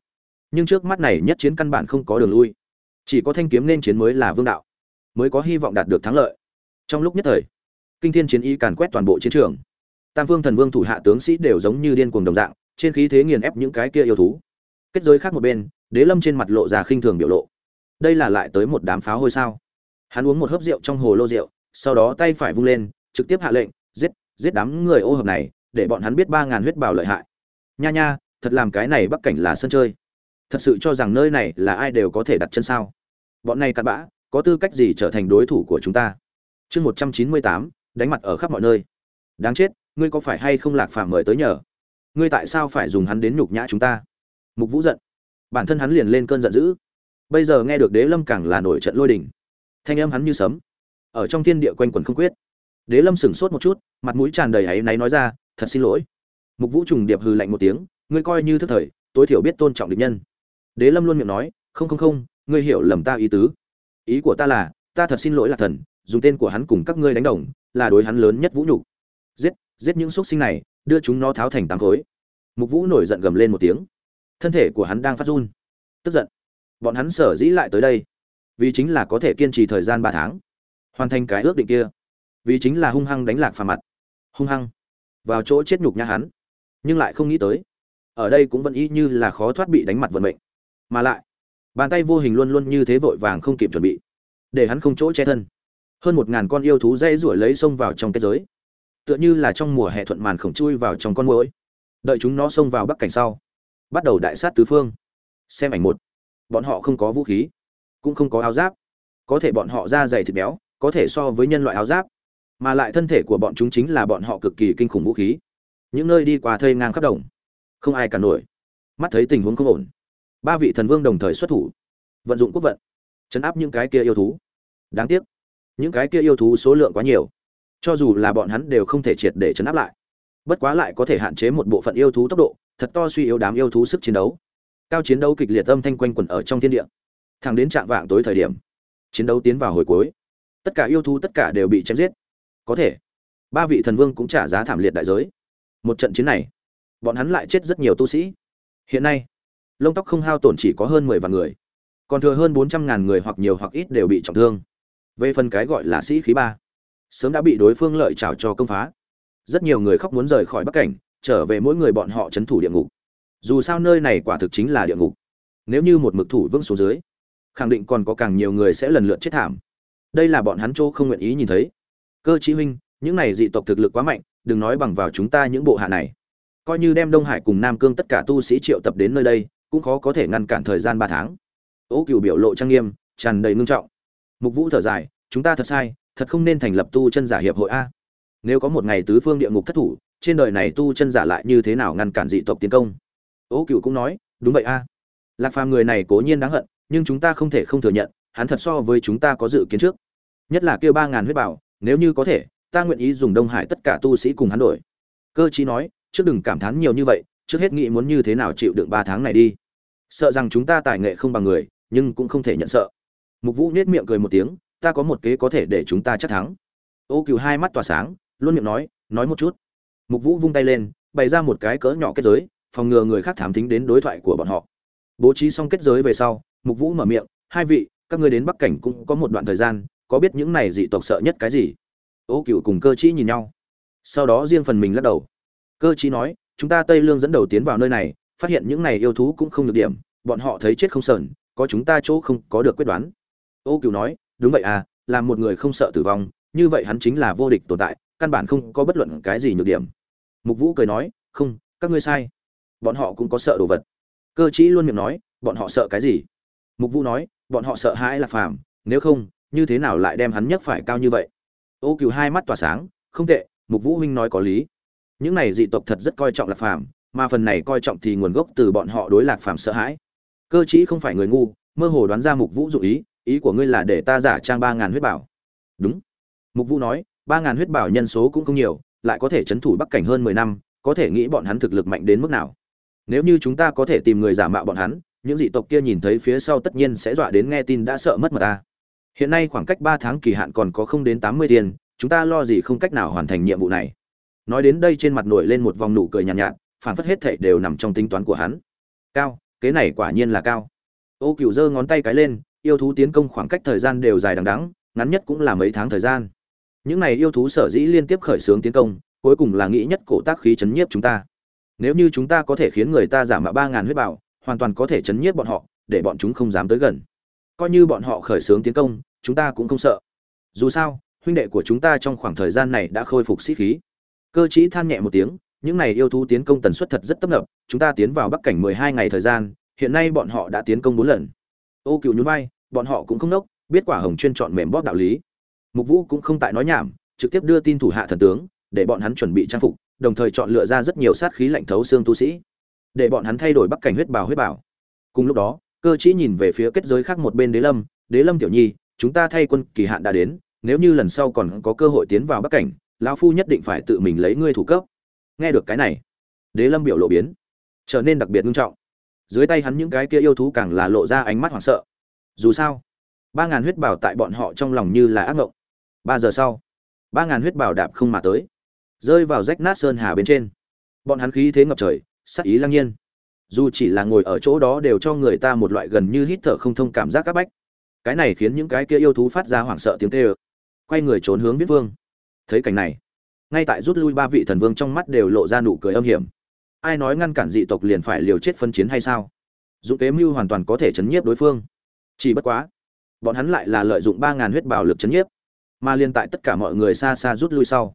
nhưng trước mắt này nhất chiến căn bản không có đường lui. Chỉ có thanh kiếm nên chiến mới là vương đạo, mới có hy vọng đạt được thắng lợi. Trong lúc nhất thời, kinh thiên chiến ý càn quét toàn bộ chiến trường. Tam vương thần vương thủ hạ tướng sĩ đều giống như điên cuồng đồng dạng trên khí thế nghiền ép những cái kia yêu thú. Kết giới khác một bên, đế lâm trên mặt lộ ra khinh thường biểu lộ. Đây là lại tới một đám pháo hôi sao? Hắn uống một hớp rượu trong hồ lô rượu, sau đó tay phải vung lên, trực tiếp hạ lệnh, giết giết đám người ô hợp này, để bọn hắn biết ba ngàn huyết bảo lợi hại. Nha nha, thật làm cái này bắc cảnh là sân chơi. Thật sự cho rằng nơi này là ai đều có thể đặt chân sao? Bọn này cặn bã, có tư cách gì trở thành đối thủ của chúng ta? Chương một trăm chín mươi tám, đánh mặt ở khắp mọi nơi. Đáng chết, ngươi có phải hay không lạc phàm mời tới nhờ? Ngươi tại sao phải dùng hắn đến nhục nhã chúng ta? Mục vũ giận. Bản thân hắn liền lên cơn giận dữ. Bây giờ nghe được đế lâm càng là nổi trận lôi đình. Thanh âm hắn như sấm. Ở trong thiên địa quanh quần không quyết. Đế lâm sửng sốt một chút, mặt mũi tràn đầy áy náy nói ra, thật xin lỗi. Mục vũ trùng điệp hừ lạnh một tiếng, ngươi coi như thức thời, tối thiểu biết tôn trọng địch nhân. Đế lâm luôn miệng nói, không không không, ngươi hiểu lầm ta ý tứ. Ý của ta là, ta thật xin lỗi là thần, dùng tên của hắn cùng các ngươi đánh đồng, là đối hắn lớn nhất vũ nhục. Giết giết những xuất sinh này đưa chúng nó tháo thành tám khối. Mục vũ nổi giận gầm lên một tiếng. Thân thể của hắn đang phát run. Tức giận. Bọn hắn sở dĩ lại tới đây? Vì chính là có thể kiên trì thời gian ba tháng. Hoàn thành cái ước định kia. Vì chính là hung hăng đánh lạc phà mặt. Hung hăng. Vào chỗ chết nhục nhã hắn. Nhưng lại không nghĩ tới. Ở đây cũng vẫn y như là khó thoát bị đánh mặt vận mệnh. Mà lại, bàn tay vô hình luôn luôn như thế vội vàng không kịp chuẩn bị. Để hắn không chỗ che thân. Hơn một ngàn con yêu thú dây rủi lấy xông vào trong kết giới tựa như là trong mùa hè thuận màn khổng chui vào trong con muỗi. Đợi chúng nó xông vào bắc cảnh sau, bắt đầu đại sát tứ phương. Xem ảnh một. Bọn họ không có vũ khí, cũng không có áo giáp. Có thể bọn họ da dày thịt béo, có thể so với nhân loại áo giáp. Mà lại thân thể của bọn chúng chính là bọn họ cực kỳ kinh khủng vũ khí. Những nơi đi qua thây ngang khắp đồng, không ai cả nổi. Mắt thấy tình huống không ổn, ba vị thần vương đồng thời xuất thủ, vận dụng quốc vận, chấn áp những cái kia yêu thú. Đáng tiếc, những cái kia yêu thú số lượng quá nhiều cho dù là bọn hắn đều không thể triệt để chấn áp lại. Bất quá lại có thể hạn chế một bộ phận yêu thú tốc độ, thật to suy yếu đám yêu thú sức chiến đấu. Cao chiến đấu kịch liệt âm thanh quanh quẩn ở trong thiên địa. Thẳng đến trạng vạng tối thời điểm, chiến đấu tiến vào hồi cuối. Tất cả yêu thú tất cả đều bị chém giết. Có thể, ba vị thần vương cũng trả giá thảm liệt đại giới. Một trận chiến này, bọn hắn lại chết rất nhiều tu sĩ. Hiện nay, lông tóc không hao tổn chỉ có hơn mười vạn người, còn thừa hơn bốn trăm ngàn người hoặc nhiều hoặc ít đều bị trọng thương. Về phần cái gọi là sĩ khí ba sớm đã bị đối phương lợi trào cho công phá. Rất nhiều người khóc muốn rời khỏi bắc cảnh, trở về mỗi người bọn họ c thủ địa ngục. Dù sao nơi này quả thực chính là địa ngục. Nếu như một mực thủ vững xuống dưới, khẳng định còn có càng nhiều người sẽ lần lượt chết thảm. Đây là bọn hắn chỗ không nguyện ý nhìn thấy. Cơ chí huynh, những này dị tộc thực lực quá mạnh, đừng nói bằng vào chúng ta những bộ hạ này. Coi như đem đông hải cùng nam cương tất cả tu sĩ triệu tập đến nơi đây, cũng khó có thể ngăn cản thời gian ba tháng. Ố cựu biểu lộ trang nghiêm, tràn đầy ngưng trọng. Mục vũ thở dài, chúng ta thật sai thật không nên thành lập tu chân giả hiệp hội a. Nếu có một ngày tứ phương địa ngục thất thủ, trên đời này tu chân giả lại như thế nào ngăn cản dị tộc tiến công? Ố cựu cũng nói, đúng vậy a. Lạc phàm người này cố nhiên đáng hận, nhưng chúng ta không thể không thừa nhận, hắn thật so với chúng ta có dự kiến trước. Nhất là kêu ba ngàn huyết bảo nếu như có thể, ta nguyện ý dùng đông hải tất cả tu sĩ cùng hắn đổi. Cơ chí nói, trước đừng cảm thán nhiều như vậy, trước hết nghĩ muốn như thế nào chịu đựng ba tháng này đi. Sợ rằng chúng ta tài nghệ không bằng người, nhưng cũng không thể nhận sợ. Mục vũ nết miệng cười một tiếng ta có một kế có thể để chúng ta chắc thắng. Ô cừu hai mắt tỏa sáng, luôn miệng nói nói một chút. Mục vũ vung tay lên, bày ra một cái cỡ nhỏ kết giới, phòng ngừa người khác thám tính đến đối thoại của bọn họ. Bố trí xong kết giới về sau, mục vũ mở miệng, hai vị, các ngươi đến bắc cảnh cũng có một đoạn thời gian, có biết những này dị tộc sợ nhất cái gì? Ô cựu cùng cơ chí nhìn nhau. Sau đó riêng phần mình lắc đầu. Cơ chí nói, chúng ta tây lương dẫn đầu tiến vào nơi này, phát hiện những này yêu thú cũng không được điểm, bọn họ thấy chết không sờn, có chúng ta chỗ không có được quyết đoán. Ô cựu nói đúng vậy à là một người không sợ tử vong, như vậy hắn chính là vô địch tồn tại, căn bản không có bất luận cái gì nhược điểm. Mục vũ cười nói, không, các ngươi sai. Bọn họ cũng có sợ đồ vật. Cơ chí luôn miệng nói, bọn họ sợ cái gì? Mục vũ nói, bọn họ sợ hãi là phàm, nếu không, như thế nào lại đem hắn nhấc phải cao như vậy? Ô cựu hai mắt tỏa sáng, không tệ, mục vũ huynh nói có lý. Những này dị tộc thật rất coi trọng lạc phàm, mà phần này coi trọng thì nguồn gốc từ bọn họ đối lạc phàm sợ hãi. Cơ chí không phải người ngu, mơ hồ đoán ra mục vũ dụ ý ý của ngươi là để ta giả trang ba ngàn huyết bảo. Đúng. Mục vũ nói ba ngàn huyết bảo nhân số cũng không nhiều lại có thể c h ấ n thủ bắc cảnh hơn mười năm có thể nghĩ bọn hắn thực lực mạnh đến mức nào. Nếu như chúng ta có thể tìm người giả mạo bọn hắn những dị tộc kia nhìn thấy phía sau tất nhiên sẽ dọa đến nghe tin đã sợ mất mật ta. Hiện nay khoảng cách ba tháng kỳ hạn còn có không đến tám mươi tiền chúng ta lo gì không cách nào hoàn thành nhiệm vụ này. Nói đến đây trên mặt nổi lên một vòng nụ cười nhàn nhạt, nhạt phản phất hết thảy đều nằm trong tính toán của hắn. Cao kế này quả nhiên là cao. Ô cựu giơ ngón tay cái lên yêu thú tiến công khoảng cách thời gian đều dài đằng đẵng, ngắn nhất cũng là mấy tháng thời gian. Những này yêu thú sở dĩ liên tiếp khởi xướng tiến công, cuối cùng là nghĩ nhất cổ tác khí chấn nhiếp chúng ta. Nếu như chúng ta có thể khiến người ta giảm mạo ba ngàn huyết bảo hoàn toàn có thể chấn nhiếp bọn họ, để bọn chúng không dám tới gần. Coi như bọn họ khởi xướng tiến công, chúng ta cũng không sợ. Dù sao, huynh đệ của chúng ta trong khoảng thời gian này đã khôi phục sĩ khí. Cơ chí than nhẹ một tiếng, những này yêu thú tiến công tần suất thật rất tấp nập, chúng ta tiến vào bắc cảnh mười hai ngày thời gian, hiện nay bọn họ đã tiến công bốn lần. Ô cựu nhún vai bọn họ cũng không nốc, biết quả hồng chuyên chọn mềm bóp đạo lý. Mục vũ cũng không tại nói nhảm, trực tiếp đưa tin thủ hạ thần tướng, để bọn hắn chuẩn bị trang phục, đồng thời chọn lựa ra rất nhiều sát khí lạnh thấu xương tu sĩ, để bọn hắn thay đổi bắc cảnh huyết bào huyết bảo cùng lúc đó, cơ chí nhìn về phía kết giới khác một bên đế lâm đế lâm tiểu nhi, chúng ta thay quân kỳ hạn đã đến, nếu như lần sau còn có cơ hội tiến vào bắc cảnh, lão phu nhất định phải tự mình lấy ngươi thủ cấp. Nghe được cái này, đế lâm biểu lộ biến, trở nên đặc biệt nghiêm trọng. Dưới tay hắn những cái kia yêu thú càng là lộ ra ánh mắt hoảng sợ dù sao, ba ngàn huyết bảo tại bọn họ trong lòng như là ác ngộng. Ba giờ sau, ba ngàn huyết bảo đạp không mà tới, rơi vào rách nát sơn hà bên trên. Bọn hắn khí thế ngập trời, sắc ý lăng nhiên. Dù chỉ là ngồi ở chỗ đó đều cho người ta một loại gần như hít thở không thông cảm giác c áp bách. Cái này khiến những cái kia yêu thú phát ra hoảng sợ tiếng tê ơ quay người trốn hướng viết vương. Thấy cảnh này, ngay tại rút lui ba vị thần vương trong mắt đều lộ ra nụ cười âm hiểm. Ai nói ngăn cản dị tộc liền phải liều chết phân chiến hay sao? Dũng kế mưu hoàn toàn có thể chấn nhiếp đối phương chỉ bất quá, bọn hắn lại là lợi dụng ba ngàn huyết bảo lực chấn nhiếp, mà liên tại tất cả mọi người xa xa rút lui sau.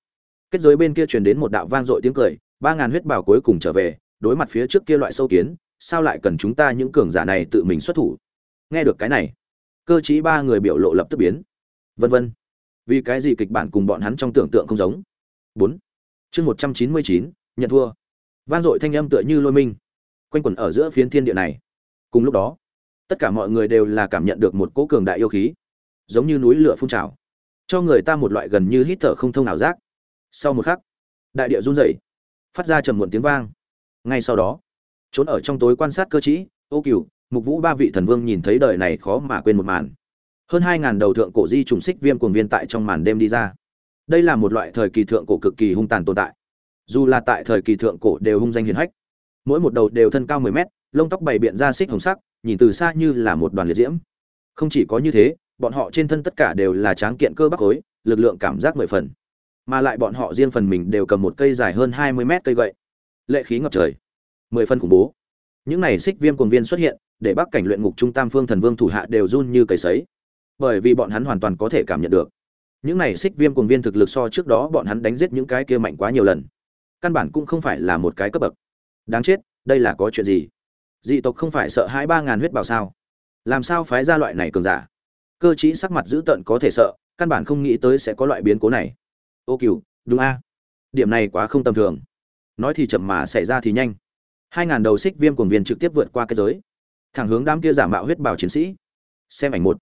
Kết giới bên kia truyền đến một đạo vang dội tiếng cười, ba ngàn huyết bảo cuối cùng trở về, đối mặt phía trước kia loại sâu kiến, sao lại cần chúng ta những cường giả này tự mình xuất thủ? Nghe được cái này, cơ chí ba người biểu lộ lập tức biến. Vân vân. Vì cái gì kịch bản cùng bọn hắn trong tưởng tượng không giống? Bốn. Chương một trăm chín mươi chín, nhận thua. Vang dội thanh âm tựa như lôi minh, quanh quẩn ở giữa phiến thiên địa này. Cùng lúc đó tất cả mọi người đều là cảm nhận được một cỗ cường đại yêu khí, giống như núi lửa phun trào, cho người ta một loại gần như hít thở không thông nào giác. Sau một khắc, đại địa run rẩy, phát ra trầm muộn tiếng vang. Ngay sau đó, trốn ở trong tối quan sát cơ chí ô cửu, mục vũ ba vị thần vương nhìn thấy đời này khó mà quên một màn. Hơn hai ngàn đầu thượng cổ di trùng xích viêm cuồng viên tại trong màn đêm đi ra. Đây là một loại thời kỳ thượng cổ cực kỳ hung tàn tồn tại. Dù là tại thời kỳ thượng cổ đều hung danh hiển hách, mỗi một đầu đều thân cao mười mét lông tóc bày biện ra xích hồng sắc, nhìn từ xa như là một đoàn liệt diễm. Không chỉ có như thế, bọn họ trên thân tất cả đều là tráng kiện cơ bắp khối, lực lượng cảm giác mười phần. Mà lại bọn họ riêng phần mình đều cầm một cây dài hơn hai mươi mét cây gậy. Lệ khí ngập trời. Mười phân khủng bố. Những này xích viêm cuồng viên xuất hiện, để bắc cảnh luyện ngục trung tam phương thần vương thủ hạ đều run như cầy sấy. Bởi vì bọn hắn hoàn toàn có thể cảm nhận được. Những này xích viêm cuồng viên thực lực so trước đó bọn hắn đánh giết những cái kia mạnh quá nhiều lần. Căn bản cũng không phải là một cái cấp bậc. Đáng chết, đây là có chuyện gì? Dị tộc không phải sợ hai ba ngàn huyết bảo sao? Làm sao phái ra loại này cường giả? Cơ chí sắc mặt dữ tợn có thể sợ, căn bản không nghĩ tới sẽ có loại biến cố này. Ô cừu đúng a. Điểm này quá không tầm thường. Nói thì chậm mà xảy ra thì nhanh. Hai ngàn đầu xích viêm cuồng viên trực tiếp vượt qua cái giới. Thẳng hướng đám kia giả mạo huyết bảo chiến sĩ. Xem ảnh một.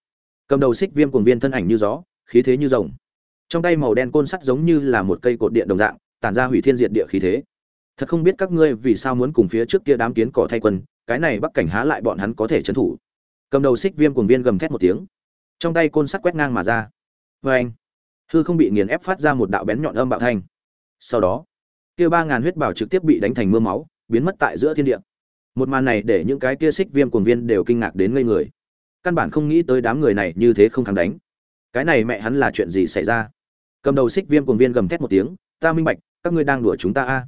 Cầm đầu xích viêm cuồng viên thân ảnh như gió, khí thế như rồng. Trong tay màu đen côn sắt giống như là một cây cột điện đồng dạng, tản ra hủy thiên diệt địa khí thế. Thật không biết các ngươi vì sao muốn cùng phía trước kia đám kiến cỏ thay quân cái này bắc cảnh há lại bọn hắn có thể trấn thủ. Cầm đầu xích viêm cuồng viên gầm thét một tiếng. Trong tay côn sắt quét ngang mà ra. Vê anh, hư không bị nghiền ép phát ra một đạo bén nhọn âm bạo thanh. Sau đó, kia ba ngàn huyết bảo trực tiếp bị đánh thành mưa máu, biến mất tại giữa thiên địa. Một màn này để những cái kia xích viêm cuồng viên đều kinh ngạc đến ngây người. Căn bản không nghĩ tới đám người này như thế không thắng đánh. Cái này mẹ hắn là chuyện gì xảy ra? Cầm đầu xích viêm cuồng viên gầm thét một tiếng, ta minh bạch, các ngươi đang đùa chúng ta a.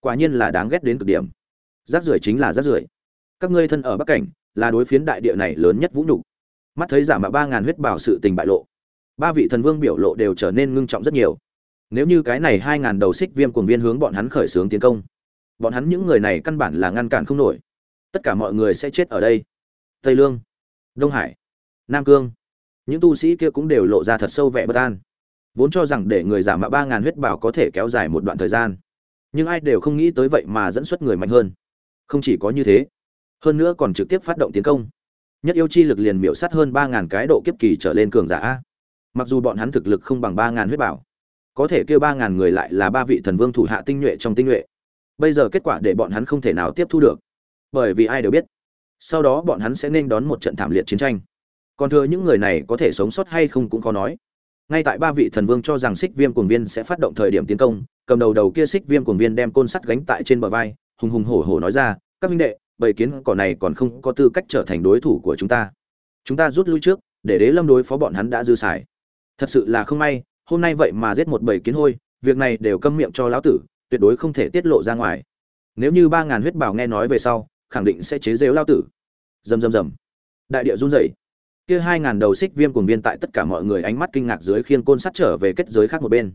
Quả nhiên là đáng ghét đến cực điểm. Rác rưởi chính là rác rưởi các ngươi thân ở bắc cảnh, là đối phiến đại địa này lớn nhất vũ nhục. Mắt thấy giả mạo ba ngàn huyết bảo sự tình bại lộ, ba vị thần vương biểu lộ đều trở nên ngưng trọng rất nhiều. Nếu như cái này hai ngàn đầu xích viêm cuồng viên hướng bọn hắn khởi xướng tiến công, bọn hắn những người này căn bản là ngăn cản không nổi. Tất cả mọi người sẽ chết ở đây. Tây lương, đông hải, nam cương, những tu sĩ kia cũng đều lộ ra thật sâu vẻ bất an. Vốn cho rằng để người giả mạo ba ngàn huyết bảo có thể kéo dài một đoạn thời gian, nhưng ai đều không nghĩ tới vậy mà dẫn xuất người mạnh hơn. Không chỉ có như thế hơn nữa còn trực tiếp phát động tiến công. Nhất yêu chi lực liền miểu sát hơn ba ngàn cái độ kiếp kỳ trở lên cường giả mặc dù bọn hắn thực lực không bằng ba ngàn huyết bảo, có thể kêu ba ngàn người lại là ba vị thần vương thủ hạ tinh nhuệ trong tinh nhuệ. Bây giờ kết quả để bọn hắn không thể nào tiếp thu được, bởi vì ai đều biết, sau đó bọn hắn sẽ nên đón một trận thảm liệt chiến tranh. Còn thừa những người này có thể sống sót hay không cũng khó nói. Ngay tại ba vị thần vương cho rằng xích viêm cuồng viên sẽ phát động thời điểm tiến công, cầm đầu đầu kia xích viêm cuồng viên đem côn sắt gánh tại trên bờ vai, hùng hùng hổ hổ nói ra, các minh đệ bầy kiến cỏ này còn không có tư cách trở thành đối thủ của chúng ta. Chúng ta rút lui trước, để đế lâm đối phó bọn hắn đã dư xài. Thật sự là không may, hôm nay vậy mà giết một bầy kiến hôi, việc này đều câm miệng cho lão tử, tuyệt đối không thể tiết lộ ra ngoài. Nếu như ba ngàn huyết bảo nghe nói về sau, khẳng định sẽ chế rêu lao tử. Rầm rầm rầm. Đại địa run rẩy. Kia hai ngàn đầu xích viêm cuồng viên tại tất cả mọi người ánh mắt kinh ngạc dưới khiên côn sắt trở về kết giới khác một bên.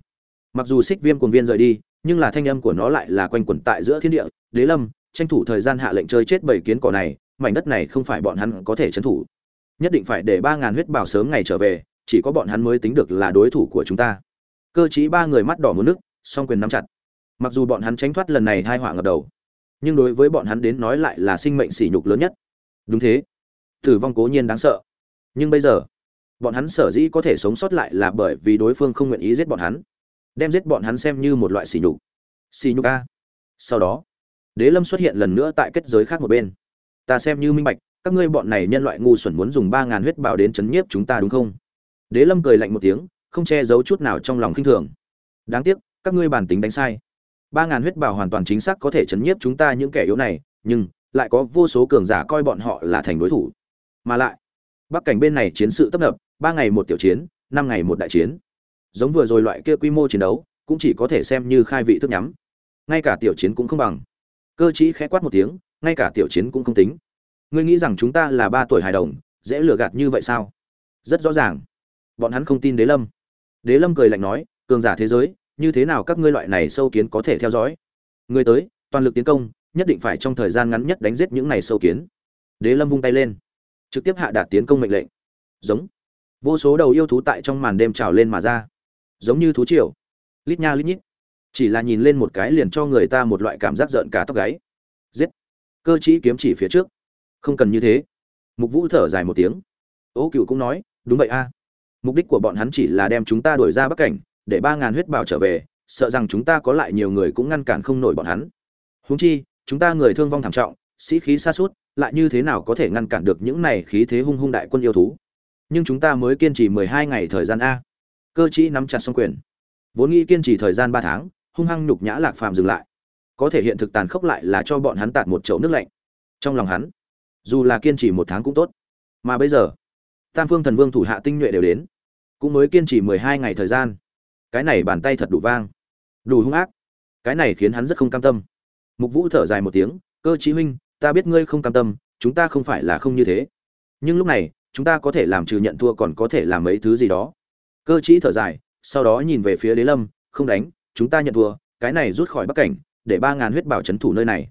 Mặc dù xích viêm cuồng viên rời đi, nhưng là thanh âm của nó lại là quanh quẩn tại giữa thiên địa, đế lâm tranh thủ thời gian hạ lệnh chơi chết bảy kiến cỏ này, mảnh đất này không phải bọn hắn có thể trấn thủ. Nhất định phải để ba ngàn huyết bảo sớm ngày trở về, chỉ có bọn hắn mới tính được là đối thủ của chúng ta. Cơ trí ba người mắt đỏ muốn nước, song quyền nắm chặt. Mặc dù bọn hắn tránh thoát lần này hai họa ngập đầu, nhưng đối với bọn hắn đến nói lại là sinh mệnh sỉ nhục lớn nhất. Đúng thế. Tử vong cố nhiên đáng sợ. Nhưng bây giờ, bọn hắn sở dĩ có thể sống sót lại là bởi vì đối phương không nguyện ý giết bọn hắn. Đem giết bọn hắn xem như một loại sỉ nhục. Sỉ nhục a. Sau đó đế lâm xuất hiện lần nữa tại kết giới khác một bên. Ta xem như minh bạch, các ngươi bọn này nhân loại ngu xuẩn muốn dùng ba ngàn huyết bào đến chấn nhiếp chúng ta đúng không? Đế lâm cười lạnh một tiếng, không che giấu chút nào trong lòng khinh thường. Đáng tiếc, các ngươi bản tính đánh sai. Ba ngàn huyết bào hoàn toàn chính xác có thể chấn nhiếp chúng ta những kẻ yếu này, nhưng lại có vô số cường giả coi bọn họ là thành đối thủ. Mà lại, bắc cảnh bên này chiến sự tấp nập, ba ngày một tiểu chiến, năm ngày một đại chiến. Giống vừa rồi loại kia quy mô chiến đấu, cũng chỉ có thể xem như khai vị thức nhắm. Ngay cả tiểu chiến cũng không bằng cơ chí khẽ quát một tiếng, ngay cả tiểu chiến cũng không tính. Ngươi nghĩ rằng chúng ta là ba tuổi hài đồng, dễ lừa gạt như vậy sao? Rất rõ ràng. Bọn hắn không tin đế lâm. Đế lâm cười lạnh nói, cường giả thế giới, như thế nào các ngươi loại này sâu kiến có thể theo dõi? Người tới, toàn lực tiến công, nhất định phải trong thời gian ngắn nhất đánh giết những này sâu kiến. Đế lâm vung tay lên, trực tiếp hạ đạt tiến công mệnh lệnh. Giống. Vô số đầu yêu thú tại trong màn đêm trào lên mà ra. Giống như thú triều. Lít nha lít nhít chỉ là nhìn lên một cái liền cho người ta một loại cảm giác giận cả tóc gáy. Giết. Cơ chí kiếm chỉ phía trước. Không cần như thế. Mục vũ thở dài một tiếng. Ô cựu cũng nói, đúng vậy a. Mục đích của bọn hắn chỉ là đem chúng ta đuổi ra bắc cảnh, để ba ngàn huyết bảo trở về, sợ rằng chúng ta có lại nhiều người cũng ngăn cản không nổi bọn hắn. Huống chi, chúng ta người thương vong thảm trọng, sĩ khí xa suốt lại như thế nào có thể ngăn cản được những này khí thế hung hung đại quân yêu thú? Nhưng chúng ta mới kiên trì mười hai ngày thời gian a. Cơ chí nắm chặt xong quyền. Vốn nghĩ kiên trì thời gian ba tháng hung hăng nhục nhã lạc phàm dừng lại. Có thể hiện thực tàn khốc lại là cho bọn hắn tạt một chậu nước lạnh. Trong lòng hắn, dù là kiên trì một tháng cũng tốt. Mà bây giờ, tam phương thần vương thủ hạ tinh nhuệ đều đến, cũng mới kiên trì mười hai ngày thời gian. Cái này bàn tay thật đủ vang, đủ hung ác. Cái này khiến hắn rất không cam tâm. Mục vũ thở dài một tiếng, cơ chí huynh, ta biết ngươi không cam tâm, chúng ta không phải là không như thế. Nhưng lúc này, chúng ta có thể làm trừ nhận thua còn có thể làm mấy thứ gì đó. Cơ chí thở dài, sau đó nhìn về phía đế lâm, không đánh chúng ta nhận thua, cái này rút khỏi bắc cảnh, để ba ngàn huyết bảo c thủ nơi này.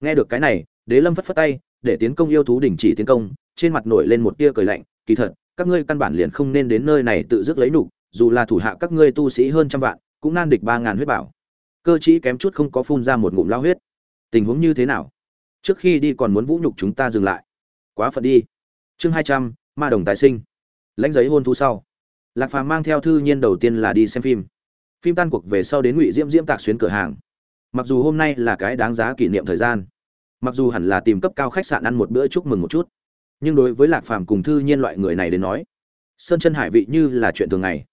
Nghe được cái này, đế lâm phất phất tay, để tiến công yêu thú đình chỉ tiến công, trên mặt nổi lên một tia cười lạnh, kỳ thật, các ngươi căn bản liền không nên đến nơi này tự dứt lấy nục dù là thủ hạ các ngươi tu sĩ hơn trăm vạn, cũng nan địch ba ngàn huyết bảo. Cơ chí kém chút không có phun ra một ngụm lao huyết. Tình huống như thế nào? Trước khi đi còn muốn vũ nhục chúng ta dừng lại. Quá phận đi. Chương hai trăm, ma đồng tái sinh. Lãnh giấy hôn thu sau. Lạc phàm mang theo thư nhiên đầu tiên là đi xem phim phim tan cuộc về sau đến ngụy diễm diễm tạc xuyến cửa hàng mặc dù hôm nay là cái đáng giá kỷ niệm thời gian mặc dù hẳn là tìm cấp cao khách sạn ăn một bữa chúc mừng một chút nhưng đối với lạc phàm cùng thư nhiên loại người này đến nói sơn chân hải vị như là chuyện thường ngày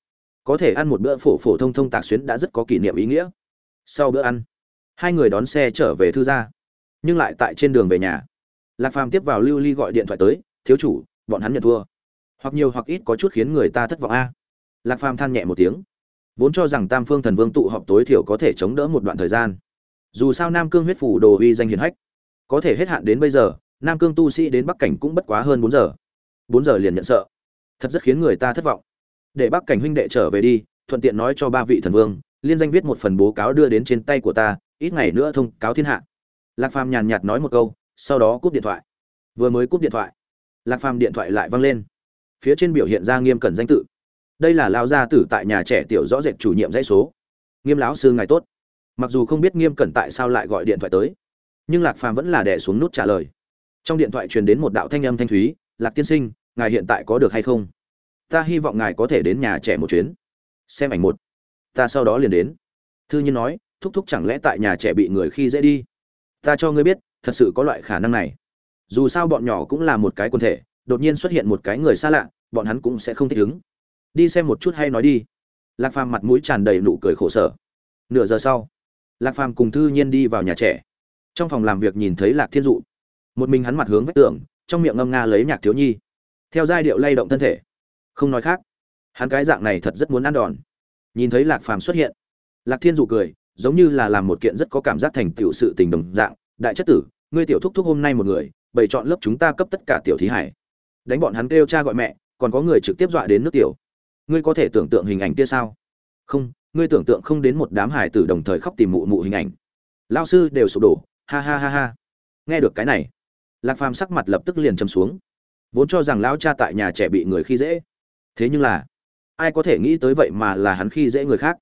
có thể ăn một bữa phổ phổ thông thông tạc xuyến đã rất có kỷ niệm ý nghĩa sau bữa ăn hai người đón xe trở về thư gia nhưng lại tại trên đường về nhà lạc phàm tiếp vào lưu ly gọi điện thoại tới thiếu chủ bọn hắn nhận thua hoặc nhiều hoặc ít có chút khiến người ta thất vọng a lạc phàm than nhẹ một tiếng vốn cho rằng tam phương thần vương tụ họp tối thiểu có thể chống đỡ một đoạn thời gian. Dù sao nam cương huyết phủ đồ uy danh hiền hách. Có thể hết hạn đến bây giờ, nam cương tu sĩ đến bắc cảnh cũng bất quá hơn bốn giờ. Bốn giờ liền nhận sợ. Thật rất khiến người ta thất vọng. Để bắc cảnh huynh đệ trở về đi, thuận tiện nói cho ba vị thần vương, liên danh viết một phần bố cáo đưa đến trên tay của ta, ít ngày nữa thông cáo thiên hạ. Lạc phàm nhàn nhạt nói một câu, sau đó cúp điện thoại. Vừa mới cúp điện thoại, lạc phàm điện thoại lại văng lên. Phía trên biểu hiện ra nghiêm cẩn danh tự đây là lao gia tử tại nhà trẻ tiểu rõ rệt chủ nhiệm dãy số. Nghiêm lão sư ngài tốt. Mặc dù không biết nghiêm cẩn tại sao lại gọi điện thoại tới, nhưng lạc phàm vẫn là đẻ xuống nút trả lời. Trong điện thoại truyền đến một đạo thanh âm thanh thúy, lạc tiên sinh, ngài hiện tại có được hay không? Ta hy vọng ngài có thể đến nhà trẻ một chuyến. Xem ảnh một. Ta sau đó liền đến. Thư nhiên nói, thúc thúc chẳng lẽ tại nhà trẻ bị người khi dễ đi? Ta cho ngươi biết, thật sự có loại khả năng này. Dù sao bọn nhỏ cũng là một cái quần thể, đột nhiên xuất hiện một cái người xa lạ, bọn hắn cũng sẽ không thích ứng đi xem một chút hay nói đi. Lạc phàm mặt mũi tràn đầy nụ cười khổ sở. Nửa giờ sau, lạc phàm cùng thư nhiên đi vào nhà trẻ. Trong phòng làm việc nhìn thấy lạc thiên dụ. Một mình hắn mặt hướng vách tường, trong miệng ngâm nga lấy nhạc thiếu nhi. Theo giai điệu lay động thân thể. Không nói khác. Hắn cái dạng này thật rất muốn ăn đòn. Nhìn thấy lạc phàm xuất hiện, lạc thiên dụ cười, giống như là làm một kiện rất có cảm giác thành tựu sự tình đồng dạng. Đại chất tử, ngươi tiểu thúc thúc hôm nay một người, bày chọn lớp chúng ta cấp tất cả tiểu thí hải. Đánh bọn hắn kêu cha gọi mẹ, còn có người trực tiếp dọa đến nước tiểu ngươi có thể tưởng tượng hình ảnh kia sao? Không, ngươi tưởng tượng không đến một đám hải tử đồng thời khóc tìm mụ mụ hình ảnh. Lao sư đều sụp đổ, ha ha ha ha. Nghe được cái này, lạc phàm sắc mặt lập tức liền châm xuống. Vốn cho rằng lão cha tại nhà trẻ bị người khi dễ. Thế nhưng là, ai có thể nghĩ tới vậy mà là hắn khi dễ người khác?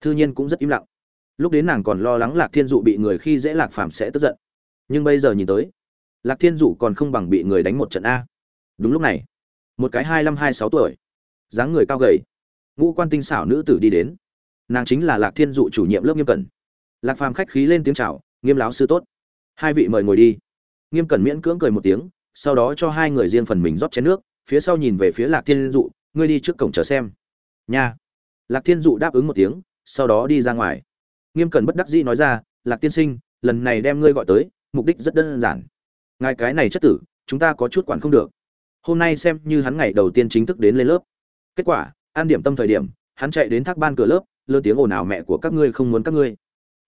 Thư nhiên cũng rất im lặng. Lúc đến nàng còn lo lắng lạc thiên dụ bị người khi dễ lạc phàm sẽ tức giận. Nhưng bây giờ nhìn tới, lạc thiên dụ còn không bằng bị người đánh một trận a. Đúng lúc này, một cái hai năm hai sáu tuổi dáng người cao gầy. Ngũ quan tinh xảo nữ tử đi đến. Nàng chính là lạc thiên dụ chủ nhiệm lớp nghiêm cẩn. Lạc phàm khách khí lên tiếng chào, nghiêm láo sư tốt. Hai vị mời ngồi đi. Nghiêm cẩn miễn cưỡng cười một tiếng, sau đó cho hai người riêng phần mình rót chén nước, phía sau nhìn về phía lạc thiên dụ, ngươi đi trước cổng chờ xem. Nha. Lạc thiên dụ đáp ứng một tiếng, sau đó đi ra ngoài. Nghiêm cẩn bất đắc dĩ nói ra, lạc tiên sinh, lần này đem ngươi gọi tới, mục đích rất đơn giản. Ngài cái này chất tử, chúng ta có chút quản không được. Hôm nay xem như hắn ngày đầu tiên chính thức đến lên lớp kết quả, an điểm tâm thời điểm, hắn chạy đến thác ban cửa lớp, lơ tiếng ồn ào mẹ của các ngươi không muốn các ngươi.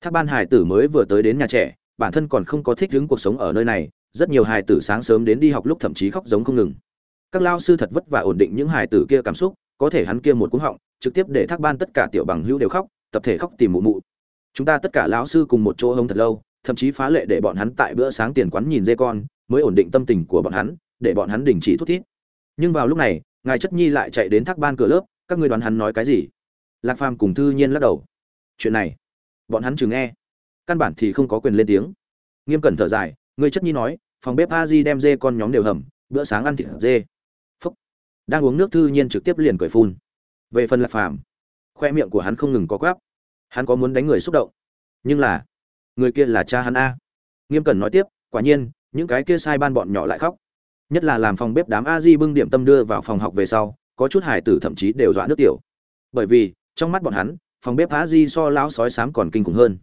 Thác ban hải tử mới vừa tới đến nhà trẻ, bản thân còn không có thích ứng cuộc sống ở nơi này, rất nhiều hài tử sáng sớm đến đi học lúc thậm chí khóc giống không ngừng. Các lao sư thật vất vả ổn định những hài tử kia cảm xúc, có thể hắn kia một cú họng, trực tiếp để thác ban tất cả tiểu bằng hữu đều khóc, tập thể khóc tìm mụ mụ. Chúng ta tất cả lão sư cùng một chỗ hông thật lâu, thậm chí phá lệ để bọn hắn tại bữa sáng tiền quán nhìn dê con, mới ổn định tâm tình của bọn hắn, để bọn hắn đình chỉ thút thít. Nhưng vào lúc này ngài chất nhi lại chạy đến thác ban cửa lớp, các ngươi đoán hắn nói cái gì? Lạc phàm cùng thư nhiên lắc đầu. Chuyện này, bọn hắn chừng nghe. Căn bản thì không có quyền lên tiếng. Nghiêm cẩn thở dài, người chất nhi nói, phòng bếp a di đem dê con nhóm đều hầm, bữa sáng ăn thịt dê. Phúc. Đang uống nước thư nhiên trực tiếp liền cười phun. Về phần lạc phàm, khoe miệng của hắn không ngừng có quáp hắn có muốn đánh người xúc động. Nhưng là, người kia là cha hắn a. Nghiêm cẩn nói tiếp, quả nhiên, những cái kia sai ban bọn nhỏ lại khóc nhất là làm phòng bếp đám a di bưng điểm tâm đưa vào phòng học về sau, có chút hải tử thậm chí đều dọa nước tiểu. Bởi vì, trong mắt bọn hắn, phòng bếp a di so lão sói sám còn kinh khủng hơn.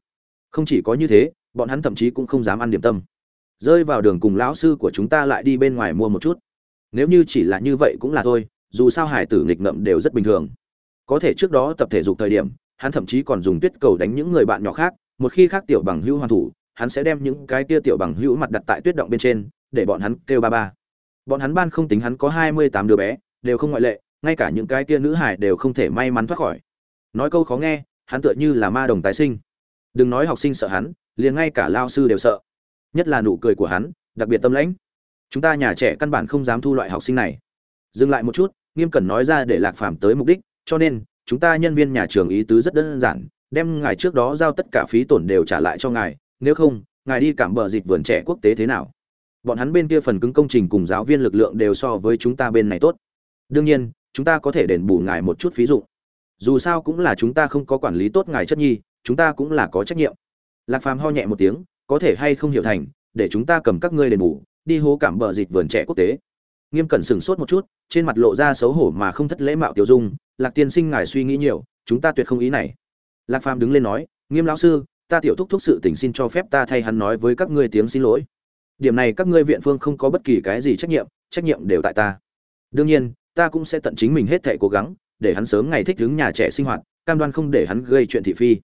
Không chỉ có như thế, bọn hắn thậm chí cũng không dám ăn điểm tâm. Rơi vào đường cùng lão sư của chúng ta lại đi bên ngoài mua một chút. Nếu như chỉ là như vậy cũng là thôi, dù sao hải tử nghịch ngợm đều rất bình thường. Có thể trước đó tập thể dục thời điểm, hắn thậm chí còn dùng tuyết cầu đánh những người bạn nhỏ khác, một khi khác tiểu bằng hữu hoàn thủ, hắn sẽ đem những cái kia tiểu bằng hữu mặt đặt tại tuyết động bên trên, để bọn hắn kêu ba ba bọn hắn ban không tính hắn có hai mươi tám đứa bé, đều không ngoại lệ, ngay cả những cái kia nữ hải đều không thể may mắn thoát khỏi. Nói câu khó nghe, hắn tựa như là ma đồng tái sinh. Đừng nói học sinh sợ hắn, liền ngay cả lao sư đều sợ. Nhất là nụ cười của hắn, đặc biệt tâm lãnh. Chúng ta nhà trẻ căn bản không dám thu loại học sinh này. Dừng lại một chút, nghiêm cẩn nói ra để lạc phàm tới mục đích, cho nên, chúng ta nhân viên nhà trường ý tứ rất đơn giản, đem ngài trước đó giao tất cả phí tổn đều trả lại cho ngài, nếu không, ngài đi cảm bờ dịch vườn trẻ quốc tế thế nào? Bọn hắn bên kia phần cứng công trình cùng giáo viên lực lượng đều so với chúng ta bên này tốt. Đương nhiên, chúng ta có thể đền bù ngài một chút phí dụ dù sao cũng là chúng ta không có quản lý tốt ngài chất nhi, chúng ta cũng là có trách nhiệm. Lạc phàm ho nhẹ một tiếng, có thể hay không hiểu thành, để chúng ta cầm các ngươi đền bù, đi hố cảm bờ dịch vườn trẻ quốc tế. Nghiêm cẩn sửng sốt một chút, trên mặt lộ ra xấu hổ mà không thất lễ mạo tiểu dung, lạc tiên sinh ngài suy nghĩ nhiều, chúng ta tuyệt không ý này. Lạc phàm đứng lên nói, nghiêm lão sư, ta tiểu thúc thúc sự tình xin cho phép ta thay hắn nói với các ngươi tiếng xin lỗi điểm này các ngươi viện phương không có bất kỳ cái gì trách nhiệm trách nhiệm đều tại ta. Đương nhiên, ta cũng sẽ tận chính mình hết thể cố gắng, để hắn sớm ngày thích ứng nhà trẻ sinh hoạt, cam đoan không để hắn gây chuyện thị phi.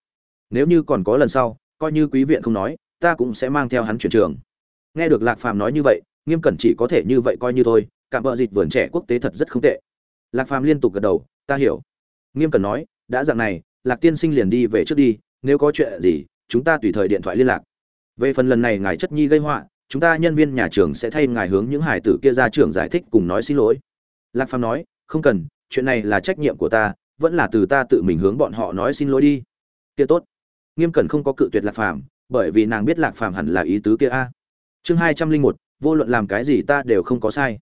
Nếu như còn có lần sau, coi như quý viện không nói, ta cũng sẽ mang theo hắn chuyển trường. Nghe được lạc phàm nói như vậy, nghiêm cẩn chỉ có thể như vậy coi như thôi cảm vợ dịch vườn trẻ quốc tế thật rất không tệ. Lạc phàm liên tục gật đầu, ta hiểu. Nghiêm cẩn nói, đã dạng này, lạc tiên sinh liền đi về trước đi, nếu có chuyện gì, chúng ta tùy thời điện thoại liên lạc. Về phần lần này ngài chất nhi gây họa chúng ta nhân viên nhà trường sẽ thay ngài hướng những hải tử kia ra trường giải thích cùng nói xin lỗi. Lạc phàm nói, không cần, chuyện này là trách nhiệm của ta, vẫn là từ ta tự mình hướng bọn họ nói xin lỗi đi. Kia tốt. Nghiêm cẩn không có cự tuyệt lạc phàm, bởi vì nàng biết lạc phàm hẳn là ý tứ kia a. Chương hai trăm linh một, vô luận làm cái gì ta đều không có sai.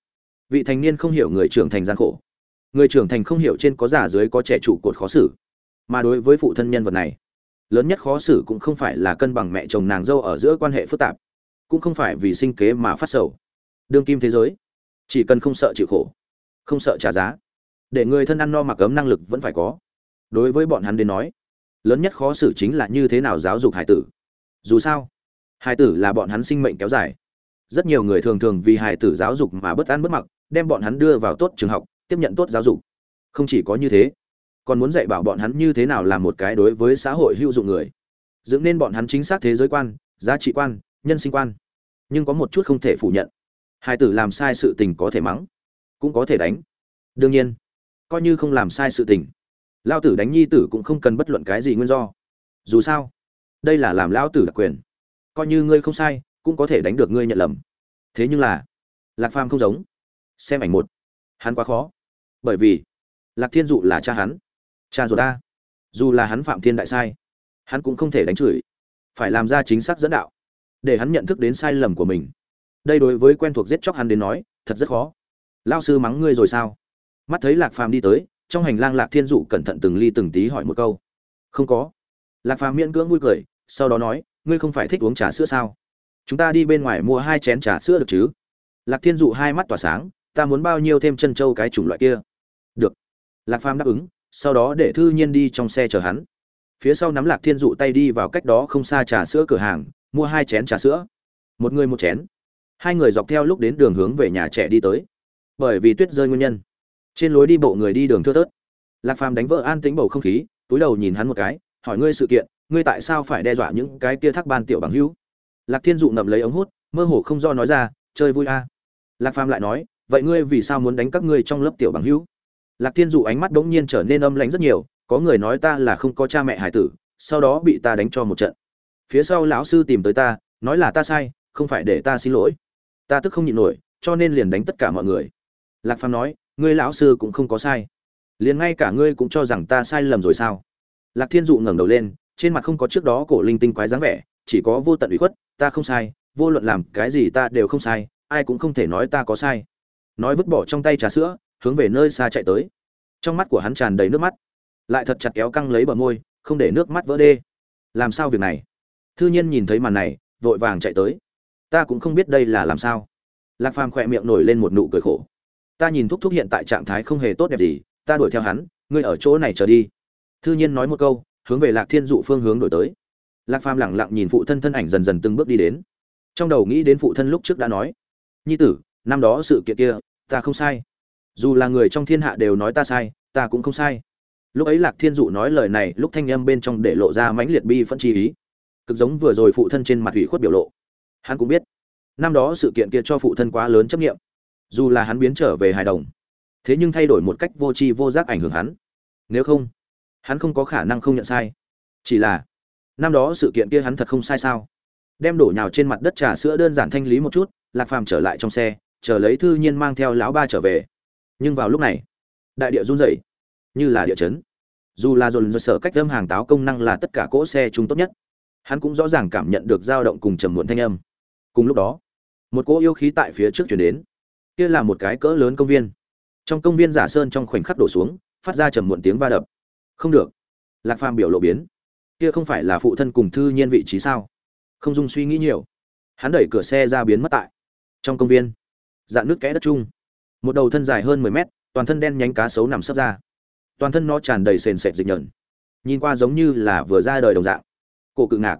Vị thành niên không hiểu người trưởng thành gian khổ. Người trưởng thành không hiểu trên có giả dưới có trẻ trụ cột khó xử. Mà đối với phụ thân nhân vật này, lớn nhất khó xử cũng không phải là cân bằng mẹ chồng nàng dâu ở giữa quan hệ phức tạp cũng không phải vì sinh kế mà phát sầu. Đương kim thế giới, chỉ cần không sợ chịu khổ, không sợ trả giá, để người thân ăn no mặc ấm năng lực vẫn phải có. Đối với bọn hắn đến nói, lớn nhất khó xử chính là như thế nào giáo dục hải tử. Dù sao, hải tử là bọn hắn sinh mệnh kéo dài. Rất nhiều người thường thường vì hải tử giáo dục mà bất an bất mặc, đem bọn hắn đưa vào tốt trường học, tiếp nhận tốt giáo dục. Không chỉ có như thế, còn muốn dạy bảo bọn hắn như thế nào làm một cái đối với xã hội hữu dụng người. Dựng nên bọn hắn chính xác thế giới quan, giá trị quan nhân sinh quan. Nhưng có một chút không thể phủ nhận. Hai tử làm sai sự tình có thể mắng, cũng có thể đánh. Đương nhiên, coi như không làm sai sự tình lao tử đánh nhi tử cũng không cần bất luận cái gì nguyên do. Dù sao, đây là làm lao tử đặc quyền. Coi như ngươi không sai, cũng có thể đánh được ngươi nhận lầm. Thế nhưng là, lạc phàm không giống. Xem ảnh một. Hắn quá khó. Bởi vì, lạc thiên dụ là cha hắn. Cha ruột ta. Dù là hắn phạm thiên đại sai, hắn cũng không thể đánh chửi. Phải làm ra chính xác dẫn đạo để hắn nhận thức đến sai lầm của mình. Đây đối với quen thuộc giết chóc hắn đến nói, thật rất khó. Lao sư mắng ngươi rồi sao? Mắt thấy lạc phàm đi tới, trong hành lang lạc thiên dụ cẩn thận từng ly từng tí hỏi một câu. Không có. Lạc phàm miễn cưỡng vui cười, sau đó nói, ngươi không phải thích uống trà sữa sao? Chúng ta đi bên ngoài mua hai chén trà sữa được chứ? Lạc thiên dụ hai mắt tỏa sáng, ta muốn bao nhiêu thêm chân trâu cái chủng loại kia? Được. Lạc phàm đáp ứng, sau đó để thư nhiên đi trong xe chờ hắn. Phía sau nắm lạc thiên dụ tay đi vào cách đó không xa trà sữa cửa hàng mua hai chén trà sữa. Một người một chén. Hai người dọc theo lúc đến đường hướng về nhà trẻ đi tới. Bởi vì tuyết rơi nguyên nhân. Trên lối đi bộ người đi đường thưa thớt. Lạc phàm đánh vỡ an tĩnh bầu không khí, túi đầu nhìn hắn một cái, hỏi ngươi sự kiện, ngươi tại sao phải đe dọa những cái kia thác ban tiểu bằng hữu? Lạc thiên dụ ngậm lấy ống hút, mơ hồ không do nói ra, chơi vui a. À. lạc phàm lại nói, vậy ngươi vì sao muốn đánh các ngươi trong lớp tiểu bằng hữu? Lạc thiên dụ ánh mắt đ ố n g nhiên trở nên âm lãnh rất nhiều, có người nói ta là không có cha mẹ hải tử, sau đó bị ta đánh cho một trận phía sau lão sư tìm tới ta, nói là ta sai, không phải để ta xin lỗi. Ta tức không nhịn nổi, cho nên liền đánh tất cả mọi người. Lạc phàm nói, ngươi lão sư cũng không có sai. Liền ngay cả ngươi cũng cho rằng ta sai lầm rồi sao? Lạc thiên dụ ngẩng đầu lên, trên mặt không có trước đó cổ linh tinh quái dáng vẻ, chỉ có vô tận ủy khuất, ta không sai, vô luận làm cái gì ta đều không sai, ai cũng không thể nói ta có sai. Nói vứt bỏ trong tay trà sữa, hướng về nơi xa chạy tới. Trong mắt của hắn tràn đầy nước mắt. Lại thật chặt kéo căng lấy bờ môi, không để nước mắt vỡ đê. Làm sao việc này? Thư nhiên nhìn thấy màn này, vội vàng chạy tới. Ta cũng không biết đây là làm sao. Lạc phàm khỏe miệng nổi lên một nụ cười khổ. Ta nhìn thúc thúc hiện tại trạng thái không hề tốt đẹp gì, ta đuổi theo hắn, ngươi ở chỗ này chờ đi. Thư nhiên nói một câu, hướng về lạc thiên dụ phương hướng đổi tới. Lạc phàm lẳng lặng nhìn phụ thân thân ảnh dần dần từng bước đi đến. Trong đầu nghĩ đến phụ thân lúc trước đã nói, nhi tử, năm đó sự kiện kia, ta không sai. Dù là người trong thiên hạ đều nói ta sai, ta cũng không sai. Lúc ấy lạc thiên dụ nói lời này, lúc thanh âm bên trong để lộ ra mãnh liệt bi phân chi ý cực giống vừa rồi phụ thân trên mặt ủy khuất biểu lộ. Hắn cũng biết, năm đó sự kiện kia cho phụ thân quá lớn chấp nghiệm dù là hắn biến trở về hài đồng, thế nhưng thay đổi một cách vô tri vô giác ảnh hưởng hắn. Nếu không, hắn không có khả năng không nhận sai. Chỉ là, năm đó sự kiện kia hắn thật không sai sao? Đem đổ nhào trên mặt đất trà sữa đơn giản thanh lý một chút, lạc phàm trở lại trong xe, chờ lấy thư nhiên mang theo lão ba trở về. Nhưng vào lúc này, đại địa run rẩy, như là địa chấn. Dù là dồn dồn sở cách âm hàng táo công năng là tất cả cỗ xe chúng tốt nhất hắn cũng rõ ràng cảm nhận được dao động cùng trầm muộn thanh âm. Cùng lúc đó, một cỗ yêu khí tại phía trước chuyển đến. Kia là một cái cỡ lớn công viên. Trong công viên giả sơn trong khoảnh khắc đổ xuống, phát ra trầm muộn tiếng va đập. Không được. Lạc phàm biểu lộ biến. Kia không phải là phụ thân cùng thư nhiên vị trí sao? Không dung suy nghĩ nhiều. Hắn đẩy cửa xe ra biến mất tại trong công viên. Dạng nước kẽ đất chung. Một đầu thân dài hơn mười mét, toàn thân đen nhánh cá sấu nằm sấp ra. Toàn thân nó tràn đầy sền sệt dịch nhợn. Nhìn qua giống như là vừa ra đời đồng dạng cổ cự ngạc.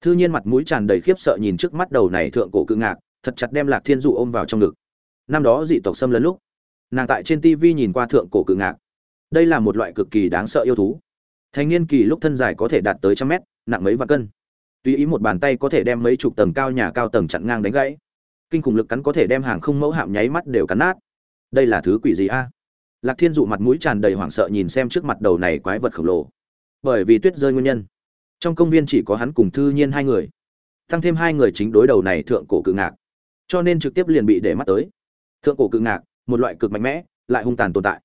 Thư nhiên mặt mũi tràn đầy khiếp sợ nhìn trước mắt đầu này thượng cổ cự ngạc, thật chặt đem lạc thiên dụ ôm vào trong ngực. Năm đó dị tộc xâm lấn lúc, nàng tại trên tv nhìn qua thượng cổ cự ngạc. Đây là một loại cực kỳ đáng sợ yêu thú. Thanh niên kỳ lúc thân dài có thể đạt tới trăm mét, nặng mấy vạn cân. Tùy ý một bàn tay có thể đem mấy chục tầng cao nhà cao tầng chặn ngang đánh gãy, kinh khủng lực cắn có thể đem hàng không mẫu hạm nháy mắt đều cắn nát. Đây là thứ quỷ gì a? Lạc thiên dụ mặt mũi tràn đầy hoảng sợ nhìn xem trước mặt đầu này quái vật khổng lồ. Bởi vì tuyết rơi nguyên nhân trong công viên chỉ có hắn cùng thư nhiên hai người. Tăng thêm hai người chính đối đầu này thượng cổ cự ngạc. Cho nên trực tiếp liền bị để mắt tới. Thượng cổ cự ngạc, một loại cực mạnh mẽ, lại hung tàn tồn tại.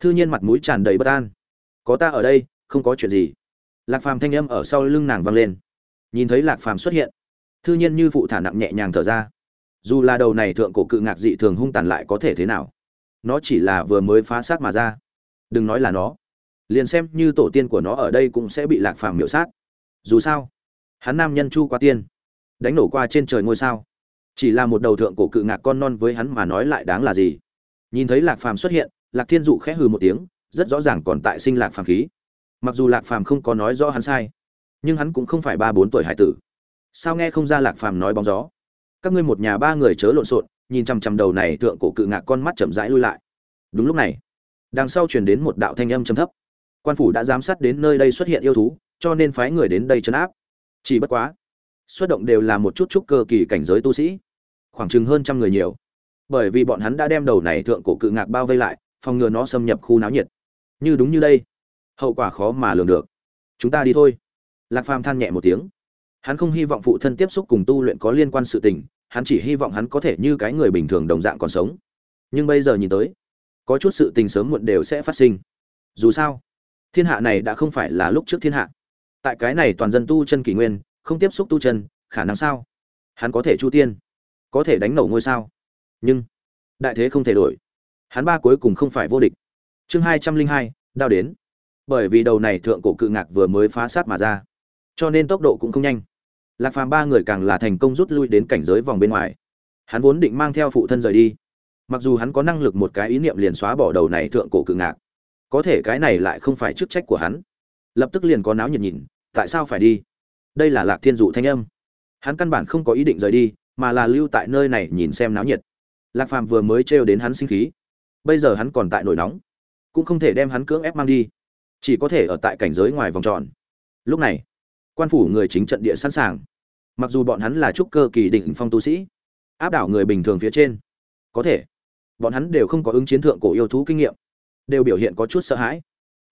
Thư nhiên mặt mũi tràn đầy bất an. Có ta ở đây, không có chuyện gì. Lạc phàm thanh âm ở sau lưng nàng vang lên. Nhìn thấy lạc phàm xuất hiện, thư nhiên như phụ thả nặng nhẹ nhàng thở ra. Dù là đầu này thượng cổ cự ngạc dị thường hung tàn lại có thể thế nào? Nó chỉ là vừa mới phá xác mà ra. Đừng nói là nó. Liền xem như tổ tiên của nó ở đây cũng sẽ bị lạc phàm miểu sát dù sao, hắn nam nhân chu qua tiên, đánh nổ qua trên trời ngôi sao, chỉ là một đầu thượng cổ cự ngạc con non với hắn mà nói lại đáng là gì? Nhìn thấy lạc phàm xuất hiện, lạc thiên dụ khẽ hừ một tiếng, rất rõ ràng còn tại sinh lạc phàm khí. Mặc dù lạc phàm không có nói rõ hắn sai, nhưng hắn cũng không phải ba bốn tuổi hải tử. Sao nghe không ra lạc phàm nói bóng gió? Các ngươi một nhà ba người chớ lộn xộn, nhìn chằm chằm đầu này thượng cổ cự ngạc con mắt chậm rãi lui lại. Đúng lúc này, đằng sau truyền đến một đạo thanh âm trầm thấp. Quan phủ đã giám sát đến nơi đây xuất hiện yêu thú cho nên phái người đến đây chấn áp. Chỉ bất quá, xuất động đều là một chút chút cơ kỳ cảnh giới tu sĩ, khoảng chừng hơn trăm người nhiều. Bởi vì bọn hắn đã đem đầu này thượng cổ cự ngạc bao vây lại, phòng ngừa nó xâm nhập khu náo nhiệt. Như đúng như đây, hậu quả khó mà lường được. Chúng ta đi thôi. Lạc phàm than nhẹ một tiếng. Hắn không hy vọng phụ thân tiếp xúc cùng tu luyện có liên quan sự tình, hắn chỉ hy vọng hắn có thể như cái người bình thường đồng dạng còn sống. Nhưng bây giờ nhìn tới, có chút sự tình sớm muộn đều sẽ phát sinh. Dù sao, thiên hạ này đã không phải là lúc trước thiên hạ tại cái này toàn dân tu chân kỷ nguyên, không tiếp xúc tu chân, khả năng sao? Hắn có thể chu tiên, có thể đánh nổ ngôi sao. Nhưng, đại thế không thể đổi. Hắn ba cuối cùng không phải vô địch. Chương hai trăm linh hai, đao đến. Bởi vì đầu này thượng cổ cự ngạc vừa mới phá sát mà ra. Cho nên tốc độ cũng không nhanh. Lạc phàm ba người càng là thành công rút lui đến cảnh giới vòng bên ngoài. Hắn vốn định mang theo phụ thân rời đi. Mặc dù hắn có năng lực một cái ý niệm liền xóa bỏ đầu này thượng cổ cự ngạc. Có thể cái này lại không phải chức trách của hắn lập tức liền có náo nhiệt nhìn, tại sao phải đi? Đây là lạc thiên dụ thanh âm. Hắn căn bản không có ý định rời đi, mà là lưu tại nơi này nhìn xem náo nhiệt. Lạc phàm vừa mới trêu đến hắn sinh khí. Bây giờ hắn còn tại nổi nóng, cũng không thể đem hắn cưỡng ép mang đi, chỉ có thể ở tại cảnh giới ngoài vòng tròn. Lúc này, quan phủ người chính trận địa sẵn sàng. Mặc dù bọn hắn là trúc cơ kỳ đỉnh phong tu sĩ, áp đảo người bình thường phía trên, có thể, bọn hắn đều không có ứng chiến thượng cổ yêu thú kinh nghiệm, đều biểu hiện có chút sợ hãi.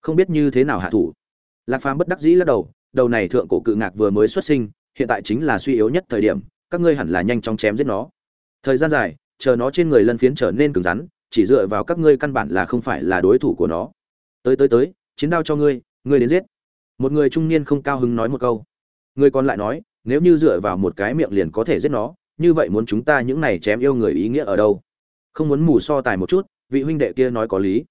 Không biết như thế nào hạ thủ lạc phàm bất đắc dĩ lắc đầu đầu này thượng cổ cự ngạc vừa mới xuất sinh, hiện tại chính là suy yếu nhất thời điểm, các ngươi hẳn là nhanh chóng chém giết nó. Thời gian dài, chờ nó trên người lân phiến trở nên cứng rắn, chỉ dựa vào các ngươi căn bản là không phải là đối thủ của nó. Tới tới tới, chiến đao cho ngươi ngươi đến giết. Một người trung niên không cao hứng nói một câu. Người còn lại nói, nếu như dựa vào một cái miệng liền có thể giết nó, như vậy muốn chúng ta những này chém yêu người ý nghĩa ở đâu? Không muốn mù so tài một chút, vị huynh đệ kia nói có lý.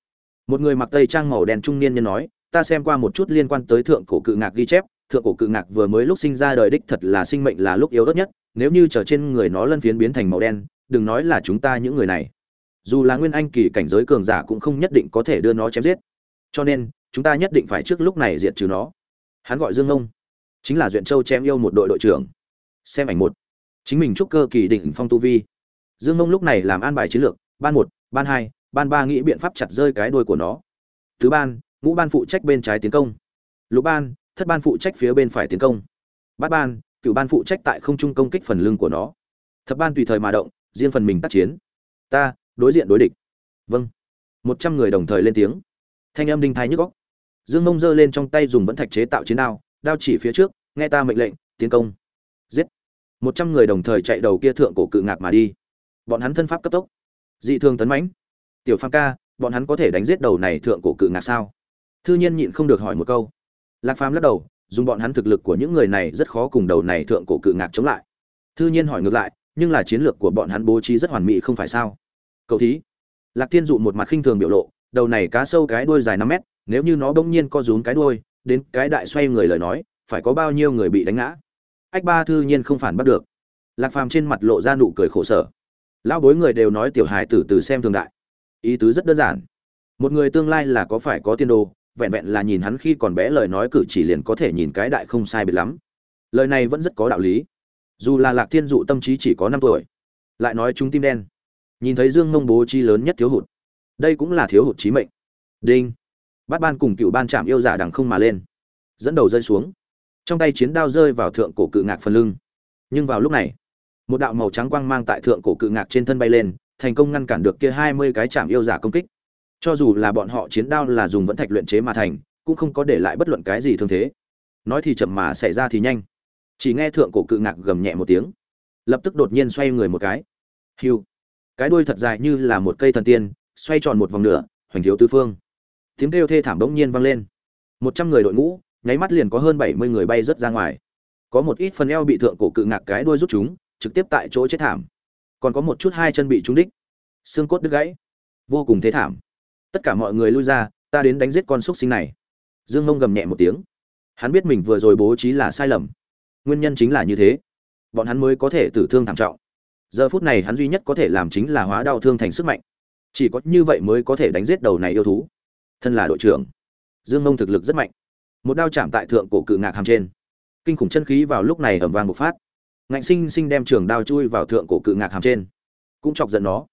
Một người mặc tây trang màu đen trung niên nhân nói ta xem qua một chút liên quan tới thượng cổ cự ngạc ghi chép, thượng cổ cự ngạc vừa mới lúc sinh ra đời đích thật là sinh mệnh là lúc yếu ớt nhất, nếu như trở trên người nó lân phiến biến thành màu đen, đừng nói là chúng ta những người này. Dù là nguyên anh kỳ cảnh giới cường giả cũng không nhất định có thể đưa nó chém giết. Cho nên, chúng ta nhất định phải trước lúc này diệt trừ nó. Hắn gọi dương ông chính là duyện châu chém yêu một đội đội trưởng. Xem ảnh một. Chính mình chúc cơ kỳ đỉnh phong tu vi. Dương ông lúc này làm an bài chiến lược, ban một, ban hai, ban ba nghĩ biện pháp chặt rơi cái đuôi của nó. Thứ ban ngũ ban phụ trách bên trái tiến công. Lục ban, thất ban phụ trách phía bên phải tiến công. Bát ban cựu ban phụ trách tại không trung công kích phần lưng của nó. Thập ban tùy thời mà động, riêng phần mình tác chiến. Ta, đối diện đối địch. Vâng. Một trăm người đồng thời lên tiếng. Thanh âm đinh thái nhức góc dương mông giơ lên trong tay dùng vẫn thạch chế tạo chiến đao đao chỉ phía trước, nghe ta mệnh lệnh, tiến công. Giết. Một trăm người đồng thời chạy đầu kia thượng cổ cự ngạc mà đi. Bọn hắn thân pháp cấp tốc. Dị thường tấn mãnh. Tiểu phan ca, bọn hắn có thể đánh giết đầu này thượng cổ cự ngạc sao? Thư nhiên nhịn không được hỏi một câu. Lạc phàm lắc đầu, dùng bọn hắn thực lực của những người này rất khó cùng đầu này thượng cổ cự ngạc chống lại. Thư nhiên hỏi ngược lại, nhưng là chiến lược của bọn hắn bố trí rất hoàn mỹ không phải sao? Cậu thí. Lạc thiên dụ một mặt khinh thường biểu lộ, đầu này cá sâu cái đuôi dài năm mét, nếu như nó bỗng nhiên co rúm cái đuôi, đến cái đại xoay người lời nói, phải có bao nhiêu người bị đánh ngã? Ách ba thư nhiên không phản bắt được. Lạc phàm trên mặt lộ ra nụ cười khổ sở. Lão bối người đều nói tiểu hài tử từ xem thường đại. Ý tứ rất đơn giản. Một người tương lai là có phải có tiên đồ vẹn vẹn là nhìn hắn khi còn bé lời nói cử chỉ liền có thể nhìn cái đại không sai biệt lắm. Lời này vẫn rất có đạo lý. Dù là lạc thiên dụ tâm trí chỉ có năm tuổi, lại nói chúng tim đen, nhìn thấy dương mông bố chi lớn nhất thiếu hụt, đây cũng là thiếu hụt trí mệnh. Đinh. Bắt ban cùng cựu ban chạm yêu giả đằng không mà lên, dẫn đầu rơi xuống. Trong tay chiến đao rơi vào thượng cổ cự ngạc phần lưng. Nhưng vào lúc này, một đạo màu trắng quang mang tại thượng cổ cự ngạc trên thân bay lên, thành công ngăn cản được kia hai mươi cái chạm yêu giả công kích cho dù là bọn họ chiến đao là dùng vẫn thạch luyện chế mà thành, cũng không có để lại bất luận cái gì thương thế. Nói thì chậm mà xảy ra thì nhanh. Chỉ nghe thượng cổ cự ngạc gầm nhẹ một tiếng. Lập tức đột nhiên xoay người một cái. Hiu. Cái đuôi thật dài như là một cây thần tiên, xoay tròn một vòng nửa, hoành thiếu tứ phương. Tiếng kêu thê thảm bỗng nhiên vang lên. Một trăm người đội ngũ, nháy mắt liền có hơn bảy mươi người bay rớt ra ngoài. Có một ít phần eo bị thượng cổ cự ngạc cái đuôi rút chúng, trực tiếp tại chỗ chết thảm. Còn có một chút hai chân bị trúng đích. Xương cốt đứt gãy. Vô cùng thế thảm tất cả mọi người lui ra, ta đến đánh giết con xúc sinh này. Dương mông gầm nhẹ một tiếng. Hắn biết mình vừa rồi bố trí là sai lầm. Nguyên nhân chính là như thế. Bọn hắn mới có thể tử thương thảm trọng. Giờ phút này hắn duy nhất có thể làm chính là hóa đau thương thành sức mạnh. Chỉ có như vậy mới có thể đánh giết đầu này yêu thú. Thân là đội trưởng, dương mông thực lực rất mạnh. Một đao chạm tại thượng cổ cự ngạc hàm trên. Kinh khủng chân khí vào lúc này ẩm vàng một phát. Ngạnh sinh sinh đem trường đao chui vào thượng cổ cự ngạc hàm trên. Cũng chọc giận nó.